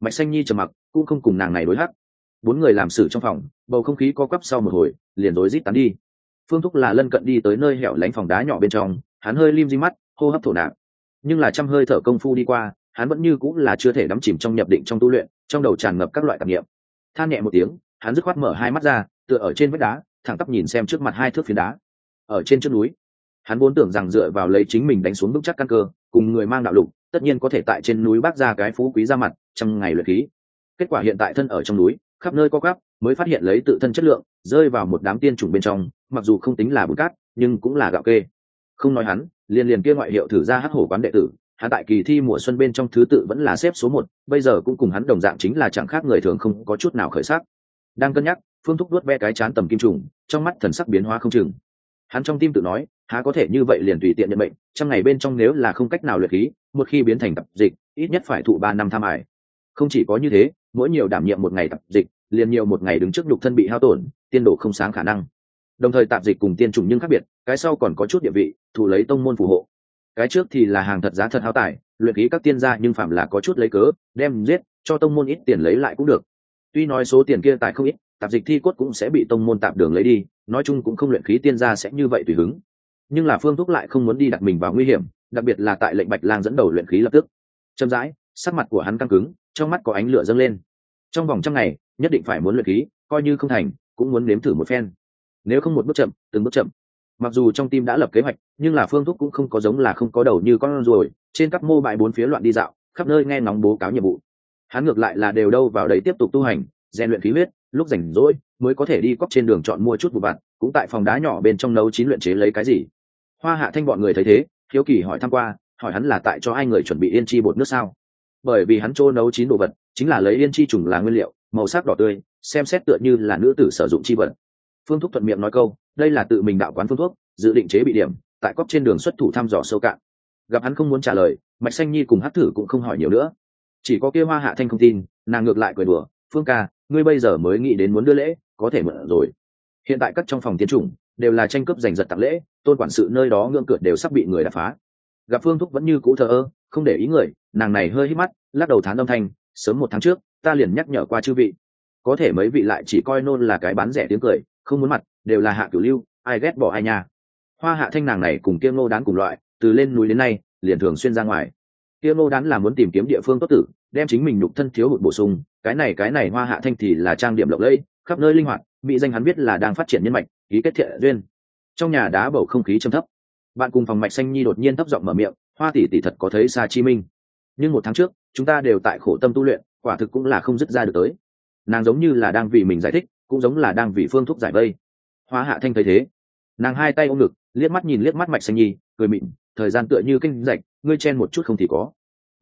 Mạch xanh nhi trầm mặc, cũng không cùng nàng này đối hắc. Bốn người làm xử trong phòng, bầu không khí co quắp sau một hồi, liền rối rít tán đi. Phương thúc là lân cận đi tới nơi hẻo lánh phòng đá nhỏ bên trong, hắn hơi lim di mắt, hô hấp thổ nạp nhưng là trăm hơi thở công phu đi qua, hắn vẫn như cũng là chưa thể đắm chìm trong nhập định trong tu luyện, trong đầu tràn ngập các loại tạp nghiệm than nhẹ một tiếng, hắn dứt khoát mở hai mắt ra, tựa ở trên vách đá, thẳng tắp nhìn xem trước mặt hai thước phiến đá. Ở trên trước núi, hắn vốn tưởng rằng dựa vào lấy chính mình đánh xuống bước chắc căn cơ, cùng người mang đạo lục, tất nhiên có thể tại trên núi bác ra cái phú quý ra mặt trong ngày luyện khí. Kết quả hiện tại thân ở trong núi, khắp nơi có gắp mới phát hiện lấy tự thân chất lượng, rơi vào một đám tiên chủng bên trong, mặc dù không tính là bùn cát, nhưng cũng là gạo kê. Không nói hắn liền liền kia ngoại hiệu thử ra hắc hổ quán đệ tử, hắn tại kỳ thi mùa xuân bên trong thứ tự vẫn là xếp số một, bây giờ cũng cùng hắn đồng dạng chính là chẳng khác người thường không có chút nào khởi sắc. Đang cân nhắc, phương thúc đuốt ve cái chán tầm kim trùng, trong mắt thần sắc biến hóa không chừng. Hắn trong tim tự nói, há có thể như vậy liền tùy tiện nhận bệnh trong ngày bên trong nếu là không cách nào luyện khí, một khi biến thành tập dịch, ít nhất phải thụ ba năm tham ải. Không chỉ có như thế, mỗi nhiều đảm nhiệm một ngày tập dịch, liền nhiều một ngày đứng trước nhục thân bị hao tổn, tiên độ không sáng khả năng. Đồng thời tạp dịch cùng tiên trùng nhưng khác biệt, cái sau còn có chút địa vị thủ lấy tông môn phù hộ. Cái trước thì là hàng thật giá thật hao tài, luyện khí các tiên gia nhưng phạm là có chút lấy cớ, đem giết, cho tông môn ít tiền lấy lại cũng được. Tuy nói số tiền kia tài không ít, tạp dịch thi cốt cũng sẽ bị tông môn tạp đường lấy đi, nói chung cũng không luyện khí tiên gia sẽ như vậy tùy hứng. Nhưng là phương thúc lại không muốn đi đặt mình vào nguy hiểm, đặc biệt là tại lệnh bạch lang dẫn đầu luyện khí lập tức. Chậm rãi, sắc mặt của hắn căng cứng, trong mắt có ánh lửa dâng lên. Trong vòng trăm ngày, nhất định phải muốn luyện khí, coi như không thành, cũng muốn nếm thử một phen. Nếu không một bước chậm, từng bước chậm mặc dù trong tim đã lập kế hoạch, nhưng là phương thúc cũng không có giống là không có đầu như con ruồi, trên các mô bại bốn phía loạn đi dạo, khắp nơi nghe ngóng bố cáo nhiệm vụ. Hắn ngược lại là đều đâu vào đấy tiếp tục tu hành, rèn luyện khí huyết, lúc rảnh rỗi mới có thể đi cóc trên đường chọn mua chút vụ vặt cũng tại phòng đá nhỏ bên trong nấu chín luyện chế lấy cái gì. Hoa hạ thanh bọn người thấy thế, hiếu kỳ hỏi thăm qua, hỏi hắn là tại cho hai người chuẩn bị yên chi bột nước sao? Bởi vì hắn trô nấu chín đồ vật, chính là lấy yên chi trùng là nguyên liệu, màu sắc đỏ tươi, xem xét tựa như là nữ tử sử dụng chi vật phương thuốc thuận miệng nói câu, đây là tự mình đạo quán phương thuốc dự định chế bị điểm, tại cóc trên đường xuất thủ thăm dò sâu cạn. Gặp hắn không muốn trả lời, mạch xanh nhi cùng hát thử cũng không hỏi nhiều nữa. Chỉ có kia hoa hạ thanh không tin, nàng ngược lại cười đùa, phương ca, ngươi bây giờ mới nghĩ đến muốn đưa lễ, có thể mượn rồi. Hiện tại các trong phòng tiến chủng đều là tranh cướp giành giật tặng lễ, tôn quản sự nơi đó ngưỡng cửa đều sắp bị người đập phá. Gặp phương thúc vẫn như cũ thờ ơ, không để ý người, nàng này hơi hít mắt, lắc đầu thán âm thanh, sớm một tháng trước, ta liền nhắc nhở qua chư vị. Có thể mấy vị lại chỉ coi nôn là cái bán rẻ tiếng cười không muốn mặt, đều là hạ cửu lưu, ai ghét bỏ ai nha hoa hạ thanh nàng này cùng kiêm ngô đán cùng loại, từ lên núi đến nay, liền thường xuyên ra ngoài. Kiêm ngô đán là muốn tìm kiếm địa phương tốt tử, đem chính mình nhục thân thiếu hụt bổ sung, cái này cái này hoa hạ thanh thì là trang điểm lộng lẫy, khắp nơi linh hoạt, mỹ danh hắn biết là đang phát triển nhân mạch, ký kết thiện duyên. Trong nhà đá bầu không khí trầm thấp. Bạn cùng phòng mạch xanh nhi đột nhiên thấp giọng mở miệng, hoa tỷ tỷ thật có thấy xa chi minh. Nhưng một tháng trước, chúng ta đều tại khổ tâm tu luyện, quả thực cũng là không dứt ra được tới. Nàng giống như là đang vì mình giải thích cũng giống là đang vì phương thúc giải vây. Hoa hạ thanh thấy thế, nàng hai tay ôm ngực, liếc mắt nhìn liếc mắt mạch xanh nhi, cười mịn thời gian tựa như kinh rạch, ngươi chen một chút không thì có.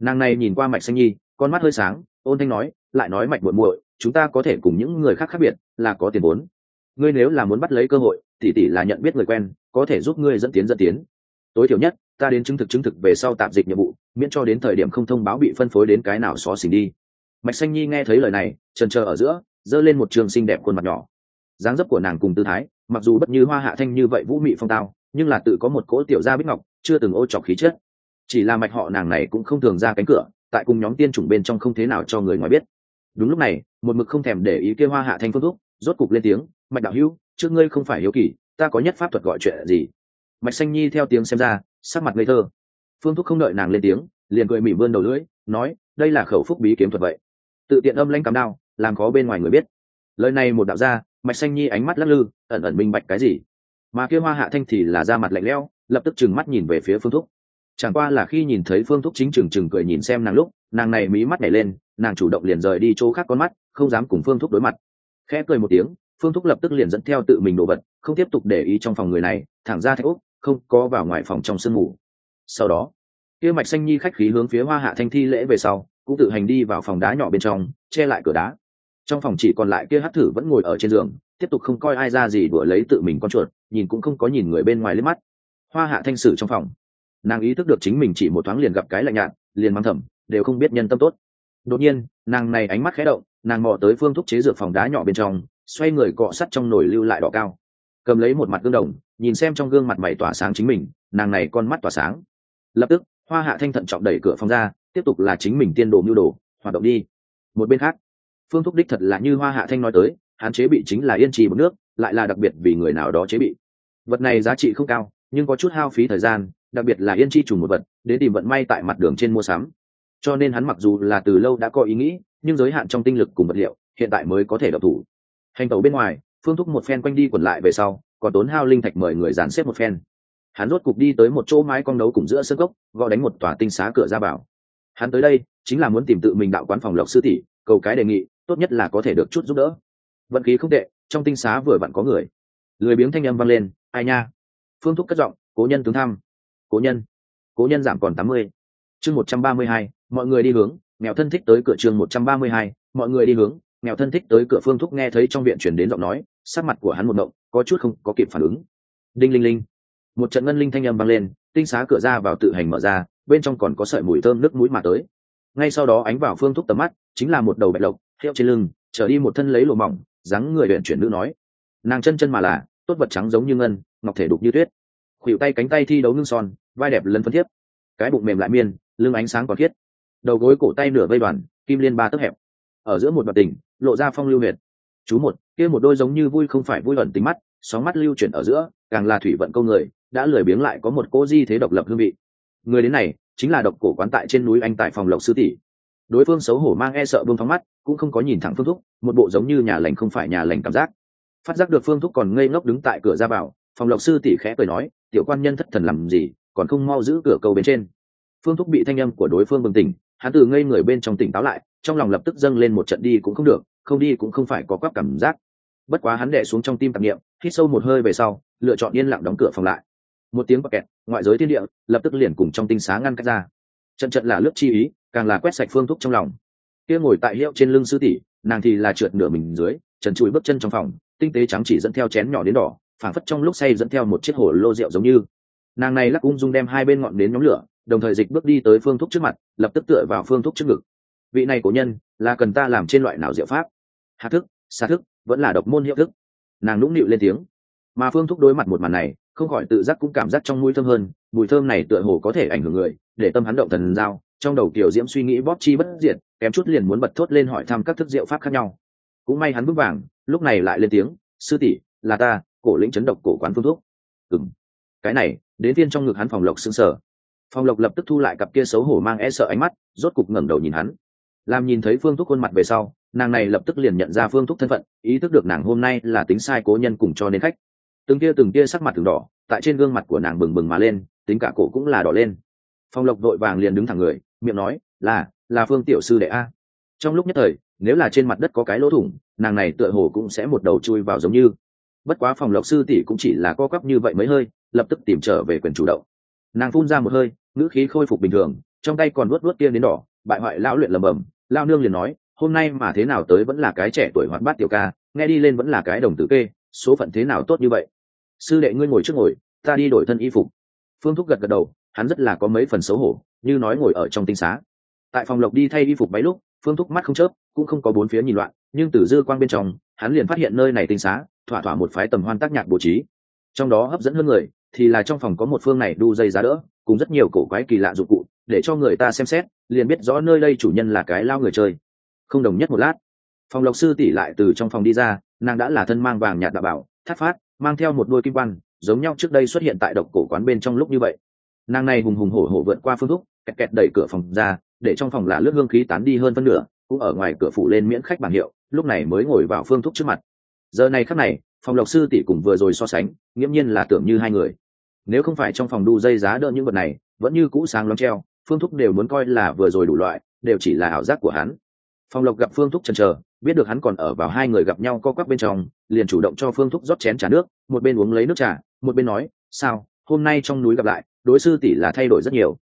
Nàng này nhìn qua mạch xanh nhi, con mắt hơi sáng, ôn thanh nói, lại nói mạch muội muội, chúng ta có thể cùng những người khác khác biệt, là có tiền vốn. Ngươi nếu là muốn bắt lấy cơ hội, tỷ tỷ là nhận biết người quen, có thể giúp ngươi dẫn tiến dẫn tiến. Tối thiểu nhất, ta đến chứng thực chứng thực về sau tạm dịch nhiệm vụ, miễn cho đến thời điểm không thông báo bị phân phối đến cái nào xó xỉnh đi. Mạch xanh nhi nghe thấy lời này trần trờ ở giữa giơ lên một trường xinh đẹp khuôn mặt nhỏ. Dáng dấp của nàng cùng tư thái, mặc dù bất như hoa hạ thanh như vậy vũ mị phong tao, nhưng là tự có một cỗ tiểu gia bích ngọc, chưa từng ô trọc khí chất. Chỉ là mạch họ nàng này cũng không thường ra cánh cửa, tại cùng nhóm tiên chủng bên trong không thế nào cho người ngoài biết. Đúng lúc này, một mực không thèm để ý kia hoa hạ thanh phương thúc, rốt cục lên tiếng, mạch đạo hữu, trước ngươi không phải hiếu kỳ, ta có nhất pháp thuật gọi chuyện gì? Mạch xanh nhi theo tiếng xem ra, sắc mặt ngây thơ. Phương thúc không đợi nàng lên tiếng, liền cười mỉm vươn đầu lưỡi, nói, đây là khẩu phúc bí kiếm thuật vậy. Tự tiện âm lanh cắm đao làm khó bên ngoài người biết. Lời này một đạo ra mạch xanh nhi ánh mắt lắc lư, ẩn ẩn minh bạch cái gì? Mà kia hoa hạ thanh thì là da mặt lạnh lẽo, lập tức trừng mắt nhìn về phía phương thúc. Chẳng qua là khi nhìn thấy phương thúc chính trừng trừng cười nhìn xem nàng lúc, nàng này mí mắt nhảy lên, nàng chủ động liền rời đi chỗ khác con mắt, không dám cùng phương thúc đối mặt. Khẽ cười một tiếng, phương thúc lập tức liền dẫn theo tự mình đồ vật, không tiếp tục để ý trong phòng người này, thẳng ra thạch úc không có vào ngoài phòng trong sương ngủ. sau đó, kia mạch xanh nhi khách khí hướng phía hoa hạ thanh thi lễ về sau, cũng tự hành đi vào phòng đá nhỏ bên trong, che lại cửa đá trong phòng chỉ còn lại kia hát thử vẫn ngồi ở trên giường, tiếp tục không coi ai ra gì đùa lấy tự mình con chuột, nhìn cũng không có nhìn người bên ngoài lên mắt. Hoa hạ thanh sử trong phòng, nàng ý thức được chính mình chỉ một thoáng liền gặp cái lạnh nhạt, liền mang thầm, đều không biết nhân tâm tốt. Đột nhiên, nàng này ánh mắt khẽ động, nàng mò tới phương thúc chế dược phòng đá nhỏ bên trong, xoay người cọ sắt trong nồi lưu lại đỏ cao. Cầm lấy một mặt gương đồng, nhìn xem trong gương mặt mày tỏa sáng chính mình, nàng này con mắt tỏa sáng. Lập tức, hoa hạ thanh thận trọng đẩy cửa phòng ra, tiếp tục là chính mình tiên đồ mưu đồ, hoạt động đi. Một bên khác phương thúc đích thật là như hoa hạ thanh nói tới hạn chế bị chính là yên trì một nước, lại là đặc biệt vì người nào đó chế bị. Vật này giá trị không cao, nhưng có chút hao phí thời gian, đặc biệt là yên chi trùng một vật để tìm vận may tại mặt đường trên mua sắm. Cho nên hắn mặc dù là từ lâu đã có ý nghĩ, nhưng giới hạn trong tinh lực cùng vật liệu, hiện tại mới có thể độc thủ. Hành tàu bên ngoài, phương thúc một phen quanh đi quẩn lại về sau, còn tốn hao linh thạch mời người dàn xếp một phen. Hắn rốt cục đi tới một chỗ mái con nấu cùng giữa sân gốc gõ đánh một tòa tinh xá cửa ra bảo hắn tới đây, chính là muốn tìm tự mình đạo quán phòng lộc sư tỷ, cầu cái đề nghị tốt nhất là có thể được chút giúp đỡ. Vận khí không tệ, trong tinh xá vừa vặn có người. Lười biếng thanh âm vang lên, ai nha? Phương thúc cất giọng, cố nhân tướng thăm. Cố nhân. Cố nhân giảm còn tám mươi. Chương một trăm ba mươi hai, mọi người đi hướng. Nghèo thân thích tới cửa chương một trăm ba mươi hai, mọi người đi hướng. Nghèo thân thích tới cửa phương thúc nghe thấy trong viện chuyển đến giọng nói, sắc mặt của hắn một động, có chút không có kịp phản ứng. Đinh linh linh. Một trận ngân linh thanh âm vang lên, tinh xá cửa ra vào tự hành mở ra, bên trong còn có sợi mùi thơm nước mũi mà tới. Ngay sau đó ánh vào phương thúc tầm mắt, chính là một đầu bạch lộc hiệu trên lưng trở đi một thân lấy lụa mỏng dáng người huyện chuyển nữ nói. Nàng chân chân mà là tốt vật trắng giống như ngân ngọc thể đục như tuyết. Khuỵu tay cánh tay thi đấu ngưng son vai đẹp lấn phân thiếp. Cái bụng mềm lại miên lưng ánh sáng còn thiết, đầu gối cổ tay nửa vây đoàn kim liên ba tấc hẹp. Ở giữa một đoạn tình lộ ra phong lưu huyệt. Chú một kia một đôi giống như vui không phải vui ẩn tính mắt sóng mắt lưu chuyển ở giữa càng là thủy vận câu người đã lười biếng lại có một cô di thế độc lập hương vị. Người đến này chính là độc cổ quán tại trên núi anh tại phòng lộc sư tỷ đối phương xấu hổ mang e sợ buông phóng mắt, cũng không có nhìn thẳng phương thúc, một bộ giống như nhà lành không phải nhà lành cảm giác. Phát giác được phương thúc còn ngây ngốc đứng tại cửa ra vào, phòng lộc sư tỷ khẽ cười nói, tiểu quan nhân thất thần làm gì, còn không mau giữ cửa cầu bên trên. Phương thúc bị thanh âm của đối phương bừng tỉnh, hắn từ ngây người bên trong tỉnh táo lại, trong lòng lập tức dâng lên một trận đi cũng không được, không đi cũng không phải có quắp cảm giác. Bất quá hắn đẻ xuống trong tim tạp nghiệm hít sâu một hơi về sau, lựa chọn yên lặng đóng cửa phòng lại. Một tiếng bọc kẹt, ngoại giới thiên địa lập tức liền cùng trong tinh xá ngăn cách ra trận trận là lướt chi ý, càng là quét sạch phương thúc trong lòng. Kia ngồi tại hiệu trên lưng sư tỷ, nàng thì là trượt nửa mình dưới, trần Chuỗi bước chân trong phòng, tinh tế trắng chỉ dẫn theo chén nhỏ đến đỏ, phảng phất trong lúc say dẫn theo một chiếc hồ lô rượu giống như. Nàng này lắc ung dung đem hai bên ngọn đến nhóm lửa, đồng thời dịch bước đi tới phương thúc trước mặt, lập tức tựa vào phương thúc trước ngực. Vị này của nhân, là cần ta làm trên loại nào diệu pháp? Hạ thức xa thức, vẫn là độc môn hiệu thức. Nàng nũng nịu lên tiếng. Mà phương thúc đối mặt một màn này, không khỏi tự giác cũng cảm giác trong mũi thơm hơn mùi thơm này tựa hồ có thể ảnh hưởng người, để tâm hắn động thần giao, trong đầu kiểu diễm suy nghĩ bóp chi bất diệt, kém chút liền muốn bật thốt lên hỏi thăm các thức diệu pháp khác nhau. Cũng may hắn bước vàng, lúc này lại lên tiếng, sư tỷ, là ta, cổ lĩnh chấn độc cổ quán phương thuốc. Ừng cái này, đến tiên trong ngực hắn phòng lộc xương sở phòng lộc lập tức thu lại cặp kia xấu hổ mang e sợ ánh mắt, rốt cục ngẩng đầu nhìn hắn. Làm nhìn thấy phương thúc khuôn mặt về sau, nàng này lập tức liền nhận ra phương thúc thân phận, ý thức được nàng hôm nay là tính sai cố nhân cùng cho nên khách. Từng kia từng kia sắc mặt từng đỏ, tại trên gương mặt của nàng bừng bừng mà lên tính cả cổ cũng là đỏ lên. Phong lộc vội vàng liền đứng thẳng người, miệng nói, là là phương tiểu sư đệ a. Trong lúc nhất thời, nếu là trên mặt đất có cái lỗ thủng, nàng này tựa hồ cũng sẽ một đầu chui vào giống như. Bất quá phòng lộc sư tỷ cũng chỉ là co quắp như vậy mới hơi, lập tức tìm trở về quyền chủ động. Nàng phun ra một hơi, ngữ khí khôi phục bình thường, trong tay còn vuốt vuốt kia đến đỏ, bại hoại lão luyện lầm bầm. Lao nương liền nói, hôm nay mà thế nào tới vẫn là cái trẻ tuổi hoạt bát tiểu ca, nghe đi lên vẫn là cái đồng tử kê, số phận thế nào tốt như vậy? Sư đệ ngươi ngồi trước ngồi, ta đi đổi thân y phục phương thúc gật gật đầu, hắn rất là có mấy phần xấu hổ, như nói ngồi ở trong tinh xá. Tại phòng lộc đi thay y phục bấy lúc, phương thúc mắt không chớp, cũng không có bốn phía nhìn loạn, nhưng từ dư quang bên trong, hắn liền phát hiện nơi này tinh xá, thỏa thỏa một phái tầm hoan tác nhạc bố trí. Trong đó hấp dẫn hơn người, thì là trong phòng có một phương này đu dây giá đỡ, cùng rất nhiều cổ quái kỳ lạ dụng cụ, để cho người ta xem xét, liền biết rõ nơi đây chủ nhân là cái lao người chơi. Không đồng nhất một lát, phòng lộc sư tỷ lại từ trong phòng đi ra, nàng đã là thân mang vàng nhạt đạo bảo, thắt phát, mang theo một đôi kim quan giống nhau trước đây xuất hiện tại độc cổ quán bên trong lúc như vậy. Nàng này hùng hùng hổ hổ vượt qua phương thúc, kẹt kẹt đẩy cửa phòng ra, để trong phòng là lướt hương khí tán đi hơn phân nửa, cũng ở ngoài cửa phủ lên miễn khách bảng hiệu, lúc này mới ngồi vào phương thúc trước mặt. Giờ này khắc này, phòng lộc sư tỷ cùng vừa rồi so sánh, nghiễm nhiên là tưởng như hai người. Nếu không phải trong phòng đu dây giá đỡ những vật này, vẫn như cũ sáng lóng treo, phương thúc đều muốn coi là vừa rồi đủ loại, đều chỉ là ảo giác của hắn. Phòng lộc gặp phương thúc chần chờ, biết được hắn còn ở vào hai người gặp nhau co quắp bên trong, liền chủ động cho phương thúc rót chén trà nước, một bên uống lấy nước trà một bên nói, sao, hôm nay trong núi gặp lại, đối sư tỷ là thay đổi rất nhiều.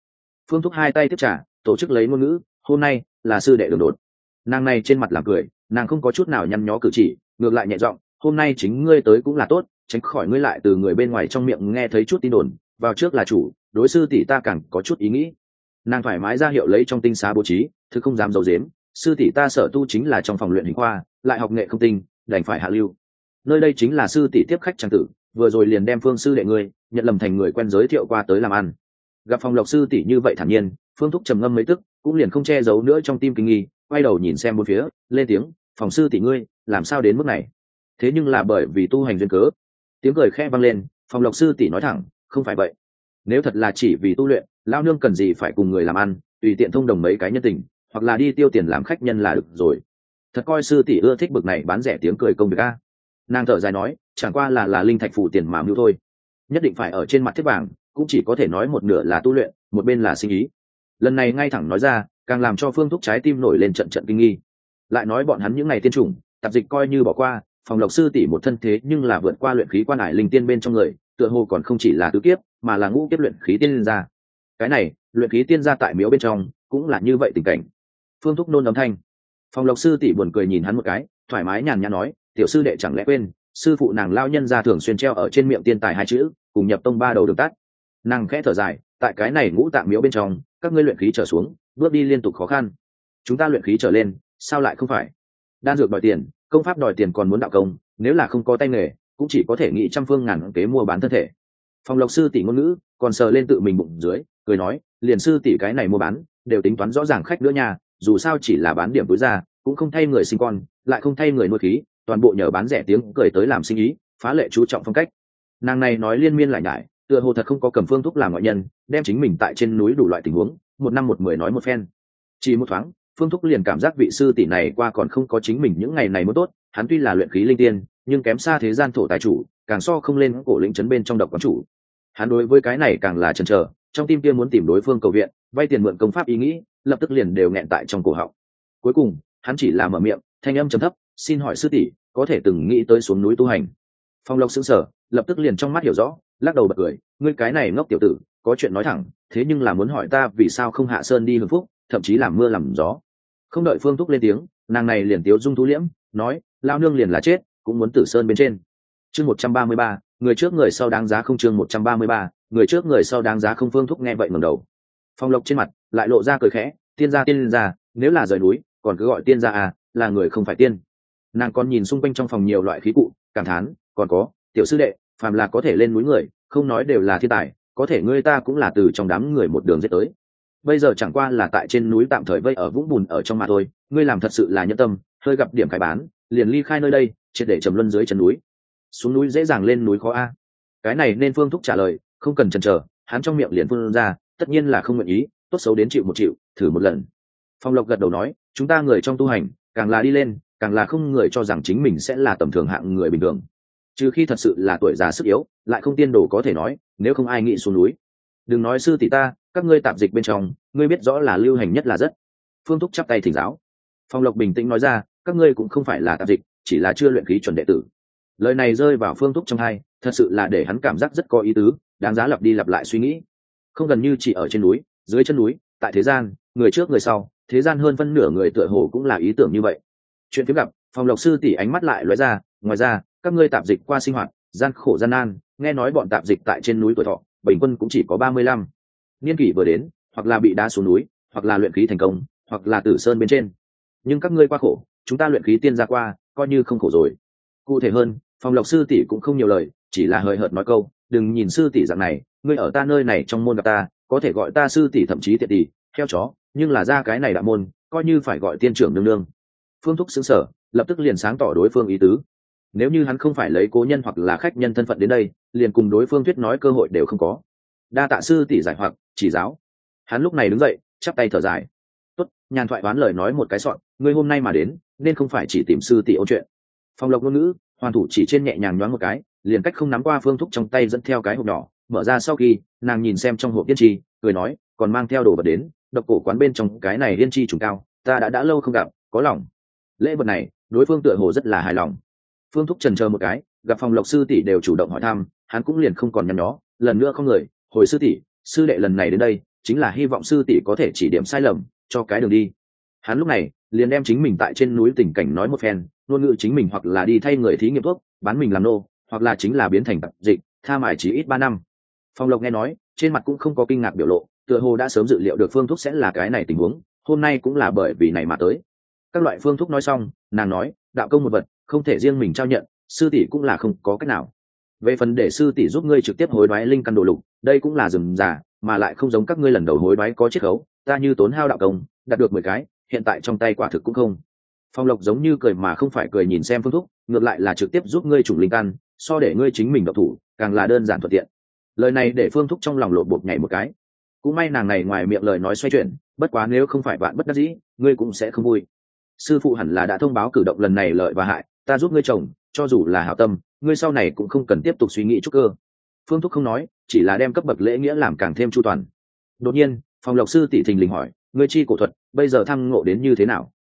Phương thúc hai tay tiếp trà tổ chức lấy ngôn ngữ, hôm nay là sư đệ đường đột. Nàng này trên mặt làm cười, nàng không có chút nào nhăn nhó cử chỉ, ngược lại nhẹ giọng, hôm nay chính ngươi tới cũng là tốt, tránh khỏi ngươi lại từ người bên ngoài trong miệng nghe thấy chút tin đồn, vào trước là chủ, đối sư tỷ ta càng có chút ý nghĩ. Nàng thoải mái ra hiệu lấy trong tinh xá bố trí thứ không dám d i ấ u dếm sư tỷ ta sở tu chính là trong phòng luyện hình khoa, lại học nghệ không tinh, đành phải hạ lưu. Nơi đây chính là sư tỷ tiếp khách trang tử vừa rồi liền đem phương sư đệ ngươi, nhận lầm thành người quen giới thiệu qua tới làm ăn. Gặp phòng lộc sư tỷ như vậy thản nhiên, phương thúc trầm ngâm mấy tức, cũng liền không che giấu nữa trong tim kinh nghi, quay đầu nhìn xem một phía, lên tiếng, phòng sư tỷ ngươi, làm sao đến mức này? Thế nhưng là bởi vì tu hành duyên cớ. Tiếng cười khe vang lên, phòng lộc sư tỷ nói thẳng, không phải vậy. Nếu thật là chỉ vì tu luyện lao nương cần gì phải cùng người làm ăn, tùy tiện thông đồng mấy cái nhân tình, hoặc là đi tiêu tiền làm khách nhân là được rồi. Thật coi sư tỷ ưa thích bực này bán rẻ tiếng cười công việc a. Nàng thở dài nói chẳng qua là là linh thạch phủ tiền mà mưu thôi. Nhất định phải ở trên mặt thiết vàng cũng chỉ có thể nói một nửa là tu luyện, một bên là sinh ý. Lần này ngay thẳng nói ra, càng làm cho phương thúc trái tim nổi lên trận trận kinh nghi. Lại nói bọn hắn những ngày tiên chủng, tạp dịch coi như bỏ qua, phòng lộc sư tỷ một thân thế nhưng là vượt qua luyện khí quan hải linh tiên bên trong người, tựa hồ còn không chỉ là tứ kiếp, mà là ngũ kiếp luyện khí tiên gia cái này, luyện khí tiên gia tại miếu bên trong, cũng là như vậy tình cảnh. Phương thúc nôn âm thanh. Phòng lộc sư tỷ buồn cười nhìn hắn một cái, thoải mái nhàn nhã nói, tiểu sư đệ chẳng lẽ quên sư phụ nàng lao nhân ra thường xuyên treo ở trên miệng tiên tài hai chữ, cùng nhập tông ba đầu đường tắt. Nàng khẽ thở dài, tại cái này ngũ tạng miếu bên trong, các ngươi luyện khí trở xuống, bước đi liên tục khó khăn. Chúng ta luyện khí trở lên, sao lại không phải? Đan dược đòi tiền, công pháp đòi tiền còn muốn đạo công, nếu là không có tay nghề, cũng chỉ có thể nghĩ trăm phương ngàn kế mua bán thân thể. Phòng lộc sư tỷ ngôn ngữ, còn sờ lên tự mình bụng dưới, cười nói, liền sư tỷ cái này mua bán, đều tính toán rõ ràng khách nữa nha, dù sao chỉ là bán điểm túi ra, cũng không thay người sinh con, lại không thay người nuôi khí toàn bộ nhờ bán rẻ tiếng cười tới làm sinh ý, phá lệ chú trọng phong cách. Nàng này nói liên miên lại nhải, tựa hồ thật không có cầm phương thuốc làm ngoại nhân, đem chính mình tại trên núi đủ loại tình huống, một năm một mười nói một phen. Chỉ một thoáng, phương thúc liền cảm giác vị sư tỷ này qua còn không có chính mình những ngày này mới tốt, hắn tuy là luyện khí linh tiên, nhưng kém xa thế gian thổ tài chủ, càng so không lên cổ lĩnh chấn bên trong độc quán chủ. Hắn đối với cái này càng là chần chờ, trong tim kia muốn tìm đối phương cầu viện, vay tiền mượn công pháp ý nghĩ, lập tức liền đều nghẹn tại trong cổ họng. Cuối cùng, hắn chỉ là mở miệng, thanh âm trầm thấp xin hỏi sư tỷ, có thể từng nghĩ tới xuống núi tu hành? Phong lộc xứng sở lập tức liền trong mắt hiểu rõ, lắc đầu bật cười, ngươi cái này ngốc tiểu tử, có chuyện nói thẳng, thế nhưng là muốn hỏi ta vì sao không hạ sơn đi hưng phúc, thậm chí làm mưa làm gió. Không đợi phương thúc lên tiếng, nàng này liền tiếu dung thú liễm, nói, lao nương liền là chết, cũng muốn tử sơn bên trên. Chương một trăm ba mươi ba, người trước người sau đáng giá không chương một trăm ba mươi ba, người trước người sau đáng giá không phương thúc nghe vậy ngầm đầu. Phong lộc trên mặt lại lộ ra cười khẽ, tiên gia tiên gia, nếu là rời núi, còn cứ gọi tiên gia à là người không phải tiên nàng còn nhìn xung quanh trong phòng nhiều loại khí cụ, cảm thán, còn có, tiểu sư đệ, phàm là có thể lên núi người, không nói đều là thiên tài, có thể ngươi ta cũng là từ trong đám người một đường dễ tới. Bây giờ chẳng qua là tại trên núi tạm thời vây ở vũng bùn ở trong mà thôi, ngươi làm thật sự là nhân tâm, hơi gặp điểm khai bán, liền ly khai nơi đây, triệt để trầm luân dưới chân núi. Xuống núi dễ dàng lên núi khó a. Cái này nên phương thúc trả lời, không cần chần chờ, hắn trong miệng liền phương ra, tất nhiên là không nguyện ý, tốt xấu đến chịu một triệu thử một lần. Phong lộc gật đầu nói, chúng ta người trong tu hành, càng là đi lên càng là không người cho rằng chính mình sẽ là tầm thường hạng người bình thường. Trừ khi thật sự là tuổi già sức yếu, lại không tiên đồ có thể nói, nếu không ai nghĩ xuống núi. Đừng nói sư tỷ ta, các ngươi tạp dịch bên trong, ngươi biết rõ là lưu hành nhất là rất. Phương thúc chắp tay thỉnh giáo. Phong lộc bình tĩnh nói ra, các ngươi cũng không phải là tạp dịch, chỉ là chưa luyện khí chuẩn đệ tử. Lời này rơi vào phương thúc trong hai, thật sự là để hắn cảm giác rất có ý tứ, đáng giá lặp đi lặp lại suy nghĩ. Không gần như chỉ ở trên núi, dưới chân núi, tại thế gian, người trước người sau, thế gian hơn phân nửa người tựa hồ cũng là ý tưởng như vậy chuyện phiếm gặp, phòng lộc sư tỷ ánh mắt lại lóe ra, ngoài ra, các ngươi tạp dịch qua sinh hoạt, gian khổ gian nan, nghe nói bọn tạp dịch tại trên núi tuổi thọ, bình quân cũng chỉ có ba mươi lăm. Niên kỷ vừa đến, hoặc là bị đá xuống núi, hoặc là luyện khí thành công, hoặc là tử sơn bên trên. Nhưng các ngươi qua khổ, chúng ta luyện khí tiên ra qua, coi như không khổ rồi. Cụ thể hơn, phòng lộc sư tỷ cũng không nhiều lời, chỉ là hời hợt nói câu, đừng nhìn sư tỷ dạng này, ngươi ở ta nơi này trong môn gặp ta, có thể gọi ta sư tỷ thậm chí tiện tỷ, theo chó, nhưng là ra cái này đạo môn, coi như phải gọi tiên trưởng nương nương phương thúc xứng sở, lập tức liền sáng tỏ đối phương ý tứ. Nếu như hắn không phải lấy cố nhân hoặc là khách nhân thân phận đến đây, liền cùng đối phương thuyết nói cơ hội đều không có. Đa tạ sư tỷ giải hoặc, chỉ giáo. Hắn lúc này đứng dậy, chắp tay thở dài. Tốt, nhàn thoại đoán lời nói một cái sọn, ngươi hôm nay mà đến, nên không phải chỉ tìm sư tỷ ôn chuyện. Phong lộc ngôn ngữ, hoàn thủ chỉ trên nhẹ nhàng nhoáng một cái, liền cách không nắm qua phương thúc trong tay dẫn theo cái hộp nhỏ, mở ra sau khi, nàng nhìn xem trong hộp tiên tri cười nói, còn mang theo đồ vật đến, độc cổ quán bên trong cái này yên chi trùng cao, ta đã đã lâu không gặp, có lòng lễ vật này, đối phương tựa hồ rất là hài lòng. Phương thúc trần chờ một cái, gặp phòng lộc sư tỷ đều chủ động hỏi thăm, hắn cũng liền không còn nhăn nhó, lần nữa không người, hồi sư tỷ, sư đệ lần này đến đây, chính là hy vọng sư tỷ có thể chỉ điểm sai lầm, cho cái đường đi. Hắn lúc này, liền đem chính mình tại trên núi tình cảnh nói một phen, ngôn ngữ chính mình hoặc là đi thay người thí nghiệm thuốc, bán mình làm nô, hoặc là chính là biến thành tập dịch, tha mải chỉ ít ba năm. Phong lộc nghe nói, trên mặt cũng không có kinh ngạc biểu lộ, tựa hồ đã sớm dự liệu được phương thuốc sẽ là cái này tình huống, hôm nay cũng là bởi vì này mà tới các loại phương thuốc nói xong nàng nói đạo công một vật không thể riêng mình trao nhận sư tỷ cũng là không có cách nào. Về phần để sư tỷ giúp ngươi trực tiếp hối đoái linh căn đồ lục đây cũng là rừng giả, mà lại không giống các ngươi lần đầu hối đoái có chiết khấu ta như tốn hao đạo công đạt được mười cái hiện tại trong tay quả thực cũng không. Phong lộc giống như cười mà không phải cười nhìn xem phương thúc ngược lại là trực tiếp giúp ngươi chủng linh căn so để ngươi chính mình độc thủ càng là đơn giản thuận tiện. Lời này để phương thúc trong lòng lột bột nhảy một cái. Cũng may nàng này ngoài miệng lời nói xoay chuyển bất quá nếu không phải bạn bất đắc dĩ ngươi cũng sẽ không vui sư phụ hẳn là đã thông báo cử động lần này lợi và hại, ta giúp ngươi chồng cho dù là hảo tâm, ngươi sau này cũng không cần tiếp tục suy nghĩ chút cơ. Phương thúc không nói, chỉ là đem cấp bậc lễ nghĩa làm càng thêm chu toàn. Đột nhiên, phòng lộc sư tỷ thình lình hỏi, ngươi chi cổ thuật, bây giờ thăng ngộ đến như thế nào?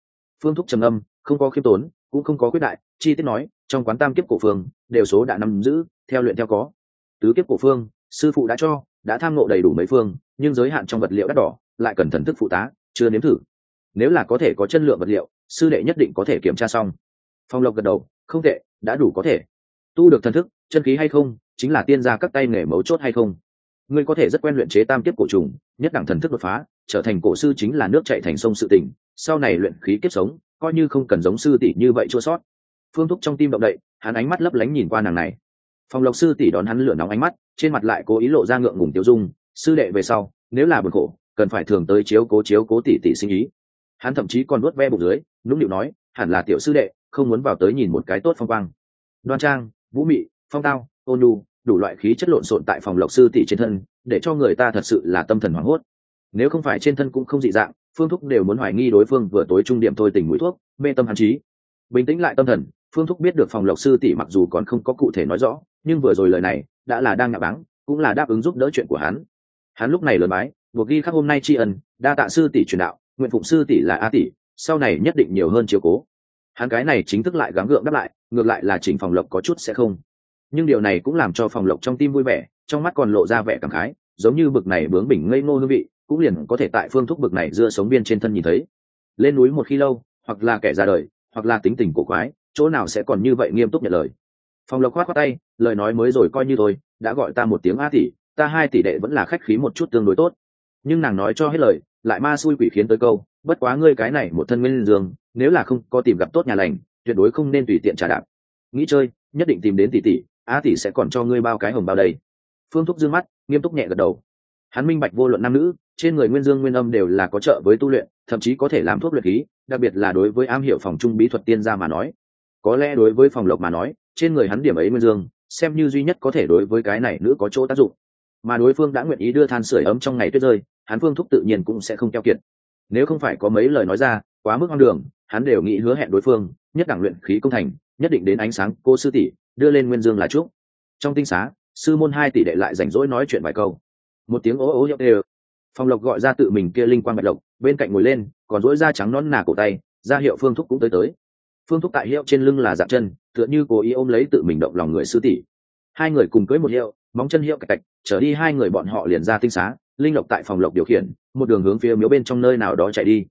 Phương thúc trầm âm không có khiêm tốn, cũng không có quyết đại, chi tiết nói, trong quán tam kiếp cổ phương, đều số đã nắm giữ, theo luyện theo có. Tứ kiếp cổ phương, sư phụ đã cho, đã tham ngộ đầy đủ mấy phương, nhưng giới hạn trong vật liệu đắt đỏ, lại cần thần thức phụ tá, chưa nếm thử. Nếu là có thể có chân lượng vật liệu sư đệ nhất định có thể kiểm tra xong. Phong lộc gật đầu, không tệ, đã đủ có thể. Tu được thần thức, chân khí hay không, chính là tiên gia các tay nghề mấu chốt hay không. Ngươi có thể rất quen luyện chế tam kiếp cổ trùng, nhất đẳng thần thức đột phá, trở thành cổ sư chính là nước chạy thành sông sự tỉnh, sau này luyện khí kiếp sống, coi như không cần giống sư tỷ như vậy chua sót. Phương thúc trong tim động đậy, hắn ánh mắt lấp lánh nhìn qua nàng này. Phòng lộc sư tỷ đón hắn lửa nóng ánh mắt, trên mặt lại cố ý lộ ra ngượng ngùng tiêu dung, sư đệ về sau, nếu là bực khổ, cần phải thường tới chiếu cố chiếu cố tỷ tỷ sinh ý. Hắn thậm chí còn nuốt ve bụng dưới nũng nịu nói, hẳn là tiểu sư đệ, không muốn vào tới nhìn một cái tốt phong quang. Đoan trang, vũ mị, phong tao, ôn nhu, đủ loại khí chất lộn xộn tại phòng lộc sư tỷ trên thân, để cho người ta thật sự là tâm thần hoảng hốt. Nếu không phải trên thân cũng không dị dạng, phương thúc đều muốn hoài nghi đối phương vừa tối trung điểm thôi tình mũi thuốc, mê tâm hắn trí. Bình tĩnh lại tâm thần, phương thúc biết được phòng lộc sư tỷ mặc dù còn không có cụ thể nói rõ, nhưng vừa rồi lời này, đã là đang ngạ báng, cũng là đáp ứng giúp đỡ chuyện của hắn. Hắn lúc này lớn bái, buộc ghi khắc hôm nay tri ân, đa tạ sư tỷ truyền đạo, nguyện phụng sư tỷ là a tỷ sau này nhất định nhiều hơn chiếu cố. Hắn cái này chính thức lại gắng gượng đáp lại, ngược lại là chỉnh phòng lộc có chút sẽ không. Nhưng điều này cũng làm cho phòng lộc trong tim vui vẻ, trong mắt còn lộ ra vẻ cảm khái, giống như bực này bướng bỉnh ngây ngô hương vị, cũng liền có thể tại phương thúc bực này dưa sống biên trên thân nhìn thấy. Lên núi một khi lâu, hoặc là kẻ ra đời, hoặc là tính tình cổ quái, chỗ nào sẽ còn như vậy nghiêm túc nhận lời. Phòng lộc khoát khoát tay, lời nói mới rồi coi như thôi, đã gọi ta một tiếng a tỷ, ta hai tỷ đệ vẫn là khách khí một chút tương đối tốt. Nhưng nàng nói cho hết lời, lại ma xui quỷ khiến tới câu bất quá ngươi cái này một thân nguyên dương, nếu là không có tìm gặp tốt nhà lành, tuyệt đối không nên tùy tiện trả đạp. Nghĩ chơi, nhất định tìm đến tỷ tỷ a tỷ sẽ còn cho ngươi bao cái hồng bao đầy phương thúc dương mắt, nghiêm túc nhẹ gật đầu. Hắn minh bạch vô luận nam nữ, trên người nguyên dương nguyên âm đều là có trợ với tu luyện, thậm chí có thể làm thuốc luyện khí, đặc biệt là đối với am hiểu phòng trung bí thuật tiên gia mà nói. Có lẽ đối với phòng lộc mà nói, trên người hắn điểm ấy nguyên dương, xem như duy nhất có thể đối với cái này nữ có chỗ tác dụng. Mà đối phương đã nguyện ý đưa than sửa ấm trong ngày tuyết rơi, hắn phương thúc tự nhiên cũng sẽ không keo kiệt nếu không phải có mấy lời nói ra, quá mức hoang đường, hắn đều nghĩ hứa hẹn đối phương, nhất đẳng luyện khí công thành, nhất định đến ánh sáng cô sư tỷ, đưa lên nguyên dương là chúc. Trong tinh xá, sư môn hai tỷ đệ lại rảnh rỗi nói chuyện vài câu. Một tiếng ố ố nhấp đều. Phong lộc gọi ra tự mình kia linh quang bạch lộc, bên cạnh ngồi lên, còn rỗi da trắng non nà cổ tay, ra hiệu phương thúc cũng tới tới. Phương thúc tại hiệu trên lưng là dạng chân, tựa như cố ý ôm lấy tự mình động lòng người sư tỷ. Hai người cùng cưới một hiệu, móng chân hiệu cạch cạch, trở đi hai người bọn họ liền ra tinh xá linh lộc tại phòng lộc điều khiển, một đường hướng phía miếu bên trong nơi nào đó chạy đi.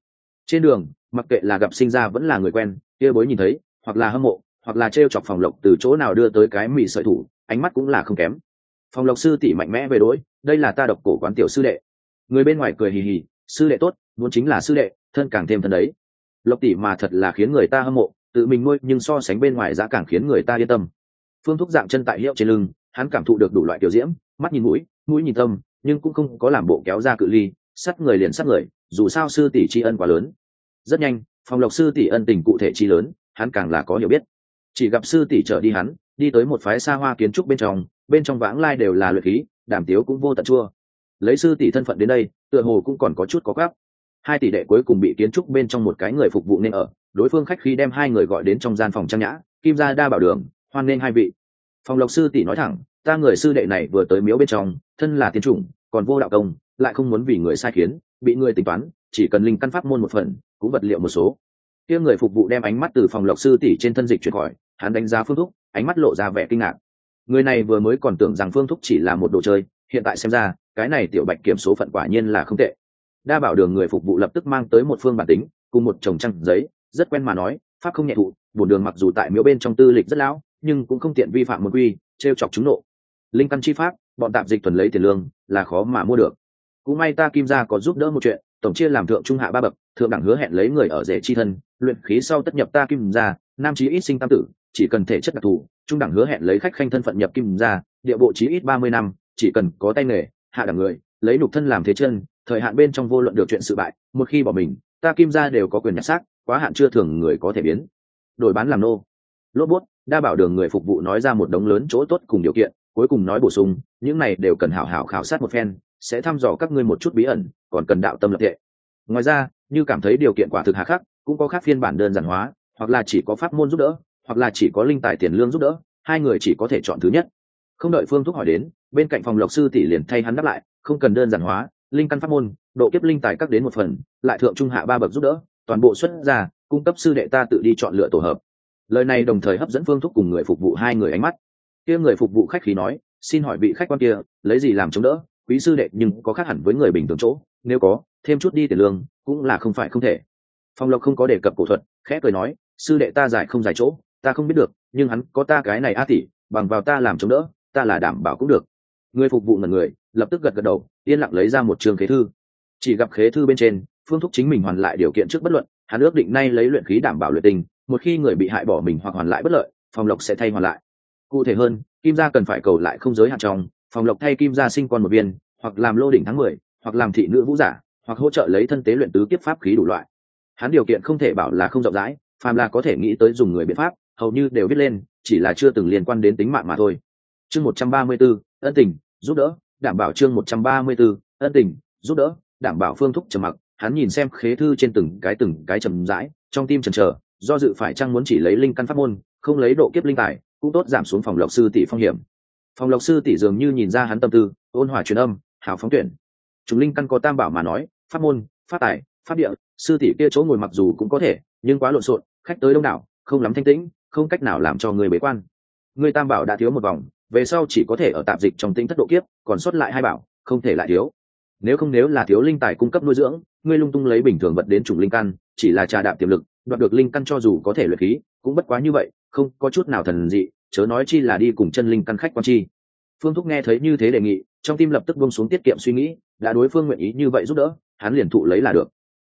Trên đường, mặc kệ là gặp sinh ra vẫn là người quen, kia bối nhìn thấy, hoặc là hâm mộ, hoặc là t chọc phòng lộc từ chỗ nào đưa tới cái mì sợi thủ, ánh mắt cũng là không kém. Phòng lộc sư tỷ mạnh mẽ về đối, đây là ta độc cổ quán tiểu sư đệ. Người bên ngoài cười hì hì, sư đệ tốt muốn chính là sư đệ, thân càng thêm thân đấy. Lộc tỷ mà thật là khiến người ta hâm mộ, tự mình nuôi, nhưng so sánh bên ngoài giá càng khiến người ta yên tâm. Phương thúc dạng chân tại hiệu trên lưng, hắn cảm thụ được đủ loại kiểu diễm, mắt nhìn mũi mũi nhìn tâm nhưng cũng không có làm bộ kéo ra cự ly sắt người liền sắt người, dù sao sư tỷ tri ân quá lớn. Rất nhanh, phòng lộc sư tỷ ân tình cụ thể chi lớn, hắn càng là có hiểu biết. Chỉ gặp sư tỷ trở đi hắn, đi tới một phái xa hoa kiến trúc bên trong bên trong vãng lai đều là luyện khí, đàm tiếu cũng vô tận chua. Lấy sư tỷ thân phận đến đây, tựa hồ cũng còn có chút có gáp hai tỷ đệ cuối cùng bị kiến trúc bên trong một cái người phục vụ nên ở, đối phương khách khi đem hai người gọi đến trong gian phòng trang nhã, kim gia đa bảo đường, hoan nên hai vị. Phòng lộc sư tỷ nói thẳng ta người sư đệ này vừa tới miếu bên trong, thân là tiên chủng, còn vô đạo công, lại không muốn vì người sai khiến, bị người tính toán, chỉ cần linh căn pháp môn một phần, cũng vật liệu một số. Kia người phục vụ đem ánh mắt từ phòng lộc sư tỷ trên thân dịch chuyển khỏi, hắn đánh giá phương thúc, ánh mắt lộ ra vẻ kinh ngạc. Người này vừa mới còn tưởng rằng phương thúc chỉ là một đồ chơi, hiện tại xem ra, cái này tiểu bạch kiểm số phận quả nhiên là không tệ. Đa bảo đường người phục vụ lập tức mang tới một phương bản tính, cùng một chồng trăng giấy, rất quen mà nói, pháp không nhẹ thụ bổn đường mặc dù tại miếu bên trong tư lịch rất lão, nhưng cũng không tiện vi phạm một quy t chọc chúng nộ linh căn chi pháp, bọn tạp dịch thuần lấy tiền lương, là khó mà mua được. Cũng may ta kim gia có giúp đỡ một chuyện, tổng chia làm thượng trung hạ ba bậc, thượng đẳng hứa hẹn lấy người ở rể chi thân, luyện khí sau tất nhập ta kim gia, nam chí ít sinh tam tử, chỉ cần thể chất đặc thù, trung đẳng hứa hẹn lấy khách khanh thân phận nhập kim gia, địa bộ chí ít ba mươi năm, chỉ cần có tay nghề, hạ đẳng người, lấy nục thân làm thế chân, thời hạn bên trong vô luận được chuyện sự bại, một khi bỏ mình, ta kim gia đều có quyền nhặt xác, quá hạn chưa thường người có thể biến. Đổi bán làm nô. Lốp bút, đa bảo đường người phục vụ nói ra một đống lớn chỗ tốt cùng điều kiện cuối cùng nói bổ sung, những này đều cần hảo hảo khảo sát một phen, sẽ thăm dò các ngươi một chút bí ẩn, còn cần đạo tâm lập tệ. Ngoài ra, như cảm thấy điều kiện quả thực hạ khắc, cũng có khác phiên bản đơn giản hóa, hoặc là chỉ có pháp môn giúp đỡ, hoặc là chỉ có linh tài tiền lương giúp đỡ, hai người chỉ có thể chọn thứ nhất. Không đợi phương thúc hỏi đến, bên cạnh phòng lộc sư tỷ liền thay hắn đáp lại, không cần đơn giản hóa, linh căn pháp môn, độ kiếp linh tài các đến một phần, lại thượng trung hạ ba bậc giúp đỡ, toàn bộ xuất ra, cung cấp sư đệ ta tự đi chọn lựa tổ hợp. Lời này đồng thời hấp dẫn phương thúc cùng người phục vụ hai người ánh mắt kia người phục vụ khách khí nói, xin hỏi vị khách quan kia, lấy gì làm chống đỡ? Quý sư đệ nhưng có khác hẳn với người bình thường chỗ. Nếu có, thêm chút đi tiền lương, cũng là không phải không thể. Phong lộc không có đề cập cổ thuật, khẽ cười nói, sư đệ ta giải không giải chỗ, ta không biết được, nhưng hắn có ta cái này a tỷ, bằng vào ta làm chống đỡ, ta là đảm bảo cũng được. Người phục vụ ngần người, lập tức gật gật đầu, yên lặng lấy ra một trường khế thư. Chỉ gặp khế thư bên trên, phương thúc chính mình hoàn lại điều kiện trước bất luận, hắn ước định nay lấy luyện khí đảm bảo luyện tình, một khi người bị hại bỏ mình hoặc hoàn lại bất lợi phòng lộc sẽ thay hoàn lại cụ thể hơn kim gia cần phải cầu lại không giới hạn trong phòng lộc thay kim gia sinh con một viên hoặc làm lô đỉnh tháng mười hoặc làm thị nữ vũ giả hoặc hỗ trợ lấy thân tế luyện tứ kiếp pháp khí đủ loại. Hắn điều kiện không thể bảo là không rộng rãi phàm là có thể nghĩ tới dùng người biện pháp hầu như đều viết lên chỉ là chưa từng liên quan đến tính mạng mà thôi. Chương một trăm ba mươi 134, ân tình giúp đỡ đảm bảo chương một trăm ba mươi 134, ân tình giúp đỡ đảm bảo phương thúc trầm mặc. Hắn nhìn xem khế thư trên từng cái từng cái trầm rãi trong tim trần chờ do dự phải chăng muốn chỉ lấy linh căn pháp môn không lấy độ kiếp linh tài cũng tốt giảm xuống phòng lộc sư tỷ phong hiểm. Phòng lộc sư tỷ dường như nhìn ra hắn tâm tư, ôn hòa truyền âm, hào phóng tuyển. Chúng linh căn có tam bảo mà nói, pháp môn, pháp tài, pháp địa, sư tỷ kia chỗ ngồi mặc dù cũng có thể, nhưng quá lộn xộn, khách tới đông đảo, không lắm thanh tĩnh, không cách nào làm cho người bế quan. Người tam bảo đã thiếu một vòng, về sau chỉ có thể ở tạp dịch trong tính thất độ kiếp, còn sót lại hai bảo, không thể lại thiếu. Nếu không nếu là thiếu linh tài cung cấp nuôi dưỡng, ngươi lung tung lấy bình thường vật đến chủng linh căn, chỉ là trà đạp tiềm lực, đoạt được linh căn cho dù có thể luyện khí, cũng bất quá như vậy, không có chút nào thần dị chớ nói chi là đi cùng chân linh căn khách quan chi. Phương thúc nghe thấy như thế đề nghị, trong tim lập tức buông xuống tiết kiệm suy nghĩ, đã đối phương nguyện ý như vậy giúp đỡ, hắn liền thụ lấy là được.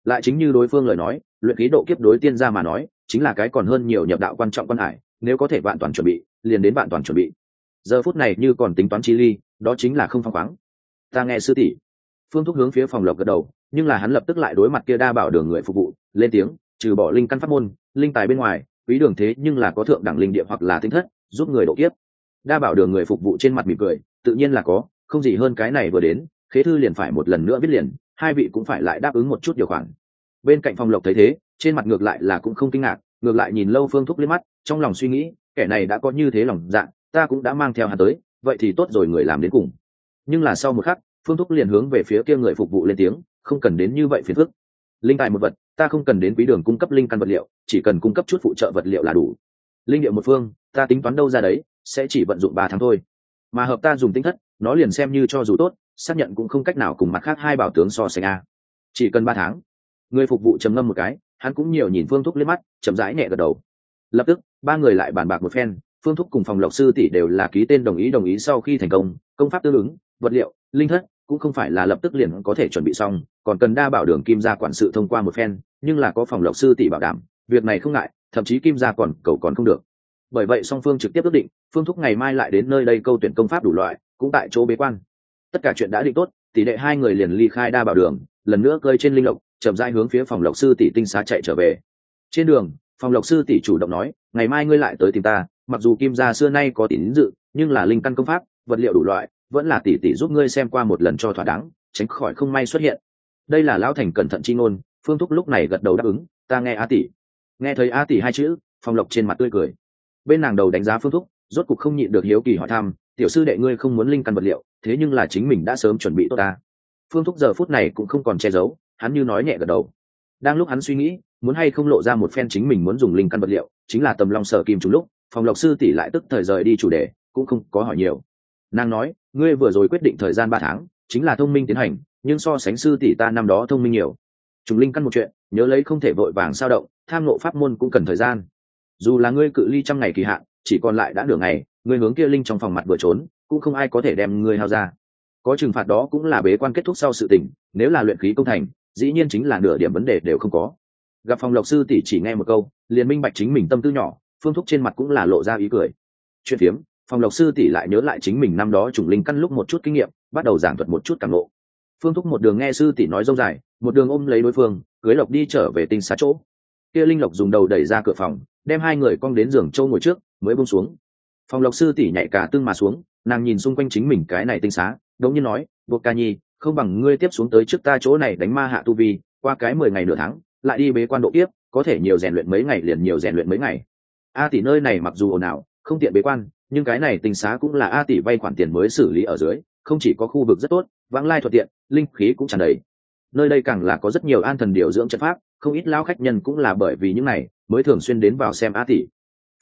Lại chính như đối phương lời nói, luyện khí độ kiếp đối tiên gia mà nói, chính là cái còn hơn nhiều nhập đạo quan trọng quan hải, nếu có thể vạn toàn chuẩn bị, liền đến vạn toàn chuẩn bị. Giờ phút này như còn tính toán chi ly, đó chính là không phăng khoáng. Ta nghe sư tỷ. Phương thúc hướng phía phòng lộc gật đầu, nhưng là hắn lập tức lại đối mặt kia đa bảo đường người phục vụ, lên tiếng, trừ bỏ linh căn pháp môn, linh tài bên ngoài quý đường thế nhưng là có thượng đẳng linh địa hoặc là tinh thất, giúp người độ kiếp. Đa bảo đường người phục vụ trên mặt mỉm cười, tự nhiên là có, không gì hơn cái này vừa đến, khế thư liền phải một lần nữa viết liền, hai vị cũng phải lại đáp ứng một chút điều khoản. Bên cạnh phòng lộc thấy thế, trên mặt ngược lại là cũng không kinh ngạc, ngược lại nhìn lâu phương thúc lên mắt, trong lòng suy nghĩ, kẻ này đã có như thế lòng dạ ta cũng đã mang theo hắn tới, vậy thì tốt rồi người làm đến cùng. Nhưng là sau một khắc, phương thúc liền hướng về phía kia người phục vụ lên tiếng, không cần đến như vậy phiền phức. Linh tài một vật ta không cần đến quý đường cung cấp linh căn vật liệu, chỉ cần cung cấp chút phụ trợ vật liệu là đủ. Linh điệu một phương, ta tính toán đâu ra đấy, sẽ chỉ vận dụng ba tháng thôi. Mà hợp ta dùng tinh thất, nó liền xem như cho dù tốt, xác nhận cũng không cách nào cùng mặt khác hai bảo tướng so sánh a. Chỉ cần ba tháng. Người phục vụ trầm ngâm một cái, hắn cũng nhiều nhìn phương thúc lên mắt, chậm rãi nhẹ gật đầu. Lập tức, ba người lại bàn bạc một phen, phương thúc cùng phòng lộc sư tỷ đều là ký tên đồng ý đồng ý sau khi thành công công pháp tương ứng, vật liệu, linh thất cũng không phải là lập tức liền có thể chuẩn bị xong, còn cần đa bảo đường kim gia quản sự thông qua một phen, nhưng là có phòng lộc sư tỷ bảo đảm, việc này không ngại, thậm chí kim gia còn, cầu còn không được. Bởi vậy song phương trực tiếp ước định, phương thúc ngày mai lại đến nơi đây câu tuyển công pháp đủ loại, cũng tại chỗ bế quan. Tất cả chuyện đã định tốt, tỷ đệ hai người liền ly khai đa bảo đường, lần nữa cơi trên linh lộc, chậm rãi hướng phía phòng lộc sư tỷ tinh xá chạy trở về. Trên đường, phòng lộc sư tỷ chủ động nói, ngày mai ngươi lại tới tìm ta, mặc dù kim gia xưa nay có tín dự, nhưng là linh căn công pháp, vật liệu đủ loại vẫn là tỷ tỷ giúp ngươi xem qua một lần cho thỏa đáng, tránh khỏi không may xuất hiện. Đây là lão thành cẩn thận chi ngôn, phương thúc lúc này gật đầu đáp ứng, ta nghe a tỷ. Nghe thấy a tỷ hai chữ, phong lộc trên mặt tươi cười. Bên nàng đầu đánh giá phương thúc, rốt cục không nhịn được hiếu kỳ hỏi thăm, tiểu sư đệ ngươi không muốn linh căn vật liệu, thế nhưng là chính mình đã sớm chuẩn bị tốt ta. Phương thúc giờ phút này cũng không còn che giấu, hắn như nói nhẹ gật đầu. Đang lúc hắn suy nghĩ, muốn hay không lộ ra một phen chính mình muốn dùng linh căn vật liệu, chính là tầm long sở kim trùng lúc phòng lộc sư tỷ lại tức thời rời đi chủ đề, cũng không có hỏi nhiều. Nàng nói ngươi vừa rồi quyết định thời gian ba tháng, chính là thông minh tiến hành, nhưng so sánh sư tỷ ta năm đó thông minh nhiều. Trùng linh căn một chuyện, nhớ lấy không thể vội vàng sao động, tham nộ pháp môn cũng cần thời gian. Dù là ngươi cự ly trăm ngày kỳ hạn, chỉ còn lại đã nửa ngày, ngươi hướng kia linh trong phòng mặt vừa trốn, cũng không ai có thể đem ngươi hao ra. Có trừng phạt đó cũng là bế quan kết thúc sau sự tình, nếu là luyện khí công thành, dĩ nhiên chính là nửa điểm vấn đề đều không có. Gặp phòng lộc sư tỷ chỉ nghe một câu, liền minh bạch chính mình tâm tư nhỏ, phương thúc trên mặt cũng là lộ ra ý cười. Chuyện phiếm phòng lộc sư tỷ lại nhớ lại chính mình năm đó trùng linh căn lúc một chút kinh nghiệm, bắt đầu giảng thuật một chút càng lộ phương thúc một đường nghe sư tỷ nói dông dài, một đường ôm lấy đối phương, cưới lộc đi trở về tinh xá chỗ. Kia linh lộc dùng đầu đẩy ra cửa phòng, đem hai người cong đến giường châu ngồi trước, mới bông xuống. Phòng lộc sư tỷ nhảy cả tương mà xuống, nàng nhìn xung quanh chính mình cái này tinh xá, đống như nói, buộc ca nhi, không bằng ngươi tiếp xuống tới trước ta chỗ này đánh ma hạ tu vi, qua cái mười ngày nửa tháng, lại đi bế quan độ tiếp có thể nhiều rèn luyện mấy ngày liền nhiều rèn luyện mấy ngày. A tỷ nơi này mặc dù ồn ào không tiện bế quan, nhưng cái này tình xá cũng là a tỷ vay khoản tiền mới xử lý ở dưới, không chỉ có khu vực rất tốt, vãng lai thuận tiện, linh khí cũng tràn đầy. Nơi đây càng là có rất nhiều an thần điều dưỡng trận pháp, không ít lao khách nhân cũng là bởi vì những này mới thường xuyên đến vào xem a tỷ.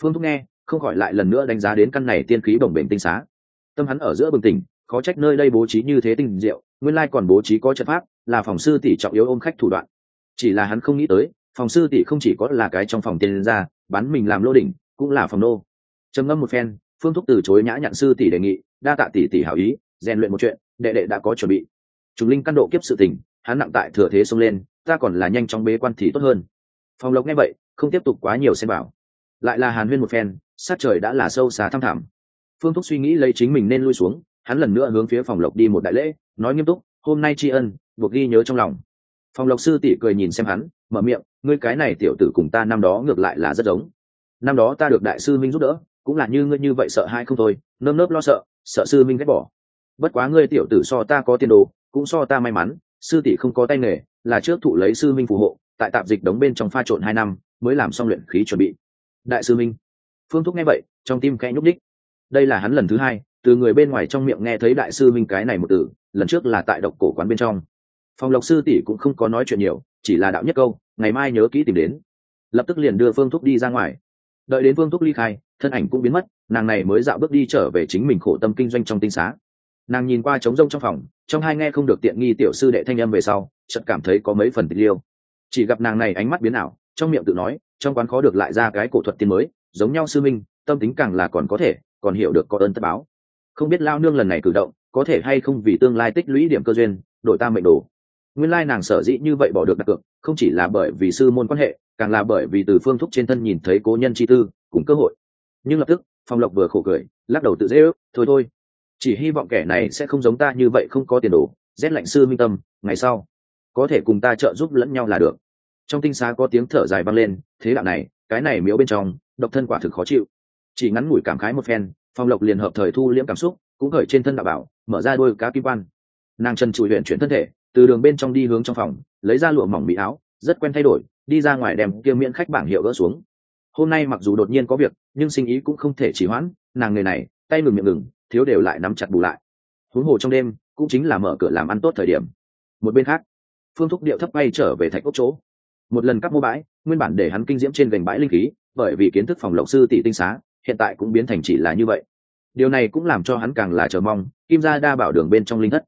Phương thúc nghe, không khỏi lại lần nữa đánh giá đến căn này tiên khí đồng bền tinh xá. Tâm hắn ở giữa bừng tỉnh, khó trách nơi đây bố trí như thế tinh diệu, nguyên lai còn bố trí có trận pháp, là phòng sư tỷ trọng yếu ôm khách thủ đoạn. Chỉ là hắn không nghĩ tới, phòng sư tỷ không chỉ có là cái trong phòng tiền ra, bán mình làm lô đỉnh, cũng là phòng nô trầm ngâm một phen, phương thúc từ chối nhã nhặn sư tỷ đề nghị, đa tạ tỷ tỷ hảo ý, rèn luyện một chuyện, đệ đệ đã có chuẩn bị. Chúng linh căn độ kiếp sự tình, hắn nặng tại thừa thế xông lên, ta còn là nhanh chóng bế quan thì tốt hơn. Phòng lộc nghe vậy, không tiếp tục quá nhiều xem bảo. Lại là hàn huyên một phen, sát trời đã là sâu xa thăm thẳm. Phương thúc suy nghĩ lấy chính mình nên lui xuống, hắn lần nữa hướng phía phòng lộc đi một đại lễ, nói nghiêm túc, hôm nay tri ân, buộc ghi nhớ trong lòng. Phòng lộc sư tỷ cười nhìn xem hắn, mở miệng, ngươi cái này tiểu tử cùng ta năm đó ngược lại là rất giống. Năm đó ta được đại sư minh giúp đỡ cũng là như ngươi như vậy sợ hãi không thôi, nơm nớp lo sợ sợ sư minh ghét bỏ. Bất quá ngươi tiểu tử so ta có tiền đồ, cũng so ta may mắn, sư tỷ không có tay nghề, là trước thụ lấy sư minh phù hộ, tại tạp dịch đóng bên trong pha trộn hai năm, mới làm xong luyện khí chuẩn bị. Đại sư minh, phương thúc nghe vậy, trong tim khẽ nhúc đích đây là hắn lần thứ hai, từ người bên ngoài trong miệng nghe thấy đại sư minh cái này một từ, lần trước là tại độc cổ quán bên trong. Phòng lộc sư tỷ cũng không có nói chuyện nhiều, chỉ là đạo nhất câu, ngày mai nhớ kỹ tìm đến. Lập tức liền đưa phương thúc đi ra ngoài đợi đến Vương thúc ly khai, thân ảnh cũng biến mất, nàng này mới dạo bước đi trở về chính mình khổ tâm kinh doanh trong tinh xá. Nàng nhìn qua trống rông trong phòng, trong hai nghe không được tiện nghi tiểu sư đệ thanh âm về sau, chợt cảm thấy có mấy phần tịch liêu chỉ gặp nàng này ánh mắt biến ảo, trong miệng tự nói, trong quán khó được lại ra cái cổ thuật tiên mới, giống nhau sư minh, tâm tính càng là còn có thể, còn hiểu được có ơn tất báo. Không biết lao nương lần này cử động, có thể hay không vì tương lai tích lũy điểm cơ duyên, đổi ta mệnh đồ. Nguyên lai nàng sở dĩ như vậy bỏ được đặt cược, không chỉ là bởi vì sư môn quan hệ càng là bởi vì từ phương thúc trên thân nhìn thấy cố nhân chi tư, cùng cơ hội. Nhưng lập tức, phong lộc vừa khổ cười, lắc đầu tự dễ ước, thôi thôi, chỉ hy vọng kẻ này sẽ không giống ta như vậy không có tiền đồ, rét lạnh sư minh tâm, ngày sau, có thể cùng ta trợ giúp lẫn nhau là được. Trong tinh xá có tiếng thở dài vang lên, thế đạo này, cái này miếu bên trong, độc thân quả thực khó chịu. Chỉ ngắn ngủi cảm khái một phen, phong lộc liền hợp thời thu liễm cảm xúc, cũng khởi trên thân đạo bảo, mở ra đôi cá kim quan. Nàng chân trụi huyện chuyển thân thể, từ đường bên trong đi hướng trong phòng, lấy ra lụa mỏng mỹ áo, rất quen thay đổi đi ra ngoài đem kia miễn khách bảng hiệu gỡ xuống. Hôm nay mặc dù đột nhiên có việc, nhưng sinh ý cũng không thể chỉ hoãn, nàng người này, tay ngừng miệng ngừng, thiếu đều lại nắm chặt bù lại. Huống hồ trong đêm, cũng chính là mở cửa làm ăn tốt thời điểm. Một bên khác, phương thúc điệu thấp bay trở về thạch ốc chỗ. Một lần cắp mua bãi, nguyên bản để hắn kinh diễm trên gành bãi linh khí, bởi vì kiến thức phòng lộng sư tỷ tinh xá, hiện tại cũng biến thành chỉ là như vậy. Điều này cũng làm cho hắn càng là chờ mong, kim gia đa bảo đường bên trong linh thất.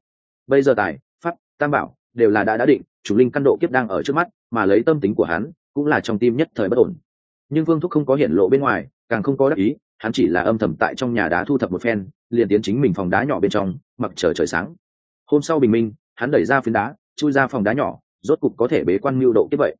Bây giờ tài, pháp, tam bảo đều là đã đã định, chủ linh căn độ kiếp đang ở trước mắt, mà lấy tâm tính của hắn cũng là trong tim nhất thời bất ổn. Nhưng vương thúc không có hiện lộ bên ngoài, càng không có đắc ý, hắn chỉ là âm thầm tại trong nhà đá thu thập một phen, liền tiến chính mình phòng đá nhỏ bên trong, mặc chờ trời sáng. Hôm sau bình minh, hắn đẩy ra phiến đá, chui ra phòng đá nhỏ, rốt cục có thể bế quan mưu độ kiếp vậy.